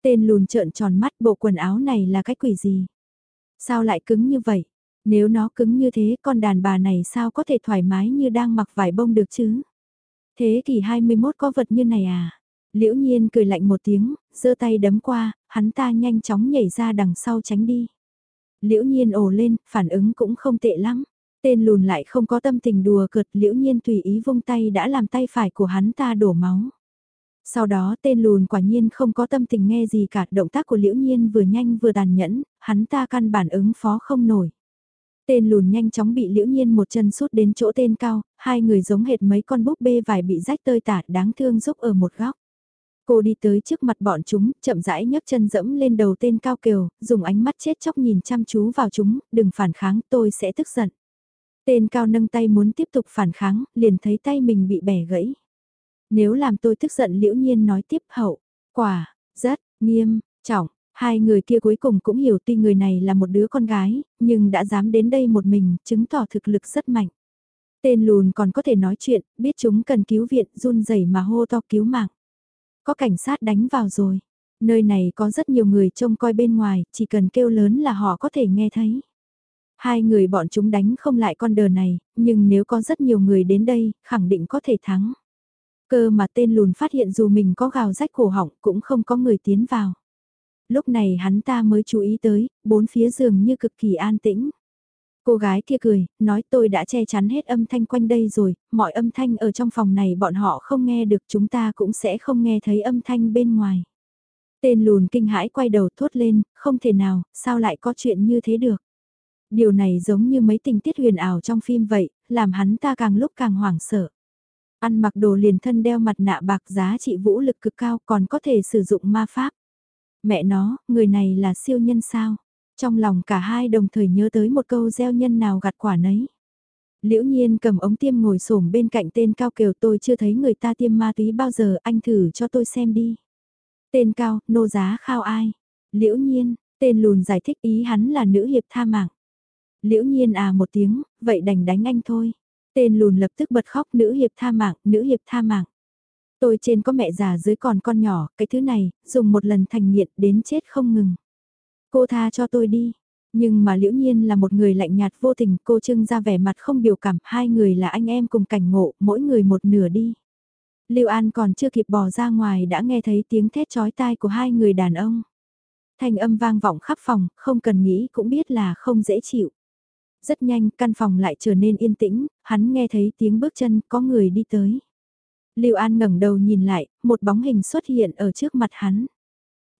Tên lùn trợn tròn mắt bộ quần áo này là cái quỷ gì? Sao lại cứng như vậy? Nếu nó cứng như thế con đàn bà này sao có thể thoải mái như đang mặc vải bông được chứ? Thế kỷ 21 có vật như này à? Liễu nhiên cười lạnh một tiếng, giơ tay đấm qua, hắn ta nhanh chóng nhảy ra đằng sau tránh đi. Liễu nhiên ồ lên, phản ứng cũng không tệ lắm. Tên lùn lại không có tâm tình đùa cợt liễu nhiên tùy ý vung tay đã làm tay phải của hắn ta đổ máu. Sau đó tên lùn quả nhiên không có tâm tình nghe gì cả động tác của liễu nhiên vừa nhanh vừa tàn nhẫn, hắn ta căn bản ứng phó không nổi. Tên lùn nhanh chóng bị liễu nhiên một chân sút đến chỗ tên cao, hai người giống hệt mấy con búp bê vải bị rách tơi tả đáng thương giúp ở một góc. Cô đi tới trước mặt bọn chúng, chậm rãi nhấc chân dẫm lên đầu tên cao kiều, dùng ánh mắt chết chóc nhìn chăm chú vào chúng, đừng phản kháng tôi sẽ tức giận. Tên cao nâng tay muốn tiếp tục phản kháng, liền thấy tay mình bị bẻ gãy. Nếu làm tôi tức giận liễu nhiên nói tiếp hậu, quả, rất, nghiêm, trọng, hai người kia cuối cùng cũng hiểu tuy người này là một đứa con gái, nhưng đã dám đến đây một mình, chứng tỏ thực lực rất mạnh. Tên lùn còn có thể nói chuyện, biết chúng cần cứu viện, run rẩy mà hô to cứu mạng. Có cảnh sát đánh vào rồi. Nơi này có rất nhiều người trông coi bên ngoài, chỉ cần kêu lớn là họ có thể nghe thấy. Hai người bọn chúng đánh không lại con đờ này, nhưng nếu có rất nhiều người đến đây, khẳng định có thể thắng. Cơ mà tên lùn phát hiện dù mình có gào rách cổ họng cũng không có người tiến vào. Lúc này hắn ta mới chú ý tới, bốn phía giường như cực kỳ an tĩnh. Cô gái kia cười, nói tôi đã che chắn hết âm thanh quanh đây rồi, mọi âm thanh ở trong phòng này bọn họ không nghe được chúng ta cũng sẽ không nghe thấy âm thanh bên ngoài. Tên lùn kinh hãi quay đầu thốt lên, không thể nào, sao lại có chuyện như thế được. Điều này giống như mấy tình tiết huyền ảo trong phim vậy, làm hắn ta càng lúc càng hoảng sợ. Ăn mặc đồ liền thân đeo mặt nạ bạc giá trị vũ lực cực cao còn có thể sử dụng ma pháp. Mẹ nó, người này là siêu nhân sao? Trong lòng cả hai đồng thời nhớ tới một câu gieo nhân nào gặt quả nấy. Liễu nhiên cầm ống tiêm ngồi xổm bên cạnh tên cao kiều tôi chưa thấy người ta tiêm ma túy bao giờ anh thử cho tôi xem đi. Tên cao, nô giá khao ai? Liễu nhiên, tên lùn giải thích ý hắn là nữ hiệp tha mạng. Liễu nhiên à một tiếng, vậy đành đánh anh thôi. Tên lùn lập tức bật khóc nữ hiệp tha mạng, nữ hiệp tha mạng. Tôi trên có mẹ già dưới còn con nhỏ, cái thứ này, dùng một lần thành nghiện đến chết không ngừng. Cô tha cho tôi đi. Nhưng mà liễu nhiên là một người lạnh nhạt vô tình, cô trưng ra vẻ mặt không biểu cảm, hai người là anh em cùng cảnh ngộ, mỗi người một nửa đi. Lưu An còn chưa kịp bỏ ra ngoài đã nghe thấy tiếng thét chói tai của hai người đàn ông. Thanh âm vang vọng khắp phòng, không cần nghĩ cũng biết là không dễ chịu. Rất nhanh, căn phòng lại trở nên yên tĩnh, hắn nghe thấy tiếng bước chân có người đi tới. Lưu An ngẩng đầu nhìn lại, một bóng hình xuất hiện ở trước mặt hắn.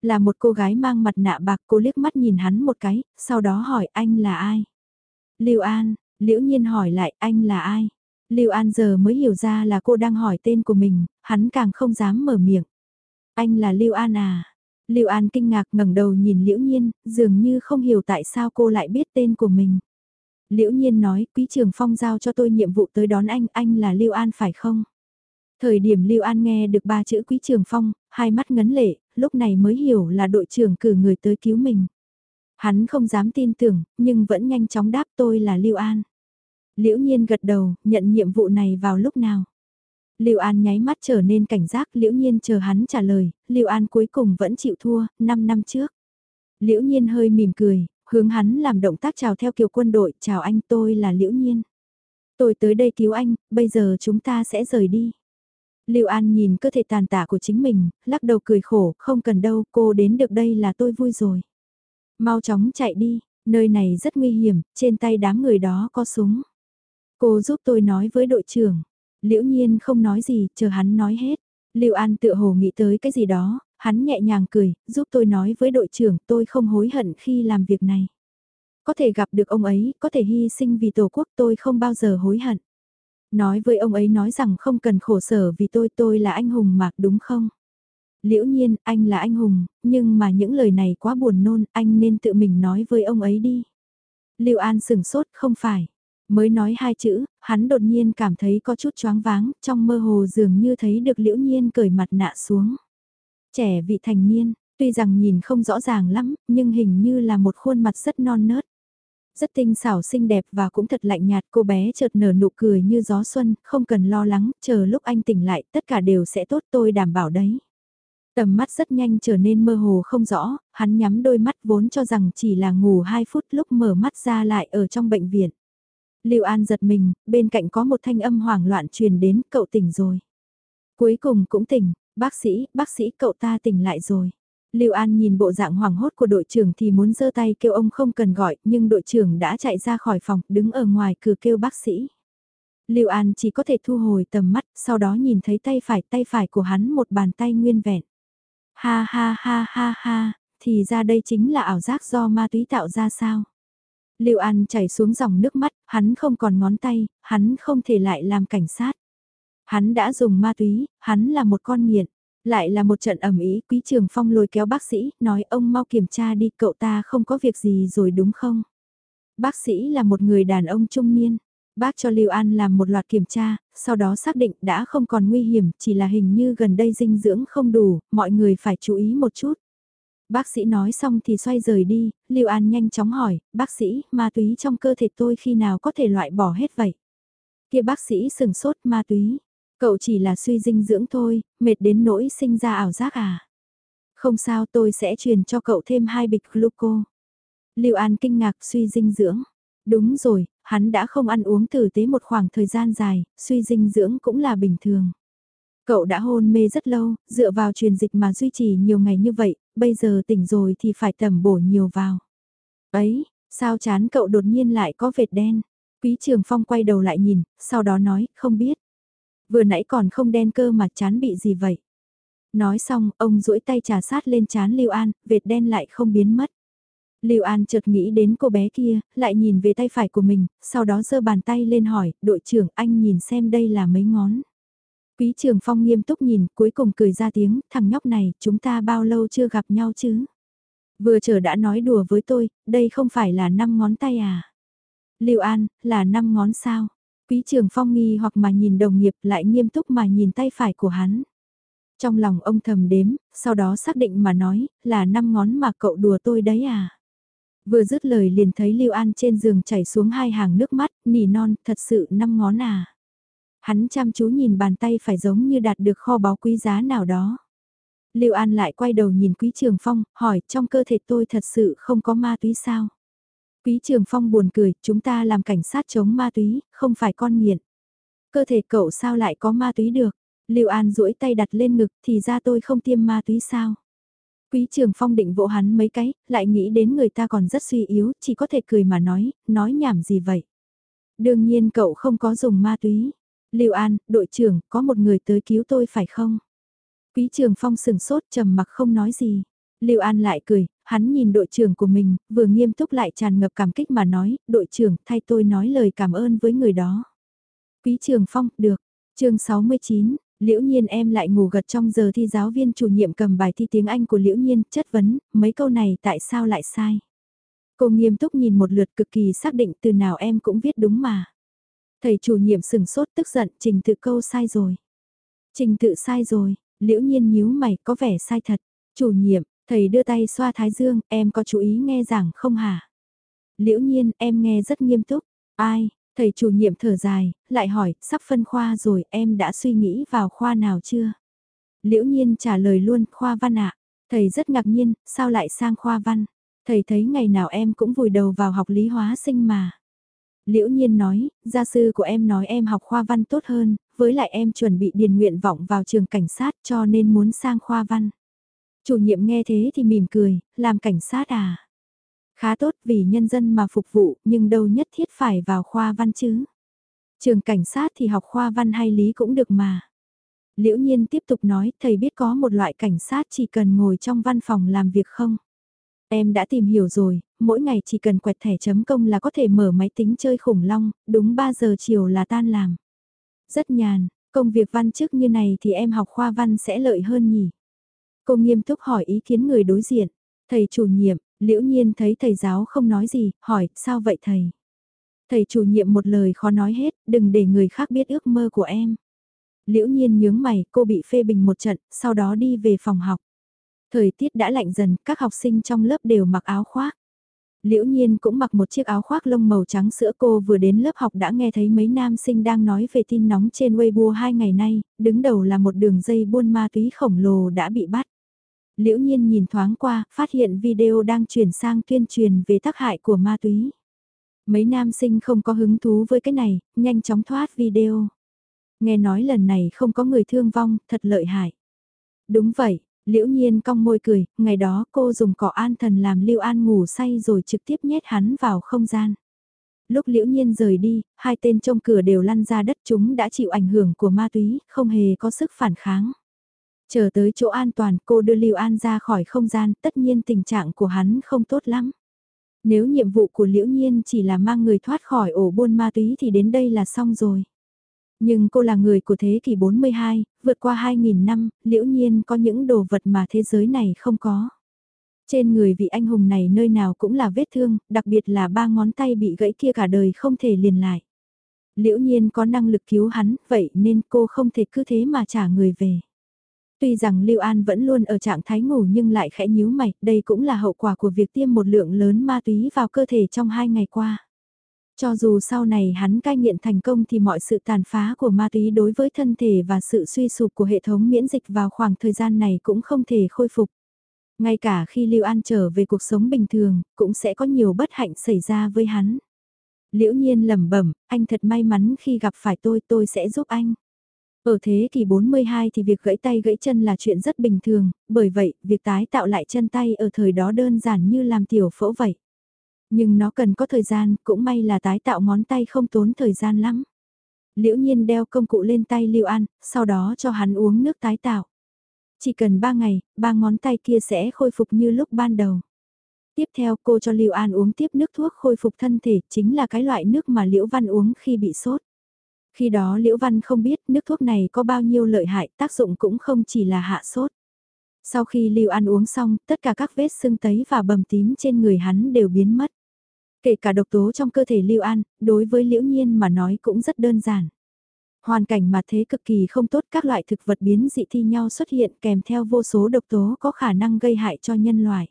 Là một cô gái mang mặt nạ bạc cô liếc mắt nhìn hắn một cái, sau đó hỏi anh là ai? Lưu An, liễu nhiên hỏi lại anh là ai? Lưu An giờ mới hiểu ra là cô đang hỏi tên của mình, hắn càng không dám mở miệng. Anh là Lưu An à? Lưu An kinh ngạc ngẩng đầu nhìn Liễu Nhiên, dường như không hiểu tại sao cô lại biết tên của mình. Liễu Nhiên nói, Quý Trường Phong giao cho tôi nhiệm vụ tới đón anh, anh là Lưu An phải không? Thời điểm Lưu An nghe được ba chữ Quý Trường Phong, hai mắt ngấn lệ, lúc này mới hiểu là đội trưởng cử người tới cứu mình. Hắn không dám tin tưởng, nhưng vẫn nhanh chóng đáp tôi là Lưu An. Liễu Nhiên gật đầu, nhận nhiệm vụ này vào lúc nào? Lưu An nháy mắt trở nên cảnh giác, Liễu Nhiên chờ hắn trả lời, Lưu An cuối cùng vẫn chịu thua, 5 năm trước. Liễu Nhiên hơi mỉm cười, hướng hắn làm động tác chào theo kiểu quân đội, chào anh tôi là Liễu Nhiên. Tôi tới đây cứu anh, bây giờ chúng ta sẽ rời đi. Lưu An nhìn cơ thể tàn tạ của chính mình, lắc đầu cười khổ, không cần đâu, cô đến được đây là tôi vui rồi. Mau chóng chạy đi, nơi này rất nguy hiểm, trên tay đám người đó có súng. Cô giúp tôi nói với đội trưởng. Liễu nhiên không nói gì, chờ hắn nói hết. Lưu An tự hồ nghĩ tới cái gì đó, hắn nhẹ nhàng cười, giúp tôi nói với đội trưởng tôi không hối hận khi làm việc này. Có thể gặp được ông ấy, có thể hy sinh vì tổ quốc tôi không bao giờ hối hận. Nói với ông ấy nói rằng không cần khổ sở vì tôi tôi là anh hùng mà đúng không? Liễu nhiên, anh là anh hùng, nhưng mà những lời này quá buồn nôn, anh nên tự mình nói với ông ấy đi. Lưu An sừng sốt, không phải. Mới nói hai chữ, hắn đột nhiên cảm thấy có chút choáng váng, trong mơ hồ dường như thấy được liễu nhiên cởi mặt nạ xuống. Trẻ vị thành niên, tuy rằng nhìn không rõ ràng lắm, nhưng hình như là một khuôn mặt rất non nớt. Rất tinh xảo xinh đẹp và cũng thật lạnh nhạt cô bé chợt nở nụ cười như gió xuân, không cần lo lắng, chờ lúc anh tỉnh lại tất cả đều sẽ tốt tôi đảm bảo đấy. Tầm mắt rất nhanh trở nên mơ hồ không rõ, hắn nhắm đôi mắt vốn cho rằng chỉ là ngủ 2 phút lúc mở mắt ra lại ở trong bệnh viện. Lưu An giật mình, bên cạnh có một thanh âm hoảng loạn truyền đến, cậu tỉnh rồi. Cuối cùng cũng tỉnh, bác sĩ, bác sĩ cậu ta tỉnh lại rồi. Lưu An nhìn bộ dạng hoảng hốt của đội trưởng thì muốn giơ tay kêu ông không cần gọi, nhưng đội trưởng đã chạy ra khỏi phòng, đứng ở ngoài cửa kêu bác sĩ. Lưu An chỉ có thể thu hồi tầm mắt, sau đó nhìn thấy tay phải, tay phải của hắn một bàn tay nguyên vẹn. Ha ha ha ha ha, thì ra đây chính là ảo giác do ma túy tạo ra sao? Lưu An chảy xuống dòng nước mắt, hắn không còn ngón tay, hắn không thể lại làm cảnh sát. Hắn đã dùng ma túy, hắn là một con nghiện. Lại là một trận ẩm ý, quý trường phong lôi kéo bác sĩ, nói ông mau kiểm tra đi, cậu ta không có việc gì rồi đúng không? Bác sĩ là một người đàn ông trung niên. Bác cho Lưu An làm một loạt kiểm tra, sau đó xác định đã không còn nguy hiểm, chỉ là hình như gần đây dinh dưỡng không đủ, mọi người phải chú ý một chút. Bác sĩ nói xong thì xoay rời đi, Lưu An nhanh chóng hỏi, bác sĩ, ma túy trong cơ thể tôi khi nào có thể loại bỏ hết vậy? Kia bác sĩ sừng sốt ma túy, cậu chỉ là suy dinh dưỡng thôi, mệt đến nỗi sinh ra ảo giác à? Không sao tôi sẽ truyền cho cậu thêm hai bịch gluco. Lưu An kinh ngạc suy dinh dưỡng. Đúng rồi, hắn đã không ăn uống tử tế một khoảng thời gian dài, suy dinh dưỡng cũng là bình thường. Cậu đã hôn mê rất lâu, dựa vào truyền dịch mà duy trì nhiều ngày như vậy, bây giờ tỉnh rồi thì phải tầm bổ nhiều vào. Ấy, sao chán cậu đột nhiên lại có vệt đen? Quý Trường Phong quay đầu lại nhìn, sau đó nói, không biết. Vừa nãy còn không đen cơ mà chán bị gì vậy? Nói xong, ông duỗi tay trà sát lên chán Lưu An, vệt đen lại không biến mất. Lưu An chợt nghĩ đến cô bé kia, lại nhìn về tay phải của mình, sau đó giơ bàn tay lên hỏi, đội trưởng anh nhìn xem đây là mấy ngón. Quý Trường Phong nghiêm túc nhìn, cuối cùng cười ra tiếng, thằng nhóc này, chúng ta bao lâu chưa gặp nhau chứ? Vừa chờ đã nói đùa với tôi, đây không phải là năm ngón tay à? Lưu An, là năm ngón sao? Quý Trường Phong nghi hoặc mà nhìn đồng nghiệp lại nghiêm túc mà nhìn tay phải của hắn. Trong lòng ông thầm đếm, sau đó xác định mà nói, là năm ngón mà cậu đùa tôi đấy à? Vừa dứt lời liền thấy Lưu An trên giường chảy xuống hai hàng nước mắt, nỉ non, thật sự năm ngón à. Hắn chăm chú nhìn bàn tay phải giống như đạt được kho báu quý giá nào đó. Lưu An lại quay đầu nhìn Quý Trường Phong, hỏi trong cơ thể tôi thật sự không có ma túy sao? Quý Trường Phong buồn cười, chúng ta làm cảnh sát chống ma túy, không phải con nghiện. Cơ thể cậu sao lại có ma túy được? Lưu An duỗi tay đặt lên ngực, thì ra tôi không tiêm ma túy sao? Quý Trường Phong định vỗ hắn mấy cái, lại nghĩ đến người ta còn rất suy yếu, chỉ có thể cười mà nói, nói nhảm gì vậy? Đương nhiên cậu không có dùng ma túy. Lưu An, đội trưởng, có một người tới cứu tôi phải không? Quý Trường Phong sừng sốt trầm mặc không nói gì. Lưu An lại cười, hắn nhìn đội trưởng của mình, vừa nghiêm túc lại tràn ngập cảm kích mà nói, đội trưởng, thay tôi nói lời cảm ơn với người đó. Quý Trường Phong, được. chương 69, Liễu Nhiên em lại ngủ gật trong giờ thi giáo viên chủ nhiệm cầm bài thi tiếng Anh của Liễu Nhiên, chất vấn, mấy câu này tại sao lại sai? Cô nghiêm túc nhìn một lượt cực kỳ xác định từ nào em cũng viết đúng mà. Thầy chủ nhiệm sừng sốt tức giận, trình tự câu sai rồi. Trình tự sai rồi, Liễu Nhiên nhíu mày, có vẻ sai thật. Chủ nhiệm, thầy đưa tay xoa thái dương, em có chú ý nghe giảng không hả? Liễu Nhiên, em nghe rất nghiêm túc. Ai, Thầy chủ nhiệm thở dài, lại hỏi, sắp phân khoa rồi, em đã suy nghĩ vào khoa nào chưa? Liễu nhiên trả lời luôn, khoa văn ạ. Thầy rất ngạc nhiên, sao lại sang khoa văn? Thầy thấy ngày nào em cũng vùi đầu vào học lý hóa sinh mà. Liễu nhiên nói, gia sư của em nói em học khoa văn tốt hơn, với lại em chuẩn bị điền nguyện vọng vào trường cảnh sát cho nên muốn sang khoa văn. Chủ nhiệm nghe thế thì mỉm cười, làm cảnh sát à? Khá tốt vì nhân dân mà phục vụ, nhưng đâu nhất thiết phải vào khoa văn chứ. Trường cảnh sát thì học khoa văn hay lý cũng được mà. Liễu nhiên tiếp tục nói, thầy biết có một loại cảnh sát chỉ cần ngồi trong văn phòng làm việc không? Em đã tìm hiểu rồi, mỗi ngày chỉ cần quẹt thẻ chấm công là có thể mở máy tính chơi khủng long, đúng 3 giờ chiều là tan làm. Rất nhàn, công việc văn chức như này thì em học khoa văn sẽ lợi hơn nhỉ? Cô nghiêm túc hỏi ý kiến người đối diện. Thầy chủ nhiệm, liễu nhiên thấy thầy giáo không nói gì, hỏi, sao vậy thầy? Thầy chủ nhiệm một lời khó nói hết, đừng để người khác biết ước mơ của em. Liễu nhiên nhướng mày, cô bị phê bình một trận, sau đó đi về phòng học. Thời tiết đã lạnh dần, các học sinh trong lớp đều mặc áo khoác. Liễu nhiên cũng mặc một chiếc áo khoác lông màu trắng sữa cô vừa đến lớp học đã nghe thấy mấy nam sinh đang nói về tin nóng trên Weibo hai ngày nay, đứng đầu là một đường dây buôn ma túy khổng lồ đã bị bắt. Liễu nhiên nhìn thoáng qua, phát hiện video đang chuyển sang tuyên truyền về tác hại của ma túy. Mấy nam sinh không có hứng thú với cái này, nhanh chóng thoát video. Nghe nói lần này không có người thương vong, thật lợi hại. Đúng vậy, liễu nhiên cong môi cười, ngày đó cô dùng cỏ an thần làm Lưu An ngủ say rồi trực tiếp nhét hắn vào không gian. Lúc liễu nhiên rời đi, hai tên trong cửa đều lăn ra đất chúng đã chịu ảnh hưởng của ma túy, không hề có sức phản kháng. Chờ tới chỗ an toàn cô đưa Lưu An ra khỏi không gian, tất nhiên tình trạng của hắn không tốt lắm. Nếu nhiệm vụ của Liễu Nhiên chỉ là mang người thoát khỏi ổ buôn ma túy thì đến đây là xong rồi. Nhưng cô là người của thế kỷ 42, vượt qua 2.000 năm, Liễu Nhiên có những đồ vật mà thế giới này không có. Trên người vị anh hùng này nơi nào cũng là vết thương, đặc biệt là ba ngón tay bị gãy kia cả đời không thể liền lại. Liễu Nhiên có năng lực cứu hắn, vậy nên cô không thể cứ thế mà trả người về. Tuy rằng Lưu An vẫn luôn ở trạng thái ngủ nhưng lại khẽ nhíu mày, đây cũng là hậu quả của việc tiêm một lượng lớn ma túy vào cơ thể trong hai ngày qua. Cho dù sau này hắn cai nghiện thành công thì mọi sự tàn phá của ma túy đối với thân thể và sự suy sụp của hệ thống miễn dịch vào khoảng thời gian này cũng không thể khôi phục. Ngay cả khi Lưu An trở về cuộc sống bình thường, cũng sẽ có nhiều bất hạnh xảy ra với hắn. Liễu nhiên lẩm bẩm, anh thật may mắn khi gặp phải tôi, tôi sẽ giúp anh. Ở thế kỷ 42 thì việc gãy tay gãy chân là chuyện rất bình thường, bởi vậy, việc tái tạo lại chân tay ở thời đó đơn giản như làm tiểu phẫu vậy. Nhưng nó cần có thời gian, cũng may là tái tạo ngón tay không tốn thời gian lắm. Liễu nhiên đeo công cụ lên tay Lưu An, sau đó cho hắn uống nước tái tạo. Chỉ cần 3 ngày, ba ngón tay kia sẽ khôi phục như lúc ban đầu. Tiếp theo cô cho Lưu An uống tiếp nước thuốc khôi phục thân thể, chính là cái loại nước mà Liễu Văn uống khi bị sốt. Khi đó Liễu Văn không biết nước thuốc này có bao nhiêu lợi hại, tác dụng cũng không chỉ là hạ sốt. Sau khi Lưu An uống xong, tất cả các vết sưng tấy và bầm tím trên người hắn đều biến mất. Kể cả độc tố trong cơ thể Lưu An, đối với Liễu Nhiên mà nói cũng rất đơn giản. Hoàn cảnh mà thế cực kỳ không tốt các loại thực vật biến dị thi nhau xuất hiện kèm theo vô số độc tố có khả năng gây hại cho nhân loại.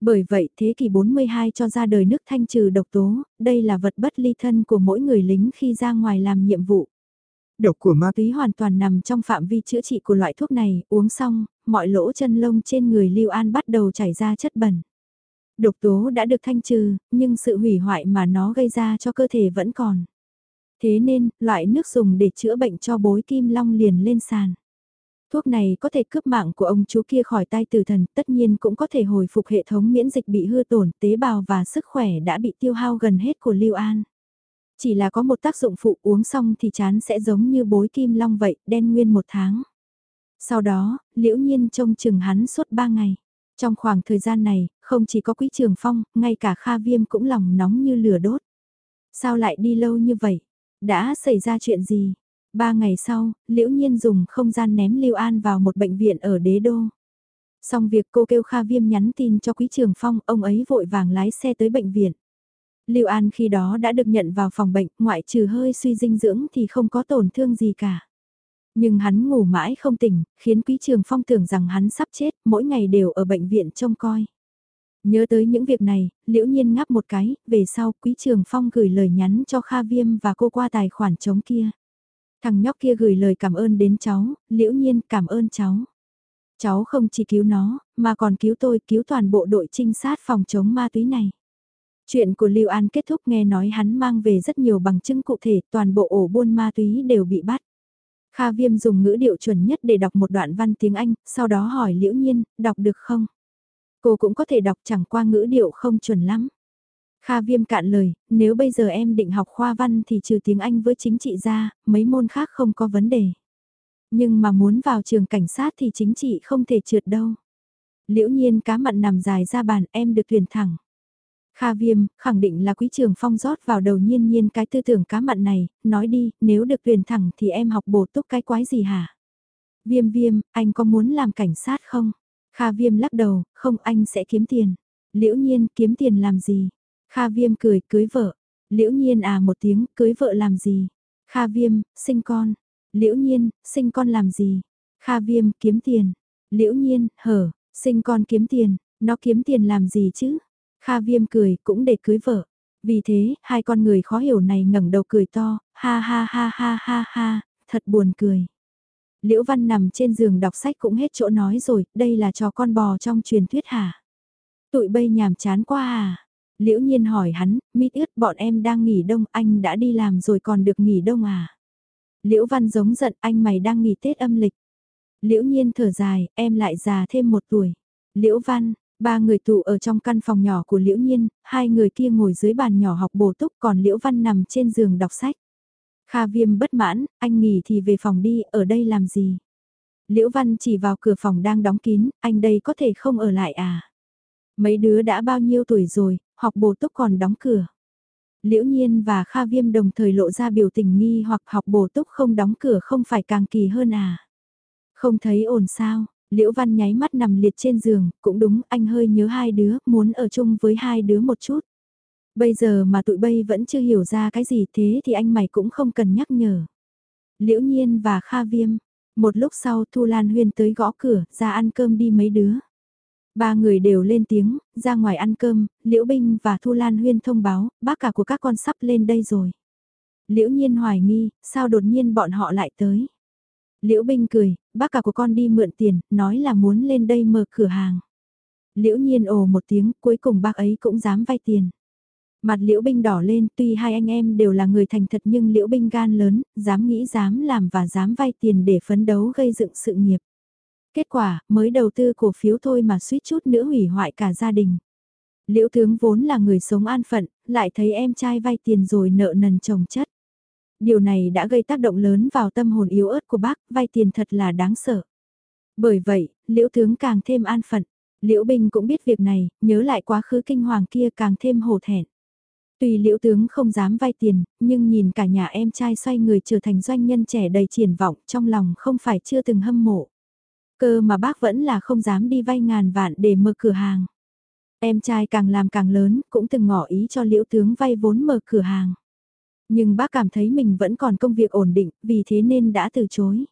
Bởi vậy thế kỷ 42 cho ra đời nước thanh trừ độc tố, đây là vật bất ly thân của mỗi người lính khi ra ngoài làm nhiệm vụ. Độc của ma túy hoàn toàn nằm trong phạm vi chữa trị của loại thuốc này, uống xong, mọi lỗ chân lông trên người Lưu An bắt đầu chảy ra chất bẩn. Độc tố đã được thanh trừ, nhưng sự hủy hoại mà nó gây ra cho cơ thể vẫn còn. Thế nên, loại nước dùng để chữa bệnh cho bối kim long liền lên sàn. Thuốc này có thể cướp mạng của ông chú kia khỏi tay tử thần, tất nhiên cũng có thể hồi phục hệ thống miễn dịch bị hư tổn, tế bào và sức khỏe đã bị tiêu hao gần hết của Lưu An. Chỉ là có một tác dụng phụ uống xong thì chán sẽ giống như bối kim long vậy, đen nguyên một tháng. Sau đó, liễu nhiên trông chừng hắn suốt ba ngày. Trong khoảng thời gian này, không chỉ có quý trường phong, ngay cả Kha Viêm cũng lòng nóng như lửa đốt. Sao lại đi lâu như vậy? Đã xảy ra chuyện gì? Ba ngày sau, Liễu Nhiên dùng không gian ném Lưu An vào một bệnh viện ở Đế Đô. Xong việc cô kêu Kha Viêm nhắn tin cho Quý Trường Phong, ông ấy vội vàng lái xe tới bệnh viện. Lưu An khi đó đã được nhận vào phòng bệnh, ngoại trừ hơi suy dinh dưỡng thì không có tổn thương gì cả. Nhưng hắn ngủ mãi không tỉnh, khiến Quý Trường Phong tưởng rằng hắn sắp chết, mỗi ngày đều ở bệnh viện trông coi. Nhớ tới những việc này, liễu nhiên ngáp một cái, về sau Quý Trường Phong gửi lời nhắn cho Kha Viêm và cô qua tài khoản chống kia. Thằng nhóc kia gửi lời cảm ơn đến cháu, liễu nhiên cảm ơn cháu. Cháu không chỉ cứu nó, mà còn cứu tôi, cứu toàn bộ đội trinh sát phòng chống ma túy này. Chuyện của Lưu An kết thúc nghe nói hắn mang về rất nhiều bằng chứng cụ thể, toàn bộ ổ buôn ma túy đều bị bắt. Kha Viêm dùng ngữ điệu chuẩn nhất để đọc một đoạn văn tiếng Anh, sau đó hỏi Liễu Nhiên, đọc được không? Cô cũng có thể đọc chẳng qua ngữ điệu không chuẩn lắm. Kha viêm cạn lời, nếu bây giờ em định học khoa văn thì trừ tiếng Anh với chính trị ra, mấy môn khác không có vấn đề. Nhưng mà muốn vào trường cảnh sát thì chính trị không thể trượt đâu. Liễu nhiên cá mặn nằm dài ra bàn em được tuyển thẳng. Kha viêm, khẳng định là quý trường phong rót vào đầu nhiên nhiên cái tư tưởng cá mặn này, nói đi, nếu được tuyển thẳng thì em học bổ túc cái quái gì hả? Viêm viêm, anh có muốn làm cảnh sát không? Kha viêm lắc đầu, không anh sẽ kiếm tiền. Liễu nhiên, kiếm tiền làm gì? Kha viêm cười, cưới vợ. Liễu nhiên à một tiếng, cưới vợ làm gì? Kha viêm, sinh con. Liễu nhiên, sinh con làm gì? Kha viêm, kiếm tiền. Liễu nhiên, hở, sinh con kiếm tiền, nó kiếm tiền làm gì chứ? Kha viêm cười, cũng để cưới vợ. Vì thế, hai con người khó hiểu này ngẩng đầu cười to, ha ha ha ha ha ha, thật buồn cười. Liễu Văn nằm trên giường đọc sách cũng hết chỗ nói rồi, đây là trò con bò trong truyền thuyết hả? Tụi bây nhàm chán quá à? Liễu Nhiên hỏi hắn, mít ướt bọn em đang nghỉ đông, anh đã đi làm rồi còn được nghỉ đông à? Liễu Văn giống giận, anh mày đang nghỉ Tết âm lịch. Liễu Nhiên thở dài, em lại già thêm một tuổi. Liễu Văn, ba người tụ ở trong căn phòng nhỏ của Liễu Nhiên, hai người kia ngồi dưới bàn nhỏ học bổ túc còn Liễu Văn nằm trên giường đọc sách. Kha viêm bất mãn, anh nghỉ thì về phòng đi, ở đây làm gì? Liễu Văn chỉ vào cửa phòng đang đóng kín, anh đây có thể không ở lại à? Mấy đứa đã bao nhiêu tuổi rồi, học bổ túc còn đóng cửa. Liễu Nhiên và Kha Viêm đồng thời lộ ra biểu tình nghi hoặc học bổ túc không đóng cửa không phải càng kỳ hơn à? Không thấy ổn sao? Liễu Văn nháy mắt nằm liệt trên giường, cũng đúng, anh hơi nhớ hai đứa, muốn ở chung với hai đứa một chút. Bây giờ mà tụi bay vẫn chưa hiểu ra cái gì thế thì anh mày cũng không cần nhắc nhở. Liễu Nhiên và Kha Viêm, một lúc sau Thu Lan Huyên tới gõ cửa, ra ăn cơm đi mấy đứa. Ba người đều lên tiếng, ra ngoài ăn cơm, Liễu Binh và Thu Lan Huyên thông báo, bác cả của các con sắp lên đây rồi. Liễu Nhiên hoài nghi, sao đột nhiên bọn họ lại tới. Liễu Binh cười, bác cả của con đi mượn tiền, nói là muốn lên đây mở cửa hàng. Liễu Nhiên ồ một tiếng, cuối cùng bác ấy cũng dám vay tiền. Mặt Liễu Binh đỏ lên, tuy hai anh em đều là người thành thật nhưng Liễu Binh gan lớn, dám nghĩ dám làm và dám vay tiền để phấn đấu gây dựng sự nghiệp. Kết quả, mới đầu tư cổ phiếu thôi mà suýt chút nữa hủy hoại cả gia đình. Liễu tướng vốn là người sống an phận, lại thấy em trai vay tiền rồi nợ nần chồng chất. Điều này đã gây tác động lớn vào tâm hồn yếu ớt của bác, vay tiền thật là đáng sợ. Bởi vậy, liễu tướng càng thêm an phận. Liễu Bình cũng biết việc này, nhớ lại quá khứ kinh hoàng kia càng thêm hổ thẹn. Tùy liễu tướng không dám vay tiền, nhưng nhìn cả nhà em trai xoay người trở thành doanh nhân trẻ đầy triển vọng trong lòng không phải chưa từng hâm mộ. Cơ mà bác vẫn là không dám đi vay ngàn vạn để mở cửa hàng. Em trai càng làm càng lớn, cũng từng ngỏ ý cho liễu tướng vay vốn mở cửa hàng. Nhưng bác cảm thấy mình vẫn còn công việc ổn định, vì thế nên đã từ chối.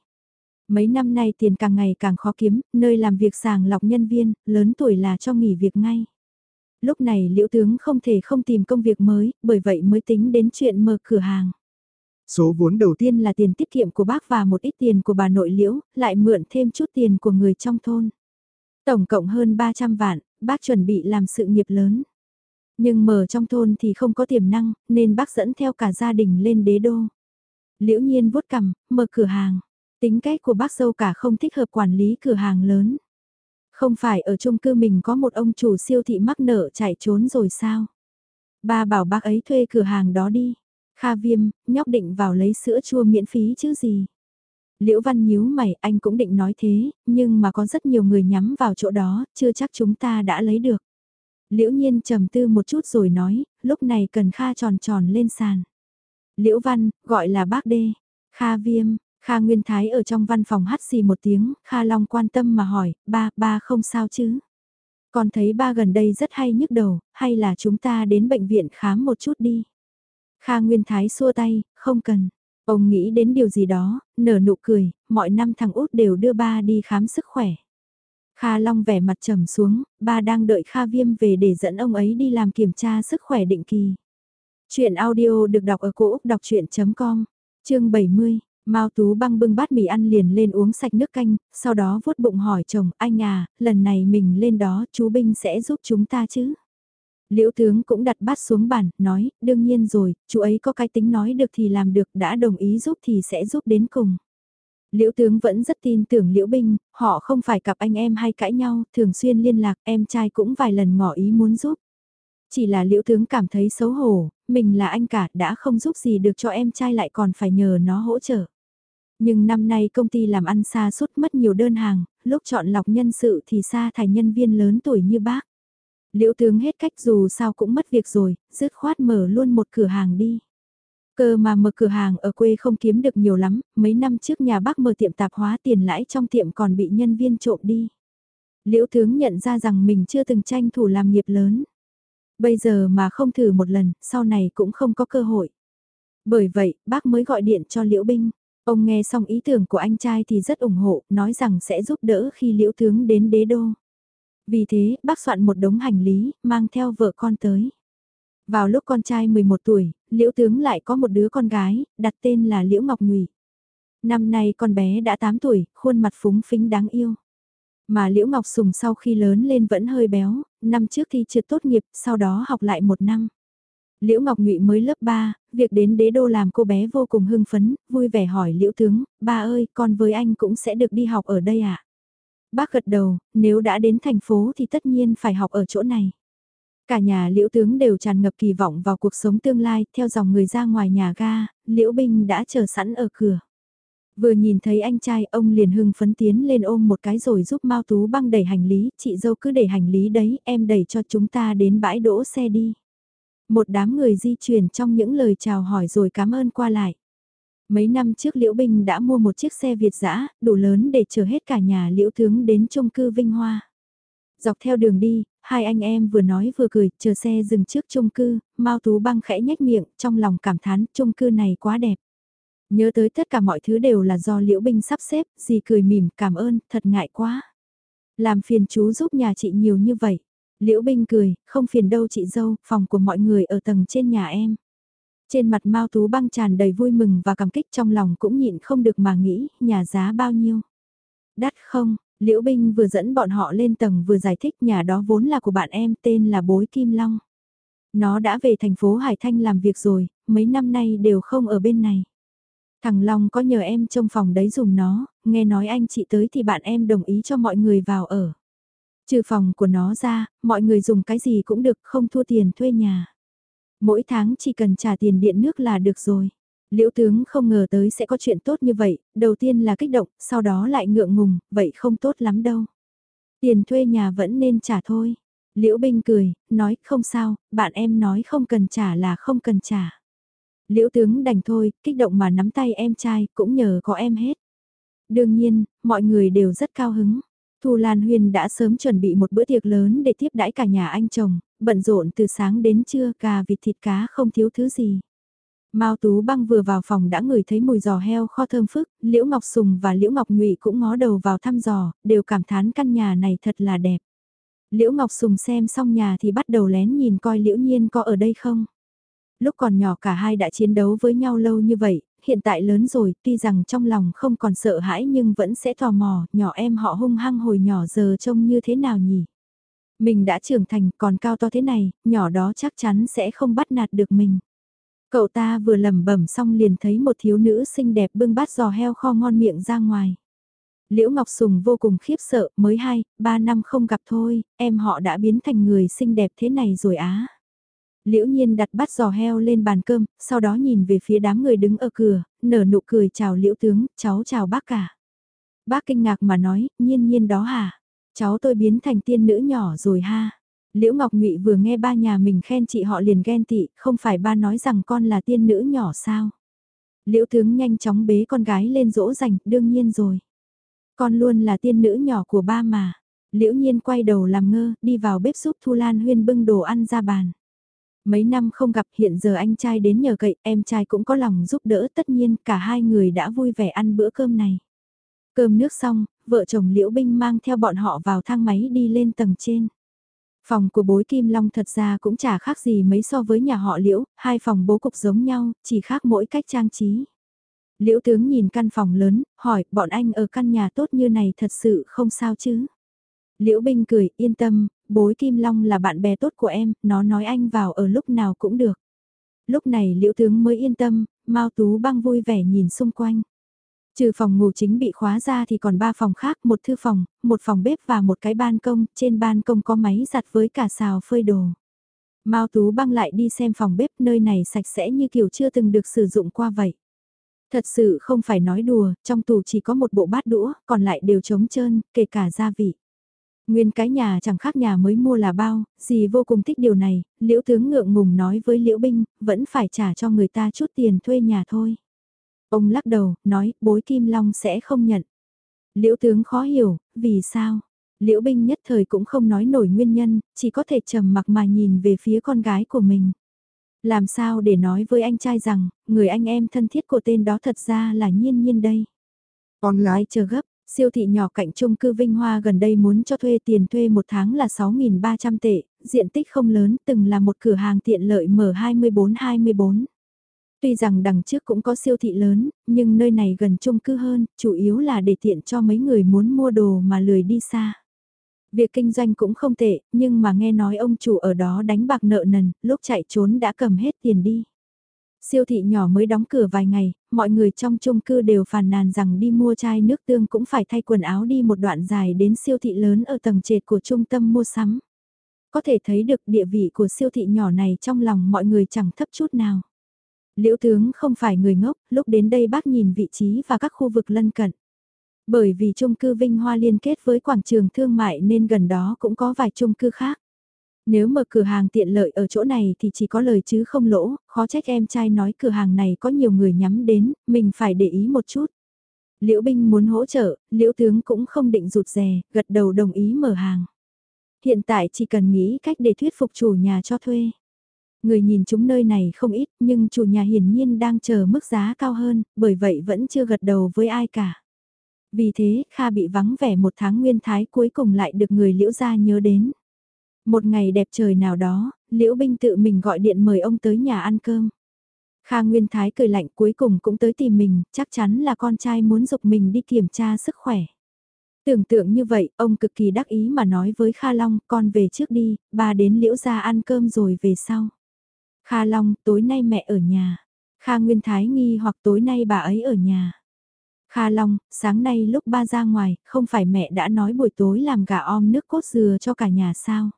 Mấy năm nay tiền càng ngày càng khó kiếm, nơi làm việc sàng lọc nhân viên, lớn tuổi là cho nghỉ việc ngay. Lúc này liễu tướng không thể không tìm công việc mới, bởi vậy mới tính đến chuyện mở cửa hàng. Số vốn đầu tiên là tiền tiết kiệm của bác và một ít tiền của bà nội liễu, lại mượn thêm chút tiền của người trong thôn. Tổng cộng hơn 300 vạn, bác chuẩn bị làm sự nghiệp lớn. Nhưng mở trong thôn thì không có tiềm năng, nên bác dẫn theo cả gia đình lên đế đô. Liễu nhiên vuốt cằm, mở cửa hàng. Tính cách của bác dâu cả không thích hợp quản lý cửa hàng lớn. Không phải ở chung cư mình có một ông chủ siêu thị mắc nợ chạy trốn rồi sao? Ba bảo bác ấy thuê cửa hàng đó đi. Kha viêm, nhóc định vào lấy sữa chua miễn phí chứ gì. Liễu Văn nhíu mày, anh cũng định nói thế, nhưng mà có rất nhiều người nhắm vào chỗ đó, chưa chắc chúng ta đã lấy được. Liễu Nhiên trầm tư một chút rồi nói, lúc này cần Kha tròn tròn lên sàn. Liễu Văn, gọi là bác đê. Kha Viêm, Kha Nguyên Thái ở trong văn phòng hắt xì một tiếng, Kha Long quan tâm mà hỏi, ba, ba không sao chứ? Con thấy ba gần đây rất hay nhức đầu, hay là chúng ta đến bệnh viện khám một chút đi? Kha Nguyên Thái xua tay, không cần. Ông nghĩ đến điều gì đó, nở nụ cười, mọi năm thằng út đều đưa ba đi khám sức khỏe. Kha Long vẻ mặt trầm xuống, ba đang đợi Kha Viêm về để dẫn ông ấy đi làm kiểm tra sức khỏe định kỳ. Chuyện audio được đọc ở cổ Úc đọc chuyện.com, chương 70. Mao Tú băng bưng bát mì ăn liền lên uống sạch nước canh, sau đó vuốt bụng hỏi chồng, anh à, lần này mình lên đó chú Binh sẽ giúp chúng ta chứ? Liễu tướng cũng đặt bát xuống bàn, nói, đương nhiên rồi, chú ấy có cái tính nói được thì làm được, đã đồng ý giúp thì sẽ giúp đến cùng. Liễu tướng vẫn rất tin tưởng Liễu Binh, họ không phải cặp anh em hay cãi nhau, thường xuyên liên lạc, em trai cũng vài lần ngỏ ý muốn giúp. Chỉ là Liễu tướng cảm thấy xấu hổ, mình là anh cả đã không giúp gì được cho em trai lại còn phải nhờ nó hỗ trợ. Nhưng năm nay công ty làm ăn xa suốt mất nhiều đơn hàng, lúc chọn lọc nhân sự thì xa thải nhân viên lớn tuổi như bác. Liễu tướng hết cách dù sao cũng mất việc rồi, dứt khoát mở luôn một cửa hàng đi. Cơ mà mở cửa hàng ở quê không kiếm được nhiều lắm, mấy năm trước nhà bác mở tiệm tạp hóa tiền lãi trong tiệm còn bị nhân viên trộm đi. Liễu tướng nhận ra rằng mình chưa từng tranh thủ làm nghiệp lớn. Bây giờ mà không thử một lần, sau này cũng không có cơ hội. Bởi vậy, bác mới gọi điện cho Liễu Binh. Ông nghe xong ý tưởng của anh trai thì rất ủng hộ, nói rằng sẽ giúp đỡ khi Liễu tướng đến đế đô. Vì thế, bác soạn một đống hành lý, mang theo vợ con tới. Vào lúc con trai 11 tuổi, Liễu tướng lại có một đứa con gái, đặt tên là Liễu Ngọc Nhụy. Năm nay con bé đã 8 tuổi, khuôn mặt phúng phính đáng yêu. Mà Liễu Ngọc Sùng sau khi lớn lên vẫn hơi béo, năm trước thi trượt tốt nghiệp, sau đó học lại một năm. Liễu Ngọc Nhụy mới lớp 3, việc đến đế đô làm cô bé vô cùng hưng phấn, vui vẻ hỏi Liễu Tướng, ba ơi, con với anh cũng sẽ được đi học ở đây à? Bác gật đầu, nếu đã đến thành phố thì tất nhiên phải học ở chỗ này. Cả nhà Liễu Tướng đều tràn ngập kỳ vọng vào cuộc sống tương lai, theo dòng người ra ngoài nhà ga, Liễu Binh đã chờ sẵn ở cửa. Vừa nhìn thấy anh trai, ông liền hưng phấn tiến lên ôm một cái rồi giúp Mao Tú băng đẩy hành lý, chị dâu cứ để hành lý đấy, em đẩy cho chúng ta đến bãi đỗ xe đi. Một đám người di chuyển trong những lời chào hỏi rồi cảm ơn qua lại. Mấy năm trước Liễu Bình đã mua một chiếc xe Việt dã đủ lớn để chở hết cả nhà Liễu Tướng đến chung cư Vinh Hoa. Dọc theo đường đi, hai anh em vừa nói vừa cười, chờ xe dừng trước chung cư, Mao Tú băng khẽ nhếch miệng, trong lòng cảm thán chung cư này quá đẹp. Nhớ tới tất cả mọi thứ đều là do Liễu Bình sắp xếp, dì cười mỉm, cảm ơn, thật ngại quá. Làm phiền chú giúp nhà chị nhiều như vậy. Liễu Bình cười, không phiền đâu chị dâu, phòng của mọi người ở tầng trên nhà em. Trên mặt Mao Tú băng tràn đầy vui mừng và cảm kích trong lòng cũng nhịn không được mà nghĩ, nhà giá bao nhiêu. Đắt không, Liễu Binh vừa dẫn bọn họ lên tầng vừa giải thích nhà đó vốn là của bạn em tên là Bối Kim Long. Nó đã về thành phố Hải Thanh làm việc rồi, mấy năm nay đều không ở bên này. Thằng Long có nhờ em trông phòng đấy dùng nó, nghe nói anh chị tới thì bạn em đồng ý cho mọi người vào ở. Trừ phòng của nó ra, mọi người dùng cái gì cũng được không thua tiền thuê nhà. Mỗi tháng chỉ cần trả tiền điện nước là được rồi. Liễu tướng không ngờ tới sẽ có chuyện tốt như vậy, đầu tiên là kích động, sau đó lại ngượng ngùng, vậy không tốt lắm đâu. Tiền thuê nhà vẫn nên trả thôi. Liễu Binh cười, nói không sao, bạn em nói không cần trả là không cần trả. Liễu tướng đành thôi, kích động mà nắm tay em trai, cũng nhờ có em hết. Đương nhiên, mọi người đều rất cao hứng. Thu Lan Huyên đã sớm chuẩn bị một bữa tiệc lớn để tiếp đãi cả nhà anh chồng, bận rộn từ sáng đến trưa cà vịt thịt cá không thiếu thứ gì. Mao Tú Băng vừa vào phòng đã ngửi thấy mùi giò heo kho thơm phức, Liễu Ngọc Sùng và Liễu Ngọc Ngụy cũng ngó đầu vào thăm dò, đều cảm thán căn nhà này thật là đẹp. Liễu Ngọc Sùng xem xong nhà thì bắt đầu lén nhìn coi Liễu Nhiên có ở đây không. Lúc còn nhỏ cả hai đã chiến đấu với nhau lâu như vậy, hiện tại lớn rồi, tuy rằng trong lòng không còn sợ hãi nhưng vẫn sẽ tò mò, nhỏ em họ hung hăng hồi nhỏ giờ trông như thế nào nhỉ? Mình đã trưởng thành còn cao to thế này, nhỏ đó chắc chắn sẽ không bắt nạt được mình. Cậu ta vừa lẩm bẩm xong liền thấy một thiếu nữ xinh đẹp bưng bát giò heo kho ngon miệng ra ngoài. Liễu Ngọc Sùng vô cùng khiếp sợ, mới hai, ba năm không gặp thôi, em họ đã biến thành người xinh đẹp thế này rồi á. Liễu nhiên đặt bát giò heo lên bàn cơm, sau đó nhìn về phía đám người đứng ở cửa, nở nụ cười chào liễu tướng, cháu chào bác cả. Bác kinh ngạc mà nói, nhiên nhiên đó hả? Cháu tôi biến thành tiên nữ nhỏ rồi ha. Liễu Ngọc ngụy vừa nghe ba nhà mình khen chị họ liền ghen tị, không phải ba nói rằng con là tiên nữ nhỏ sao? Liễu tướng nhanh chóng bế con gái lên dỗ dành, đương nhiên rồi. Con luôn là tiên nữ nhỏ của ba mà. Liễu nhiên quay đầu làm ngơ, đi vào bếp giúp Thu Lan Huyên bưng đồ ăn ra bàn. Mấy năm không gặp hiện giờ anh trai đến nhờ cậy, em trai cũng có lòng giúp đỡ tất nhiên cả hai người đã vui vẻ ăn bữa cơm này. Cơm nước xong, vợ chồng Liễu Binh mang theo bọn họ vào thang máy đi lên tầng trên. Phòng của bối Kim Long thật ra cũng chả khác gì mấy so với nhà họ Liễu, hai phòng bố cục giống nhau, chỉ khác mỗi cách trang trí. Liễu tướng nhìn căn phòng lớn, hỏi bọn anh ở căn nhà tốt như này thật sự không sao chứ? Liễu Binh cười, yên tâm, bối Kim Long là bạn bè tốt của em, nó nói anh vào ở lúc nào cũng được. Lúc này Liễu tướng mới yên tâm, Mao Tú băng vui vẻ nhìn xung quanh. Trừ phòng ngủ chính bị khóa ra thì còn ba phòng khác, một thư phòng, một phòng bếp và một cái ban công, trên ban công có máy giặt với cả xào phơi đồ. Mao Tú băng lại đi xem phòng bếp nơi này sạch sẽ như kiểu chưa từng được sử dụng qua vậy. Thật sự không phải nói đùa, trong tủ chỉ có một bộ bát đũa, còn lại đều trống trơn, kể cả gia vị. Nguyên cái nhà chẳng khác nhà mới mua là bao, gì vô cùng thích điều này, liễu tướng ngượng ngùng nói với liễu binh, vẫn phải trả cho người ta chút tiền thuê nhà thôi. Ông lắc đầu, nói, bối Kim Long sẽ không nhận. Liễu tướng khó hiểu, vì sao? Liễu binh nhất thời cũng không nói nổi nguyên nhân, chỉ có thể trầm mặc mà nhìn về phía con gái của mình. Làm sao để nói với anh trai rằng, người anh em thân thiết của tên đó thật ra là nhiên nhiên đây. Online chờ gấp, siêu thị nhỏ cạnh chung cư Vinh Hoa gần đây muốn cho thuê tiền thuê một tháng là 6.300 tệ, diện tích không lớn từng là một cửa hàng tiện lợi mở 24-24. Tuy rằng đằng trước cũng có siêu thị lớn, nhưng nơi này gần chung cư hơn, chủ yếu là để tiện cho mấy người muốn mua đồ mà lười đi xa. Việc kinh doanh cũng không tệ, nhưng mà nghe nói ông chủ ở đó đánh bạc nợ nần, lúc chạy trốn đã cầm hết tiền đi. Siêu thị nhỏ mới đóng cửa vài ngày, mọi người trong chung cư đều phàn nàn rằng đi mua chai nước tương cũng phải thay quần áo đi một đoạn dài đến siêu thị lớn ở tầng trệt của trung tâm mua sắm. Có thể thấy được địa vị của siêu thị nhỏ này trong lòng mọi người chẳng thấp chút nào. Liễu tướng không phải người ngốc, lúc đến đây bác nhìn vị trí và các khu vực lân cận. Bởi vì chung cư Vinh Hoa liên kết với quảng trường thương mại nên gần đó cũng có vài chung cư khác. Nếu mở cửa hàng tiện lợi ở chỗ này thì chỉ có lời chứ không lỗ, khó trách em trai nói cửa hàng này có nhiều người nhắm đến, mình phải để ý một chút. Liễu binh muốn hỗ trợ, liễu tướng cũng không định rụt rè, gật đầu đồng ý mở hàng. Hiện tại chỉ cần nghĩ cách để thuyết phục chủ nhà cho thuê. Người nhìn chúng nơi này không ít nhưng chủ nhà hiển nhiên đang chờ mức giá cao hơn, bởi vậy vẫn chưa gật đầu với ai cả. Vì thế, Kha bị vắng vẻ một tháng nguyên thái cuối cùng lại được người liễu gia nhớ đến. Một ngày đẹp trời nào đó, liễu binh tự mình gọi điện mời ông tới nhà ăn cơm. Kha Nguyên Thái cười lạnh cuối cùng cũng tới tìm mình, chắc chắn là con trai muốn dục mình đi kiểm tra sức khỏe. Tưởng tượng như vậy, ông cực kỳ đắc ý mà nói với Kha Long, con về trước đi, bà đến liễu gia ăn cơm rồi về sau. Kha Long, tối nay mẹ ở nhà. Kha Nguyên Thái nghi hoặc tối nay bà ấy ở nhà. Kha Long, sáng nay lúc ba ra ngoài, không phải mẹ đã nói buổi tối làm gà om nước cốt dừa cho cả nhà sao?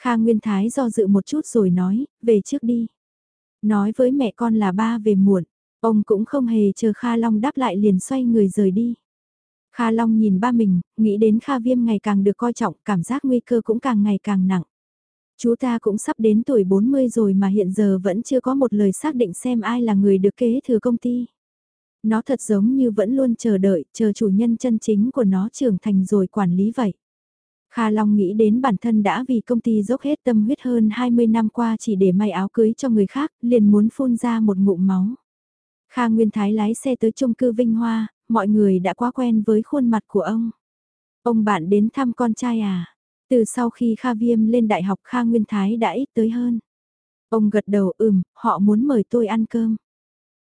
Kha Nguyên Thái do dự một chút rồi nói, về trước đi. Nói với mẹ con là ba về muộn, ông cũng không hề chờ Kha Long đáp lại liền xoay người rời đi. Kha Long nhìn ba mình, nghĩ đến Kha Viêm ngày càng được coi trọng, cảm giác nguy cơ cũng càng ngày càng nặng. Chú ta cũng sắp đến tuổi 40 rồi mà hiện giờ vẫn chưa có một lời xác định xem ai là người được kế thừa công ty. Nó thật giống như vẫn luôn chờ đợi, chờ chủ nhân chân chính của nó trưởng thành rồi quản lý vậy. Kha Long nghĩ đến bản thân đã vì công ty dốc hết tâm huyết hơn 20 năm qua chỉ để may áo cưới cho người khác, liền muốn phun ra một ngụm máu. Kha Nguyên Thái lái xe tới chung cư Vinh Hoa, mọi người đã quá quen với khuôn mặt của ông. Ông bạn đến thăm con trai à? Từ sau khi Kha Viêm lên đại học Kha Nguyên Thái đã ít tới hơn. Ông gật đầu ừm, họ muốn mời tôi ăn cơm.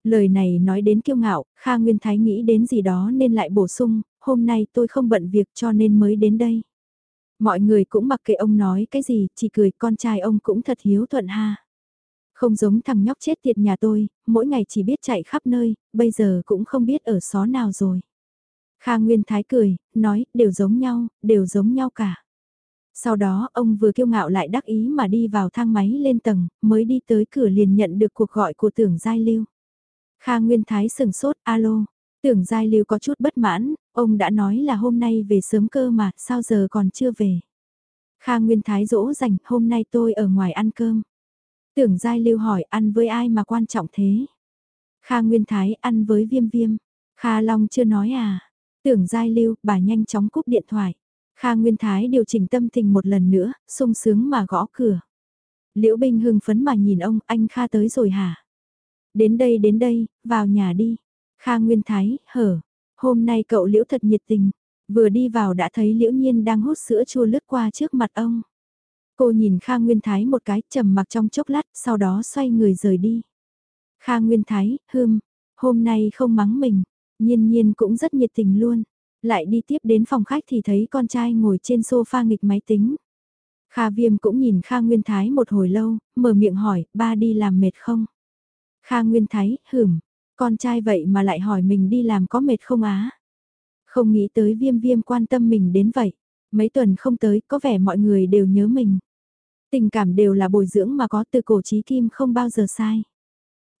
Lời này nói đến kiêu ngạo, Kha Nguyên Thái nghĩ đến gì đó nên lại bổ sung, hôm nay tôi không bận việc cho nên mới đến đây. Mọi người cũng mặc kệ ông nói cái gì, chỉ cười con trai ông cũng thật hiếu thuận ha. Không giống thằng nhóc chết tiệt nhà tôi, mỗi ngày chỉ biết chạy khắp nơi, bây giờ cũng không biết ở xó nào rồi. Kha Nguyên Thái cười, nói, đều giống nhau, đều giống nhau cả. Sau đó ông vừa kiêu ngạo lại đắc ý mà đi vào thang máy lên tầng, mới đi tới cửa liền nhận được cuộc gọi của tưởng Giai Lưu. Kha Nguyên Thái sừng sốt, alo. Tưởng Giai Lưu có chút bất mãn, ông đã nói là hôm nay về sớm cơ mà, sao giờ còn chưa về. Kha Nguyên Thái dỗ dành, hôm nay tôi ở ngoài ăn cơm. Tưởng Giai Lưu hỏi ăn với ai mà quan trọng thế. Kha Nguyên Thái ăn với viêm viêm. Kha Long chưa nói à. Tưởng Giai Lưu, bà nhanh chóng cúp điện thoại. Kha Nguyên Thái điều chỉnh tâm tình một lần nữa, sung sướng mà gõ cửa. Liễu Bình hưng phấn mà nhìn ông, anh Kha tới rồi hả? Đến đây đến đây, vào nhà đi. Kha Nguyên Thái, hở. Hôm nay cậu Liễu thật nhiệt tình. Vừa đi vào đã thấy Liễu Nhiên đang hút sữa chua lướt qua trước mặt ông. Cô nhìn Kha Nguyên Thái một cái trầm mặc trong chốc lát, sau đó xoay người rời đi. Kha Nguyên Thái, hưm, hôm nay không mắng mình, nhiên nhiên cũng rất nhiệt tình luôn. Lại đi tiếp đến phòng khách thì thấy con trai ngồi trên sofa nghịch máy tính. Kha Viêm cũng nhìn Kha Nguyên Thái một hồi lâu, mở miệng hỏi, ba đi làm mệt không? Kha Nguyên Thái, hửm, con trai vậy mà lại hỏi mình đi làm có mệt không á? Không nghĩ tới viêm viêm quan tâm mình đến vậy. Mấy tuần không tới, có vẻ mọi người đều nhớ mình. Tình cảm đều là bồi dưỡng mà có từ cổ trí kim không bao giờ sai.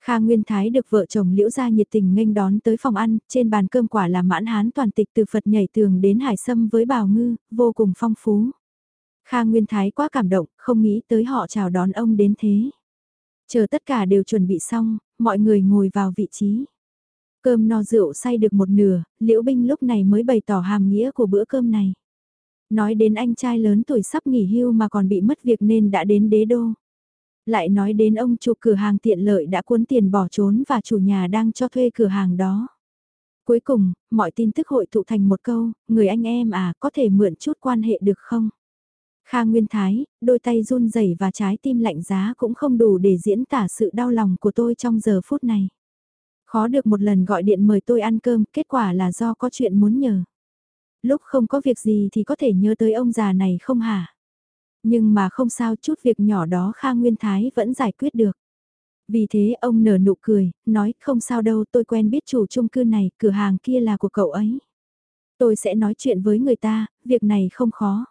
Kha Nguyên Thái được vợ chồng Liễu gia nhiệt tình nghênh đón tới phòng ăn, trên bàn cơm quả là mãn hán toàn tịch từ Phật nhảy tường đến hải sâm với bào ngư, vô cùng phong phú. Kha Nguyên Thái quá cảm động, không nghĩ tới họ chào đón ông đến thế. Chờ tất cả đều chuẩn bị xong, mọi người ngồi vào vị trí. Cơm no rượu say được một nửa, Liễu Binh lúc này mới bày tỏ hàm nghĩa của bữa cơm này. Nói đến anh trai lớn tuổi sắp nghỉ hưu mà còn bị mất việc nên đã đến đế đô. Lại nói đến ông chủ cửa hàng tiện lợi đã cuốn tiền bỏ trốn và chủ nhà đang cho thuê cửa hàng đó. Cuối cùng, mọi tin tức hội tụ thành một câu, người anh em à có thể mượn chút quan hệ được không? Kha Nguyên Thái, đôi tay run rẩy và trái tim lạnh giá cũng không đủ để diễn tả sự đau lòng của tôi trong giờ phút này. Khó được một lần gọi điện mời tôi ăn cơm, kết quả là do có chuyện muốn nhờ. Lúc không có việc gì thì có thể nhớ tới ông già này không hả? Nhưng mà không sao chút việc nhỏ đó Kha Nguyên Thái vẫn giải quyết được. Vì thế ông nở nụ cười, nói không sao đâu tôi quen biết chủ chung cư này, cửa hàng kia là của cậu ấy. Tôi sẽ nói chuyện với người ta, việc này không khó.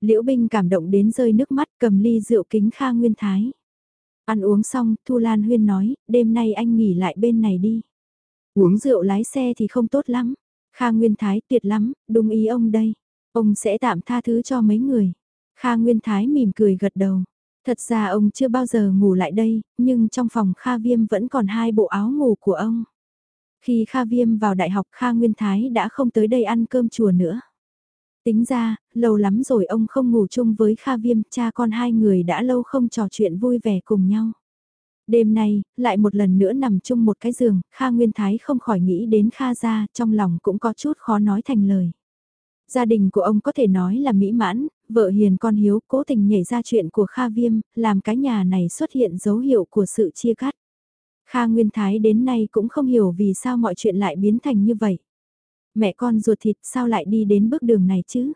Liễu Binh cảm động đến rơi nước mắt cầm ly rượu kính Kha Nguyên Thái. Ăn uống xong, Thu Lan Huyên nói, đêm nay anh nghỉ lại bên này đi. Uống rượu lái xe thì không tốt lắm. Kha Nguyên Thái tuyệt lắm, đúng ý ông đây. Ông sẽ tạm tha thứ cho mấy người. Kha Nguyên Thái mỉm cười gật đầu. Thật ra ông chưa bao giờ ngủ lại đây, nhưng trong phòng Kha Viêm vẫn còn hai bộ áo ngủ của ông. Khi Kha Viêm vào đại học Kha Nguyên Thái đã không tới đây ăn cơm chùa nữa. Tính ra, lâu lắm rồi ông không ngủ chung với Kha Viêm, cha con hai người đã lâu không trò chuyện vui vẻ cùng nhau. Đêm nay, lại một lần nữa nằm chung một cái giường, Kha Nguyên Thái không khỏi nghĩ đến Kha gia, trong lòng cũng có chút khó nói thành lời. Gia đình của ông có thể nói là mỹ mãn, vợ hiền con hiếu cố tình nhảy ra chuyện của Kha Viêm, làm cái nhà này xuất hiện dấu hiệu của sự chia cắt. Kha Nguyên Thái đến nay cũng không hiểu vì sao mọi chuyện lại biến thành như vậy. Mẹ con ruột thịt sao lại đi đến bước đường này chứ?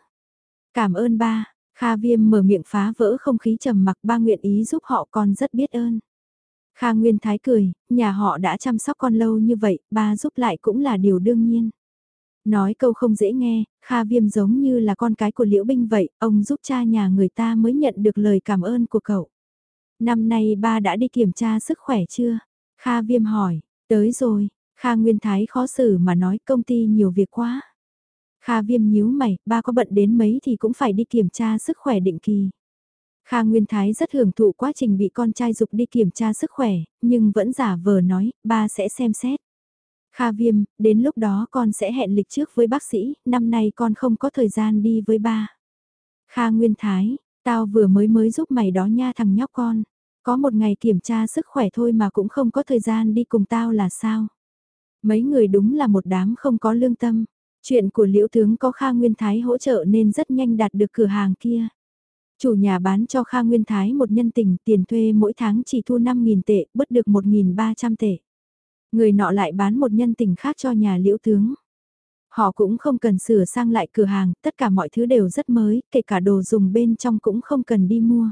Cảm ơn ba, Kha Viêm mở miệng phá vỡ không khí trầm mặc ba nguyện ý giúp họ con rất biết ơn. Kha Nguyên Thái cười, nhà họ đã chăm sóc con lâu như vậy, ba giúp lại cũng là điều đương nhiên. Nói câu không dễ nghe, Kha Viêm giống như là con cái của Liễu Binh vậy, ông giúp cha nhà người ta mới nhận được lời cảm ơn của cậu. Năm nay ba đã đi kiểm tra sức khỏe chưa? Kha Viêm hỏi, tới rồi, Kha Nguyên Thái khó xử mà nói công ty nhiều việc quá. Kha Viêm nhíu mày, ba có bận đến mấy thì cũng phải đi kiểm tra sức khỏe định kỳ. Kha Nguyên Thái rất hưởng thụ quá trình bị con trai dục đi kiểm tra sức khỏe, nhưng vẫn giả vờ nói, ba sẽ xem xét. Kha Viêm, đến lúc đó con sẽ hẹn lịch trước với bác sĩ, năm nay con không có thời gian đi với ba. Kha Nguyên Thái, tao vừa mới mới giúp mày đó nha thằng nhóc con. Có một ngày kiểm tra sức khỏe thôi mà cũng không có thời gian đi cùng tao là sao? Mấy người đúng là một đám không có lương tâm. Chuyện của Liễu Tướng có Kha Nguyên Thái hỗ trợ nên rất nhanh đạt được cửa hàng kia. Chủ nhà bán cho Kha Nguyên Thái một nhân tình tiền thuê mỗi tháng chỉ thu 5.000 tệ, bớt được 1.300 tệ. Người nọ lại bán một nhân tình khác cho nhà liễu tướng. Họ cũng không cần sửa sang lại cửa hàng, tất cả mọi thứ đều rất mới, kể cả đồ dùng bên trong cũng không cần đi mua.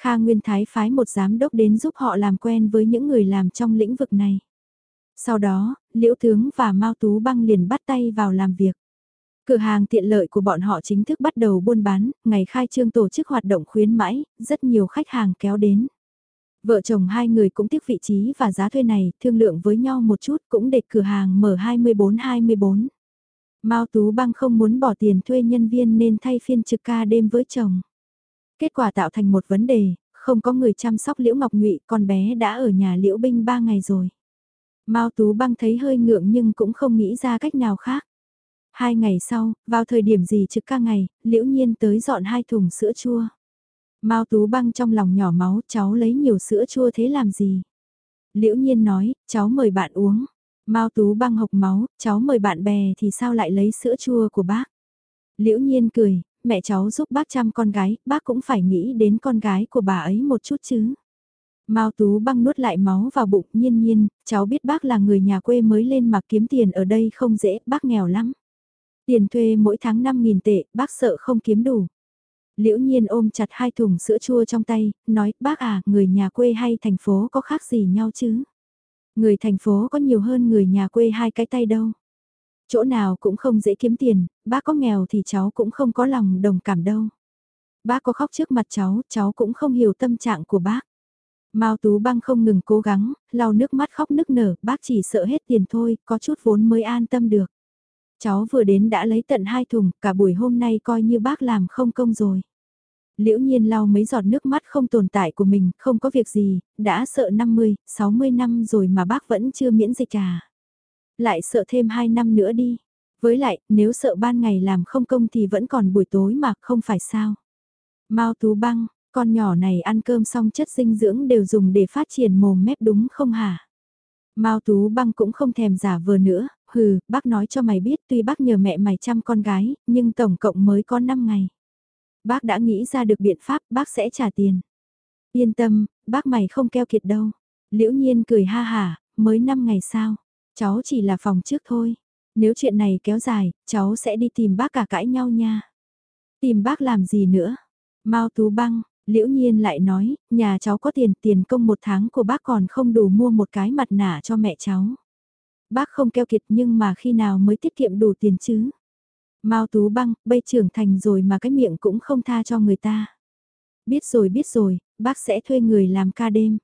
Kha Nguyên Thái phái một giám đốc đến giúp họ làm quen với những người làm trong lĩnh vực này. Sau đó, Liễu Tướng và Mao Tú Băng liền bắt tay vào làm việc. Cửa hàng tiện lợi của bọn họ chính thức bắt đầu buôn bán, ngày khai trương tổ chức hoạt động khuyến mãi, rất nhiều khách hàng kéo đến. Vợ chồng hai người cũng tiếc vị trí và giá thuê này, thương lượng với nhau một chút cũng để cửa hàng mở 24-24. Mao Tú Băng không muốn bỏ tiền thuê nhân viên nên thay phiên trực ca đêm với chồng. Kết quả tạo thành một vấn đề, không có người chăm sóc Liễu Ngọc Ngụy, con bé đã ở nhà Liễu Binh 3 ngày rồi. Mao Tú Băng thấy hơi ngượng nhưng cũng không nghĩ ra cách nào khác. Hai ngày sau, vào thời điểm gì trực ca ngày, Liễu Nhiên tới dọn hai thùng sữa chua. Mao Tú Băng trong lòng nhỏ máu, cháu lấy nhiều sữa chua thế làm gì? Liễu Nhiên nói, cháu mời bạn uống. Mao Tú Băng hộc máu, cháu mời bạn bè thì sao lại lấy sữa chua của bác? Liễu Nhiên cười, mẹ cháu giúp bác chăm con gái, bác cũng phải nghĩ đến con gái của bà ấy một chút chứ. Mao Tú Băng nuốt lại máu vào bụng, nhiên nhiên, cháu biết bác là người nhà quê mới lên mà kiếm tiền ở đây không dễ, bác nghèo lắm. Tiền thuê mỗi tháng 5.000 tệ, bác sợ không kiếm đủ. Liễu nhiên ôm chặt hai thùng sữa chua trong tay, nói, bác à, người nhà quê hay thành phố có khác gì nhau chứ? Người thành phố có nhiều hơn người nhà quê hai cái tay đâu. Chỗ nào cũng không dễ kiếm tiền, bác có nghèo thì cháu cũng không có lòng đồng cảm đâu. Bác có khóc trước mặt cháu, cháu cũng không hiểu tâm trạng của bác. Mao Tú Băng không ngừng cố gắng, lau nước mắt khóc nức nở, bác chỉ sợ hết tiền thôi, có chút vốn mới an tâm được. Cháu vừa đến đã lấy tận hai thùng, cả buổi hôm nay coi như bác làm không công rồi. Liễu nhiên lau mấy giọt nước mắt không tồn tại của mình, không có việc gì, đã sợ 50, 60 năm rồi mà bác vẫn chưa miễn dịch à. Lại sợ thêm 2 năm nữa đi. Với lại, nếu sợ ban ngày làm không công thì vẫn còn buổi tối mà, không phải sao. Mao Tú Băng, con nhỏ này ăn cơm xong chất dinh dưỡng đều dùng để phát triển mồm mép đúng không hả? Mao Tú Băng cũng không thèm giả vờ nữa, hừ, bác nói cho mày biết tuy bác nhờ mẹ mày chăm con gái, nhưng tổng cộng mới có 5 ngày. Bác đã nghĩ ra được biện pháp, bác sẽ trả tiền. Yên tâm, bác mày không keo kiệt đâu. Liễu nhiên cười ha hả, mới 5 ngày sao, cháu chỉ là phòng trước thôi. Nếu chuyện này kéo dài, cháu sẽ đi tìm bác cả cãi nhau nha. Tìm bác làm gì nữa? mau Tú Băng, Liễu Nhiên lại nói, nhà cháu có tiền, tiền công một tháng của bác còn không đủ mua một cái mặt nạ cho mẹ cháu. Bác không keo kiệt nhưng mà khi nào mới tiết kiệm đủ tiền chứ? Mao Tú Băng, bây trưởng thành rồi mà cái miệng cũng không tha cho người ta. Biết rồi biết rồi, bác sẽ thuê người làm ca đêm.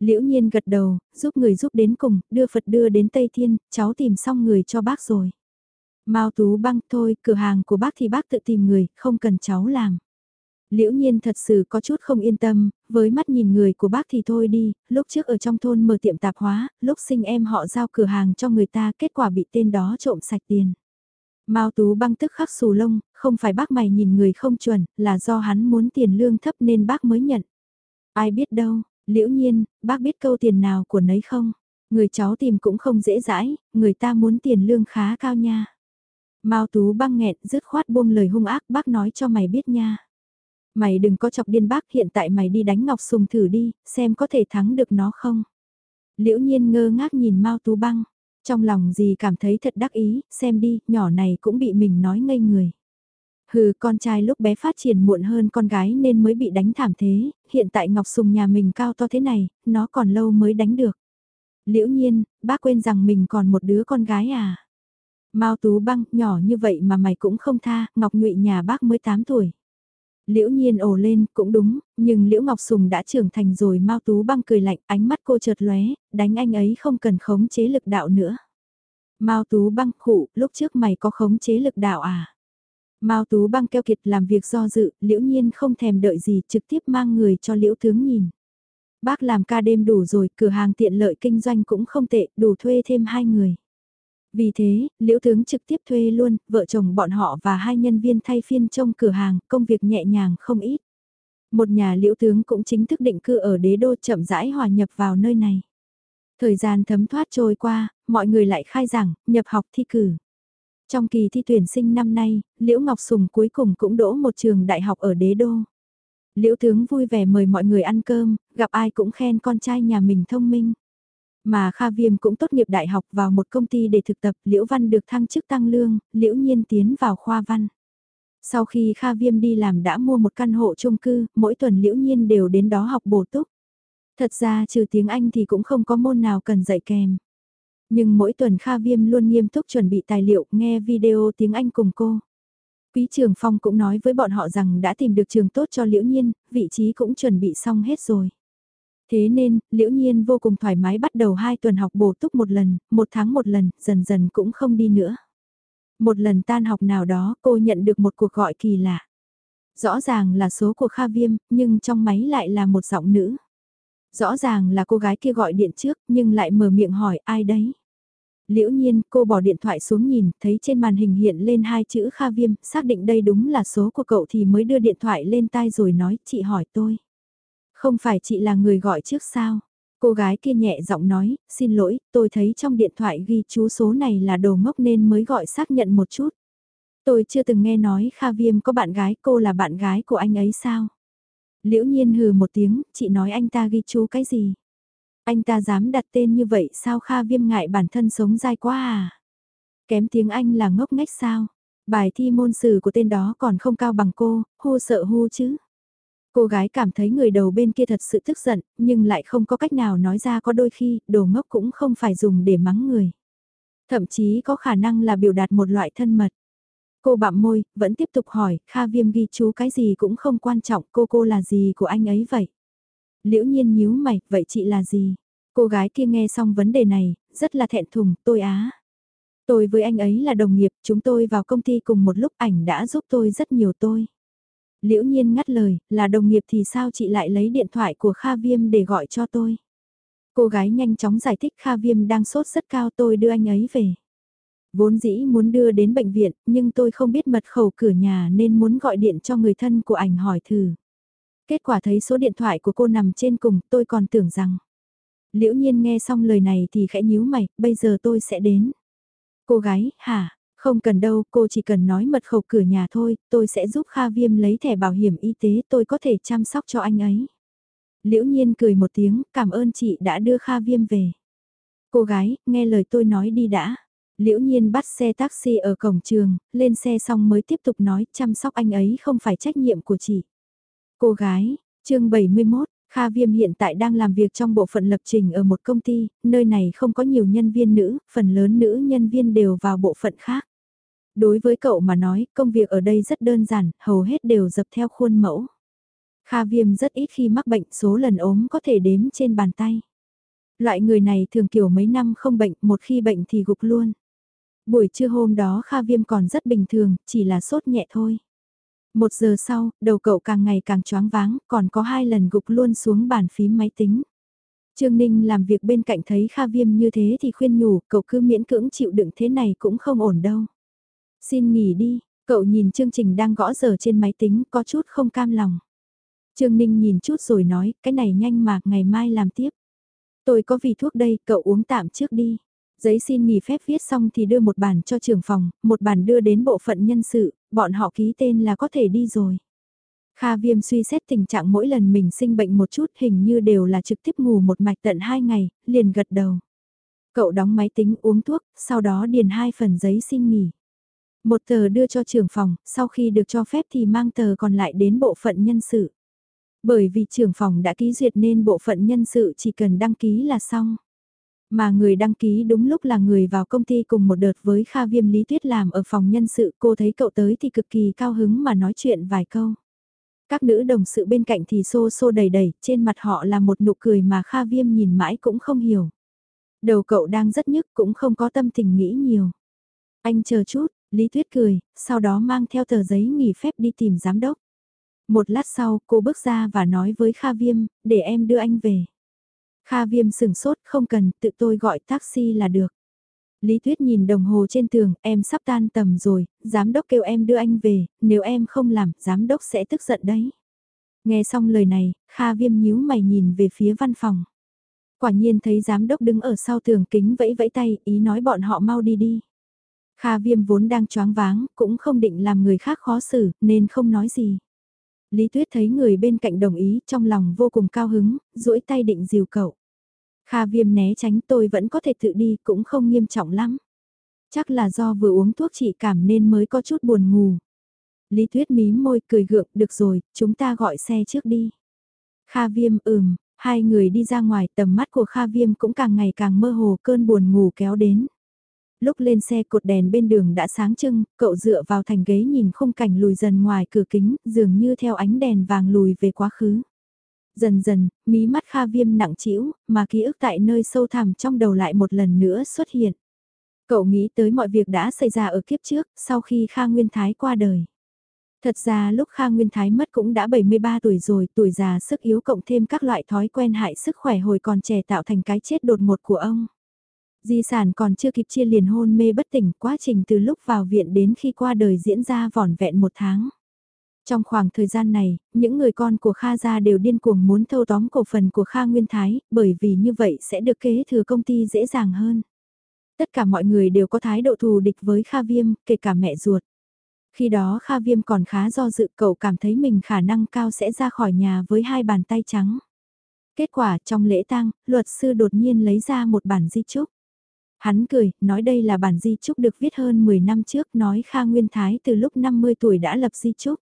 Liễu Nhiên gật đầu, giúp người giúp đến cùng, đưa Phật đưa đến Tây Thiên, cháu tìm xong người cho bác rồi. Mao Tú Băng, thôi, cửa hàng của bác thì bác tự tìm người, không cần cháu làm. Liễu nhiên thật sự có chút không yên tâm, với mắt nhìn người của bác thì thôi đi, lúc trước ở trong thôn mở tiệm tạp hóa, lúc sinh em họ giao cửa hàng cho người ta kết quả bị tên đó trộm sạch tiền. Mao Tú băng tức khắc xù lông, không phải bác mày nhìn người không chuẩn, là do hắn muốn tiền lương thấp nên bác mới nhận. Ai biết đâu, liễu nhiên, bác biết câu tiền nào của nấy không? Người cháu tìm cũng không dễ dãi, người ta muốn tiền lương khá cao nha. Mao Tú băng nghẹn dứt khoát buông lời hung ác bác nói cho mày biết nha. Mày đừng có chọc điên bác hiện tại mày đi đánh Ngọc Sùng thử đi, xem có thể thắng được nó không. Liễu nhiên ngơ ngác nhìn Mao Tú Băng, trong lòng gì cảm thấy thật đắc ý, xem đi, nhỏ này cũng bị mình nói ngây người. Hừ, con trai lúc bé phát triển muộn hơn con gái nên mới bị đánh thảm thế, hiện tại Ngọc Sùng nhà mình cao to thế này, nó còn lâu mới đánh được. Liễu nhiên, bác quên rằng mình còn một đứa con gái à. Mao Tú Băng, nhỏ như vậy mà mày cũng không tha, Ngọc Nhụy nhà bác mới 8 tuổi. Liễu nhiên ồ lên, cũng đúng, nhưng Liễu Ngọc Sùng đã trưởng thành rồi Mao Tú băng cười lạnh, ánh mắt cô chợt lóe, đánh anh ấy không cần khống chế lực đạo nữa. Mao Tú băng khụ, lúc trước mày có khống chế lực đạo à? Mao Tú băng keo kiệt làm việc do dự, Liễu Nhiên không thèm đợi gì, trực tiếp mang người cho Liễu Tướng nhìn. Bác làm ca đêm đủ rồi, cửa hàng tiện lợi kinh doanh cũng không tệ, đủ thuê thêm hai người. Vì thế, liễu tướng trực tiếp thuê luôn, vợ chồng bọn họ và hai nhân viên thay phiên trông cửa hàng, công việc nhẹ nhàng không ít. Một nhà liễu tướng cũng chính thức định cư ở đế đô chậm rãi hòa nhập vào nơi này. Thời gian thấm thoát trôi qua, mọi người lại khai giảng, nhập học thi cử. Trong kỳ thi tuyển sinh năm nay, Liễu Ngọc Sùng cuối cùng cũng đỗ một trường đại học ở đế đô. Liễu tướng vui vẻ mời mọi người ăn cơm, gặp ai cũng khen con trai nhà mình thông minh. Mà Kha Viêm cũng tốt nghiệp đại học vào một công ty để thực tập, Liễu Văn được thăng chức tăng lương, Liễu Nhiên tiến vào khoa văn. Sau khi Kha Viêm đi làm đã mua một căn hộ chung cư, mỗi tuần Liễu Nhiên đều đến đó học bổ túc. Thật ra trừ tiếng Anh thì cũng không có môn nào cần dạy kèm. Nhưng mỗi tuần Kha Viêm luôn nghiêm túc chuẩn bị tài liệu, nghe video tiếng Anh cùng cô. Quý Trường Phong cũng nói với bọn họ rằng đã tìm được trường tốt cho Liễu Nhiên, vị trí cũng chuẩn bị xong hết rồi. Thế nên, liễu nhiên vô cùng thoải mái bắt đầu hai tuần học bổ túc một lần, một tháng một lần, dần dần cũng không đi nữa. Một lần tan học nào đó cô nhận được một cuộc gọi kỳ lạ. Rõ ràng là số của Kha Viêm, nhưng trong máy lại là một giọng nữ. Rõ ràng là cô gái kia gọi điện trước, nhưng lại mở miệng hỏi ai đấy. Liễu nhiên, cô bỏ điện thoại xuống nhìn, thấy trên màn hình hiện lên hai chữ Kha Viêm, xác định đây đúng là số của cậu thì mới đưa điện thoại lên tai rồi nói, chị hỏi tôi. Không phải chị là người gọi trước sao? Cô gái kia nhẹ giọng nói, xin lỗi, tôi thấy trong điện thoại ghi chú số này là đồ ngốc nên mới gọi xác nhận một chút. Tôi chưa từng nghe nói Kha Viêm có bạn gái, cô là bạn gái của anh ấy sao? Liễu nhiên hừ một tiếng, chị nói anh ta ghi chú cái gì? Anh ta dám đặt tên như vậy sao Kha Viêm ngại bản thân sống dai quá à? Kém tiếng Anh là ngốc nghếch sao? Bài thi môn sử của tên đó còn không cao bằng cô, hô sợ hô chứ? Cô gái cảm thấy người đầu bên kia thật sự tức giận, nhưng lại không có cách nào nói ra có đôi khi, đồ ngốc cũng không phải dùng để mắng người. Thậm chí có khả năng là biểu đạt một loại thân mật. Cô bặm môi, vẫn tiếp tục hỏi, Kha Viêm ghi chú cái gì cũng không quan trọng, cô cô là gì của anh ấy vậy? Liễu nhiên nhíu mày, vậy chị là gì? Cô gái kia nghe xong vấn đề này, rất là thẹn thùng, tôi á. Tôi với anh ấy là đồng nghiệp, chúng tôi vào công ty cùng một lúc ảnh đã giúp tôi rất nhiều tôi. Liễu nhiên ngắt lời, là đồng nghiệp thì sao chị lại lấy điện thoại của Kha Viêm để gọi cho tôi? Cô gái nhanh chóng giải thích Kha Viêm đang sốt rất cao tôi đưa anh ấy về. Vốn dĩ muốn đưa đến bệnh viện, nhưng tôi không biết mật khẩu cửa nhà nên muốn gọi điện cho người thân của ảnh hỏi thử. Kết quả thấy số điện thoại của cô nằm trên cùng, tôi còn tưởng rằng. Liễu nhiên nghe xong lời này thì khẽ nhíu mày, bây giờ tôi sẽ đến. Cô gái, hả? Không cần đâu, cô chỉ cần nói mật khẩu cửa nhà thôi, tôi sẽ giúp Kha Viêm lấy thẻ bảo hiểm y tế, tôi có thể chăm sóc cho anh ấy. Liễu nhiên cười một tiếng, cảm ơn chị đã đưa Kha Viêm về. Cô gái, nghe lời tôi nói đi đã. Liễu nhiên bắt xe taxi ở cổng trường, lên xe xong mới tiếp tục nói chăm sóc anh ấy không phải trách nhiệm của chị. Cô gái, chương 71, Kha Viêm hiện tại đang làm việc trong bộ phận lập trình ở một công ty, nơi này không có nhiều nhân viên nữ, phần lớn nữ nhân viên đều vào bộ phận khác. Đối với cậu mà nói, công việc ở đây rất đơn giản, hầu hết đều dập theo khuôn mẫu. Kha Viêm rất ít khi mắc bệnh, số lần ốm có thể đếm trên bàn tay. Loại người này thường kiểu mấy năm không bệnh, một khi bệnh thì gục luôn. Buổi trưa hôm đó Kha Viêm còn rất bình thường, chỉ là sốt nhẹ thôi. Một giờ sau, đầu cậu càng ngày càng choáng váng, còn có hai lần gục luôn xuống bàn phím máy tính. Trương Ninh làm việc bên cạnh thấy Kha Viêm như thế thì khuyên nhủ, cậu cứ miễn cưỡng chịu đựng thế này cũng không ổn đâu. Xin nghỉ đi, cậu nhìn chương trình đang gõ giờ trên máy tính có chút không cam lòng. Trương Ninh nhìn chút rồi nói, cái này nhanh mà, ngày mai làm tiếp. Tôi có vị thuốc đây, cậu uống tạm trước đi. Giấy xin nghỉ phép viết xong thì đưa một bản cho trưởng phòng, một bản đưa đến bộ phận nhân sự, bọn họ ký tên là có thể đi rồi. Kha viêm suy xét tình trạng mỗi lần mình sinh bệnh một chút hình như đều là trực tiếp ngủ một mạch tận hai ngày, liền gật đầu. Cậu đóng máy tính uống thuốc, sau đó điền hai phần giấy xin nghỉ. Một tờ đưa cho trưởng phòng, sau khi được cho phép thì mang tờ còn lại đến bộ phận nhân sự. Bởi vì trưởng phòng đã ký duyệt nên bộ phận nhân sự chỉ cần đăng ký là xong. Mà người đăng ký đúng lúc là người vào công ty cùng một đợt với Kha Viêm Lý Tuyết làm ở phòng nhân sự cô thấy cậu tới thì cực kỳ cao hứng mà nói chuyện vài câu. Các nữ đồng sự bên cạnh thì xô xô đầy đầy, trên mặt họ là một nụ cười mà Kha Viêm nhìn mãi cũng không hiểu. Đầu cậu đang rất nhức cũng không có tâm tình nghĩ nhiều. Anh chờ chút, Lý Tuyết cười, sau đó mang theo tờ giấy nghỉ phép đi tìm giám đốc. Một lát sau, cô bước ra và nói với Kha Viêm, để em đưa anh về. Kha Viêm sừng sốt, không cần, tự tôi gọi taxi là được. Lý Tuyết nhìn đồng hồ trên tường, em sắp tan tầm rồi, giám đốc kêu em đưa anh về, nếu em không làm, giám đốc sẽ tức giận đấy. Nghe xong lời này, Kha Viêm nhíu mày nhìn về phía văn phòng. Quả nhiên thấy giám đốc đứng ở sau tường kính vẫy vẫy tay, ý nói bọn họ mau đi đi. Kha Viêm vốn đang choáng váng, cũng không định làm người khác khó xử, nên không nói gì. Lý Tuyết thấy người bên cạnh đồng ý, trong lòng vô cùng cao hứng, duỗi tay định dìu cậu. Kha viêm né tránh tôi vẫn có thể tự đi, cũng không nghiêm trọng lắm. Chắc là do vừa uống thuốc trị cảm nên mới có chút buồn ngủ. Lý Tuyết mím môi cười gượng, được rồi, chúng ta gọi xe trước đi. Kha viêm ừm, hai người đi ra ngoài tầm mắt của Kha viêm cũng càng ngày càng mơ hồ cơn buồn ngủ kéo đến lúc lên xe cột đèn bên đường đã sáng trưng, cậu dựa vào thành ghế nhìn khung cảnh lùi dần ngoài cửa kính, dường như theo ánh đèn vàng lùi về quá khứ. Dần dần, mí mắt Kha Viêm nặng trĩu, mà ký ức tại nơi sâu thẳm trong đầu lại một lần nữa xuất hiện. Cậu nghĩ tới mọi việc đã xảy ra ở kiếp trước, sau khi Kha Nguyên Thái qua đời. Thật ra lúc Kha Nguyên Thái mất cũng đã 73 tuổi rồi, tuổi già sức yếu cộng thêm các loại thói quen hại sức khỏe hồi còn trẻ tạo thành cái chết đột ngột của ông. Di sản còn chưa kịp chia liền hôn mê bất tỉnh, quá trình từ lúc vào viện đến khi qua đời diễn ra vỏn vẹn một tháng. Trong khoảng thời gian này, những người con của Kha gia đều điên cuồng muốn thâu tóm cổ phần của Kha Nguyên Thái, bởi vì như vậy sẽ được kế thừa công ty dễ dàng hơn. Tất cả mọi người đều có thái độ thù địch với Kha Viêm, kể cả mẹ ruột. Khi đó Kha Viêm còn khá do dự cậu cảm thấy mình khả năng cao sẽ ra khỏi nhà với hai bàn tay trắng. Kết quả trong lễ tang, luật sư đột nhiên lấy ra một bản di chúc. Hắn cười, nói đây là bản di chúc được viết hơn 10 năm trước, nói Kha Nguyên Thái từ lúc 50 tuổi đã lập di chúc.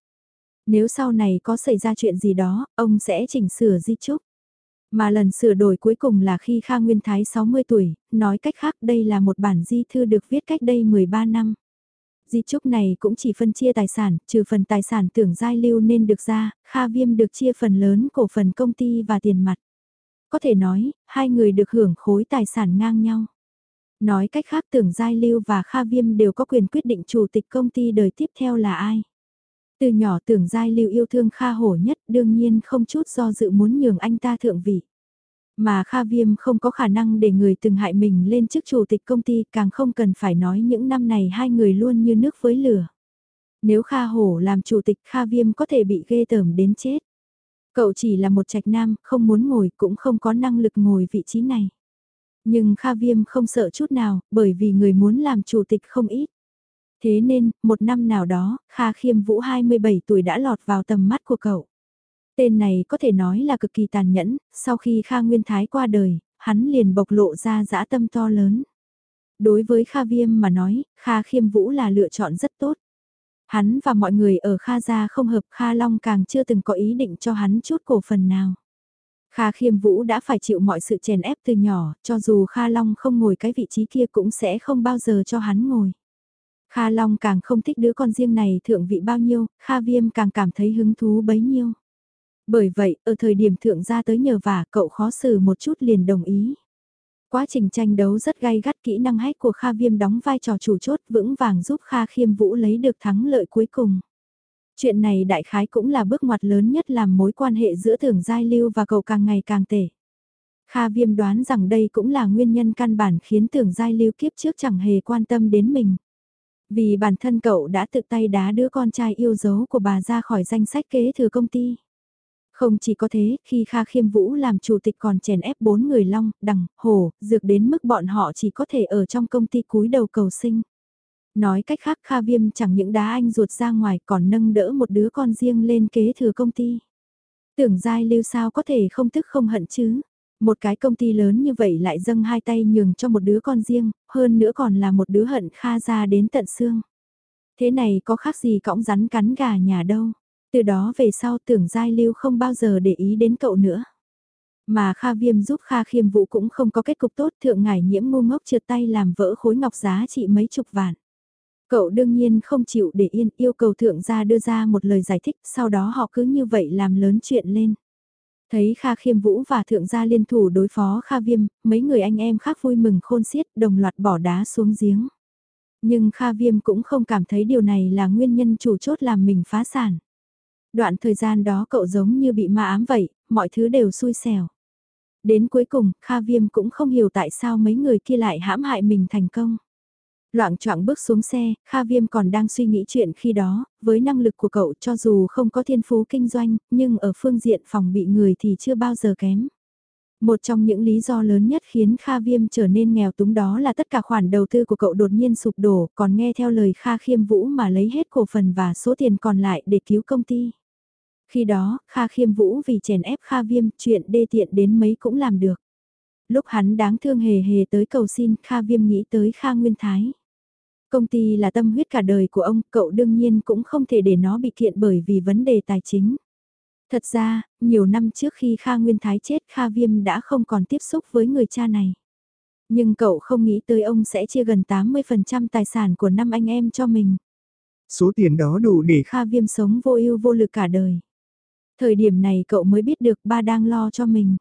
Nếu sau này có xảy ra chuyện gì đó, ông sẽ chỉnh sửa di chúc. Mà lần sửa đổi cuối cùng là khi Kha Nguyên Thái 60 tuổi, nói cách khác đây là một bản di thư được viết cách đây 13 năm. Di trúc này cũng chỉ phân chia tài sản, trừ phần tài sản tưởng giai lưu nên được ra, Kha Viêm được chia phần lớn cổ phần công ty và tiền mặt. Có thể nói, hai người được hưởng khối tài sản ngang nhau. Nói cách khác tưởng Giai Lưu và Kha Viêm đều có quyền quyết định chủ tịch công ty đời tiếp theo là ai. Từ nhỏ tưởng Giai Lưu yêu thương Kha Hổ nhất đương nhiên không chút do dự muốn nhường anh ta thượng vị. Mà Kha Viêm không có khả năng để người từng hại mình lên chức chủ tịch công ty càng không cần phải nói những năm này hai người luôn như nước với lửa. Nếu Kha Hổ làm chủ tịch Kha Viêm có thể bị ghê tởm đến chết. Cậu chỉ là một trạch nam, không muốn ngồi cũng không có năng lực ngồi vị trí này. Nhưng Kha Viêm không sợ chút nào, bởi vì người muốn làm chủ tịch không ít. Thế nên, một năm nào đó, Kha Khiêm Vũ 27 tuổi đã lọt vào tầm mắt của cậu. Tên này có thể nói là cực kỳ tàn nhẫn, sau khi Kha Nguyên Thái qua đời, hắn liền bộc lộ ra dã tâm to lớn. Đối với Kha Viêm mà nói, Kha Khiêm Vũ là lựa chọn rất tốt. Hắn và mọi người ở Kha gia không hợp Kha Long càng chưa từng có ý định cho hắn chút cổ phần nào. Kha Khiêm Vũ đã phải chịu mọi sự chèn ép từ nhỏ, cho dù Kha Long không ngồi cái vị trí kia cũng sẽ không bao giờ cho hắn ngồi. Kha Long càng không thích đứa con riêng này thượng vị bao nhiêu, Kha Viêm càng cảm thấy hứng thú bấy nhiêu. Bởi vậy, ở thời điểm thượng gia tới nhờ vả cậu khó xử một chút liền đồng ý. Quá trình tranh đấu rất gay gắt kỹ năng hách của Kha Viêm đóng vai trò chủ chốt vững vàng giúp Kha Khiêm Vũ lấy được thắng lợi cuối cùng. Chuyện này đại khái cũng là bước ngoặt lớn nhất làm mối quan hệ giữa tưởng giai lưu và cậu càng ngày càng tệ. Kha Viêm đoán rằng đây cũng là nguyên nhân căn bản khiến tưởng giai lưu kiếp trước chẳng hề quan tâm đến mình. Vì bản thân cậu đã tự tay đá đứa con trai yêu dấu của bà ra khỏi danh sách kế thừa công ty. Không chỉ có thế, khi Kha Khiêm Vũ làm chủ tịch còn chèn ép bốn người long, đằng, Hồ, dược đến mức bọn họ chỉ có thể ở trong công ty cúi đầu cầu sinh. Nói cách khác Kha Viêm chẳng những đá anh ruột ra ngoài còn nâng đỡ một đứa con riêng lên kế thừa công ty. Tưởng giai lưu sao có thể không tức không hận chứ. Một cái công ty lớn như vậy lại dâng hai tay nhường cho một đứa con riêng, hơn nữa còn là một đứa hận Kha ra đến tận xương. Thế này có khác gì cõng rắn cắn gà nhà đâu. Từ đó về sau tưởng Giai Lưu không bao giờ để ý đến cậu nữa. Mà Kha Viêm giúp Kha Khiêm Vũ cũng không có kết cục tốt thượng ngải nhiễm ngu ngốc trượt tay làm vỡ khối ngọc giá trị mấy chục vạn. Cậu đương nhiên không chịu để yên yêu cầu thượng gia đưa ra một lời giải thích sau đó họ cứ như vậy làm lớn chuyện lên. Thấy Kha Khiêm Vũ và thượng gia liên thủ đối phó Kha Viêm, mấy người anh em khác vui mừng khôn xiết đồng loạt bỏ đá xuống giếng. Nhưng Kha Viêm cũng không cảm thấy điều này là nguyên nhân chủ chốt làm mình phá sản. Đoạn thời gian đó cậu giống như bị ma ám vậy, mọi thứ đều xui xẻo. Đến cuối cùng, Kha Viêm cũng không hiểu tại sao mấy người kia lại hãm hại mình thành công. Loạn choạng bước xuống xe, Kha Viêm còn đang suy nghĩ chuyện khi đó, với năng lực của cậu cho dù không có thiên phú kinh doanh, nhưng ở phương diện phòng bị người thì chưa bao giờ kém. Một trong những lý do lớn nhất khiến Kha Viêm trở nên nghèo túng đó là tất cả khoản đầu tư của cậu đột nhiên sụp đổ, còn nghe theo lời Kha Khiêm Vũ mà lấy hết cổ phần và số tiền còn lại để cứu công ty. Khi đó, Kha Khiêm Vũ vì chèn ép Kha Viêm, chuyện đê tiện đến mấy cũng làm được. Lúc hắn đáng thương hề hề tới cầu xin, Kha Viêm nghĩ tới Kha Nguyên Thái. Công ty là tâm huyết cả đời của ông, cậu đương nhiên cũng không thể để nó bị kiện bởi vì vấn đề tài chính. Thật ra, nhiều năm trước khi Kha Nguyên Thái chết Kha Viêm đã không còn tiếp xúc với người cha này. Nhưng cậu không nghĩ tới ông sẽ chia gần 80% tài sản của năm anh em cho mình. Số tiền đó đủ để Kha Viêm sống vô ưu vô lực cả đời. Thời điểm này cậu mới biết được ba đang lo cho mình.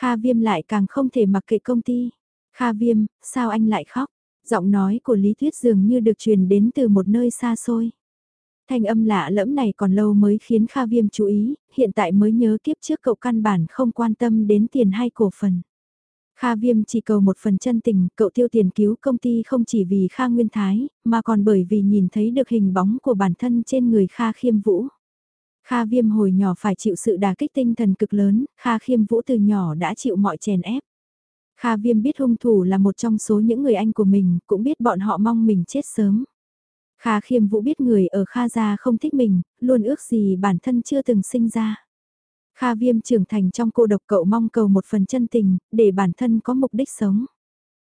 Kha Viêm lại càng không thể mặc kệ công ty. Kha Viêm, sao anh lại khóc? Giọng nói của Lý Thuyết dường như được truyền đến từ một nơi xa xôi. Thanh âm lạ lẫm này còn lâu mới khiến Kha Viêm chú ý, hiện tại mới nhớ kiếp trước cậu căn bản không quan tâm đến tiền hay cổ phần. Kha Viêm chỉ cầu một phần chân tình, cậu tiêu tiền cứu công ty không chỉ vì Kha Nguyên Thái, mà còn bởi vì nhìn thấy được hình bóng của bản thân trên người Kha Khiêm Vũ. Kha Viêm hồi nhỏ phải chịu sự đả kích tinh thần cực lớn, Kha Khiêm Vũ từ nhỏ đã chịu mọi chèn ép. Kha Viêm biết hung thủ là một trong số những người anh của mình, cũng biết bọn họ mong mình chết sớm. Kha Khiêm Vũ biết người ở Kha gia không thích mình, luôn ước gì bản thân chưa từng sinh ra. Kha Viêm trưởng thành trong cô độc cậu mong cầu một phần chân tình, để bản thân có mục đích sống.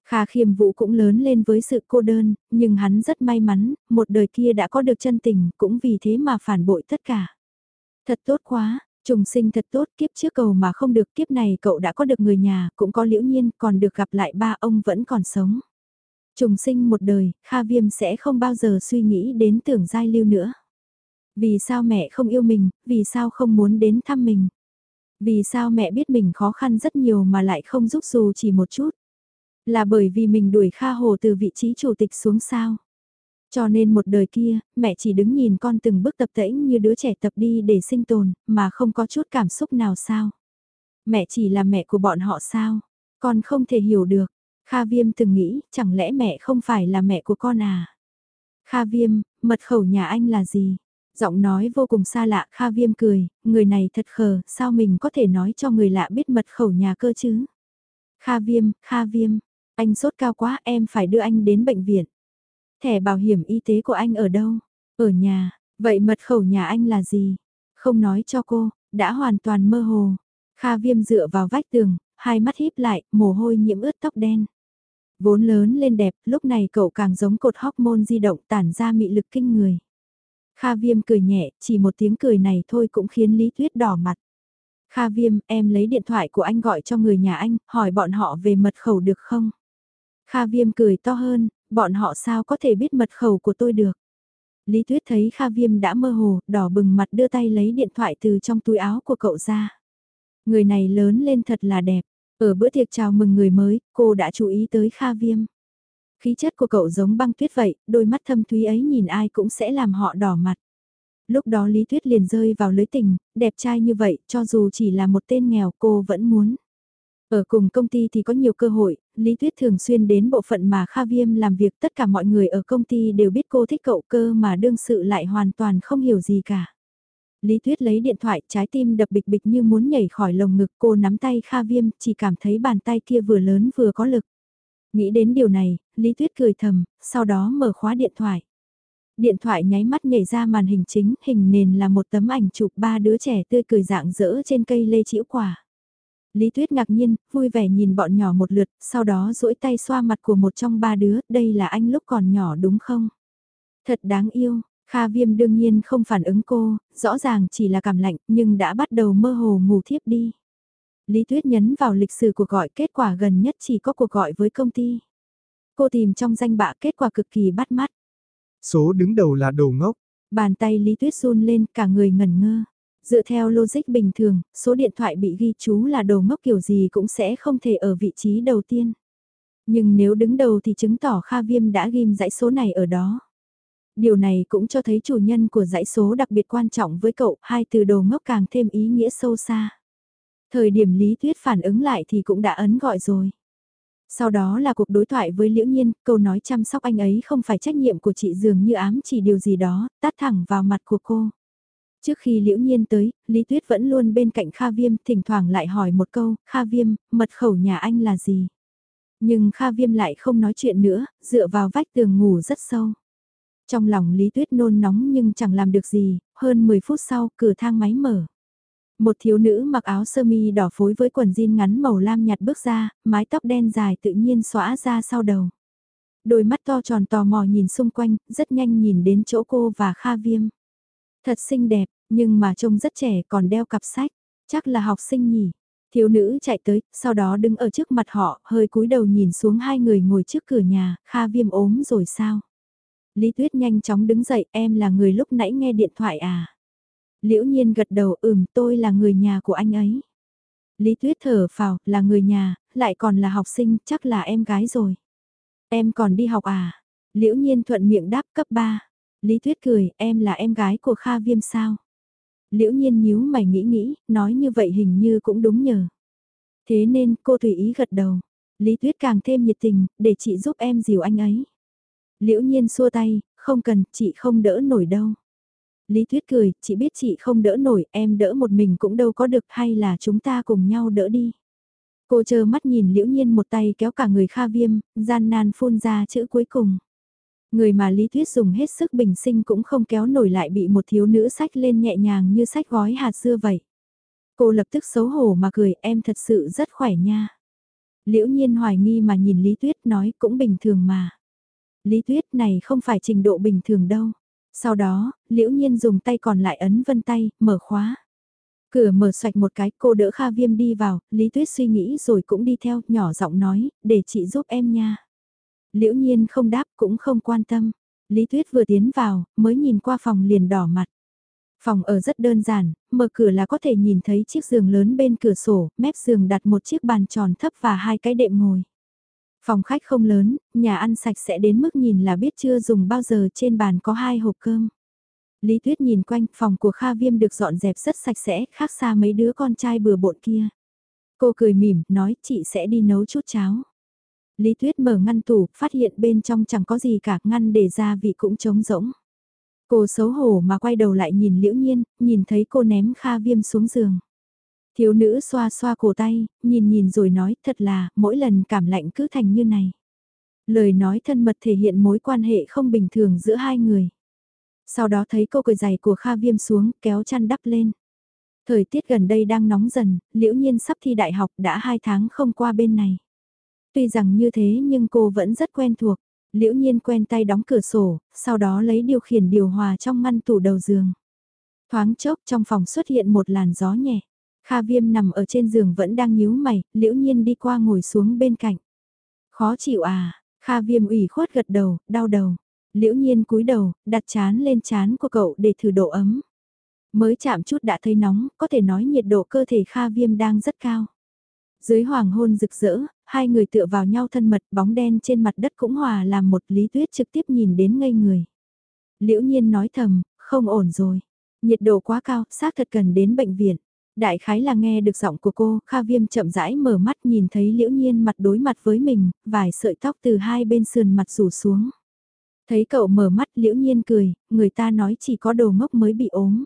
Kha Khiêm Vũ cũng lớn lên với sự cô đơn, nhưng hắn rất may mắn, một đời kia đã có được chân tình, cũng vì thế mà phản bội tất cả. Thật tốt quá, trùng sinh thật tốt, kiếp trước cầu mà không được kiếp này cậu đã có được người nhà, cũng có liễu nhiên, còn được gặp lại ba ông vẫn còn sống. Trùng sinh một đời, Kha Viêm sẽ không bao giờ suy nghĩ đến tưởng giai lưu nữa. Vì sao mẹ không yêu mình, vì sao không muốn đến thăm mình? Vì sao mẹ biết mình khó khăn rất nhiều mà lại không giúp dù chỉ một chút? Là bởi vì mình đuổi Kha Hồ từ vị trí chủ tịch xuống sao? Cho nên một đời kia, mẹ chỉ đứng nhìn con từng bước tập tễnh như đứa trẻ tập đi để sinh tồn, mà không có chút cảm xúc nào sao? Mẹ chỉ là mẹ của bọn họ sao? Con không thể hiểu được. Kha Viêm từng nghĩ, chẳng lẽ mẹ không phải là mẹ của con à? Kha Viêm, mật khẩu nhà anh là gì? Giọng nói vô cùng xa lạ, Kha Viêm cười, người này thật khờ, sao mình có thể nói cho người lạ biết mật khẩu nhà cơ chứ? Kha Viêm, Kha Viêm, anh sốt cao quá em phải đưa anh đến bệnh viện. Thẻ bảo hiểm y tế của anh ở đâu? Ở nhà, vậy mật khẩu nhà anh là gì? Không nói cho cô, đã hoàn toàn mơ hồ. Kha Viêm dựa vào vách tường, hai mắt híp lại, mồ hôi nhiễm ướt tóc đen. Vốn lớn lên đẹp, lúc này cậu càng giống cột hormone di động tản ra mị lực kinh người. Kha Viêm cười nhẹ, chỉ một tiếng cười này thôi cũng khiến Lý Tuyết đỏ mặt. Kha Viêm, em lấy điện thoại của anh gọi cho người nhà anh, hỏi bọn họ về mật khẩu được không? Kha Viêm cười to hơn, bọn họ sao có thể biết mật khẩu của tôi được? Lý Tuyết thấy Kha Viêm đã mơ hồ, đỏ bừng mặt đưa tay lấy điện thoại từ trong túi áo của cậu ra. Người này lớn lên thật là đẹp. Ở bữa tiệc chào mừng người mới, cô đã chú ý tới Kha Viêm. Khí chất của cậu giống băng tuyết vậy, đôi mắt thâm thúy ấy nhìn ai cũng sẽ làm họ đỏ mặt. Lúc đó Lý Tuyết liền rơi vào lưới tình, đẹp trai như vậy, cho dù chỉ là một tên nghèo cô vẫn muốn. Ở cùng công ty thì có nhiều cơ hội, Lý Tuyết thường xuyên đến bộ phận mà Kha Viêm làm việc tất cả mọi người ở công ty đều biết cô thích cậu cơ mà đương sự lại hoàn toàn không hiểu gì cả. Lý Tuyết lấy điện thoại trái tim đập bịch bịch như muốn nhảy khỏi lồng ngực cô nắm tay Kha Viêm chỉ cảm thấy bàn tay kia vừa lớn vừa có lực. Nghĩ đến điều này, Lý Tuyết cười thầm, sau đó mở khóa điện thoại. Điện thoại nháy mắt nhảy ra màn hình chính, hình nền là một tấm ảnh chụp ba đứa trẻ tươi cười dạng dỡ trên cây lê chĩu quả. Lý Tuyết ngạc nhiên, vui vẻ nhìn bọn nhỏ một lượt, sau đó duỗi tay xoa mặt của một trong ba đứa, đây là anh lúc còn nhỏ đúng không? Thật đáng yêu, Kha Viêm đương nhiên không phản ứng cô, rõ ràng chỉ là cảm lạnh nhưng đã bắt đầu mơ hồ ngủ thiếp đi. Lý Tuyết nhấn vào lịch sử cuộc gọi kết quả gần nhất chỉ có cuộc gọi với công ty. Cô tìm trong danh bạ kết quả cực kỳ bắt mắt. Số đứng đầu là đồ ngốc. Bàn tay Lý Tuyết run lên cả người ngẩn ngơ. Dựa theo logic bình thường, số điện thoại bị ghi chú là đồ ngốc kiểu gì cũng sẽ không thể ở vị trí đầu tiên. Nhưng nếu đứng đầu thì chứng tỏ Kha Viêm đã ghim dãy số này ở đó. Điều này cũng cho thấy chủ nhân của dãy số đặc biệt quan trọng với cậu, hai từ đồ ngốc càng thêm ý nghĩa sâu xa. Thời điểm Lý Tuyết phản ứng lại thì cũng đã ấn gọi rồi. Sau đó là cuộc đối thoại với Liễu Nhiên, câu nói chăm sóc anh ấy không phải trách nhiệm của chị dường như ám chỉ điều gì đó, tát thẳng vào mặt của cô. Trước khi Liễu Nhiên tới, Lý Tuyết vẫn luôn bên cạnh Kha Viêm, thỉnh thoảng lại hỏi một câu, Kha Viêm, mật khẩu nhà anh là gì? Nhưng Kha Viêm lại không nói chuyện nữa, dựa vào vách tường ngủ rất sâu. Trong lòng Lý Tuyết nôn nóng nhưng chẳng làm được gì, hơn 10 phút sau cửa thang máy mở. Một thiếu nữ mặc áo sơ mi đỏ phối với quần jean ngắn màu lam nhạt bước ra, mái tóc đen dài tự nhiên xõa ra sau đầu. Đôi mắt to tròn tò mò nhìn xung quanh, rất nhanh nhìn đến chỗ cô và Kha Viêm. Thật xinh đẹp, nhưng mà trông rất trẻ còn đeo cặp sách, chắc là học sinh nhỉ. Thiếu nữ chạy tới, sau đó đứng ở trước mặt họ, hơi cúi đầu nhìn xuống hai người ngồi trước cửa nhà, Kha Viêm ốm rồi sao? Lý Tuyết nhanh chóng đứng dậy, em là người lúc nãy nghe điện thoại à? Liễu nhiên gật đầu, ừm tôi là người nhà của anh ấy. Lý Tuyết thở phào, là người nhà, lại còn là học sinh, chắc là em gái rồi. Em còn đi học à? Liễu nhiên thuận miệng đáp cấp 3. Lý Tuyết cười, em là em gái của Kha Viêm sao? Liễu nhiên nhíu mày nghĩ nghĩ, nói như vậy hình như cũng đúng nhờ. Thế nên cô tùy ý gật đầu. Lý Tuyết càng thêm nhiệt tình, để chị giúp em dìu anh ấy. Liễu nhiên xua tay, không cần, chị không đỡ nổi đâu. Lý Tuyết cười, chị biết chị không đỡ nổi, em đỡ một mình cũng đâu có được hay là chúng ta cùng nhau đỡ đi. Cô chờ mắt nhìn liễu nhiên một tay kéo cả người kha viêm, gian nan phun ra chữ cuối cùng. Người mà Lý Tuyết dùng hết sức bình sinh cũng không kéo nổi lại bị một thiếu nữ sách lên nhẹ nhàng như sách gói hạt dưa vậy. Cô lập tức xấu hổ mà cười em thật sự rất khỏe nha. Liễu nhiên hoài nghi mà nhìn Lý Tuyết nói cũng bình thường mà. Lý Tuyết này không phải trình độ bình thường đâu. Sau đó, liễu nhiên dùng tay còn lại ấn vân tay, mở khóa. Cửa mở xoạch một cái, cô đỡ Kha Viêm đi vào, Lý Tuyết suy nghĩ rồi cũng đi theo, nhỏ giọng nói, để chị giúp em nha. Liễu nhiên không đáp cũng không quan tâm. Lý Tuyết vừa tiến vào, mới nhìn qua phòng liền đỏ mặt. Phòng ở rất đơn giản, mở cửa là có thể nhìn thấy chiếc giường lớn bên cửa sổ, mép giường đặt một chiếc bàn tròn thấp và hai cái đệm ngồi. Phòng khách không lớn, nhà ăn sạch sẽ đến mức nhìn là biết chưa dùng bao giờ trên bàn có hai hộp cơm. Lý Tuyết nhìn quanh, phòng của Kha Viêm được dọn dẹp rất sạch sẽ, khác xa mấy đứa con trai bừa bộn kia. Cô cười mỉm, nói chị sẽ đi nấu chút cháo. Lý Tuyết mở ngăn tủ, phát hiện bên trong chẳng có gì cả, ngăn để ra vị cũng trống rỗng. Cô xấu hổ mà quay đầu lại nhìn Liễu Nhiên, nhìn thấy cô ném Kha Viêm xuống giường. Thiếu nữ xoa xoa cổ tay, nhìn nhìn rồi nói thật là, mỗi lần cảm lạnh cứ thành như này. Lời nói thân mật thể hiện mối quan hệ không bình thường giữa hai người. Sau đó thấy cô cười giày của Kha Viêm xuống, kéo chăn đắp lên. Thời tiết gần đây đang nóng dần, liễu nhiên sắp thi đại học đã hai tháng không qua bên này. Tuy rằng như thế nhưng cô vẫn rất quen thuộc. Liễu nhiên quen tay đóng cửa sổ, sau đó lấy điều khiển điều hòa trong ngăn tủ đầu giường. Thoáng chốc trong phòng xuất hiện một làn gió nhẹ. Kha viêm nằm ở trên giường vẫn đang nhíu mày, liễu nhiên đi qua ngồi xuống bên cạnh. Khó chịu à, Kha viêm ủy khuất gật đầu, đau đầu. Liễu nhiên cúi đầu, đặt chán lên chán của cậu để thử độ ấm. Mới chạm chút đã thấy nóng, có thể nói nhiệt độ cơ thể Kha viêm đang rất cao. Dưới hoàng hôn rực rỡ, hai người tựa vào nhau thân mật bóng đen trên mặt đất cũng hòa làm một lý tuyết trực tiếp nhìn đến ngây người. Liễu nhiên nói thầm, không ổn rồi. Nhiệt độ quá cao, xác thật cần đến bệnh viện. Đại khái là nghe được giọng của cô, Kha Viêm chậm rãi mở mắt nhìn thấy liễu nhiên mặt đối mặt với mình, vài sợi tóc từ hai bên sườn mặt rủ xuống. Thấy cậu mở mắt liễu nhiên cười, người ta nói chỉ có đồ ngốc mới bị ốm.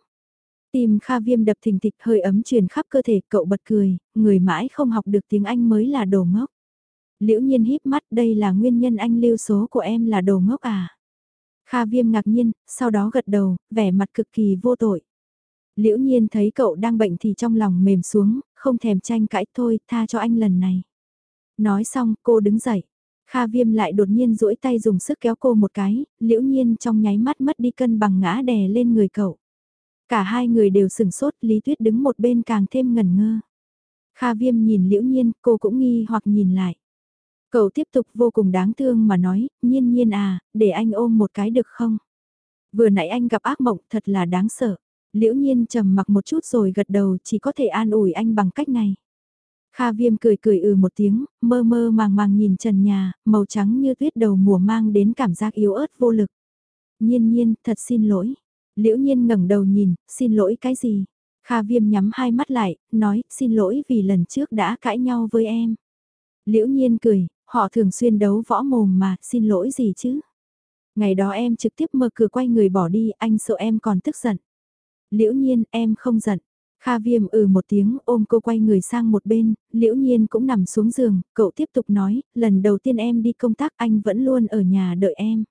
Tim Kha Viêm đập thình thịch hơi ấm truyền khắp cơ thể, cậu bật cười, người mãi không học được tiếng Anh mới là đồ ngốc. Liễu nhiên híp mắt đây là nguyên nhân anh lưu số của em là đồ ngốc à. Kha Viêm ngạc nhiên, sau đó gật đầu, vẻ mặt cực kỳ vô tội. Liễu nhiên thấy cậu đang bệnh thì trong lòng mềm xuống, không thèm tranh cãi thôi, tha cho anh lần này. Nói xong, cô đứng dậy. Kha viêm lại đột nhiên duỗi tay dùng sức kéo cô một cái, liễu nhiên trong nháy mắt mất đi cân bằng ngã đè lên người cậu. Cả hai người đều sừng sốt, Lý Tuyết đứng một bên càng thêm ngẩn ngơ. Kha viêm nhìn liễu nhiên, cô cũng nghi hoặc nhìn lại. Cậu tiếp tục vô cùng đáng thương mà nói, nhiên nhiên à, để anh ôm một cái được không? Vừa nãy anh gặp ác mộng thật là đáng sợ. Liễu nhiên trầm mặc một chút rồi gật đầu chỉ có thể an ủi anh bằng cách này. Kha viêm cười cười ừ một tiếng, mơ mơ màng màng nhìn trần nhà, màu trắng như tuyết đầu mùa mang đến cảm giác yếu ớt vô lực. Nhiên nhiên, thật xin lỗi. Liễu nhiên ngẩng đầu nhìn, xin lỗi cái gì? Kha viêm nhắm hai mắt lại, nói, xin lỗi vì lần trước đã cãi nhau với em. Liễu nhiên cười, họ thường xuyên đấu võ mồm mà, xin lỗi gì chứ? Ngày đó em trực tiếp mở cửa quay người bỏ đi, anh sợ em còn tức giận. Liễu nhiên, em không giận. Kha viêm ừ một tiếng ôm cô quay người sang một bên, liễu nhiên cũng nằm xuống giường, cậu tiếp tục nói, lần đầu tiên em đi công tác anh vẫn luôn ở nhà đợi em.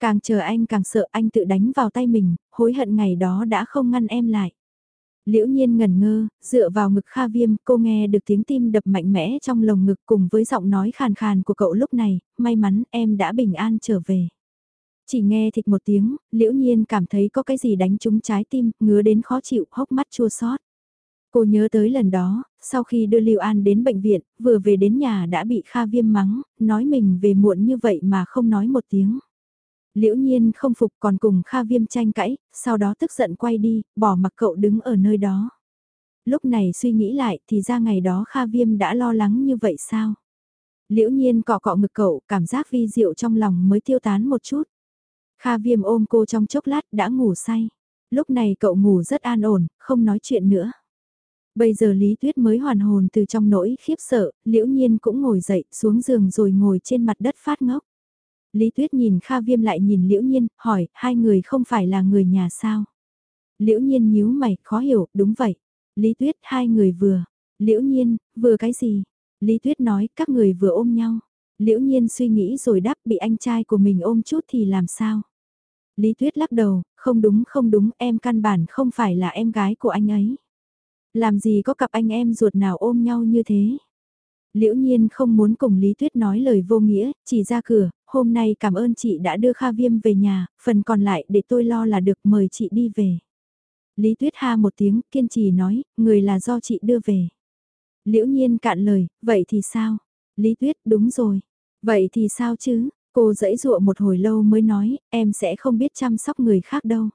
Càng chờ anh càng sợ anh tự đánh vào tay mình, hối hận ngày đó đã không ngăn em lại. Liễu nhiên ngần ngơ, dựa vào ngực Kha Viêm, cô nghe được tiếng tim đập mạnh mẽ trong lồng ngực cùng với giọng nói khàn khàn của cậu lúc này, may mắn em đã bình an trở về. Chỉ nghe thịt một tiếng, liễu nhiên cảm thấy có cái gì đánh trúng trái tim, ngứa đến khó chịu, hốc mắt chua xót. Cô nhớ tới lần đó, sau khi đưa Lưu An đến bệnh viện, vừa về đến nhà đã bị Kha Viêm mắng, nói mình về muộn như vậy mà không nói một tiếng. Liễu nhiên không phục còn cùng Kha Viêm tranh cãi, sau đó tức giận quay đi, bỏ mặc cậu đứng ở nơi đó. Lúc này suy nghĩ lại thì ra ngày đó Kha Viêm đã lo lắng như vậy sao? Liễu nhiên cọ cọ ngực cậu, cảm giác vi diệu trong lòng mới tiêu tán một chút. Kha viêm ôm cô trong chốc lát đã ngủ say. Lúc này cậu ngủ rất an ổn, không nói chuyện nữa. Bây giờ Lý Tuyết mới hoàn hồn từ trong nỗi khiếp sợ, liễu nhiên cũng ngồi dậy xuống giường rồi ngồi trên mặt đất phát ngốc. Lý Tuyết nhìn Kha Viêm lại nhìn Liễu Nhiên, hỏi, hai người không phải là người nhà sao? Liễu Nhiên nhíu mày, khó hiểu, đúng vậy. Lý Tuyết, hai người vừa. Liễu Nhiên, vừa cái gì? Lý Tuyết nói, các người vừa ôm nhau. Liễu Nhiên suy nghĩ rồi đáp bị anh trai của mình ôm chút thì làm sao? Lý Tuyết lắc đầu, không đúng không đúng em căn bản không phải là em gái của anh ấy. Làm gì có cặp anh em ruột nào ôm nhau như thế. Liễu nhiên không muốn cùng Lý Tuyết nói lời vô nghĩa, chỉ ra cửa, hôm nay cảm ơn chị đã đưa Kha Viêm về nhà, phần còn lại để tôi lo là được mời chị đi về. Lý Tuyết ha một tiếng, kiên trì nói, người là do chị đưa về. Liễu nhiên cạn lời, vậy thì sao? Lý Tuyết, đúng rồi. Vậy thì sao chứ? Cô dẫy dụa một hồi lâu mới nói, em sẽ không biết chăm sóc người khác đâu.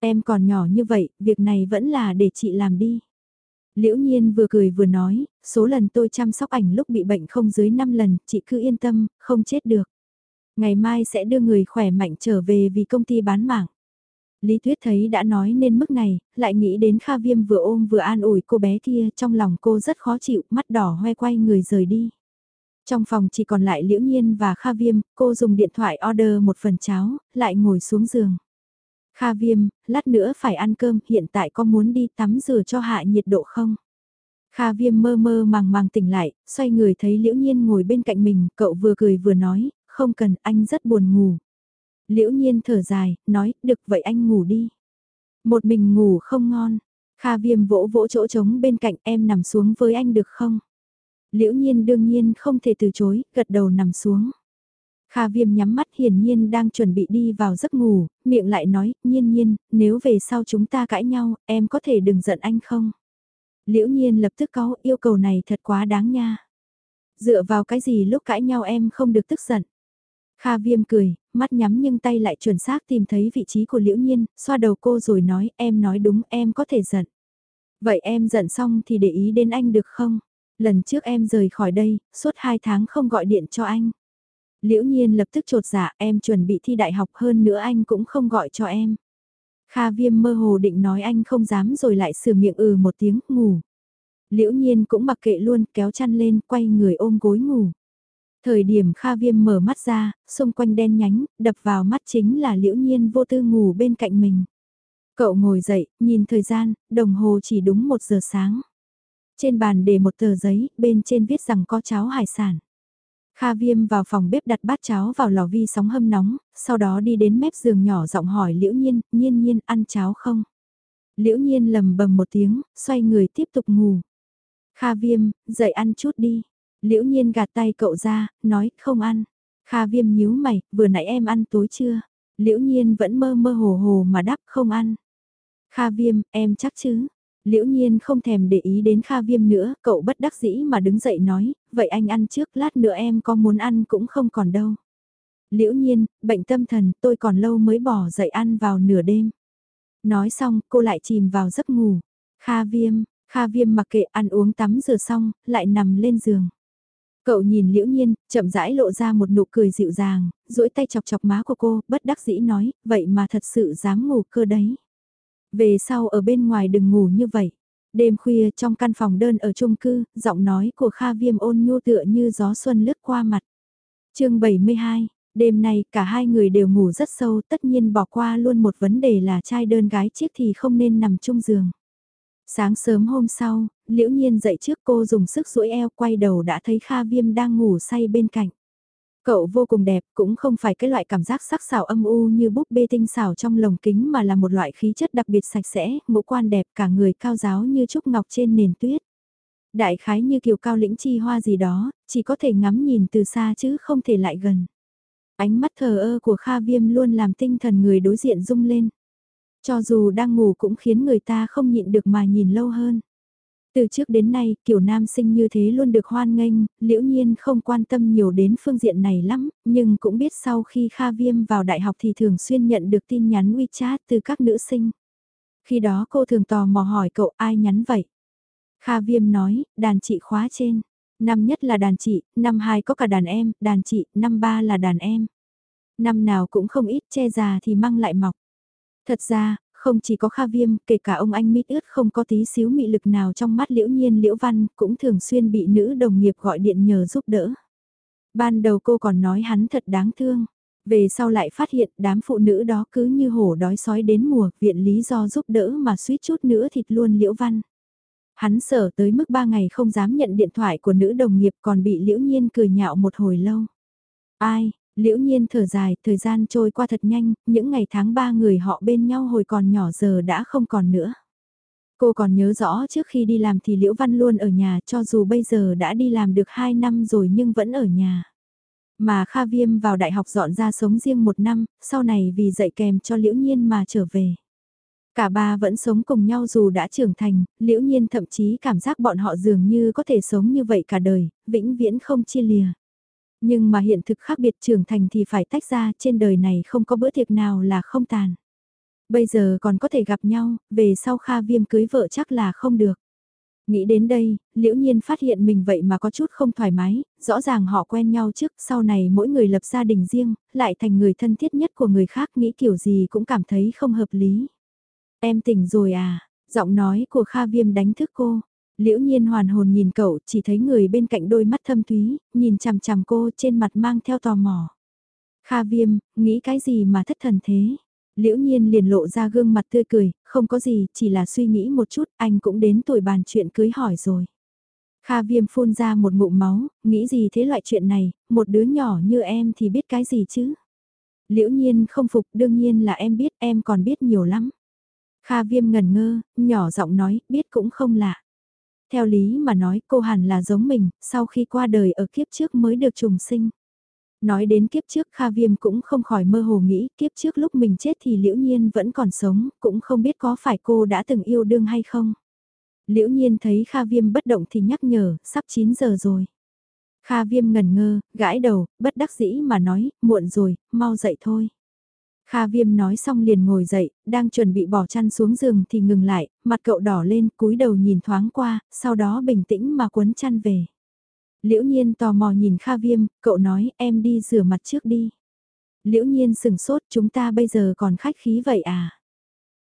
Em còn nhỏ như vậy, việc này vẫn là để chị làm đi. Liễu nhiên vừa cười vừa nói, số lần tôi chăm sóc ảnh lúc bị bệnh không dưới 5 lần, chị cứ yên tâm, không chết được. Ngày mai sẽ đưa người khỏe mạnh trở về vì công ty bán mạng. Lý Tuyết thấy đã nói nên mức này, lại nghĩ đến Kha Viêm vừa ôm vừa an ủi cô bé kia, trong lòng cô rất khó chịu, mắt đỏ hoe quay người rời đi. Trong phòng chỉ còn lại Liễu Nhiên và Kha Viêm, cô dùng điện thoại order một phần cháo, lại ngồi xuống giường. Kha Viêm, lát nữa phải ăn cơm, hiện tại có muốn đi tắm rửa cho hạ nhiệt độ không? Kha Viêm mơ mơ màng màng tỉnh lại, xoay người thấy Liễu Nhiên ngồi bên cạnh mình, cậu vừa cười vừa nói, không cần, anh rất buồn ngủ. Liễu Nhiên thở dài, nói, được vậy anh ngủ đi. Một mình ngủ không ngon. Kha Viêm vỗ vỗ chỗ trống bên cạnh em nằm xuống với anh được không? Liễu Nhiên đương nhiên không thể từ chối, gật đầu nằm xuống. Kha viêm nhắm mắt hiển nhiên đang chuẩn bị đi vào giấc ngủ, miệng lại nói, nhiên nhiên, nếu về sau chúng ta cãi nhau, em có thể đừng giận anh không? Liễu nhiên lập tức có yêu cầu này thật quá đáng nha. Dựa vào cái gì lúc cãi nhau em không được tức giận? Kha viêm cười, mắt nhắm nhưng tay lại chuẩn xác tìm thấy vị trí của liễu nhiên, xoa đầu cô rồi nói em nói đúng em có thể giận. Vậy em giận xong thì để ý đến anh được không? Lần trước em rời khỏi đây, suốt hai tháng không gọi điện cho anh. Liễu nhiên lập tức trột dạ em chuẩn bị thi đại học hơn nữa anh cũng không gọi cho em. Kha viêm mơ hồ định nói anh không dám rồi lại sửa miệng ừ một tiếng, ngủ. Liễu nhiên cũng mặc kệ luôn, kéo chăn lên, quay người ôm gối ngủ. Thời điểm Kha Viêm mở mắt ra, xung quanh đen nhánh, đập vào mắt chính là liễu nhiên vô tư ngủ bên cạnh mình. Cậu ngồi dậy, nhìn thời gian, đồng hồ chỉ đúng một giờ sáng. Trên bàn để một tờ giấy, bên trên viết rằng có cháo hải sản. Kha Viêm vào phòng bếp đặt bát cháo vào lò vi sóng hâm nóng, sau đó đi đến mép giường nhỏ giọng hỏi Liễu Nhiên, Nhiên Nhiên ăn cháo không? Liễu Nhiên lầm bầm một tiếng, xoay người tiếp tục ngủ. Kha Viêm, dậy ăn chút đi. Liễu Nhiên gạt tay cậu ra, nói không ăn. Kha Viêm nhíu mày, vừa nãy em ăn tối chưa? Liễu Nhiên vẫn mơ mơ hồ hồ mà đáp không ăn. Kha Viêm, em chắc chứ? Liễu nhiên không thèm để ý đến Kha Viêm nữa, cậu bất đắc dĩ mà đứng dậy nói, vậy anh ăn trước, lát nữa em có muốn ăn cũng không còn đâu. Liễu nhiên, bệnh tâm thần, tôi còn lâu mới bỏ dậy ăn vào nửa đêm. Nói xong, cô lại chìm vào giấc ngủ. Kha Viêm, Kha Viêm mặc kệ ăn uống tắm rửa xong, lại nằm lên giường. Cậu nhìn liễu nhiên, chậm rãi lộ ra một nụ cười dịu dàng, duỗi tay chọc chọc má của cô, bất đắc dĩ nói, vậy mà thật sự dám ngủ cơ đấy. Về sau ở bên ngoài đừng ngủ như vậy. Đêm khuya trong căn phòng đơn ở chung cư, giọng nói của Kha Viêm ôn nhu tựa như gió xuân lướt qua mặt. chương 72, đêm nay cả hai người đều ngủ rất sâu tất nhiên bỏ qua luôn một vấn đề là trai đơn gái chiếc thì không nên nằm chung giường. Sáng sớm hôm sau, liễu nhiên dậy trước cô dùng sức duỗi eo quay đầu đã thấy Kha Viêm đang ngủ say bên cạnh. Cậu vô cùng đẹp, cũng không phải cái loại cảm giác sắc sảo âm u như búp bê tinh xảo trong lồng kính mà là một loại khí chất đặc biệt sạch sẽ, ngũ quan đẹp cả người cao giáo như trúc ngọc trên nền tuyết. Đại khái như kiều cao lĩnh chi hoa gì đó, chỉ có thể ngắm nhìn từ xa chứ không thể lại gần. Ánh mắt thờ ơ của Kha Viêm luôn làm tinh thần người đối diện rung lên. Cho dù đang ngủ cũng khiến người ta không nhịn được mà nhìn lâu hơn. Từ trước đến nay, kiểu nam sinh như thế luôn được hoan nghênh, liễu nhiên không quan tâm nhiều đến phương diện này lắm, nhưng cũng biết sau khi Kha Viêm vào đại học thì thường xuyên nhận được tin nhắn WeChat từ các nữ sinh. Khi đó cô thường tò mò hỏi cậu ai nhắn vậy? Kha Viêm nói, đàn chị khóa trên. Năm nhất là đàn chị, năm hai có cả đàn em, đàn chị, năm ba là đàn em. Năm nào cũng không ít che già thì măng lại mọc. Thật ra, không chỉ có Kha Viêm, kể cả ông anh mít ướt không có tí xíu mị lực nào trong mắt liễu nhiên liễu văn, cũng thường xuyên bị nữ đồng nghiệp gọi điện nhờ giúp đỡ. Ban đầu cô còn nói hắn thật đáng thương. Về sau lại phát hiện đám phụ nữ đó cứ như hổ đói sói đến mùa, viện lý do giúp đỡ mà suýt chút nữa thịt luôn liễu văn. Hắn sở tới mức ba ngày không dám nhận điện thoại của nữ đồng nghiệp còn bị liễu nhiên cười nhạo một hồi lâu. Ai, Liễu nhiên thở dài, thời gian trôi qua thật nhanh, những ngày tháng ba người họ bên nhau hồi còn nhỏ giờ đã không còn nữa. Cô còn nhớ rõ trước khi đi làm thì Liễu Văn luôn ở nhà cho dù bây giờ đã đi làm được 2 năm rồi nhưng vẫn ở nhà. Mà Kha Viêm vào đại học dọn ra sống riêng một năm, sau này vì dạy kèm cho Liễu Nhiên mà trở về. Cả ba vẫn sống cùng nhau dù đã trưởng thành, Liễu Nhiên thậm chí cảm giác bọn họ dường như có thể sống như vậy cả đời, vĩnh viễn không chia lìa. Nhưng mà hiện thực khác biệt trưởng thành thì phải tách ra, trên đời này không có bữa tiệc nào là không tàn. Bây giờ còn có thể gặp nhau, về sau Kha Viêm cưới vợ chắc là không được. Nghĩ đến đây, liễu nhiên phát hiện mình vậy mà có chút không thoải mái, rõ ràng họ quen nhau trước, sau này mỗi người lập gia đình riêng, lại thành người thân thiết nhất của người khác nghĩ kiểu gì cũng cảm thấy không hợp lý. Em tỉnh rồi à, giọng nói của Kha Viêm đánh thức cô. Liễu nhiên hoàn hồn nhìn cậu, chỉ thấy người bên cạnh đôi mắt thâm thúy, nhìn chằm chằm cô trên mặt mang theo tò mò. Kha Viêm, nghĩ cái gì mà thất thần thế? Liễu nhiên liền lộ ra gương mặt tươi cười, không có gì, chỉ là suy nghĩ một chút, anh cũng đến tuổi bàn chuyện cưới hỏi rồi. Kha viêm phun ra một ngụm máu, nghĩ gì thế loại chuyện này, một đứa nhỏ như em thì biết cái gì chứ? Liễu nhiên không phục, đương nhiên là em biết, em còn biết nhiều lắm. Kha viêm ngần ngơ, nhỏ giọng nói, biết cũng không lạ. Theo lý mà nói cô hẳn là giống mình, sau khi qua đời ở kiếp trước mới được trùng sinh. Nói đến kiếp trước Kha Viêm cũng không khỏi mơ hồ nghĩ kiếp trước lúc mình chết thì Liễu Nhiên vẫn còn sống, cũng không biết có phải cô đã từng yêu đương hay không. Liễu Nhiên thấy Kha Viêm bất động thì nhắc nhở, sắp 9 giờ rồi. Kha Viêm ngần ngơ, gãi đầu, bất đắc dĩ mà nói, muộn rồi, mau dậy thôi. Kha Viêm nói xong liền ngồi dậy, đang chuẩn bị bỏ chăn xuống giường thì ngừng lại, mặt cậu đỏ lên, cúi đầu nhìn thoáng qua, sau đó bình tĩnh mà quấn chăn về. Liễu nhiên tò mò nhìn Kha Viêm, cậu nói em đi rửa mặt trước đi. Liễu nhiên sừng sốt chúng ta bây giờ còn khách khí vậy à?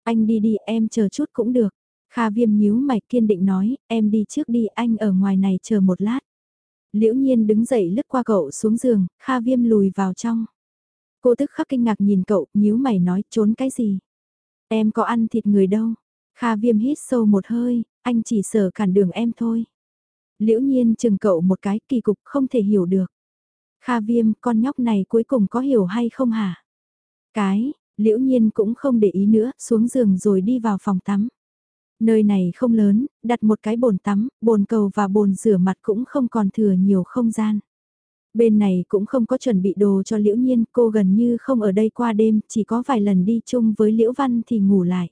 Anh đi đi em chờ chút cũng được. Kha Viêm nhíu mày kiên định nói em đi trước đi anh ở ngoài này chờ một lát. Liễu nhiên đứng dậy lướt qua cậu xuống giường, Kha Viêm lùi vào trong. Cô tức khắc kinh ngạc nhìn cậu, nhíu mày nói trốn cái gì? Em có ăn thịt người đâu? Kha Viêm hít sâu một hơi, anh chỉ sợ cản đường em thôi. Liễu nhiên chừng cậu một cái kỳ cục không thể hiểu được. Kha viêm, con nhóc này cuối cùng có hiểu hay không hả? Cái, liễu nhiên cũng không để ý nữa, xuống giường rồi đi vào phòng tắm. Nơi này không lớn, đặt một cái bồn tắm, bồn cầu và bồn rửa mặt cũng không còn thừa nhiều không gian. Bên này cũng không có chuẩn bị đồ cho liễu nhiên, cô gần như không ở đây qua đêm, chỉ có vài lần đi chung với liễu văn thì ngủ lại.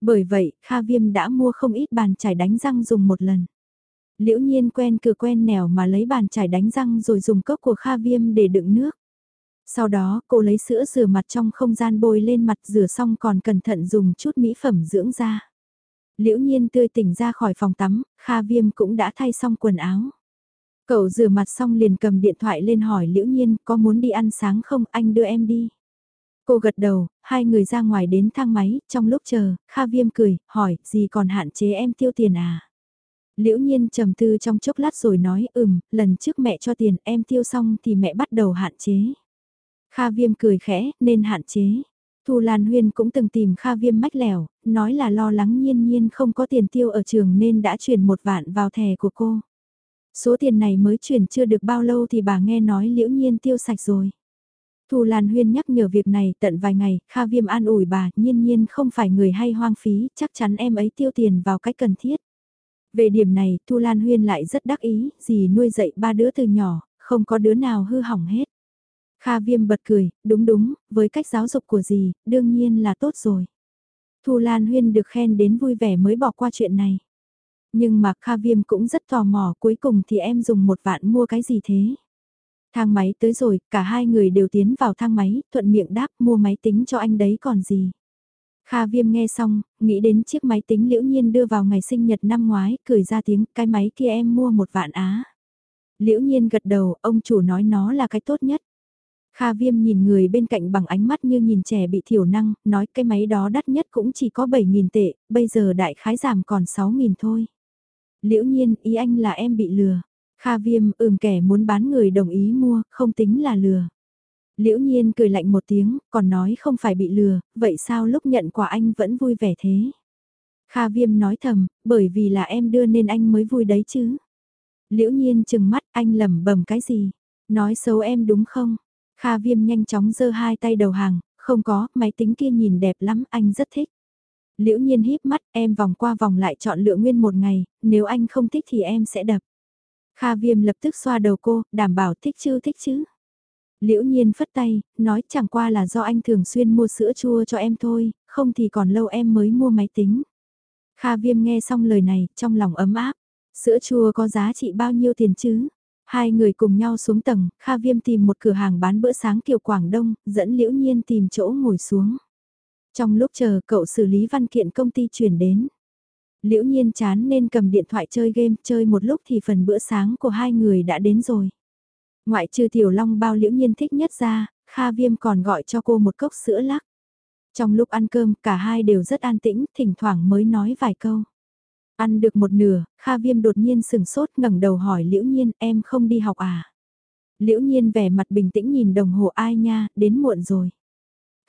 Bởi vậy, Kha Viêm đã mua không ít bàn chải đánh răng dùng một lần. Liễu nhiên quen cửa quen nẻo mà lấy bàn chải đánh răng rồi dùng cốc của Kha Viêm để đựng nước. Sau đó cô lấy sữa rửa mặt trong không gian bôi lên mặt rửa xong còn cẩn thận dùng chút mỹ phẩm dưỡng da. Liễu nhiên tươi tỉnh ra khỏi phòng tắm, Kha Viêm cũng đã thay xong quần áo. Cậu rửa mặt xong liền cầm điện thoại lên hỏi Liễu Nhiên có muốn đi ăn sáng không anh đưa em đi. Cô gật đầu, hai người ra ngoài đến thang máy, trong lúc chờ, Kha Viêm cười, hỏi, gì còn hạn chế em tiêu tiền à? Liễu nhiên trầm tư trong chốc lát rồi nói ừm, lần trước mẹ cho tiền em tiêu xong thì mẹ bắt đầu hạn chế. Kha viêm cười khẽ, nên hạn chế. Thu Lan Huyên cũng từng tìm Kha viêm mách lẻo, nói là lo lắng nhiên nhiên không có tiền tiêu ở trường nên đã chuyển một vạn vào thẻ của cô. Số tiền này mới chuyển chưa được bao lâu thì bà nghe nói liễu nhiên tiêu sạch rồi. Thu Lan Huyên nhắc nhở việc này tận vài ngày, Kha Viêm an ủi bà, nhiên nhiên không phải người hay hoang phí, chắc chắn em ấy tiêu tiền vào cách cần thiết. Về điểm này, Thu Lan Huyên lại rất đắc ý, gì nuôi dạy ba đứa từ nhỏ, không có đứa nào hư hỏng hết. Kha Viêm bật cười, đúng đúng, với cách giáo dục của dì, đương nhiên là tốt rồi. Thu Lan Huyên được khen đến vui vẻ mới bỏ qua chuyện này. Nhưng mà Kha Viêm cũng rất tò mò, cuối cùng thì em dùng một vạn mua cái gì thế? Thang máy tới rồi, cả hai người đều tiến vào thang máy, thuận miệng đáp mua máy tính cho anh đấy còn gì. Kha Viêm nghe xong, nghĩ đến chiếc máy tính liễu nhiên đưa vào ngày sinh nhật năm ngoái, cười ra tiếng, cái máy kia em mua một vạn á. Liễu nhiên gật đầu, ông chủ nói nó là cái tốt nhất. Kha Viêm nhìn người bên cạnh bằng ánh mắt như nhìn trẻ bị thiểu năng, nói cái máy đó đắt nhất cũng chỉ có 7.000 tệ, bây giờ đại khái giảm còn 6.000 thôi. Liễu nhiên, ý anh là em bị lừa. Kha Viêm, ừm kẻ muốn bán người đồng ý mua, không tính là lừa. Liễu nhiên cười lạnh một tiếng, còn nói không phải bị lừa, vậy sao lúc nhận quà anh vẫn vui vẻ thế? Kha viêm nói thầm, bởi vì là em đưa nên anh mới vui đấy chứ. Liễu nhiên chừng mắt anh lẩm bẩm cái gì? Nói xấu em đúng không? Kha viêm nhanh chóng giơ hai tay đầu hàng, không có, máy tính kia nhìn đẹp lắm, anh rất thích. Liễu nhiên híp mắt, em vòng qua vòng lại chọn lựa nguyên một ngày, nếu anh không thích thì em sẽ đập. Kha viêm lập tức xoa đầu cô, đảm bảo thích chứ thích chứ. Liễu nhiên phất tay, nói chẳng qua là do anh thường xuyên mua sữa chua cho em thôi, không thì còn lâu em mới mua máy tính. Kha viêm nghe xong lời này, trong lòng ấm áp. Sữa chua có giá trị bao nhiêu tiền chứ? Hai người cùng nhau xuống tầng, Kha Viêm tìm một cửa hàng bán bữa sáng kiểu Quảng Đông, dẫn Liễu Nhiên tìm chỗ ngồi xuống. Trong lúc chờ cậu xử lý văn kiện công ty chuyển đến. Liễu Nhiên chán nên cầm điện thoại chơi game, chơi một lúc thì phần bữa sáng của hai người đã đến rồi. Ngoại trừ tiểu long bao Liễu Nhiên thích nhất ra, Kha Viêm còn gọi cho cô một cốc sữa lắc. Trong lúc ăn cơm, cả hai đều rất an tĩnh, thỉnh thoảng mới nói vài câu. Ăn được một nửa, Kha Viêm đột nhiên sừng sốt ngẩng đầu hỏi Liễu Nhiên em không đi học à? Liễu Nhiên vẻ mặt bình tĩnh nhìn đồng hồ ai nha, đến muộn rồi.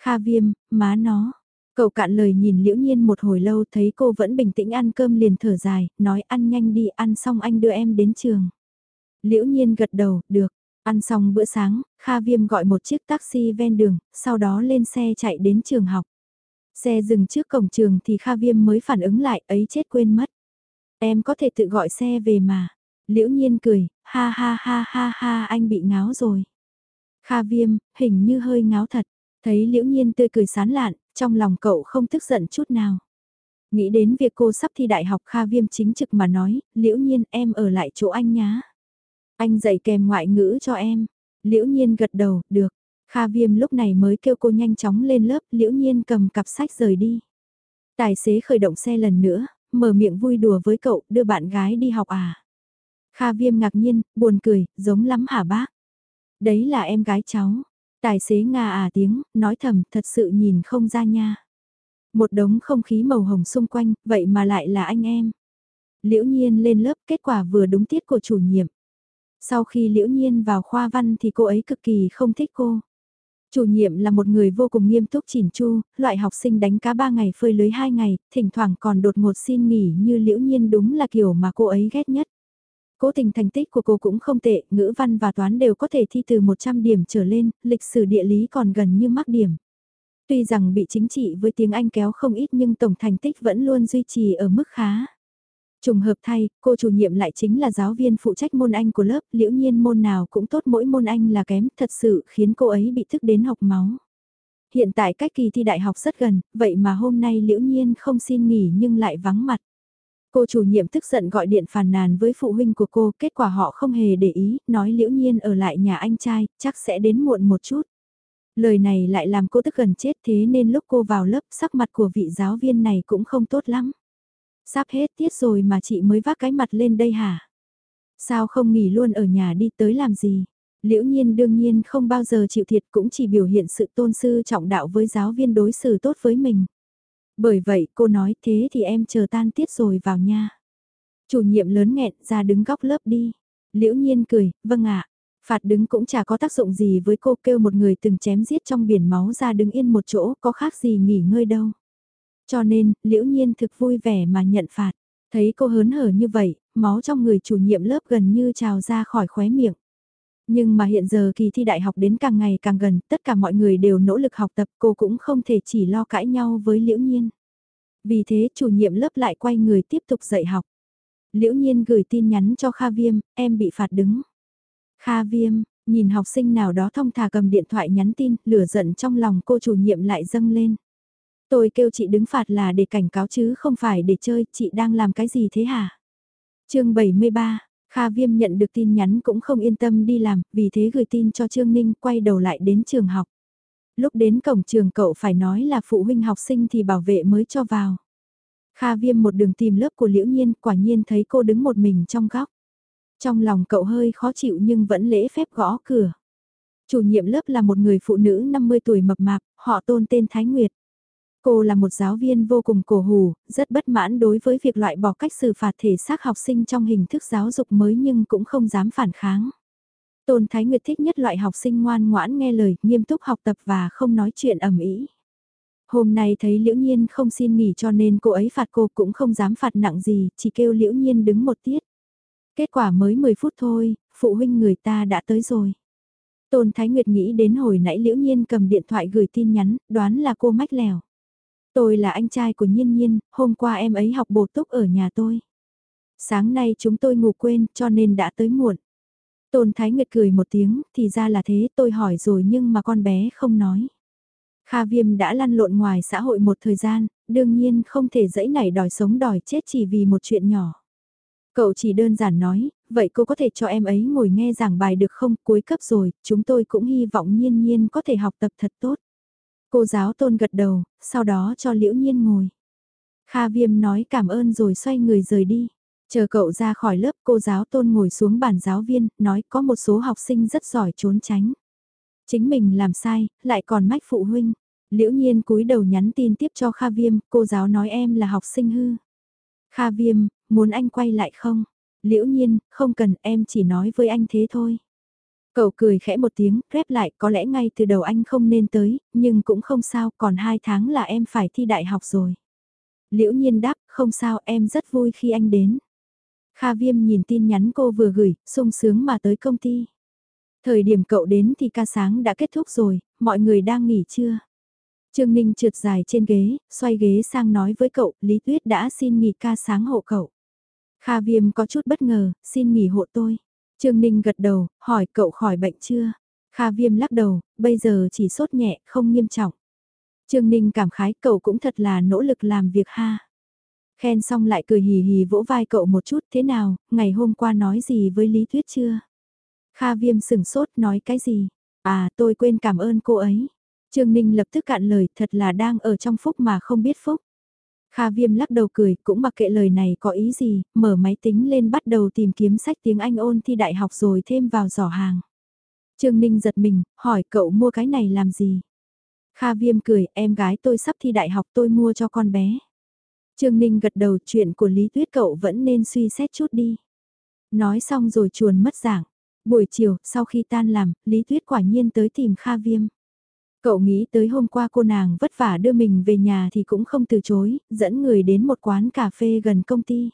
Kha Viêm, má nó. Cậu cạn lời nhìn Liễu Nhiên một hồi lâu thấy cô vẫn bình tĩnh ăn cơm liền thở dài, nói ăn nhanh đi ăn xong anh đưa em đến trường. Liễu Nhiên gật đầu, được. Ăn xong bữa sáng, Kha Viêm gọi một chiếc taxi ven đường, sau đó lên xe chạy đến trường học. Xe dừng trước cổng trường thì Kha Viêm mới phản ứng lại, ấy chết quên mất. Em có thể tự gọi xe về mà. Liễu nhiên cười, ha ha ha ha ha anh bị ngáo rồi. Kha Viêm, hình như hơi ngáo thật. Thấy Liễu nhiên tươi cười sán lạn, trong lòng cậu không tức giận chút nào. Nghĩ đến việc cô sắp thi đại học Kha Viêm chính trực mà nói, Liễu nhiên em ở lại chỗ anh nhá. Anh dạy kèm ngoại ngữ cho em. Liễu nhiên gật đầu, được. Kha Viêm lúc này mới kêu cô nhanh chóng lên lớp, Liễu nhiên cầm cặp sách rời đi. Tài xế khởi động xe lần nữa, mở miệng vui đùa với cậu, đưa bạn gái đi học à. Kha Viêm ngạc nhiên, buồn cười, giống lắm hả bác? Đấy là em gái cháu. Tài xế Nga à tiếng, nói thầm, thật sự nhìn không ra nha. Một đống không khí màu hồng xung quanh, vậy mà lại là anh em. Liễu Nhiên lên lớp, kết quả vừa đúng tiết của chủ nhiệm. Sau khi Liễu Nhiên vào khoa văn thì cô ấy cực kỳ không thích cô. Chủ nhiệm là một người vô cùng nghiêm túc chỉn chu, loại học sinh đánh cá 3 ngày phơi lưới 2 ngày, thỉnh thoảng còn đột ngột xin nghỉ như Liễu Nhiên đúng là kiểu mà cô ấy ghét nhất. Cố tình thành tích của cô cũng không tệ, ngữ văn và toán đều có thể thi từ 100 điểm trở lên, lịch sử địa lý còn gần như mắc điểm. Tuy rằng bị chính trị với tiếng Anh kéo không ít nhưng tổng thành tích vẫn luôn duy trì ở mức khá. Trùng hợp thay, cô chủ nhiệm lại chính là giáo viên phụ trách môn Anh của lớp, liễu nhiên môn nào cũng tốt mỗi môn Anh là kém, thật sự khiến cô ấy bị thức đến học máu. Hiện tại cách kỳ thi đại học rất gần, vậy mà hôm nay liễu nhiên không xin nghỉ nhưng lại vắng mặt. Cô chủ nhiệm tức giận gọi điện phàn nàn với phụ huynh của cô, kết quả họ không hề để ý, nói liễu nhiên ở lại nhà anh trai, chắc sẽ đến muộn một chút. Lời này lại làm cô tức gần chết thế nên lúc cô vào lớp sắc mặt của vị giáo viên này cũng không tốt lắm. Sắp hết tiết rồi mà chị mới vác cái mặt lên đây hả? Sao không nghỉ luôn ở nhà đi tới làm gì? Liễu nhiên đương nhiên không bao giờ chịu thiệt cũng chỉ biểu hiện sự tôn sư trọng đạo với giáo viên đối xử tốt với mình. Bởi vậy cô nói thế thì em chờ tan tiết rồi vào nha. Chủ nhiệm lớn nghẹn ra đứng góc lớp đi. Liễu nhiên cười, vâng ạ. Phạt đứng cũng chả có tác dụng gì với cô kêu một người từng chém giết trong biển máu ra đứng yên một chỗ có khác gì nghỉ ngơi đâu. Cho nên, liễu nhiên thực vui vẻ mà nhận phạt. Thấy cô hớn hở như vậy, máu trong người chủ nhiệm lớp gần như trào ra khỏi khóe miệng. Nhưng mà hiện giờ kỳ thi đại học đến càng ngày càng gần, tất cả mọi người đều nỗ lực học tập, cô cũng không thể chỉ lo cãi nhau với Liễu Nhiên. Vì thế chủ nhiệm lớp lại quay người tiếp tục dạy học. Liễu Nhiên gửi tin nhắn cho Kha Viêm, em bị phạt đứng. Kha Viêm, nhìn học sinh nào đó thong thả cầm điện thoại nhắn tin, lửa giận trong lòng cô chủ nhiệm lại dâng lên. Tôi kêu chị đứng phạt là để cảnh cáo chứ không phải để chơi, chị đang làm cái gì thế hả? chương 73, Kha Viêm nhận được tin nhắn cũng không yên tâm đi làm, vì thế gửi tin cho Trương Ninh quay đầu lại đến trường học. Lúc đến cổng trường cậu phải nói là phụ huynh học sinh thì bảo vệ mới cho vào. Kha Viêm một đường tìm lớp của Liễu Nhiên, quả nhiên thấy cô đứng một mình trong góc. Trong lòng cậu hơi khó chịu nhưng vẫn lễ phép gõ cửa. Chủ nhiệm lớp là một người phụ nữ 50 tuổi mập mạp, họ tôn tên Thái Nguyệt. Cô là một giáo viên vô cùng cổ hủ, rất bất mãn đối với việc loại bỏ cách xử phạt thể xác học sinh trong hình thức giáo dục mới nhưng cũng không dám phản kháng. Tôn Thái Nguyệt thích nhất loại học sinh ngoan ngoãn nghe lời, nghiêm túc học tập và không nói chuyện ầm ĩ. Hôm nay thấy Liễu Nhiên không xin nghỉ cho nên cô ấy phạt cô cũng không dám phạt nặng gì, chỉ kêu Liễu Nhiên đứng một tiết. Kết quả mới 10 phút thôi, phụ huynh người ta đã tới rồi. Tôn Thái Nguyệt nghĩ đến hồi nãy Liễu Nhiên cầm điện thoại gửi tin nhắn, đoán là cô mách lèo. Tôi là anh trai của Nhiên Nhiên, hôm qua em ấy học bổ túc ở nhà tôi. Sáng nay chúng tôi ngủ quên cho nên đã tới muộn. Tôn Thái Nguyệt cười một tiếng, thì ra là thế tôi hỏi rồi nhưng mà con bé không nói. Kha Viêm đã lăn lộn ngoài xã hội một thời gian, đương nhiên không thể dẫy nảy đòi sống đòi chết chỉ vì một chuyện nhỏ. Cậu chỉ đơn giản nói, vậy cô có thể cho em ấy ngồi nghe giảng bài được không? Cuối cấp rồi, chúng tôi cũng hy vọng nhiên nhiên có thể học tập thật tốt. Cô giáo tôn gật đầu, sau đó cho liễu nhiên ngồi. Kha viêm nói cảm ơn rồi xoay người rời đi. Chờ cậu ra khỏi lớp cô giáo tôn ngồi xuống bàn giáo viên, nói có một số học sinh rất giỏi trốn tránh. Chính mình làm sai, lại còn mách phụ huynh. Liễu nhiên cúi đầu nhắn tin tiếp cho Kha Viêm, cô giáo nói em là học sinh hư. Kha Viêm, muốn anh quay lại không? Liễu nhiên, không cần em chỉ nói với anh thế thôi. Cậu cười khẽ một tiếng, rép lại có lẽ ngay từ đầu anh không nên tới, nhưng cũng không sao, còn hai tháng là em phải thi đại học rồi. Liễu nhiên đáp, không sao em rất vui khi anh đến. Kha Viêm nhìn tin nhắn cô vừa gửi, sung sướng mà tới công ty. Thời điểm cậu đến thì ca sáng đã kết thúc rồi, mọi người đang nghỉ trưa. Trương Ninh trượt dài trên ghế, xoay ghế sang nói với cậu, Lý Tuyết đã xin nghỉ ca sáng hộ cậu. Kha Viêm có chút bất ngờ, xin nghỉ hộ tôi. Trương Ninh gật đầu, hỏi cậu khỏi bệnh chưa? Kha Viêm lắc đầu, bây giờ chỉ sốt nhẹ, không nghiêm trọng. Trương Ninh cảm khái cậu cũng thật là nỗ lực làm việc ha. Khen xong lại cười hì hì vỗ vai cậu một chút thế nào, ngày hôm qua nói gì với Lý Thuyết chưa? Kha Viêm sửng sốt nói cái gì? À tôi quên cảm ơn cô ấy. Trương Ninh lập tức cạn lời thật là đang ở trong phúc mà không biết phúc. Kha Viêm lắc đầu cười cũng mặc kệ lời này có ý gì, mở máy tính lên bắt đầu tìm kiếm sách tiếng Anh ôn thi đại học rồi thêm vào giỏ hàng. Trương Ninh giật mình, hỏi cậu mua cái này làm gì? Kha Viêm cười, em gái tôi sắp thi đại học tôi mua cho con bé. Trương Ninh gật đầu chuyện của Lý Tuyết cậu vẫn nên suy xét chút đi. Nói xong rồi chuồn mất giảng. Buổi chiều, sau khi tan làm, Lý Tuyết quả nhiên tới tìm Kha Viêm. Cậu nghĩ tới hôm qua cô nàng vất vả đưa mình về nhà thì cũng không từ chối, dẫn người đến một quán cà phê gần công ty.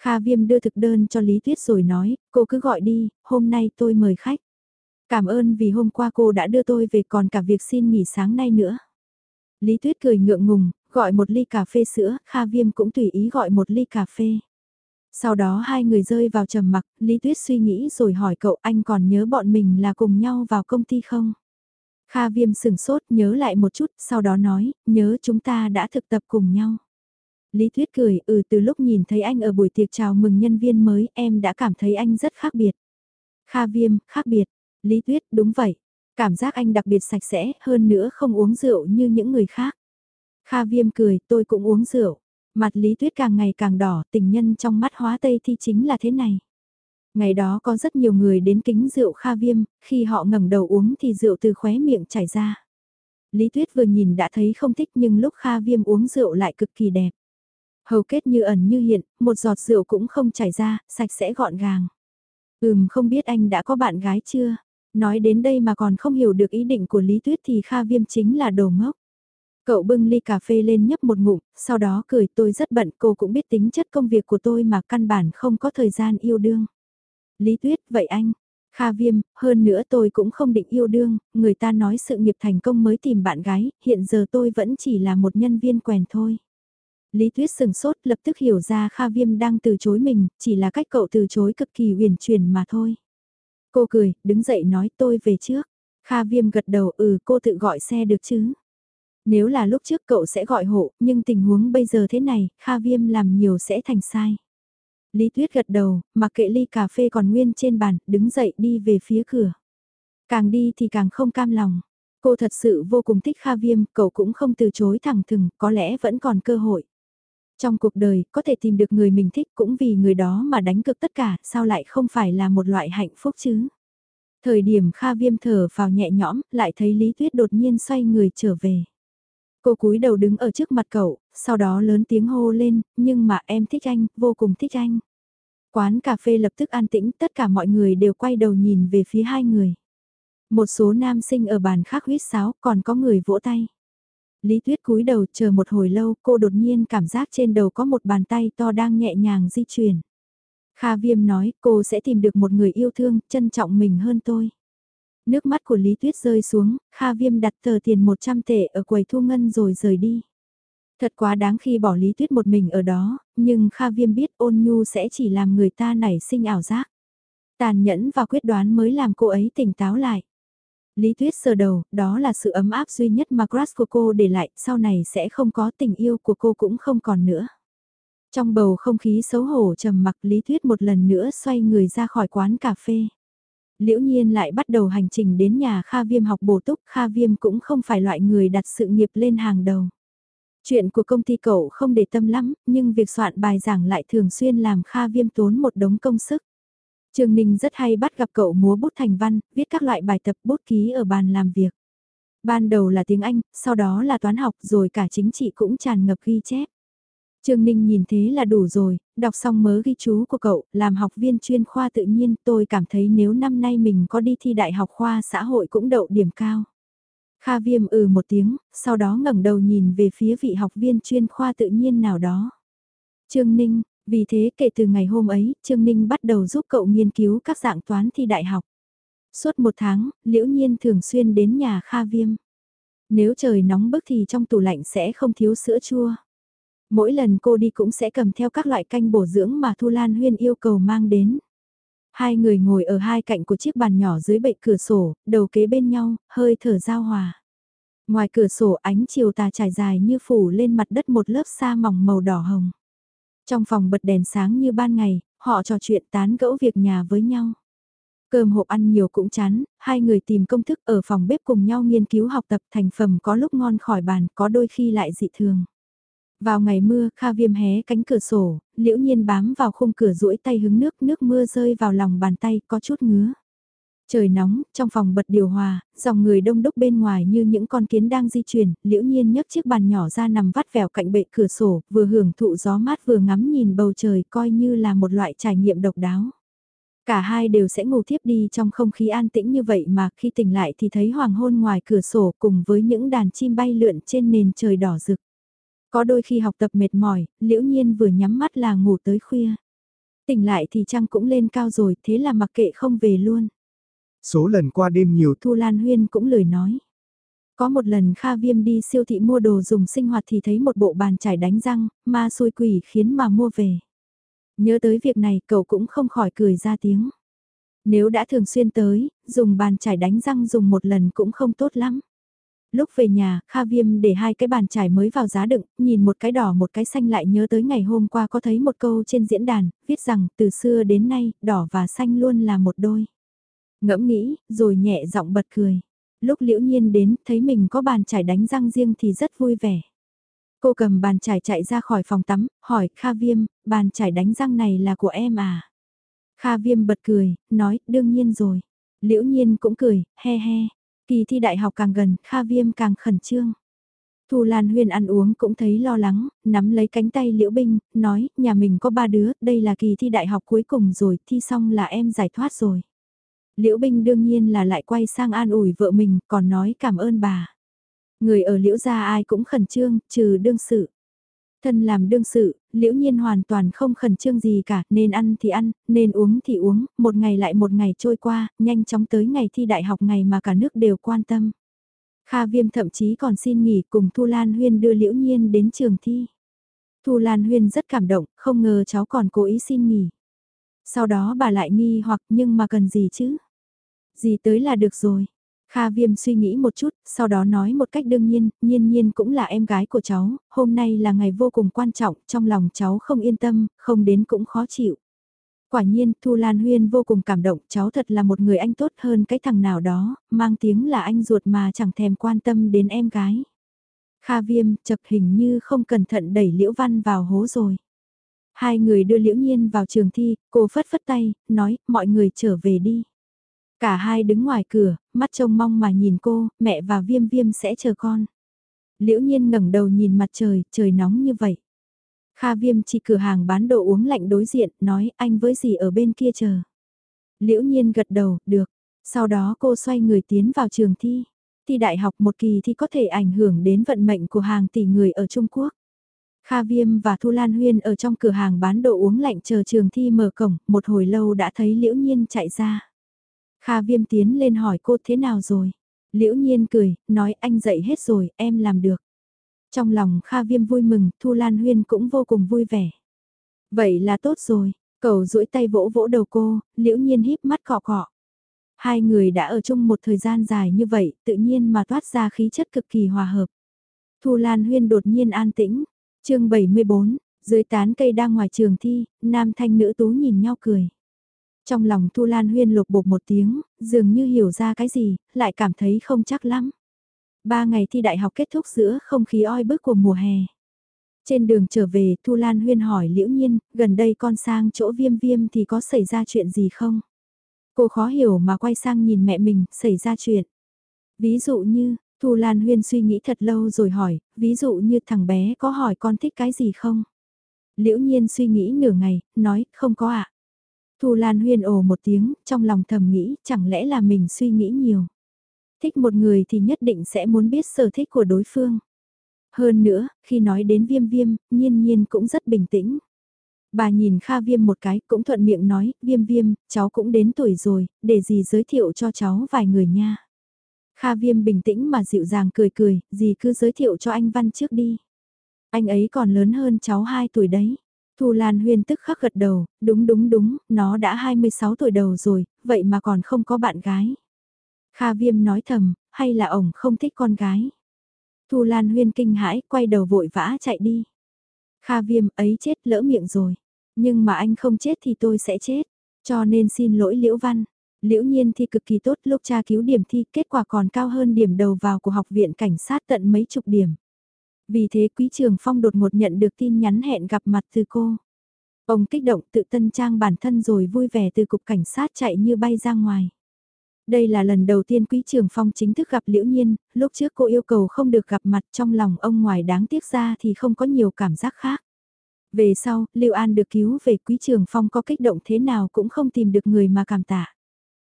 Kha Viêm đưa thực đơn cho Lý Tuyết rồi nói, cô cứ gọi đi, hôm nay tôi mời khách. Cảm ơn vì hôm qua cô đã đưa tôi về còn cả việc xin nghỉ sáng nay nữa. Lý Tuyết cười ngượng ngùng, gọi một ly cà phê sữa, Kha Viêm cũng tùy ý gọi một ly cà phê. Sau đó hai người rơi vào trầm mặc, Lý Tuyết suy nghĩ rồi hỏi cậu anh còn nhớ bọn mình là cùng nhau vào công ty không? Kha Viêm sừng sốt nhớ lại một chút, sau đó nói, nhớ chúng ta đã thực tập cùng nhau. Lý Tuyết cười, ừ từ lúc nhìn thấy anh ở buổi tiệc chào mừng nhân viên mới em đã cảm thấy anh rất khác biệt. Kha Viêm, khác biệt. Lý Tuyết, đúng vậy. Cảm giác anh đặc biệt sạch sẽ, hơn nữa không uống rượu như những người khác. Kha Viêm cười, tôi cũng uống rượu. Mặt Lý Tuyết càng ngày càng đỏ, tình nhân trong mắt hóa tây thì chính là thế này. Ngày đó có rất nhiều người đến kính rượu Kha Viêm, khi họ ngẩng đầu uống thì rượu từ khóe miệng chảy ra. Lý Tuyết vừa nhìn đã thấy không thích nhưng lúc Kha Viêm uống rượu lại cực kỳ đẹp. Hầu kết như ẩn như hiện, một giọt rượu cũng không chảy ra, sạch sẽ gọn gàng. Ừm không biết anh đã có bạn gái chưa? Nói đến đây mà còn không hiểu được ý định của Lý Tuyết thì Kha Viêm chính là đồ ngốc. Cậu bưng ly cà phê lên nhấp một ngụm, sau đó cười tôi rất bận cô cũng biết tính chất công việc của tôi mà căn bản không có thời gian yêu đương. Lý Tuyết, vậy anh? Kha Viêm, hơn nữa tôi cũng không định yêu đương, người ta nói sự nghiệp thành công mới tìm bạn gái, hiện giờ tôi vẫn chỉ là một nhân viên quèn thôi. Lý Tuyết sừng sốt lập tức hiểu ra Kha Viêm đang từ chối mình, chỉ là cách cậu từ chối cực kỳ huyền truyền mà thôi. Cô cười, đứng dậy nói tôi về trước. Kha Viêm gật đầu ừ cô tự gọi xe được chứ. Nếu là lúc trước cậu sẽ gọi hộ, nhưng tình huống bây giờ thế này, Kha Viêm làm nhiều sẽ thành sai. Lý Tuyết gật đầu, mặc kệ ly cà phê còn nguyên trên bàn, đứng dậy đi về phía cửa. Càng đi thì càng không cam lòng. Cô thật sự vô cùng thích Kha Viêm, cậu cũng không từ chối thẳng thừng, có lẽ vẫn còn cơ hội. Trong cuộc đời, có thể tìm được người mình thích cũng vì người đó mà đánh cực tất cả, sao lại không phải là một loại hạnh phúc chứ? Thời điểm Kha Viêm thở vào nhẹ nhõm, lại thấy Lý Tuyết đột nhiên xoay người trở về. Cô cúi đầu đứng ở trước mặt cậu, sau đó lớn tiếng hô lên, nhưng mà em thích anh, vô cùng thích anh. Quán cà phê lập tức an tĩnh, tất cả mọi người đều quay đầu nhìn về phía hai người. Một số nam sinh ở bàn khác huyết sáo, còn có người vỗ tay. Lý Tuyết cúi đầu chờ một hồi lâu, cô đột nhiên cảm giác trên đầu có một bàn tay to đang nhẹ nhàng di chuyển. Kha Viêm nói cô sẽ tìm được một người yêu thương, trân trọng mình hơn tôi. Nước mắt của Lý Tuyết rơi xuống, Kha Viêm đặt tờ tiền 100 tệ ở quầy thu ngân rồi rời đi. Thật quá đáng khi bỏ Lý Tuyết một mình ở đó, nhưng Kha Viêm biết ôn nhu sẽ chỉ làm người ta nảy sinh ảo giác. Tàn nhẫn và quyết đoán mới làm cô ấy tỉnh táo lại. Lý Tuyết sờ đầu, đó là sự ấm áp duy nhất mà crush của cô để lại, sau này sẽ không có tình yêu của cô cũng không còn nữa. Trong bầu không khí xấu hổ trầm mặc Lý Tuyết một lần nữa xoay người ra khỏi quán cà phê. Liễu nhiên lại bắt đầu hành trình đến nhà Kha Viêm học bổ túc, Kha Viêm cũng không phải loại người đặt sự nghiệp lên hàng đầu. Chuyện của công ty cậu không để tâm lắm, nhưng việc soạn bài giảng lại thường xuyên làm Kha Viêm tốn một đống công sức. Trương Ninh rất hay bắt gặp cậu múa bút thành văn, viết các loại bài tập bút ký ở bàn làm việc. Ban đầu là tiếng Anh, sau đó là toán học rồi cả chính trị cũng tràn ngập ghi chép. Trương Ninh nhìn thế là đủ rồi, đọc xong mớ ghi chú của cậu, làm học viên chuyên khoa tự nhiên tôi cảm thấy nếu năm nay mình có đi thi đại học khoa xã hội cũng đậu điểm cao. Kha viêm ừ một tiếng, sau đó ngẩng đầu nhìn về phía vị học viên chuyên khoa tự nhiên nào đó. Trương Ninh, vì thế kể từ ngày hôm ấy, Trương Ninh bắt đầu giúp cậu nghiên cứu các dạng toán thi đại học. Suốt một tháng, Liễu Nhiên thường xuyên đến nhà Kha Viêm. Nếu trời nóng bức thì trong tủ lạnh sẽ không thiếu sữa chua. Mỗi lần cô đi cũng sẽ cầm theo các loại canh bổ dưỡng mà Thu Lan Huyên yêu cầu mang đến. Hai người ngồi ở hai cạnh của chiếc bàn nhỏ dưới bệ cửa sổ, đầu kế bên nhau, hơi thở giao hòa. Ngoài cửa sổ ánh chiều tà trải dài như phủ lên mặt đất một lớp sa mỏng màu đỏ hồng. Trong phòng bật đèn sáng như ban ngày, họ trò chuyện tán gẫu việc nhà với nhau. Cơm hộp ăn nhiều cũng chán, hai người tìm công thức ở phòng bếp cùng nhau nghiên cứu học tập thành phẩm có lúc ngon khỏi bàn, có đôi khi lại dị thường. Vào ngày mưa, Kha Viêm hé cánh cửa sổ, liễu nhiên bám vào khung cửa duỗi tay hứng nước, nước mưa rơi vào lòng bàn tay, có chút ngứa. Trời nóng, trong phòng bật điều hòa, dòng người đông đúc bên ngoài như những con kiến đang di chuyển, liễu nhiên nhấc chiếc bàn nhỏ ra nằm vắt vẻo cạnh bệ cửa sổ, vừa hưởng thụ gió mát vừa ngắm nhìn bầu trời coi như là một loại trải nghiệm độc đáo. Cả hai đều sẽ ngủ thiếp đi trong không khí an tĩnh như vậy mà khi tỉnh lại thì thấy hoàng hôn ngoài cửa sổ cùng với những đàn chim bay lượn trên nền trời đỏ rực. Có đôi khi học tập mệt mỏi, liễu nhiên vừa nhắm mắt là ngủ tới khuya. Tỉnh lại thì trăng cũng lên cao rồi, thế là mặc kệ không về luôn. Số lần qua đêm nhiều Thu Lan Huyên cũng lười nói. Có một lần Kha Viêm đi siêu thị mua đồ dùng sinh hoạt thì thấy một bộ bàn chải đánh răng, ma xôi quỷ khiến mà mua về. Nhớ tới việc này cậu cũng không khỏi cười ra tiếng. Nếu đã thường xuyên tới, dùng bàn chải đánh răng dùng một lần cũng không tốt lắm. Lúc về nhà, Kha Viêm để hai cái bàn trải mới vào giá đựng, nhìn một cái đỏ một cái xanh lại nhớ tới ngày hôm qua có thấy một câu trên diễn đàn, viết rằng từ xưa đến nay, đỏ và xanh luôn là một đôi. Ngẫm nghĩ, rồi nhẹ giọng bật cười. Lúc liễu nhiên đến, thấy mình có bàn trải đánh răng riêng thì rất vui vẻ. Cô cầm bàn trải chạy ra khỏi phòng tắm, hỏi Kha Viêm, bàn trải đánh răng này là của em à? Kha Viêm bật cười, nói, đương nhiên rồi. Liễu nhiên cũng cười, he he. Kỳ thi đại học càng gần, Kha Viêm càng khẩn trương. Thu Lan Huyên ăn uống cũng thấy lo lắng, nắm lấy cánh tay Liễu Binh, nói, nhà mình có ba đứa, đây là kỳ thi đại học cuối cùng rồi, thi xong là em giải thoát rồi. Liễu Binh đương nhiên là lại quay sang an ủi vợ mình, còn nói cảm ơn bà. Người ở Liễu gia ai cũng khẩn trương, trừ đương sự. Thân làm đương sự, liễu nhiên hoàn toàn không khẩn trương gì cả, nên ăn thì ăn, nên uống thì uống, một ngày lại một ngày trôi qua, nhanh chóng tới ngày thi đại học ngày mà cả nước đều quan tâm. Kha Viêm thậm chí còn xin nghỉ cùng Thu Lan Huyên đưa Liễu Nhiên đến trường thi. Thu Lan Huyên rất cảm động, không ngờ cháu còn cố ý xin nghỉ. Sau đó bà lại nghi hoặc nhưng mà cần gì chứ? Gì tới là được rồi. Kha Viêm suy nghĩ một chút, sau đó nói một cách đương nhiên, nhiên nhiên cũng là em gái của cháu, hôm nay là ngày vô cùng quan trọng, trong lòng cháu không yên tâm, không đến cũng khó chịu. Quả nhiên, Thu Lan Huyên vô cùng cảm động, cháu thật là một người anh tốt hơn cái thằng nào đó, mang tiếng là anh ruột mà chẳng thèm quan tâm đến em gái. Kha Viêm, chật hình như không cẩn thận đẩy Liễu Văn vào hố rồi. Hai người đưa Liễu Nhiên vào trường thi, cô phất phất tay, nói, mọi người trở về đi. Cả hai đứng ngoài cửa, mắt trông mong mà nhìn cô, mẹ và viêm viêm sẽ chờ con. Liễu nhiên ngẩng đầu nhìn mặt trời, trời nóng như vậy. Kha viêm chỉ cửa hàng bán đồ uống lạnh đối diện, nói anh với gì ở bên kia chờ. Liễu nhiên gật đầu, được. Sau đó cô xoay người tiến vào trường thi. Thi đại học một kỳ thì có thể ảnh hưởng đến vận mệnh của hàng tỷ người ở Trung Quốc. Kha Viêm và Thu Lan Huyên ở trong cửa hàng bán đồ uống lạnh chờ trường thi mở cổng, một hồi lâu đã thấy Liễu Nhiên chạy ra. Kha viêm tiến lên hỏi cô thế nào rồi. Liễu nhiên cười, nói anh dậy hết rồi, em làm được. Trong lòng Kha viêm vui mừng, Thu Lan Huyên cũng vô cùng vui vẻ. Vậy là tốt rồi, cậu duỗi tay vỗ vỗ đầu cô, liễu nhiên híp mắt cọ cọ. Hai người đã ở chung một thời gian dài như vậy, tự nhiên mà toát ra khí chất cực kỳ hòa hợp. Thu Lan Huyên đột nhiên an tĩnh. chương 74, Dưới tán cây đang ngoài trường thi, nam thanh nữ tú nhìn nhau cười. Trong lòng Thu Lan Huyên lục bột một tiếng, dường như hiểu ra cái gì, lại cảm thấy không chắc lắm. Ba ngày thi đại học kết thúc giữa không khí oi bức của mùa hè. Trên đường trở về, Thu Lan Huyên hỏi Liễu Nhiên, gần đây con sang chỗ viêm viêm thì có xảy ra chuyện gì không? Cô khó hiểu mà quay sang nhìn mẹ mình, xảy ra chuyện. Ví dụ như, Thu Lan Huyên suy nghĩ thật lâu rồi hỏi, ví dụ như thằng bé có hỏi con thích cái gì không? Liễu Nhiên suy nghĩ nửa ngày, nói, không có ạ. À? Thu Lan Huyên ồ một tiếng, trong lòng thầm nghĩ, chẳng lẽ là mình suy nghĩ nhiều. Thích một người thì nhất định sẽ muốn biết sở thích của đối phương. Hơn nữa, khi nói đến viêm viêm, nhiên nhiên cũng rất bình tĩnh. Bà nhìn Kha Viêm một cái cũng thuận miệng nói, Viêm Viêm, cháu cũng đến tuổi rồi, để gì giới thiệu cho cháu vài người nha. Kha Viêm bình tĩnh mà dịu dàng cười cười, gì cứ giới thiệu cho anh Văn trước đi. Anh ấy còn lớn hơn cháu 2 tuổi đấy. Thu Lan Huyên tức khắc gật đầu, đúng đúng đúng, nó đã 26 tuổi đầu rồi, vậy mà còn không có bạn gái. Kha Viêm nói thầm, hay là ổng không thích con gái. Thu Lan Huyên kinh hãi, quay đầu vội vã chạy đi. Kha Viêm ấy chết lỡ miệng rồi. Nhưng mà anh không chết thì tôi sẽ chết. Cho nên xin lỗi Liễu Văn. Liễu Nhiên thi cực kỳ tốt lúc tra cứu điểm thi kết quả còn cao hơn điểm đầu vào của học viện cảnh sát tận mấy chục điểm. Vì thế Quý Trường Phong đột ngột nhận được tin nhắn hẹn gặp mặt từ cô. Ông kích động tự tân trang bản thân rồi vui vẻ từ cục cảnh sát chạy như bay ra ngoài. Đây là lần đầu tiên Quý Trường Phong chính thức gặp Liễu Nhiên, lúc trước cô yêu cầu không được gặp mặt trong lòng ông ngoài đáng tiếc ra thì không có nhiều cảm giác khác. Về sau, Lưu An được cứu về Quý Trường Phong có kích động thế nào cũng không tìm được người mà cảm tạ.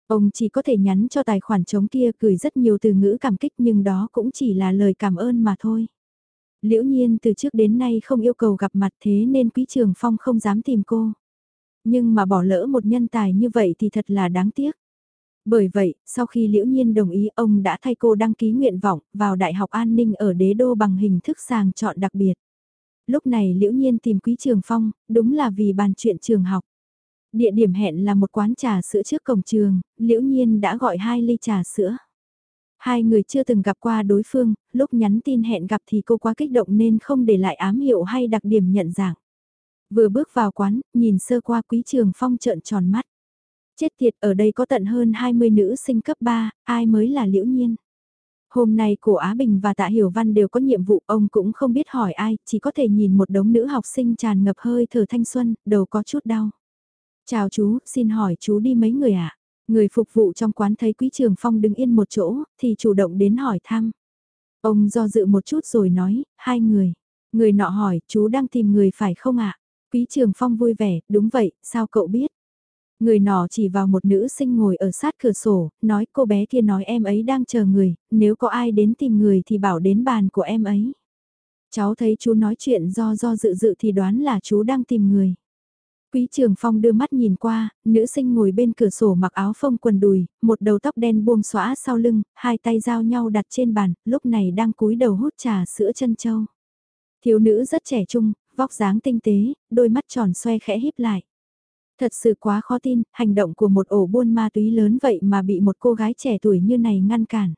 Ông chỉ có thể nhắn cho tài khoản chống kia gửi rất nhiều từ ngữ cảm kích nhưng đó cũng chỉ là lời cảm ơn mà thôi. Liễu nhiên từ trước đến nay không yêu cầu gặp mặt thế nên Quý Trường Phong không dám tìm cô. Nhưng mà bỏ lỡ một nhân tài như vậy thì thật là đáng tiếc. Bởi vậy, sau khi Liễu Nhiên đồng ý ông đã thay cô đăng ký nguyện vọng vào Đại học An ninh ở Đế Đô bằng hình thức sàng chọn đặc biệt. Lúc này Liễu Nhiên tìm Quý Trường Phong, đúng là vì bàn chuyện trường học. Địa điểm hẹn là một quán trà sữa trước cổng trường, Liễu Nhiên đã gọi hai ly trà sữa. Hai người chưa từng gặp qua đối phương, lúc nhắn tin hẹn gặp thì cô quá kích động nên không để lại ám hiệu hay đặc điểm nhận dạng. Vừa bước vào quán, nhìn sơ qua Quý Trường Phong trợn tròn mắt. Chết tiệt ở đây có tận hơn 20 nữ sinh cấp 3, ai mới là liễu nhiên. Hôm nay cổ Á Bình và Tạ Hiểu Văn đều có nhiệm vụ, ông cũng không biết hỏi ai, chỉ có thể nhìn một đống nữ học sinh tràn ngập hơi thở thanh xuân, đầu có chút đau. Chào chú, xin hỏi chú đi mấy người ạ? À? Người phục vụ trong quán thấy Quý Trường Phong đứng yên một chỗ, thì chủ động đến hỏi thăm. Ông do dự một chút rồi nói, hai người. Người nọ hỏi, chú đang tìm người phải không ạ? À? Quý Trường Phong vui vẻ, đúng vậy, sao cậu biết? Người nọ chỉ vào một nữ sinh ngồi ở sát cửa sổ, nói cô bé kia nói em ấy đang chờ người, nếu có ai đến tìm người thì bảo đến bàn của em ấy. Cháu thấy chú nói chuyện do do dự dự thì đoán là chú đang tìm người. Quý Trường Phong đưa mắt nhìn qua, nữ sinh ngồi bên cửa sổ mặc áo phông quần đùi, một đầu tóc đen buông xõa sau lưng, hai tay giao nhau đặt trên bàn, lúc này đang cúi đầu hút trà sữa chân châu. Thiếu nữ rất trẻ trung, vóc dáng tinh tế, đôi mắt tròn xoe khẽ híp lại. Thật sự quá khó tin, hành động của một ổ buôn ma túy lớn vậy mà bị một cô gái trẻ tuổi như này ngăn cản.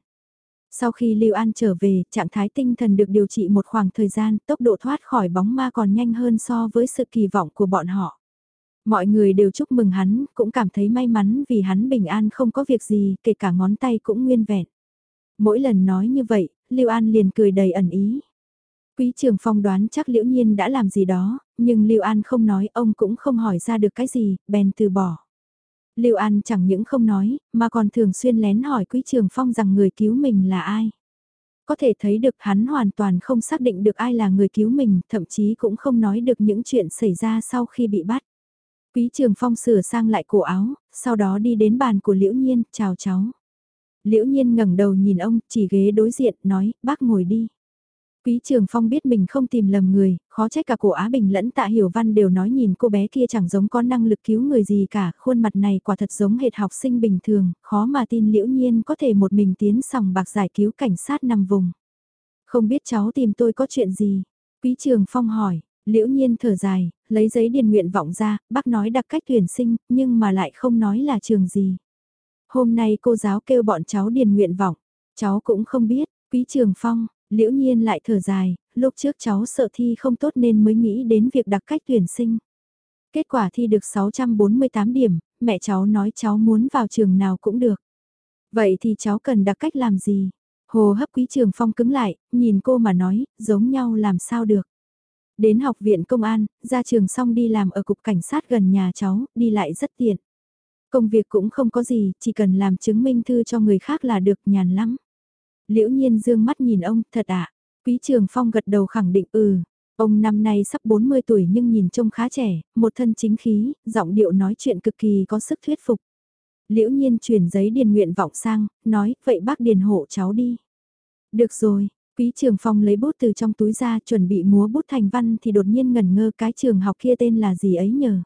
Sau khi Lưu An trở về, trạng thái tinh thần được điều trị một khoảng thời gian, tốc độ thoát khỏi bóng ma còn nhanh hơn so với sự kỳ vọng của bọn họ. Mọi người đều chúc mừng hắn, cũng cảm thấy may mắn vì hắn bình an không có việc gì, kể cả ngón tay cũng nguyên vẹn. Mỗi lần nói như vậy, Lưu An liền cười đầy ẩn ý. Quý Trường Phong đoán chắc Liễu Nhiên đã làm gì đó, nhưng Lưu An không nói ông cũng không hỏi ra được cái gì, bèn từ bỏ. Lưu An chẳng những không nói, mà còn thường xuyên lén hỏi Quý Trường Phong rằng người cứu mình là ai. Có thể thấy được hắn hoàn toàn không xác định được ai là người cứu mình, thậm chí cũng không nói được những chuyện xảy ra sau khi bị bắt. Quý Trường Phong sửa sang lại cổ áo, sau đó đi đến bàn của Liễu Nhiên, chào cháu. Liễu Nhiên ngẩng đầu nhìn ông, chỉ ghế đối diện, nói, bác ngồi đi. Quý Trường Phong biết mình không tìm lầm người, khó trách cả cổ Á Bình lẫn tạ hiểu văn đều nói nhìn cô bé kia chẳng giống có năng lực cứu người gì cả, khuôn mặt này quả thật giống hệt học sinh bình thường, khó mà tin liễu nhiên có thể một mình tiến sòng bạc giải cứu cảnh sát nằm vùng. Không biết cháu tìm tôi có chuyện gì? Quý Trường Phong hỏi, liễu nhiên thở dài, lấy giấy điền nguyện vọng ra, bác nói đặc cách tuyển sinh, nhưng mà lại không nói là trường gì. Hôm nay cô giáo kêu bọn cháu điền nguyện vọng, cháu cũng không biết, Quý Trường Phong, Liễu nhiên lại thở dài, lúc trước cháu sợ thi không tốt nên mới nghĩ đến việc đặc cách tuyển sinh. Kết quả thi được 648 điểm, mẹ cháu nói cháu muốn vào trường nào cũng được. Vậy thì cháu cần đặc cách làm gì? Hồ hấp quý trường phong cứng lại, nhìn cô mà nói, giống nhau làm sao được. Đến học viện công an, ra trường xong đi làm ở cục cảnh sát gần nhà cháu, đi lại rất tiện. Công việc cũng không có gì, chỉ cần làm chứng minh thư cho người khác là được nhàn lắm. Liễu nhiên dương mắt nhìn ông, thật ạ. À? Quý trường phong gật đầu khẳng định ừ. Ông năm nay sắp 40 tuổi nhưng nhìn trông khá trẻ, một thân chính khí, giọng điệu nói chuyện cực kỳ có sức thuyết phục. Liễu nhiên chuyển giấy điền nguyện vọng sang, nói, vậy bác điền hộ cháu đi. Được rồi, Quý Trường Phong lấy bút từ trong túi ra chuẩn bị múa bút thành văn thì đột nhiên ngẩn ngơ cái trường học kia tên là gì ấy nhờ.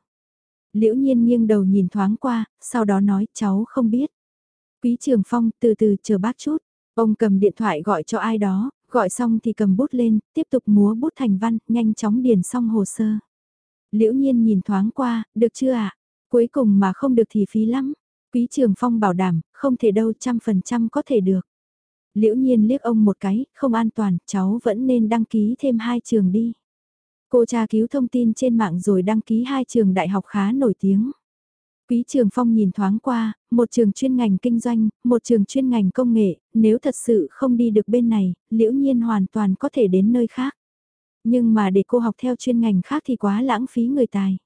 Liễu nhiên nghiêng đầu nhìn thoáng qua, sau đó nói cháu không biết. Quý Trường Phong từ từ chờ bác chút. Ông cầm điện thoại gọi cho ai đó, gọi xong thì cầm bút lên, tiếp tục múa bút thành văn, nhanh chóng điền xong hồ sơ. Liễu nhiên nhìn thoáng qua, được chưa ạ? Cuối cùng mà không được thì phí lắm. Quý Trường Phong bảo đảm, không thể đâu trăm phần trăm có thể được. Liễu nhiên liếc ông một cái, không an toàn, cháu vẫn nên đăng ký thêm hai trường đi. Cô tra cứu thông tin trên mạng rồi đăng ký hai trường đại học khá nổi tiếng. Quý Trường Phong nhìn thoáng qua, một trường chuyên ngành kinh doanh, một trường chuyên ngành công nghệ, nếu thật sự không đi được bên này, liễu nhiên hoàn toàn có thể đến nơi khác. Nhưng mà để cô học theo chuyên ngành khác thì quá lãng phí người tài.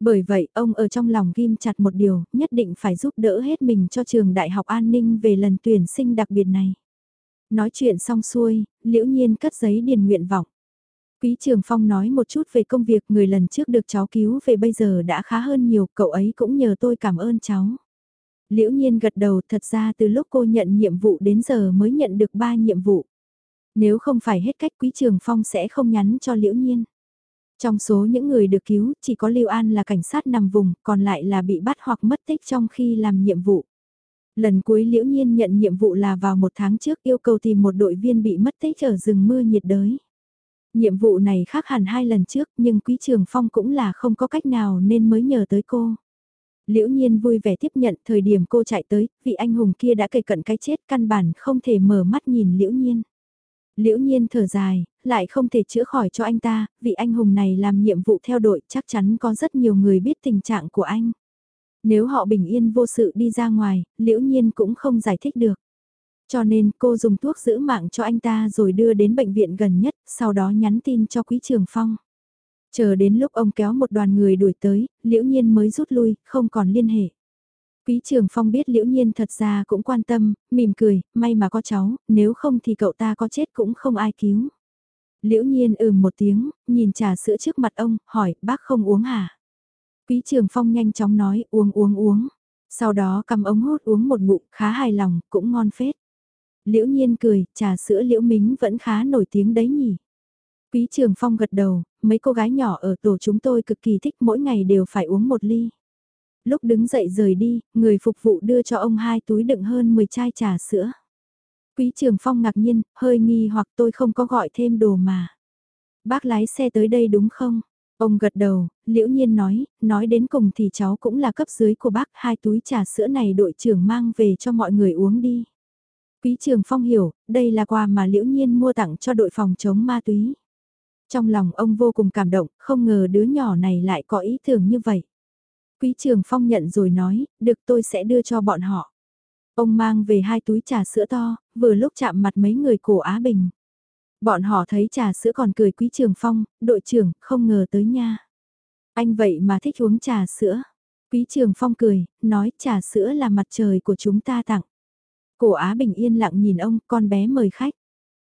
Bởi vậy, ông ở trong lòng ghim chặt một điều, nhất định phải giúp đỡ hết mình cho trường Đại học An ninh về lần tuyển sinh đặc biệt này. Nói chuyện xong xuôi, liễu nhiên cất giấy điền nguyện vọng. Quý Trường Phong nói một chút về công việc người lần trước được cháu cứu về bây giờ đã khá hơn nhiều, cậu ấy cũng nhờ tôi cảm ơn cháu. Liễu nhiên gật đầu thật ra từ lúc cô nhận nhiệm vụ đến giờ mới nhận được 3 nhiệm vụ. Nếu không phải hết cách Quý Trường Phong sẽ không nhắn cho Liễu nhiên. Trong số những người được cứu, chỉ có Lưu An là cảnh sát nằm vùng, còn lại là bị bắt hoặc mất tích trong khi làm nhiệm vụ. Lần cuối Liễu Nhiên nhận nhiệm vụ là vào một tháng trước yêu cầu tìm một đội viên bị mất tích ở rừng mưa nhiệt đới. Nhiệm vụ này khác hẳn hai lần trước nhưng Quý Trường Phong cũng là không có cách nào nên mới nhờ tới cô. Liễu Nhiên vui vẻ tiếp nhận thời điểm cô chạy tới, vị anh hùng kia đã kề cận cái chết căn bản không thể mở mắt nhìn Liễu Nhiên. Liễu Nhiên thở dài, lại không thể chữa khỏi cho anh ta, vị anh hùng này làm nhiệm vụ theo đội chắc chắn có rất nhiều người biết tình trạng của anh. Nếu họ bình yên vô sự đi ra ngoài, Liễu Nhiên cũng không giải thích được. Cho nên cô dùng thuốc giữ mạng cho anh ta rồi đưa đến bệnh viện gần nhất, sau đó nhắn tin cho Quý Trường Phong. Chờ đến lúc ông kéo một đoàn người đuổi tới, Liễu Nhiên mới rút lui, không còn liên hệ. Quý Trường Phong biết Liễu Nhiên thật ra cũng quan tâm, mỉm cười, may mà có cháu, nếu không thì cậu ta có chết cũng không ai cứu. Liễu Nhiên ừm một tiếng, nhìn trà sữa trước mặt ông, hỏi, bác không uống hả? Quý Trường Phong nhanh chóng nói, uống uống uống. Sau đó cầm ống hút uống một ngụm, khá hài lòng, cũng ngon phết. Liễu Nhiên cười, trà sữa Liễu Mính vẫn khá nổi tiếng đấy nhỉ. Quý Trường Phong gật đầu, mấy cô gái nhỏ ở tổ chúng tôi cực kỳ thích mỗi ngày đều phải uống một ly. Lúc đứng dậy rời đi, người phục vụ đưa cho ông hai túi đựng hơn 10 chai trà sữa. Quý Trường Phong ngạc nhiên, hơi nghi hoặc tôi không có gọi thêm đồ mà. Bác lái xe tới đây đúng không? Ông gật đầu, liễu nhiên nói, nói đến cùng thì cháu cũng là cấp dưới của bác, hai túi trà sữa này đội trưởng mang về cho mọi người uống đi. Quý Trường Phong hiểu, đây là quà mà liễu nhiên mua tặng cho đội phòng chống ma túy. Trong lòng ông vô cùng cảm động, không ngờ đứa nhỏ này lại có ý tưởng như vậy. Quý Trường Phong nhận rồi nói, được tôi sẽ đưa cho bọn họ. Ông mang về hai túi trà sữa to, vừa lúc chạm mặt mấy người cổ Á Bình. Bọn họ thấy trà sữa còn cười Quý Trường Phong, đội trưởng, không ngờ tới nha. Anh vậy mà thích uống trà sữa. Quý Trường Phong cười, nói trà sữa là mặt trời của chúng ta tặng. Cổ Á Bình yên lặng nhìn ông, con bé mời khách.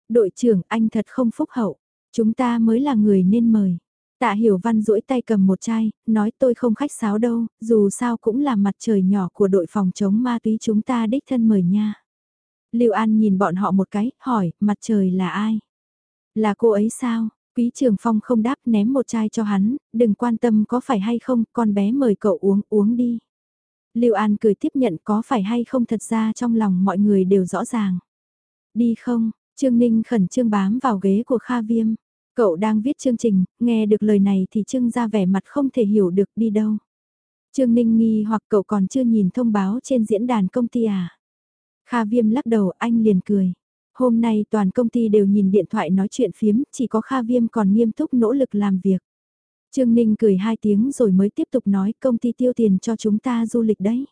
Đội trưởng, anh thật không phúc hậu. Chúng ta mới là người nên mời. Tạ Hiểu Văn duỗi tay cầm một chai, nói tôi không khách sáo đâu, dù sao cũng là mặt trời nhỏ của đội phòng chống ma túy chúng ta đích thân mời nha. Lưu An nhìn bọn họ một cái, hỏi, mặt trời là ai? Là cô ấy sao? Quý Trường Phong không đáp ném một chai cho hắn, đừng quan tâm có phải hay không, con bé mời cậu uống, uống đi. Lưu An cười tiếp nhận có phải hay không thật ra trong lòng mọi người đều rõ ràng. Đi không, Trương Ninh khẩn trương bám vào ghế của Kha Viêm. Cậu đang viết chương trình, nghe được lời này thì Trương ra vẻ mặt không thể hiểu được đi đâu. Trương Ninh nghi hoặc cậu còn chưa nhìn thông báo trên diễn đàn công ty à. Kha Viêm lắc đầu anh liền cười. Hôm nay toàn công ty đều nhìn điện thoại nói chuyện phiếm, chỉ có Kha Viêm còn nghiêm túc nỗ lực làm việc. Trương Ninh cười hai tiếng rồi mới tiếp tục nói công ty tiêu tiền cho chúng ta du lịch đấy.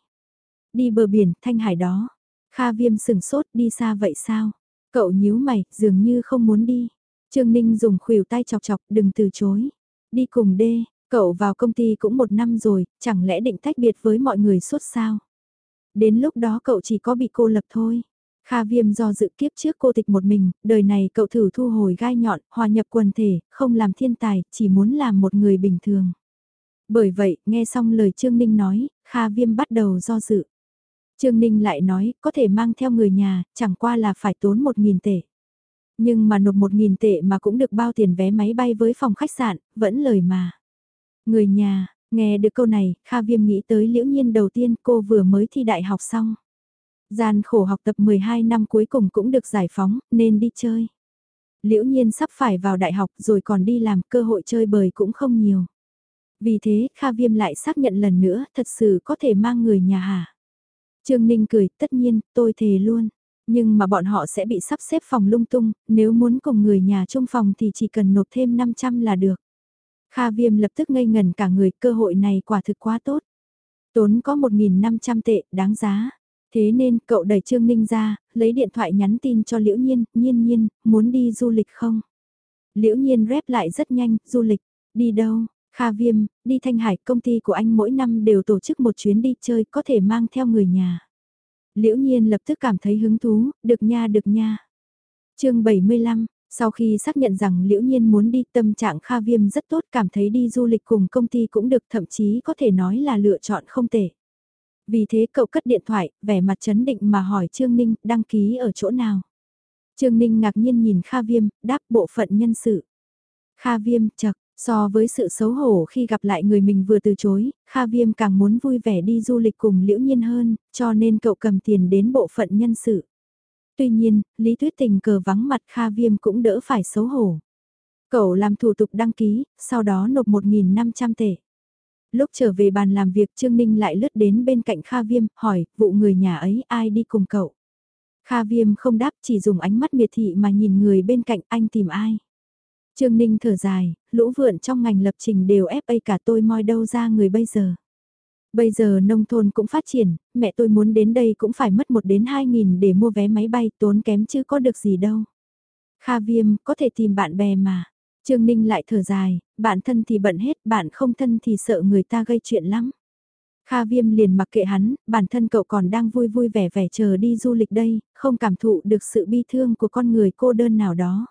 Đi bờ biển, Thanh Hải đó. Kha Viêm sừng sốt đi xa vậy sao? Cậu nhíu mày, dường như không muốn đi. Trương Ninh dùng khuỷu tay chọc chọc, đừng từ chối. Đi cùng đê, cậu vào công ty cũng một năm rồi, chẳng lẽ định tách biệt với mọi người suốt sao? Đến lúc đó cậu chỉ có bị cô lập thôi. Kha viêm do dự kiếp trước cô tịch một mình, đời này cậu thử thu hồi gai nhọn, hòa nhập quần thể, không làm thiên tài, chỉ muốn làm một người bình thường. Bởi vậy, nghe xong lời Trương Ninh nói, Kha viêm bắt đầu do dự. Trương Ninh lại nói, có thể mang theo người nhà, chẳng qua là phải tốn 1.000 tệ. Nhưng mà nộp 1.000 tệ mà cũng được bao tiền vé máy bay với phòng khách sạn, vẫn lời mà. Người nhà, nghe được câu này, Kha Viêm nghĩ tới liễu nhiên đầu tiên cô vừa mới thi đại học xong. Gian khổ học tập 12 năm cuối cùng cũng được giải phóng, nên đi chơi. Liễu nhiên sắp phải vào đại học rồi còn đi làm cơ hội chơi bời cũng không nhiều. Vì thế, Kha Viêm lại xác nhận lần nữa, thật sự có thể mang người nhà hả? Trương Ninh cười, tất nhiên, tôi thề luôn. Nhưng mà bọn họ sẽ bị sắp xếp phòng lung tung, nếu muốn cùng người nhà chung phòng thì chỉ cần nộp thêm 500 là được. Kha Viêm lập tức ngây ngần cả người, cơ hội này quả thực quá tốt. Tốn có 1.500 tệ, đáng giá. Thế nên cậu đẩy Trương Ninh ra, lấy điện thoại nhắn tin cho Liễu Nhiên, Nhiên Nhiên, muốn đi du lịch không? Liễu Nhiên rep lại rất nhanh, du lịch, đi đâu? Kha Viêm, đi Thanh Hải, công ty của anh mỗi năm đều tổ chức một chuyến đi chơi, có thể mang theo người nhà. Liễu Nhiên lập tức cảm thấy hứng thú, được nha được nha. chương 75, sau khi xác nhận rằng Liễu Nhiên muốn đi tâm trạng Kha Viêm rất tốt cảm thấy đi du lịch cùng công ty cũng được thậm chí có thể nói là lựa chọn không tệ. Vì thế cậu cất điện thoại, vẻ mặt chấn định mà hỏi Trương Ninh đăng ký ở chỗ nào. Trương Ninh ngạc nhiên nhìn Kha Viêm, đáp bộ phận nhân sự. Kha Viêm chật, so với sự xấu hổ khi gặp lại người mình vừa từ chối, Kha Viêm càng muốn vui vẻ đi du lịch cùng Liễu Nhiên hơn, cho nên cậu cầm tiền đến bộ phận nhân sự. Tuy nhiên, Lý Tuyết Tình cờ vắng mặt Kha Viêm cũng đỡ phải xấu hổ. Cậu làm thủ tục đăng ký, sau đó nộp 1.500 tệ. Lúc trở về bàn làm việc Trương Ninh lại lướt đến bên cạnh Kha Viêm, hỏi, vụ người nhà ấy ai đi cùng cậu? Kha Viêm không đáp chỉ dùng ánh mắt miệt thị mà nhìn người bên cạnh anh tìm ai? Trương Ninh thở dài, lũ vượn trong ngành lập trình đều ép FA cả tôi moi đâu ra người bây giờ. Bây giờ nông thôn cũng phát triển, mẹ tôi muốn đến đây cũng phải mất 1 đến 2 nghìn để mua vé máy bay tốn kém chứ có được gì đâu. Kha Viêm, có thể tìm bạn bè mà. Trương Ninh lại thở dài, bạn thân thì bận hết, bạn không thân thì sợ người ta gây chuyện lắm. Kha Viêm liền mặc kệ hắn, bản thân cậu còn đang vui vui vẻ vẻ chờ đi du lịch đây, không cảm thụ được sự bi thương của con người cô đơn nào đó.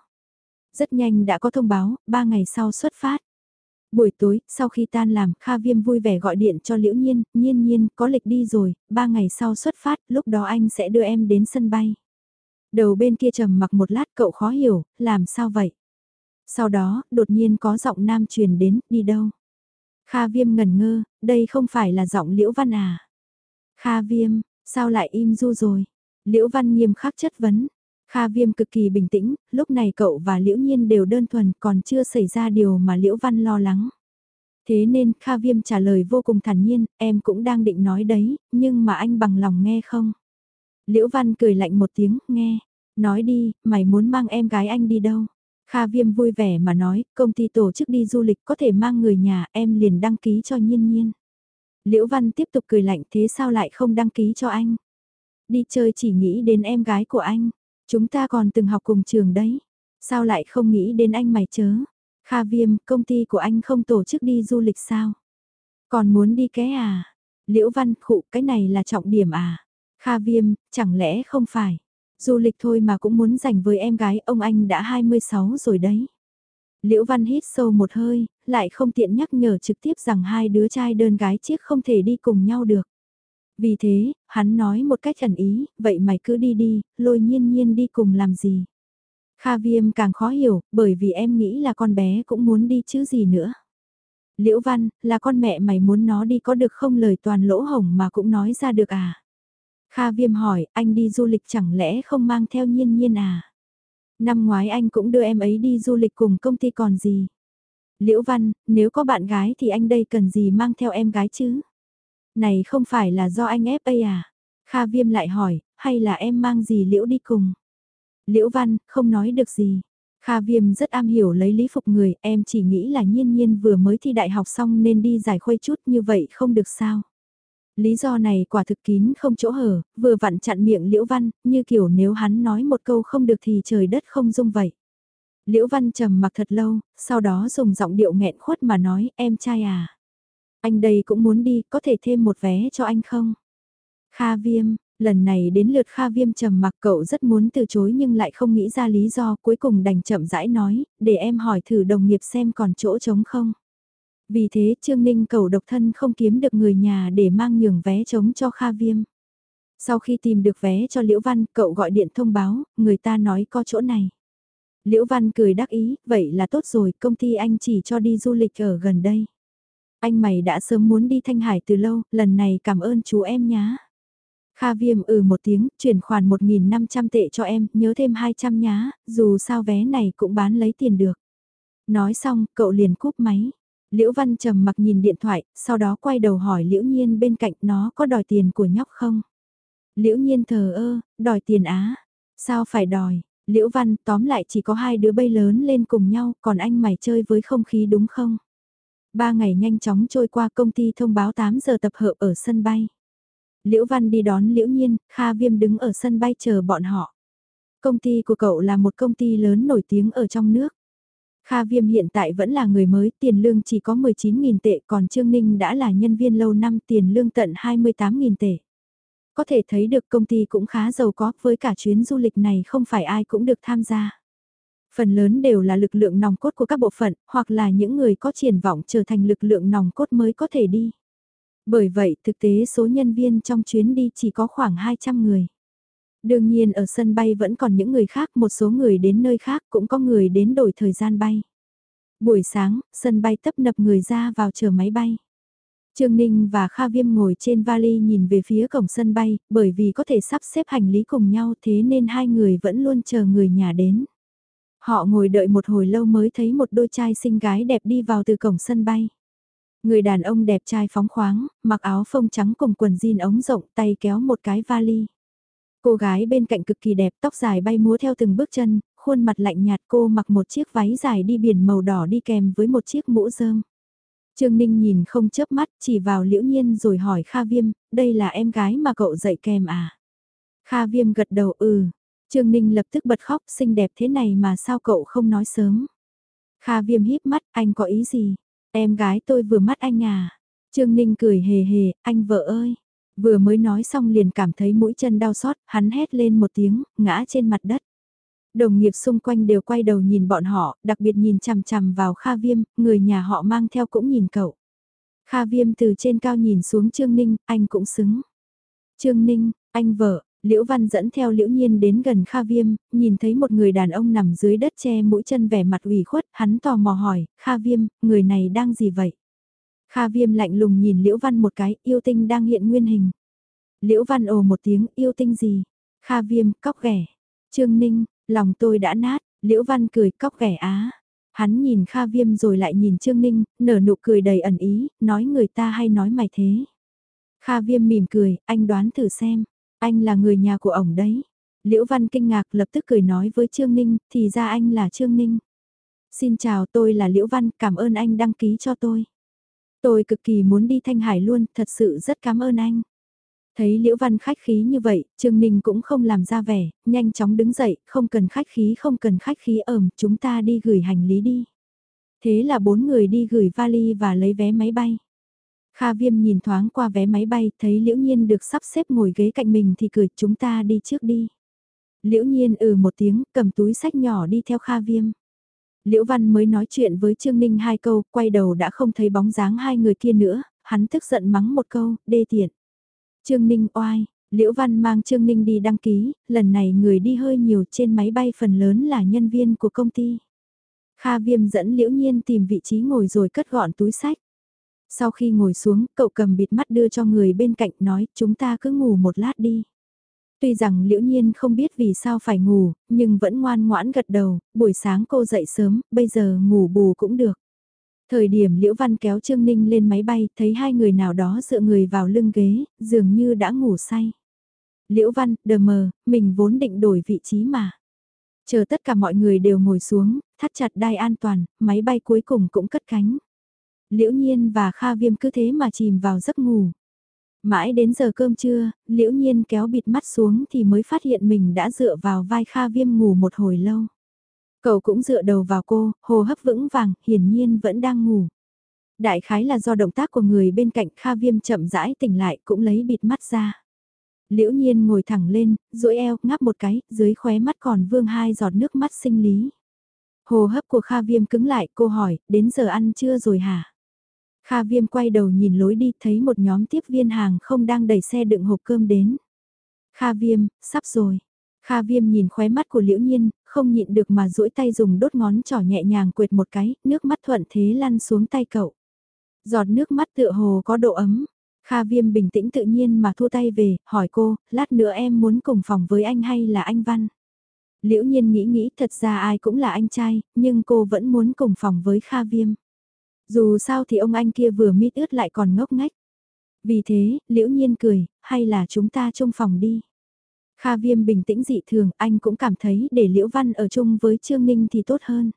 Rất nhanh đã có thông báo, 3 ngày sau xuất phát. Buổi tối, sau khi tan làm, Kha Viêm vui vẻ gọi điện cho Liễu Nhiên, Nhiên Nhiên, có lịch đi rồi, 3 ngày sau xuất phát, lúc đó anh sẽ đưa em đến sân bay. Đầu bên kia trầm mặc một lát cậu khó hiểu, làm sao vậy? Sau đó, đột nhiên có giọng nam truyền đến, đi đâu? Kha viêm ngẩn ngơ, đây không phải là giọng liễu văn à? Kha viêm, sao lại im du rồi? Liễu văn nghiêm khắc chất vấn. Kha viêm cực kỳ bình tĩnh, lúc này cậu và liễu nhiên đều đơn thuần còn chưa xảy ra điều mà liễu văn lo lắng. Thế nên Kha viêm trả lời vô cùng thản nhiên, em cũng đang định nói đấy, nhưng mà anh bằng lòng nghe không? Liễu văn cười lạnh một tiếng, nghe. Nói đi, mày muốn mang em gái anh đi đâu? Kha Viêm vui vẻ mà nói, công ty tổ chức đi du lịch có thể mang người nhà, em liền đăng ký cho nhiên nhiên. Liễu Văn tiếp tục cười lạnh thế sao lại không đăng ký cho anh? Đi chơi chỉ nghĩ đến em gái của anh, chúng ta còn từng học cùng trường đấy. Sao lại không nghĩ đến anh mày chớ? Kha Viêm, công ty của anh không tổ chức đi du lịch sao? Còn muốn đi ké à? Liễu Văn, khụ, cái này là trọng điểm à? Kha Viêm, chẳng lẽ không phải? Du lịch thôi mà cũng muốn dành với em gái ông anh đã 26 rồi đấy. Liễu Văn hít sâu một hơi, lại không tiện nhắc nhở trực tiếp rằng hai đứa trai đơn gái chiếc không thể đi cùng nhau được. Vì thế, hắn nói một cách ẩn ý, vậy mày cứ đi đi, lôi nhiên nhiên đi cùng làm gì. Kha viêm càng khó hiểu, bởi vì em nghĩ là con bé cũng muốn đi chứ gì nữa. Liễu Văn, là con mẹ mày muốn nó đi có được không lời toàn lỗ hồng mà cũng nói ra được à. Kha Viêm hỏi, anh đi du lịch chẳng lẽ không mang theo nhiên nhiên à? Năm ngoái anh cũng đưa em ấy đi du lịch cùng công ty còn gì? Liễu Văn, nếu có bạn gái thì anh đây cần gì mang theo em gái chứ? Này không phải là do anh ép FA à? Kha Viêm lại hỏi, hay là em mang gì Liễu đi cùng? Liễu Văn, không nói được gì. Kha Viêm rất am hiểu lấy lý phục người, em chỉ nghĩ là nhiên nhiên vừa mới thi đại học xong nên đi giải khuây chút như vậy không được sao. Lý do này quả thực kín không chỗ hở, vừa vặn chặn miệng Liễu Văn, như kiểu nếu hắn nói một câu không được thì trời đất không dung vậy. Liễu Văn trầm mặc thật lâu, sau đó dùng giọng điệu nghẹn khuất mà nói, em trai à. Anh đây cũng muốn đi, có thể thêm một vé cho anh không? Kha Viêm, lần này đến lượt Kha Viêm trầm mặc cậu rất muốn từ chối nhưng lại không nghĩ ra lý do cuối cùng đành chậm rãi nói, để em hỏi thử đồng nghiệp xem còn chỗ trống không. Vì thế Trương Ninh cầu độc thân không kiếm được người nhà để mang nhường vé chống cho Kha Viêm. Sau khi tìm được vé cho Liễu Văn, cậu gọi điện thông báo, người ta nói có chỗ này. Liễu Văn cười đắc ý, vậy là tốt rồi, công ty anh chỉ cho đi du lịch ở gần đây. Anh mày đã sớm muốn đi Thanh Hải từ lâu, lần này cảm ơn chú em nhá. Kha Viêm ừ một tiếng, chuyển khoản 1.500 tệ cho em, nhớ thêm 200 nhá, dù sao vé này cũng bán lấy tiền được. Nói xong, cậu liền cúp máy. Liễu Văn trầm mặc nhìn điện thoại, sau đó quay đầu hỏi Liễu Nhiên bên cạnh nó có đòi tiền của nhóc không? Liễu Nhiên thờ ơ, đòi tiền á. Sao phải đòi? Liễu Văn tóm lại chỉ có hai đứa bay lớn lên cùng nhau, còn anh mày chơi với không khí đúng không? Ba ngày nhanh chóng trôi qua công ty thông báo 8 giờ tập hợp ở sân bay. Liễu Văn đi đón Liễu Nhiên, Kha Viêm đứng ở sân bay chờ bọn họ. Công ty của cậu là một công ty lớn nổi tiếng ở trong nước. Kha Viêm hiện tại vẫn là người mới, tiền lương chỉ có 19.000 tệ, còn Trương Ninh đã là nhân viên lâu năm tiền lương tận 28.000 tệ. Có thể thấy được công ty cũng khá giàu có, với cả chuyến du lịch này không phải ai cũng được tham gia. Phần lớn đều là lực lượng nòng cốt của các bộ phận, hoặc là những người có triển vọng trở thành lực lượng nòng cốt mới có thể đi. Bởi vậy, thực tế số nhân viên trong chuyến đi chỉ có khoảng 200 người. Đương nhiên ở sân bay vẫn còn những người khác, một số người đến nơi khác cũng có người đến đổi thời gian bay. Buổi sáng, sân bay tấp nập người ra vào chờ máy bay. Trương Ninh và Kha Viêm ngồi trên vali nhìn về phía cổng sân bay, bởi vì có thể sắp xếp hành lý cùng nhau thế nên hai người vẫn luôn chờ người nhà đến. Họ ngồi đợi một hồi lâu mới thấy một đôi trai xinh gái đẹp đi vào từ cổng sân bay. Người đàn ông đẹp trai phóng khoáng, mặc áo phông trắng cùng quần jean ống rộng tay kéo một cái vali. Cô gái bên cạnh cực kỳ đẹp tóc dài bay múa theo từng bước chân, khuôn mặt lạnh nhạt cô mặc một chiếc váy dài đi biển màu đỏ đi kèm với một chiếc mũ rơm. Trương Ninh nhìn không chớp mắt chỉ vào liễu nhiên rồi hỏi Kha Viêm, đây là em gái mà cậu dạy kèm à? Kha Viêm gật đầu ừ. Trương Ninh lập tức bật khóc xinh đẹp thế này mà sao cậu không nói sớm? Kha Viêm híp mắt anh có ý gì? Em gái tôi vừa mắt anh à? Trương Ninh cười hề hề, anh vợ ơi. Vừa mới nói xong liền cảm thấy mũi chân đau xót, hắn hét lên một tiếng, ngã trên mặt đất. Đồng nghiệp xung quanh đều quay đầu nhìn bọn họ, đặc biệt nhìn chằm chằm vào Kha Viêm, người nhà họ mang theo cũng nhìn cậu. Kha Viêm từ trên cao nhìn xuống Trương Ninh, anh cũng xứng. Trương Ninh, anh vợ, Liễu Văn dẫn theo Liễu Nhiên đến gần Kha Viêm, nhìn thấy một người đàn ông nằm dưới đất che mũi chân vẻ mặt ủy khuất, hắn tò mò hỏi, Kha Viêm, người này đang gì vậy? Kha Viêm lạnh lùng nhìn Liễu Văn một cái, yêu tinh đang hiện nguyên hình. Liễu Văn ồ một tiếng, yêu tinh gì? Kha Viêm, cóc ghẻ. Trương Ninh, lòng tôi đã nát, Liễu Văn cười, cóc ghẻ á. Hắn nhìn Kha Viêm rồi lại nhìn Trương Ninh, nở nụ cười đầy ẩn ý, nói người ta hay nói mày thế. Kha Viêm mỉm cười, anh đoán thử xem, anh là người nhà của ổng đấy. Liễu Văn kinh ngạc lập tức cười nói với Trương Ninh, thì ra anh là Trương Ninh. Xin chào tôi là Liễu Văn, cảm ơn anh đăng ký cho tôi. Tôi cực kỳ muốn đi Thanh Hải luôn, thật sự rất cảm ơn anh. Thấy Liễu Văn khách khí như vậy, Trương Ninh cũng không làm ra vẻ, nhanh chóng đứng dậy, không cần khách khí không cần khách khí ẩm, chúng ta đi gửi hành lý đi. Thế là bốn người đi gửi vali và lấy vé máy bay. Kha Viêm nhìn thoáng qua vé máy bay, thấy Liễu Nhiên được sắp xếp ngồi ghế cạnh mình thì cười chúng ta đi trước đi. Liễu Nhiên ừ một tiếng, cầm túi sách nhỏ đi theo Kha Viêm. Liễu Văn mới nói chuyện với Trương Ninh hai câu, quay đầu đã không thấy bóng dáng hai người kia nữa, hắn tức giận mắng một câu, đê tiện. Trương Ninh oai, Liễu Văn mang Trương Ninh đi đăng ký, lần này người đi hơi nhiều trên máy bay phần lớn là nhân viên của công ty. Kha Viêm dẫn Liễu Nhiên tìm vị trí ngồi rồi cất gọn túi sách. Sau khi ngồi xuống, cậu cầm bịt mắt đưa cho người bên cạnh nói chúng ta cứ ngủ một lát đi. Tuy rằng liễu nhiên không biết vì sao phải ngủ, nhưng vẫn ngoan ngoãn gật đầu, buổi sáng cô dậy sớm, bây giờ ngủ bù cũng được. Thời điểm Liễu Văn kéo Trương Ninh lên máy bay, thấy hai người nào đó dựa người vào lưng ghế, dường như đã ngủ say. Liễu Văn, đờ mờ, mình vốn định đổi vị trí mà. Chờ tất cả mọi người đều ngồi xuống, thắt chặt đai an toàn, máy bay cuối cùng cũng cất cánh. Liễu Nhiên và Kha Viêm cứ thế mà chìm vào giấc ngủ. Mãi đến giờ cơm trưa, Liễu Nhiên kéo bịt mắt xuống thì mới phát hiện mình đã dựa vào vai Kha Viêm ngủ một hồi lâu. Cậu cũng dựa đầu vào cô, hồ hấp vững vàng, hiển nhiên vẫn đang ngủ. Đại khái là do động tác của người bên cạnh Kha Viêm chậm rãi tỉnh lại cũng lấy bịt mắt ra. Liễu nhiên ngồi thẳng lên, duỗi eo, ngáp một cái, dưới khóe mắt còn vương hai giọt nước mắt sinh lý. Hồ hấp của Kha Viêm cứng lại, cô hỏi, đến giờ ăn chưa rồi hả? Kha Viêm quay đầu nhìn lối đi, thấy một nhóm tiếp viên hàng không đang đẩy xe đựng hộp cơm đến. Kha Viêm, sắp rồi. Kha Viêm nhìn khóe mắt của Liễu Nhiên, không nhịn được mà duỗi tay dùng đốt ngón trỏ nhẹ nhàng quệt một cái, nước mắt thuận thế lăn xuống tay cậu. Giọt nước mắt tựa hồ có độ ấm, Kha Viêm bình tĩnh tự nhiên mà thu tay về, hỏi cô, lát nữa em muốn cùng phòng với anh hay là anh Văn? Liễu nhiên nghĩ nghĩ thật ra ai cũng là anh trai, nhưng cô vẫn muốn cùng phòng với Kha Viêm. Dù sao thì ông anh kia vừa mít ướt lại còn ngốc ngách. Vì thế, Liễu nhiên cười, hay là chúng ta chung phòng đi. Kha Viêm bình tĩnh dị thường, anh cũng cảm thấy để Liễu Văn ở chung với Trương Ninh thì tốt hơn.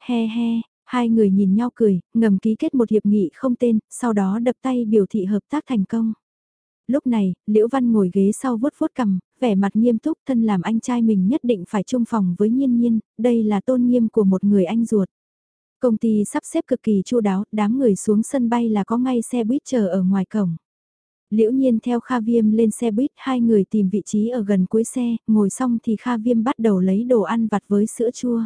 He he, Hai người nhìn nhau cười, ngầm ký kết một hiệp nghị không tên, sau đó đập tay biểu thị hợp tác thành công. Lúc này, Liễu Văn ngồi ghế sau vuốt vuốt cầm, vẻ mặt nghiêm túc thân làm anh trai mình nhất định phải chung phòng với nhiên nhiên, đây là tôn nghiêm của một người anh ruột. Công ty sắp xếp cực kỳ chu đáo, đám người xuống sân bay là có ngay xe buýt chờ ở ngoài cổng. Liễu nhiên theo Kha Viêm lên xe buýt, hai người tìm vị trí ở gần cuối xe, ngồi xong thì Kha Viêm bắt đầu lấy đồ ăn vặt với sữa chua.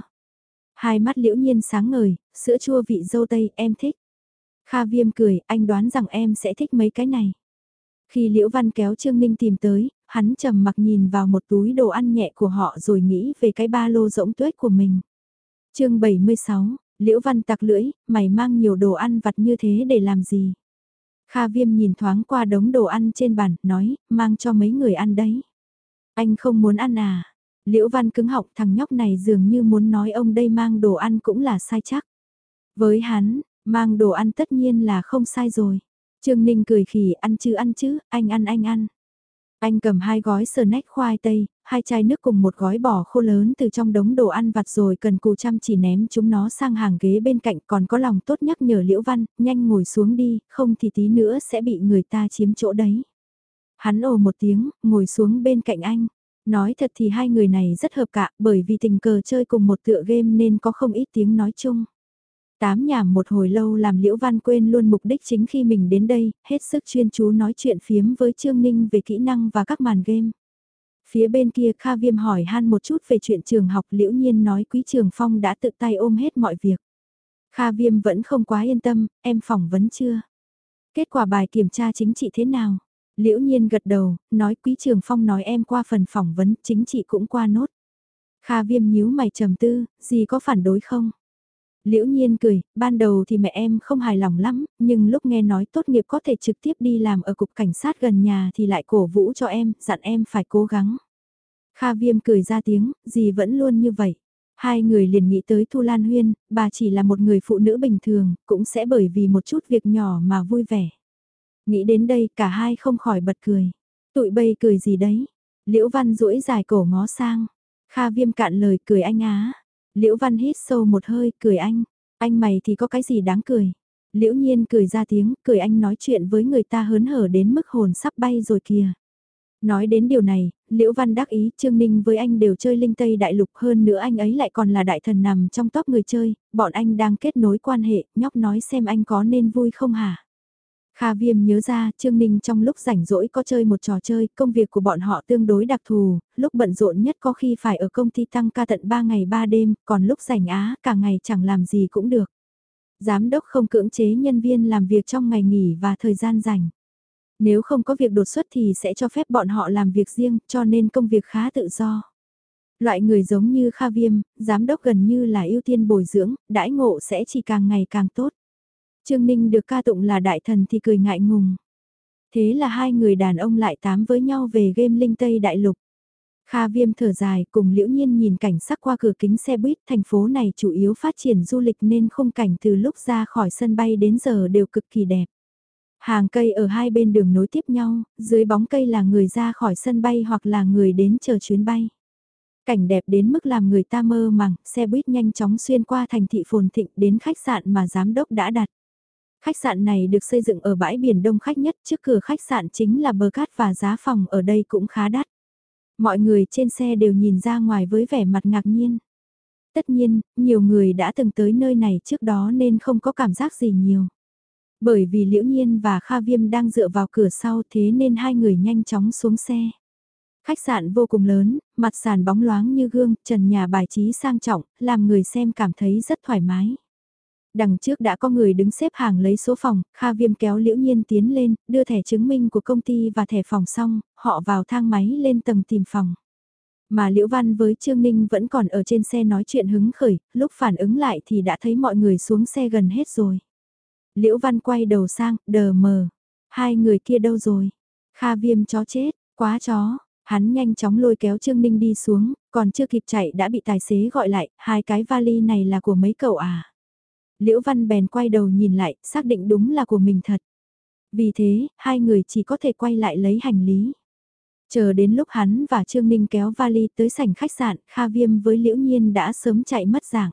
Hai mắt liễu nhiên sáng ngời, sữa chua vị dâu tây em thích. Kha viêm cười, anh đoán rằng em sẽ thích mấy cái này. Khi Liễu Văn kéo Trương Ninh tìm tới, hắn trầm mặc nhìn vào một túi đồ ăn nhẹ của họ rồi nghĩ về cái ba lô rỗng tuếch của mình. chương 76, Liễu Văn tặc lưỡi, mày mang nhiều đồ ăn vặt như thế để làm gì? Kha viêm nhìn thoáng qua đống đồ ăn trên bàn, nói, mang cho mấy người ăn đấy. Anh không muốn ăn à? Liễu Văn cứng họng thằng nhóc này dường như muốn nói ông đây mang đồ ăn cũng là sai chắc. Với hắn, mang đồ ăn tất nhiên là không sai rồi. Trương Ninh cười khỉ ăn chứ ăn chứ, anh ăn anh ăn. Anh cầm hai gói sờ nách khoai tây, hai chai nước cùng một gói bò khô lớn từ trong đống đồ ăn vặt rồi cần cù chăm chỉ ném chúng nó sang hàng ghế bên cạnh còn có lòng tốt nhắc nhở Liễu Văn, nhanh ngồi xuống đi, không thì tí nữa sẽ bị người ta chiếm chỗ đấy. Hắn ồ một tiếng, ngồi xuống bên cạnh anh. Nói thật thì hai người này rất hợp cả bởi vì tình cờ chơi cùng một tựa game nên có không ít tiếng nói chung. Tám nhảm một hồi lâu làm Liễu Văn quên luôn mục đích chính khi mình đến đây, hết sức chuyên chú nói chuyện phiếm với Trương Ninh về kỹ năng và các màn game. Phía bên kia Kha Viêm hỏi han một chút về chuyện trường học Liễu Nhiên nói Quý Trường Phong đã tự tay ôm hết mọi việc. Kha Viêm vẫn không quá yên tâm, em phỏng vấn chưa? Kết quả bài kiểm tra chính trị thế nào? Liễu nhiên gật đầu, nói Quý Trường Phong nói em qua phần phỏng vấn, chính trị cũng qua nốt. Kha viêm nhíu mày trầm tư, gì có phản đối không? Liễu nhiên cười, ban đầu thì mẹ em không hài lòng lắm, nhưng lúc nghe nói tốt nghiệp có thể trực tiếp đi làm ở cục cảnh sát gần nhà thì lại cổ vũ cho em, dặn em phải cố gắng. Kha viêm cười ra tiếng, gì vẫn luôn như vậy. Hai người liền nghĩ tới Thu Lan Huyên, bà chỉ là một người phụ nữ bình thường, cũng sẽ bởi vì một chút việc nhỏ mà vui vẻ. Nghĩ đến đây cả hai không khỏi bật cười. Tụi bây cười gì đấy? Liễu Văn duỗi dài cổ ngó sang. Kha viêm cạn lời cười anh á. Liễu Văn hít sâu một hơi cười anh. Anh mày thì có cái gì đáng cười. Liễu Nhiên cười ra tiếng, cười anh nói chuyện với người ta hớn hở đến mức hồn sắp bay rồi kìa. Nói đến điều này, Liễu Văn đắc ý Trương Ninh với anh đều chơi linh Tây Đại Lục hơn nữa anh ấy lại còn là đại thần nằm trong top người chơi, bọn anh đang kết nối quan hệ, nhóc nói xem anh có nên vui không hả? Kha Viêm nhớ ra, Trương Ninh trong lúc rảnh rỗi có chơi một trò chơi, công việc của bọn họ tương đối đặc thù, lúc bận rộn nhất có khi phải ở công ty tăng ca tận 3 ngày 3 đêm, còn lúc rảnh á, cả ngày chẳng làm gì cũng được. Giám đốc không cưỡng chế nhân viên làm việc trong ngày nghỉ và thời gian rảnh. Nếu không có việc đột xuất thì sẽ cho phép bọn họ làm việc riêng, cho nên công việc khá tự do. Loại người giống như Kha Viêm, giám đốc gần như là ưu tiên bồi dưỡng, đãi ngộ sẽ chỉ càng ngày càng tốt. Trương Ninh được ca tụng là đại thần thì cười ngại ngùng. Thế là hai người đàn ông lại tám với nhau về game Linh Tây Đại Lục. Kha Viêm thở dài cùng liễu nhiên nhìn cảnh sắc qua cửa kính xe buýt thành phố này chủ yếu phát triển du lịch nên khung cảnh từ lúc ra khỏi sân bay đến giờ đều cực kỳ đẹp. Hàng cây ở hai bên đường nối tiếp nhau, dưới bóng cây là người ra khỏi sân bay hoặc là người đến chờ chuyến bay. Cảnh đẹp đến mức làm người ta mơ màng, xe buýt nhanh chóng xuyên qua thành thị phồn thịnh đến khách sạn mà giám đốc đã đặt. Khách sạn này được xây dựng ở bãi biển đông khách nhất trước cửa khách sạn chính là bờ cát và giá phòng ở đây cũng khá đắt. Mọi người trên xe đều nhìn ra ngoài với vẻ mặt ngạc nhiên. Tất nhiên, nhiều người đã từng tới nơi này trước đó nên không có cảm giác gì nhiều. Bởi vì Liễu Nhiên và Kha Viêm đang dựa vào cửa sau thế nên hai người nhanh chóng xuống xe. Khách sạn vô cùng lớn, mặt sàn bóng loáng như gương, trần nhà bài trí sang trọng, làm người xem cảm thấy rất thoải mái. Đằng trước đã có người đứng xếp hàng lấy số phòng, Kha Viêm kéo Liễu Nhiên tiến lên, đưa thẻ chứng minh của công ty và thẻ phòng xong, họ vào thang máy lên tầng tìm phòng. Mà Liễu Văn với Trương Ninh vẫn còn ở trên xe nói chuyện hứng khởi, lúc phản ứng lại thì đã thấy mọi người xuống xe gần hết rồi. Liễu Văn quay đầu sang, đờ mờ. Hai người kia đâu rồi? Kha Viêm chó chết, quá chó. Hắn nhanh chóng lôi kéo Trương Ninh đi xuống, còn chưa kịp chạy đã bị tài xế gọi lại, hai cái vali này là của mấy cậu à? Liễu Văn bèn quay đầu nhìn lại, xác định đúng là của mình thật. Vì thế, hai người chỉ có thể quay lại lấy hành lý. Chờ đến lúc hắn và Trương Ninh kéo vali tới sảnh khách sạn, Kha Viêm với Liễu Nhiên đã sớm chạy mất dạng.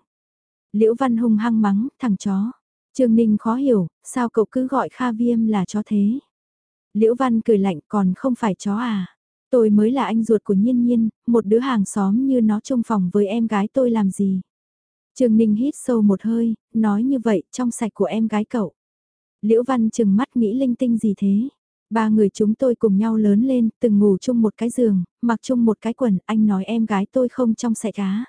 Liễu Văn hung hăng mắng, thằng chó. Trương Ninh khó hiểu, sao cậu cứ gọi Kha Viêm là chó thế? Liễu Văn cười lạnh còn không phải chó à? Tôi mới là anh ruột của Nhiên Nhiên, một đứa hàng xóm như nó chung phòng với em gái tôi làm gì? Trương Ninh hít sâu một hơi, nói như vậy trong sạch của em gái cậu. Liễu Văn chừng mắt nghĩ linh tinh gì thế? Ba người chúng tôi cùng nhau lớn lên, từng ngủ chung một cái giường, mặc chung một cái quần, anh nói em gái tôi không trong sạch á.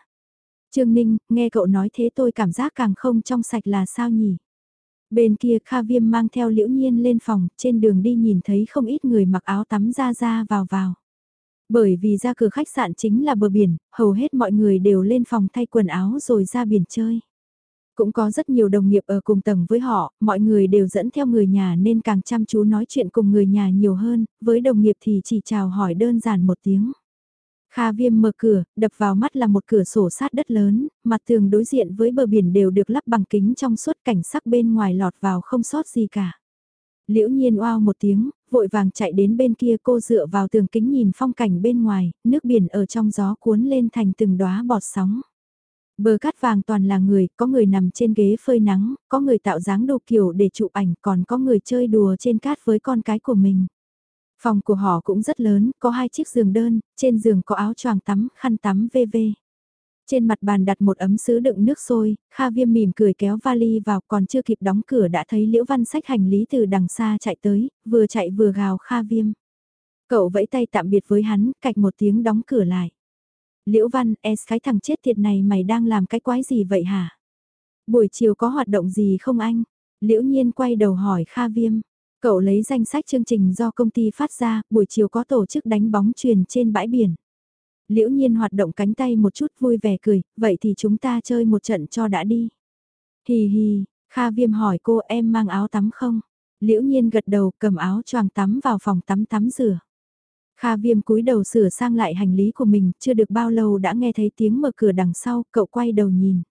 Trương Ninh, nghe cậu nói thế tôi cảm giác càng không trong sạch là sao nhỉ? Bên kia Kha Viêm mang theo Liễu Nhiên lên phòng, trên đường đi nhìn thấy không ít người mặc áo tắm ra ra vào vào. Bởi vì ra cửa khách sạn chính là bờ biển, hầu hết mọi người đều lên phòng thay quần áo rồi ra biển chơi. Cũng có rất nhiều đồng nghiệp ở cùng tầng với họ, mọi người đều dẫn theo người nhà nên càng chăm chú nói chuyện cùng người nhà nhiều hơn, với đồng nghiệp thì chỉ chào hỏi đơn giản một tiếng. Kha viêm mở cửa, đập vào mắt là một cửa sổ sát đất lớn, mặt tường đối diện với bờ biển đều được lắp bằng kính trong suốt cảnh sắc bên ngoài lọt vào không sót gì cả. Liễu nhiên oao một tiếng, vội vàng chạy đến bên kia cô dựa vào tường kính nhìn phong cảnh bên ngoài, nước biển ở trong gió cuốn lên thành từng đóa bọt sóng. Bờ cát vàng toàn là người, có người nằm trên ghế phơi nắng, có người tạo dáng đồ kiểu để chụp ảnh, còn có người chơi đùa trên cát với con cái của mình. Phòng của họ cũng rất lớn, có hai chiếc giường đơn, trên giường có áo choàng tắm, khăn tắm VV. Trên mặt bàn đặt một ấm sứ đựng nước sôi, Kha Viêm mỉm cười kéo vali vào còn chưa kịp đóng cửa đã thấy Liễu Văn sách hành lý từ đằng xa chạy tới, vừa chạy vừa gào Kha Viêm. Cậu vẫy tay tạm biệt với hắn, cạch một tiếng đóng cửa lại. Liễu Văn, es cái thằng chết tiệt này mày đang làm cái quái gì vậy hả? Buổi chiều có hoạt động gì không anh? Liễu Nhiên quay đầu hỏi Kha Viêm. Cậu lấy danh sách chương trình do công ty phát ra, buổi chiều có tổ chức đánh bóng truyền trên bãi biển. Liễu nhiên hoạt động cánh tay một chút vui vẻ cười, vậy thì chúng ta chơi một trận cho đã đi. Hì hì, Kha Viêm hỏi cô em mang áo tắm không? Liễu nhiên gật đầu cầm áo choàng tắm vào phòng tắm tắm rửa. Kha Viêm cúi đầu sửa sang lại hành lý của mình, chưa được bao lâu đã nghe thấy tiếng mở cửa đằng sau, cậu quay đầu nhìn.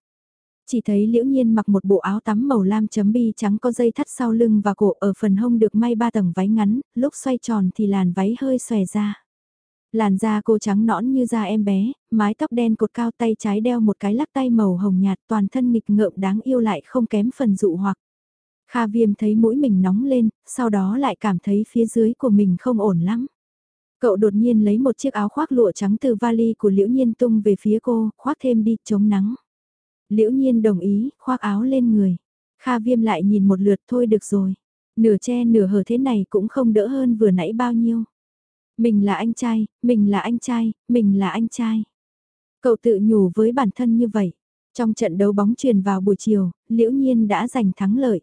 Chỉ thấy liễu nhiên mặc một bộ áo tắm màu lam chấm bi trắng có dây thắt sau lưng và cổ ở phần hông được may ba tầng váy ngắn, lúc xoay tròn thì làn váy hơi xòe ra. Làn da cô trắng nõn như da em bé, mái tóc đen cột cao tay trái đeo một cái lắc tay màu hồng nhạt toàn thân nghịch ngợm đáng yêu lại không kém phần dụ hoặc. Kha viêm thấy mũi mình nóng lên, sau đó lại cảm thấy phía dưới của mình không ổn lắm. Cậu đột nhiên lấy một chiếc áo khoác lụa trắng từ vali của Liễu Nhiên tung về phía cô, khoác thêm đi, chống nắng. Liễu Nhiên đồng ý, khoác áo lên người. Kha viêm lại nhìn một lượt thôi được rồi. Nửa che nửa hở thế này cũng không đỡ hơn vừa nãy bao nhiêu. Mình là anh trai, mình là anh trai, mình là anh trai. Cậu tự nhủ với bản thân như vậy. Trong trận đấu bóng truyền vào buổi chiều, Liễu Nhiên đã giành thắng lợi.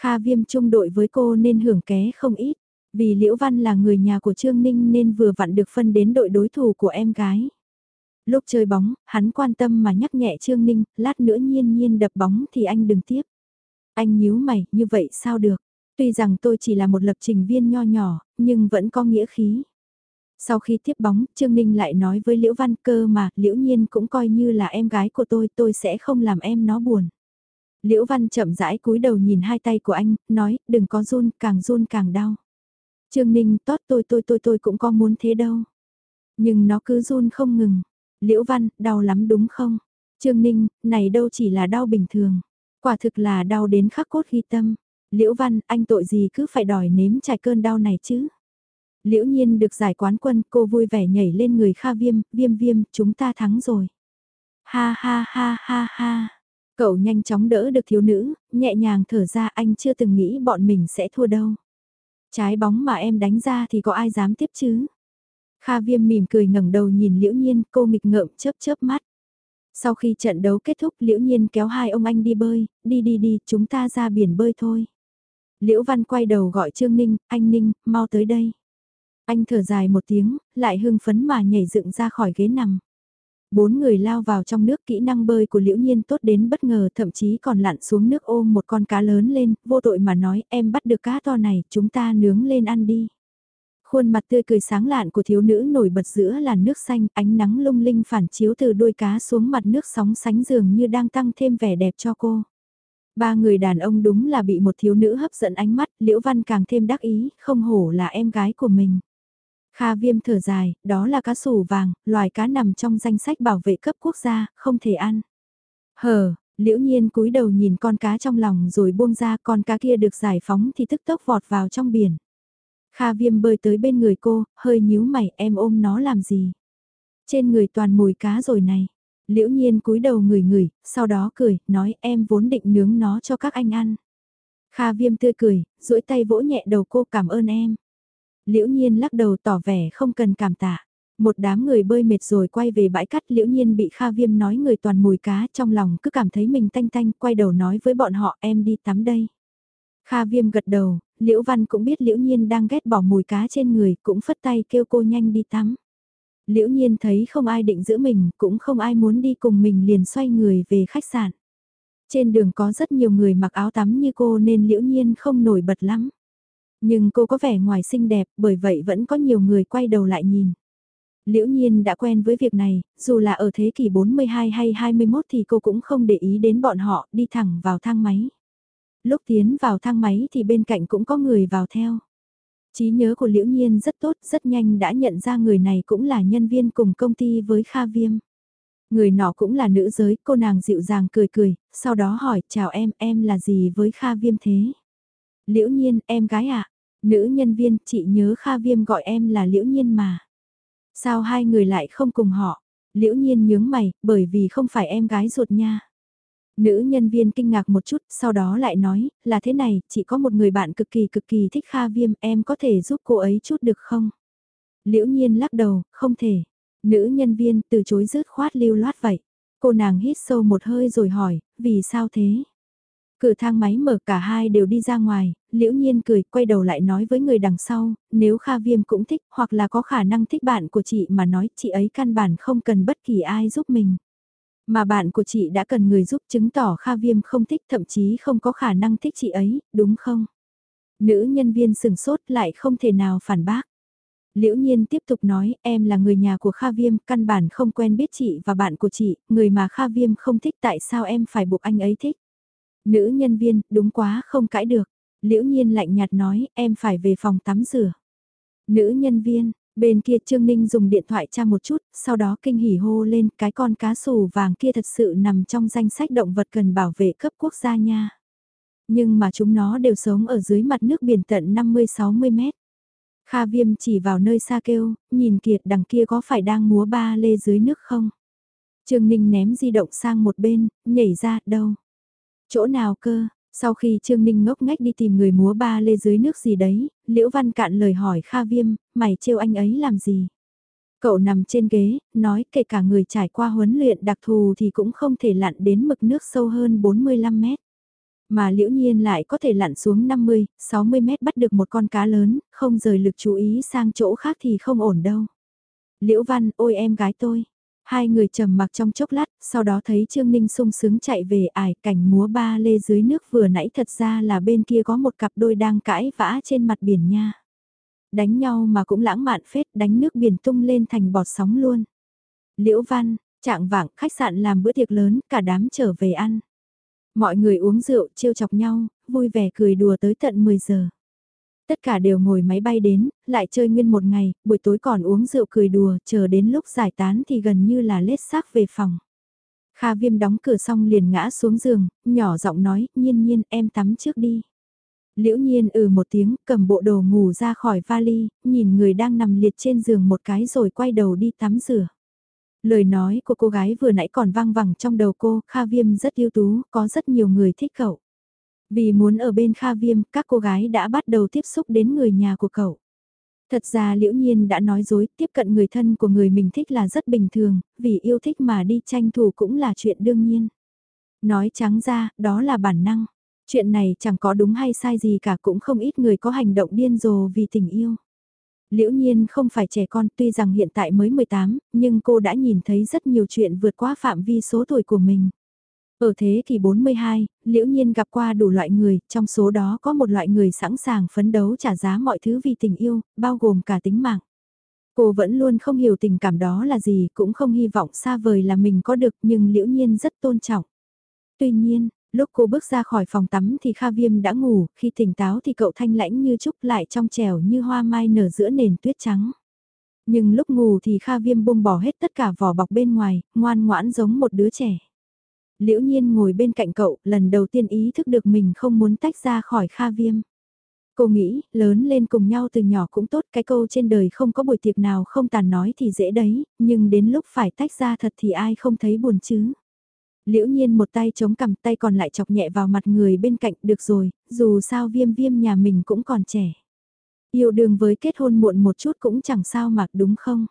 Kha viêm chung đội với cô nên hưởng ké không ít. Vì Liễu Văn là người nhà của Trương Ninh nên vừa vặn được phân đến đội đối thủ của em gái. Lúc chơi bóng, hắn quan tâm mà nhắc nhẹ Trương Ninh, lát nữa nhiên nhiên đập bóng thì anh đừng tiếp. Anh nhíu mày, như vậy sao được? Tuy rằng tôi chỉ là một lập trình viên nho nhỏ, nhưng vẫn có nghĩa khí. Sau khi tiếp bóng, Trương Ninh lại nói với Liễu Văn Cơ mà, Liễu Nhiên cũng coi như là em gái của tôi, tôi sẽ không làm em nó buồn. Liễu Văn chậm rãi cúi đầu nhìn hai tay của anh, nói, đừng có run, càng run càng đau. Trương Ninh, tốt tôi tôi tôi tôi cũng có muốn thế đâu. Nhưng nó cứ run không ngừng. Liễu Văn, đau lắm đúng không? Trương Ninh, này đâu chỉ là đau bình thường. Quả thực là đau đến khắc cốt ghi tâm. Liễu Văn, anh tội gì cứ phải đòi nếm trải cơn đau này chứ? Liễu Nhiên được giải quán quân, cô vui vẻ nhảy lên người Kha Viêm, Viêm Viêm, chúng ta thắng rồi. Ha ha ha ha ha. Cậu nhanh chóng đỡ được thiếu nữ, nhẹ nhàng thở ra anh chưa từng nghĩ bọn mình sẽ thua đâu. Trái bóng mà em đánh ra thì có ai dám tiếp chứ? Kha Viêm mỉm cười ngẩng đầu nhìn Liễu Nhiên, cô nghịch ngợm chớp chớp mắt. Sau khi trận đấu kết thúc Liễu Nhiên kéo hai ông anh đi bơi, đi đi đi, chúng ta ra biển bơi thôi. Liễu Văn quay đầu gọi Trương Ninh, anh Ninh, mau tới đây. Anh thở dài một tiếng, lại hưng phấn mà nhảy dựng ra khỏi ghế nằm. Bốn người lao vào trong nước kỹ năng bơi của Liễu Nhiên tốt đến bất ngờ thậm chí còn lặn xuống nước ôm một con cá lớn lên, vô tội mà nói em bắt được cá to này, chúng ta nướng lên ăn đi. Khuôn mặt tươi cười sáng lạn của thiếu nữ nổi bật giữa làn nước xanh, ánh nắng lung linh phản chiếu từ đuôi cá xuống mặt nước sóng sánh dường như đang tăng thêm vẻ đẹp cho cô. Ba người đàn ông đúng là bị một thiếu nữ hấp dẫn ánh mắt, Liễu Văn càng thêm đắc ý, không hổ là em gái của mình. Kha viêm thở dài, đó là cá sủ vàng, loài cá nằm trong danh sách bảo vệ cấp quốc gia, không thể ăn. Hờ, liễu nhiên cúi đầu nhìn con cá trong lòng rồi buông ra con cá kia được giải phóng thì tức tốc vọt vào trong biển. Kha viêm bơi tới bên người cô, hơi nhíu mày em ôm nó làm gì. Trên người toàn mùi cá rồi này. Liễu nhiên cúi đầu ngửi ngửi, sau đó cười, nói em vốn định nướng nó cho các anh ăn. Kha viêm tươi cười, duỗi tay vỗ nhẹ đầu cô cảm ơn em. Liễu nhiên lắc đầu tỏ vẻ không cần cảm tạ. Một đám người bơi mệt rồi quay về bãi cát liễu nhiên bị Kha Viêm nói người toàn mùi cá trong lòng cứ cảm thấy mình tanh tanh quay đầu nói với bọn họ em đi tắm đây. Kha Viêm gật đầu, Liễu Văn cũng biết Liễu Nhiên đang ghét bỏ mùi cá trên người cũng phất tay kêu cô nhanh đi tắm. Liễu Nhiên thấy không ai định giữ mình cũng không ai muốn đi cùng mình liền xoay người về khách sạn. Trên đường có rất nhiều người mặc áo tắm như cô nên Liễu Nhiên không nổi bật lắm. Nhưng cô có vẻ ngoài xinh đẹp, bởi vậy vẫn có nhiều người quay đầu lại nhìn. Liễu nhiên đã quen với việc này, dù là ở thế kỷ 42 hay 21 thì cô cũng không để ý đến bọn họ, đi thẳng vào thang máy. Lúc tiến vào thang máy thì bên cạnh cũng có người vào theo trí nhớ của Liễu Nhiên rất tốt, rất nhanh đã nhận ra người này cũng là nhân viên cùng công ty với Kha Viêm. Người nọ cũng là nữ giới, cô nàng dịu dàng cười cười, sau đó hỏi, chào em, em là gì với Kha Viêm thế? Liễu Nhiên, em gái ạ, Nữ nhân viên, chị nhớ Kha Viêm gọi em là Liễu Nhiên mà. Sao hai người lại không cùng họ? Liễu Nhiên nhướng mày, bởi vì không phải em gái ruột nha. Nữ nhân viên kinh ngạc một chút, sau đó lại nói, là thế này, chỉ có một người bạn cực kỳ cực kỳ thích Kha Viêm, em có thể giúp cô ấy chút được không? Liễu Nhiên lắc đầu, không thể. Nữ nhân viên từ chối rứt khoát lưu loát vậy. Cô nàng hít sâu một hơi rồi hỏi, vì sao thế? Cửa thang máy mở cả hai đều đi ra ngoài, liễu nhiên cười quay đầu lại nói với người đằng sau, nếu Kha Viêm cũng thích hoặc là có khả năng thích bạn của chị mà nói chị ấy căn bản không cần bất kỳ ai giúp mình. Mà bạn của chị đã cần người giúp chứng tỏ Kha Viêm không thích thậm chí không có khả năng thích chị ấy, đúng không? Nữ nhân viên sừng sốt lại không thể nào phản bác. Liễu Nhiên tiếp tục nói, em là người nhà của Kha Viêm, căn bản không quen biết chị và bạn của chị, người mà Kha Viêm không thích tại sao em phải buộc anh ấy thích. Nữ nhân viên, đúng quá không cãi được. Liễu nhiên lạnh nhạt nói, em phải về phòng tắm rửa. Nữ nhân viên, bên kia Trương Ninh dùng điện thoại tra một chút, sau đó kinh hỉ hô lên cái con cá sù vàng kia thật sự nằm trong danh sách động vật cần bảo vệ cấp quốc gia nha. Nhưng mà chúng nó đều sống ở dưới mặt nước biển tận 50-60 mét. Kha viêm chỉ vào nơi xa kêu, nhìn kiệt đằng kia có phải đang múa ba lê dưới nước không? Trương Ninh ném di động sang một bên, nhảy ra, đâu? Chỗ nào cơ? Sau khi Trương Ninh ngốc ngách đi tìm người múa ba lê dưới nước gì đấy, Liễu Văn cạn lời hỏi Kha Viêm, mày trêu anh ấy làm gì? Cậu nằm trên ghế, nói kể cả người trải qua huấn luyện đặc thù thì cũng không thể lặn đến mực nước sâu hơn 45 mét. Mà liễu nhiên lại có thể lặn xuống 50, 60 mét bắt được một con cá lớn, không rời lực chú ý sang chỗ khác thì không ổn đâu. Liễu Văn, ôi em gái tôi. Hai người trầm mặc trong chốc lát, sau đó thấy Trương Ninh sung sướng chạy về ải cảnh múa ba lê dưới nước vừa nãy thật ra là bên kia có một cặp đôi đang cãi vã trên mặt biển nha. Đánh nhau mà cũng lãng mạn phết đánh nước biển tung lên thành bọt sóng luôn. Liễu Văn, trạng vạng khách sạn làm bữa tiệc lớn, cả đám trở về ăn. Mọi người uống rượu, trêu chọc nhau, vui vẻ cười đùa tới tận 10 giờ. Tất cả đều ngồi máy bay đến, lại chơi nguyên một ngày, buổi tối còn uống rượu cười đùa, chờ đến lúc giải tán thì gần như là lết xác về phòng. Kha viêm đóng cửa xong liền ngã xuống giường, nhỏ giọng nói, nhiên nhiên em tắm trước đi. Liễu nhiên ừ một tiếng, cầm bộ đồ ngủ ra khỏi vali, nhìn người đang nằm liệt trên giường một cái rồi quay đầu đi tắm rửa. Lời nói của cô gái vừa nãy còn vang vẳng trong đầu cô, Kha Viêm rất ưu tú, có rất nhiều người thích cậu. Vì muốn ở bên Kha Viêm, các cô gái đã bắt đầu tiếp xúc đến người nhà của cậu. Thật ra liễu nhiên đã nói dối, tiếp cận người thân của người mình thích là rất bình thường, vì yêu thích mà đi tranh thủ cũng là chuyện đương nhiên. Nói trắng ra, đó là bản năng. Chuyện này chẳng có đúng hay sai gì cả cũng không ít người có hành động điên rồ vì tình yêu. Liễu nhiên không phải trẻ con tuy rằng hiện tại mới 18, nhưng cô đã nhìn thấy rất nhiều chuyện vượt qua phạm vi số tuổi của mình. Ở thế kỷ 42, liễu nhiên gặp qua đủ loại người, trong số đó có một loại người sẵn sàng phấn đấu trả giá mọi thứ vì tình yêu, bao gồm cả tính mạng. Cô vẫn luôn không hiểu tình cảm đó là gì, cũng không hy vọng xa vời là mình có được nhưng liễu nhiên rất tôn trọng. Tuy nhiên, lúc cô bước ra khỏi phòng tắm thì Kha Viêm đã ngủ, khi tỉnh táo thì cậu thanh lãnh như trúc lại trong trẻo như hoa mai nở giữa nền tuyết trắng. Nhưng lúc ngủ thì Kha Viêm buông bỏ hết tất cả vỏ bọc bên ngoài, ngoan ngoãn giống một đứa trẻ. Liễu nhiên ngồi bên cạnh cậu, lần đầu tiên ý thức được mình không muốn tách ra khỏi Kha Viêm. Cô nghĩ, lớn lên cùng nhau từ nhỏ cũng tốt, cái câu trên đời không có buổi tiệc nào không tàn nói thì dễ đấy, nhưng đến lúc phải tách ra thật thì ai không thấy buồn chứ. Liễu nhiên một tay chống cằm tay còn lại chọc nhẹ vào mặt người bên cạnh, được rồi, dù sao viêm viêm nhà mình cũng còn trẻ. Yêu đương với kết hôn muộn một chút cũng chẳng sao mà đúng không?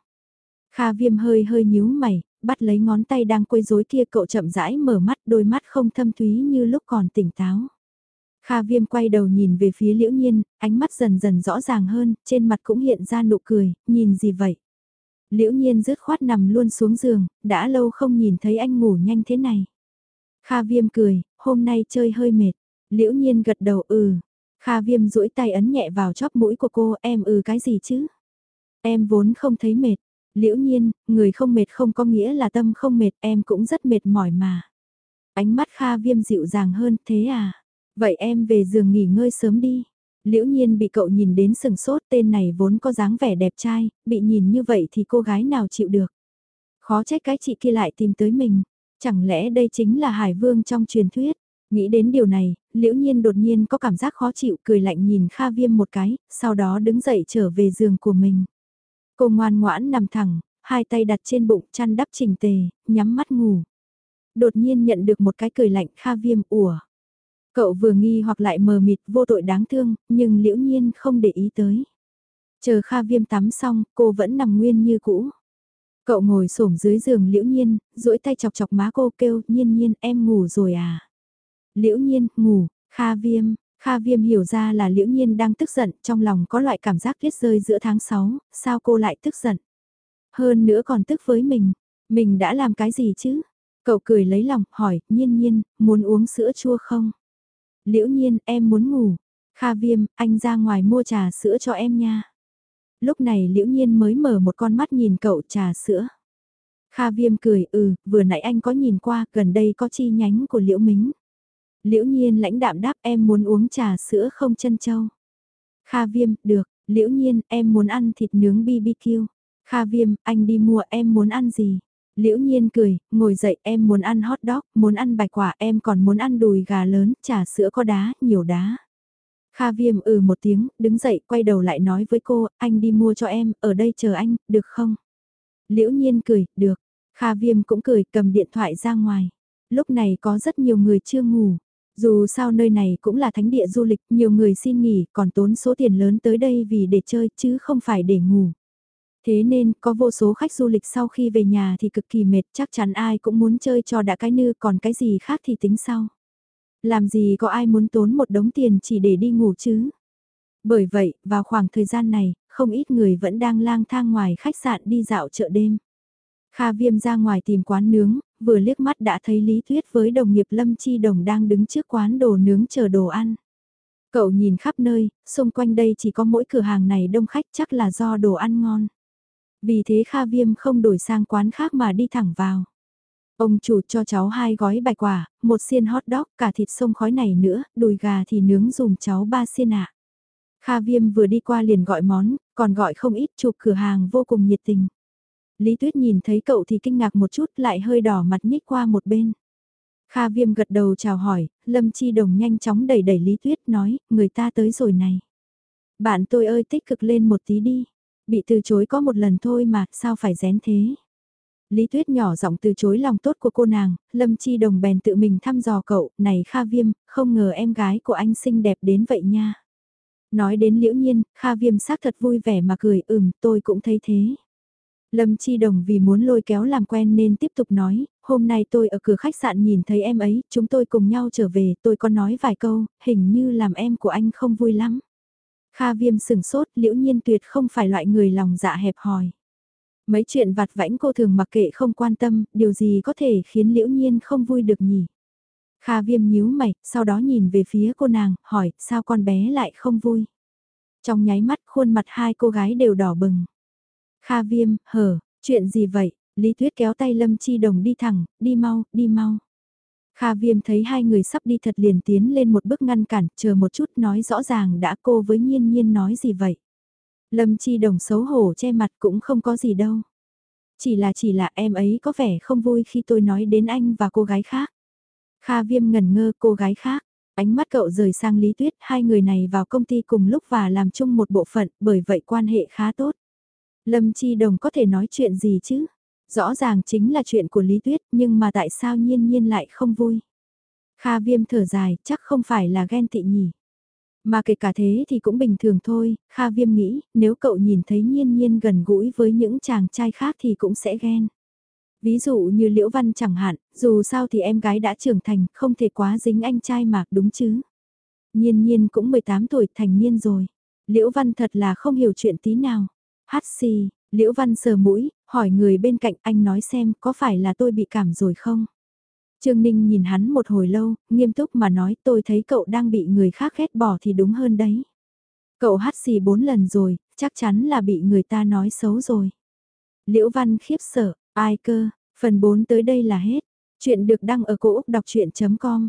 Kha viêm hơi hơi nhíu mày, bắt lấy ngón tay đang quấy rối kia cậu chậm rãi mở mắt đôi mắt không thâm thúy như lúc còn tỉnh táo. Kha viêm quay đầu nhìn về phía liễu nhiên, ánh mắt dần dần rõ ràng hơn, trên mặt cũng hiện ra nụ cười, nhìn gì vậy? Liễu nhiên rứt khoát nằm luôn xuống giường, đã lâu không nhìn thấy anh ngủ nhanh thế này. Kha viêm cười, hôm nay chơi hơi mệt. Liễu nhiên gật đầu ừ. Kha viêm duỗi tay ấn nhẹ vào chóp mũi của cô, em ừ cái gì chứ? Em vốn không thấy mệt. Liễu nhiên, người không mệt không có nghĩa là tâm không mệt, em cũng rất mệt mỏi mà. Ánh mắt Kha viêm dịu dàng hơn, thế à? Vậy em về giường nghỉ ngơi sớm đi. Liễu nhiên bị cậu nhìn đến sừng sốt tên này vốn có dáng vẻ đẹp trai, bị nhìn như vậy thì cô gái nào chịu được. Khó trách cái chị kia lại tìm tới mình, chẳng lẽ đây chính là Hải Vương trong truyền thuyết. Nghĩ đến điều này, liễu nhiên đột nhiên có cảm giác khó chịu cười lạnh nhìn Kha Viêm một cái, sau đó đứng dậy trở về giường của mình. Cô ngoan ngoãn nằm thẳng, hai tay đặt trên bụng chăn đắp chỉnh tề, nhắm mắt ngủ. Đột nhiên nhận được một cái cười lạnh Kha Viêm ủa. Cậu vừa nghi hoặc lại mờ mịt vô tội đáng thương, nhưng liễu nhiên không để ý tới. Chờ Kha Viêm tắm xong, cô vẫn nằm nguyên như cũ. Cậu ngồi xổm dưới giường liễu nhiên, duỗi tay chọc chọc má cô kêu, nhiên nhiên em ngủ rồi à. Liễu nhiên, ngủ, Kha Viêm, Kha Viêm hiểu ra là liễu nhiên đang tức giận, trong lòng có loại cảm giác tiết rơi giữa tháng 6, sao cô lại tức giận. Hơn nữa còn tức với mình, mình đã làm cái gì chứ? Cậu cười lấy lòng, hỏi, nhiên nhiên, muốn uống sữa chua không? Liễu nhiên, em muốn ngủ. Kha viêm, anh ra ngoài mua trà sữa cho em nha. Lúc này liễu nhiên mới mở một con mắt nhìn cậu trà sữa. Kha viêm cười, ừ, vừa nãy anh có nhìn qua, gần đây có chi nhánh của liễu mính. Liễu nhiên lãnh đạm đáp em muốn uống trà sữa không chân châu. Kha viêm, được, liễu nhiên, em muốn ăn thịt nướng BBQ. Kha viêm, anh đi mua em muốn ăn gì? Liễu nhiên cười, ngồi dậy em muốn ăn hot dog, muốn ăn bạch quả em còn muốn ăn đùi gà lớn, trà sữa có đá, nhiều đá. Kha viêm ừ một tiếng, đứng dậy quay đầu lại nói với cô, anh đi mua cho em, ở đây chờ anh, được không? Liễu nhiên cười, được. Kha viêm cũng cười, cầm điện thoại ra ngoài. Lúc này có rất nhiều người chưa ngủ. Dù sao nơi này cũng là thánh địa du lịch, nhiều người xin nghỉ, còn tốn số tiền lớn tới đây vì để chơi, chứ không phải để ngủ. Thế nên, có vô số khách du lịch sau khi về nhà thì cực kỳ mệt, chắc chắn ai cũng muốn chơi cho đã cái nư, còn cái gì khác thì tính sau. Làm gì có ai muốn tốn một đống tiền chỉ để đi ngủ chứ? Bởi vậy, vào khoảng thời gian này, không ít người vẫn đang lang thang ngoài khách sạn đi dạo chợ đêm. Kha Viêm ra ngoài tìm quán nướng, vừa liếc mắt đã thấy Lý Tuyết với đồng nghiệp Lâm Chi Đồng đang đứng trước quán đồ nướng chờ đồ ăn. Cậu nhìn khắp nơi, xung quanh đây chỉ có mỗi cửa hàng này đông khách chắc là do đồ ăn ngon. Vì thế Kha Viêm không đổi sang quán khác mà đi thẳng vào. Ông chủ cho cháu hai gói bạch quả, một xiên hot dog, cả thịt sông khói này nữa, đùi gà thì nướng dùm cháu ba xiên ạ. Kha Viêm vừa đi qua liền gọi món, còn gọi không ít chụp cửa hàng vô cùng nhiệt tình. Lý Tuyết nhìn thấy cậu thì kinh ngạc một chút lại hơi đỏ mặt nhích qua một bên. Kha Viêm gật đầu chào hỏi, Lâm Chi Đồng nhanh chóng đẩy đẩy Lý Tuyết nói, người ta tới rồi này. Bạn tôi ơi tích cực lên một tí đi, bị từ chối có một lần thôi mà, sao phải rén thế. Lý Tuyết nhỏ giọng từ chối lòng tốt của cô nàng, Lâm Chi Đồng bèn tự mình thăm dò cậu, này Kha Viêm, không ngờ em gái của anh xinh đẹp đến vậy nha. Nói đến liễu nhiên, Kha Viêm xác thật vui vẻ mà cười, ừm, tôi cũng thấy thế. Lâm Chi Đồng vì muốn lôi kéo làm quen nên tiếp tục nói, hôm nay tôi ở cửa khách sạn nhìn thấy em ấy, chúng tôi cùng nhau trở về, tôi có nói vài câu, hình như làm em của anh không vui lắm. Kha Viêm sừng sốt, liễu nhiên tuyệt không phải loại người lòng dạ hẹp hòi. Mấy chuyện vặt vãnh cô thường mặc kệ không quan tâm, điều gì có thể khiến liễu nhiên không vui được nhỉ? Kha viêm nhíu mày, sau đó nhìn về phía cô nàng, hỏi, sao con bé lại không vui? Trong nháy mắt khuôn mặt hai cô gái đều đỏ bừng. Kha viêm, hở, chuyện gì vậy? Lý Tuyết kéo tay Lâm Chi Đồng đi thẳng, đi mau, đi mau. Kha viêm thấy hai người sắp đi thật liền tiến lên một bước ngăn cản, chờ một chút nói rõ ràng đã cô với nhiên nhiên nói gì vậy. Lâm Chi Đồng xấu hổ che mặt cũng không có gì đâu. Chỉ là chỉ là em ấy có vẻ không vui khi tôi nói đến anh và cô gái khác. Kha viêm ngần ngơ cô gái khác. Ánh mắt cậu rời sang Lý Tuyết, hai người này vào công ty cùng lúc và làm chung một bộ phận, bởi vậy quan hệ khá tốt. Lâm Chi Đồng có thể nói chuyện gì chứ? Rõ ràng chính là chuyện của Lý Tuyết, nhưng mà tại sao nhiên nhiên lại không vui? Kha viêm thở dài, chắc không phải là ghen tị nhỉ. Mà kể cả thế thì cũng bình thường thôi, Kha Viêm nghĩ, nếu cậu nhìn thấy nhiên nhiên gần gũi với những chàng trai khác thì cũng sẽ ghen. Ví dụ như Liễu Văn chẳng hạn, dù sao thì em gái đã trưởng thành, không thể quá dính anh trai mà, đúng chứ. Nhiên nhiên cũng 18 tuổi thành niên rồi. Liễu Văn thật là không hiểu chuyện tí nào. Hát xì, Liễu Văn sờ mũi, hỏi người bên cạnh anh nói xem có phải là tôi bị cảm rồi không? Trương Ninh nhìn hắn một hồi lâu, nghiêm túc mà nói tôi thấy cậu đang bị người khác ghét bỏ thì đúng hơn đấy. Cậu hát xì bốn lần rồi, chắc chắn là bị người ta nói xấu rồi. Liễu Văn khiếp sợ, ai cơ, phần 4 tới đây là hết. Chuyện được đăng ở cổ Úc đọc chuyện.com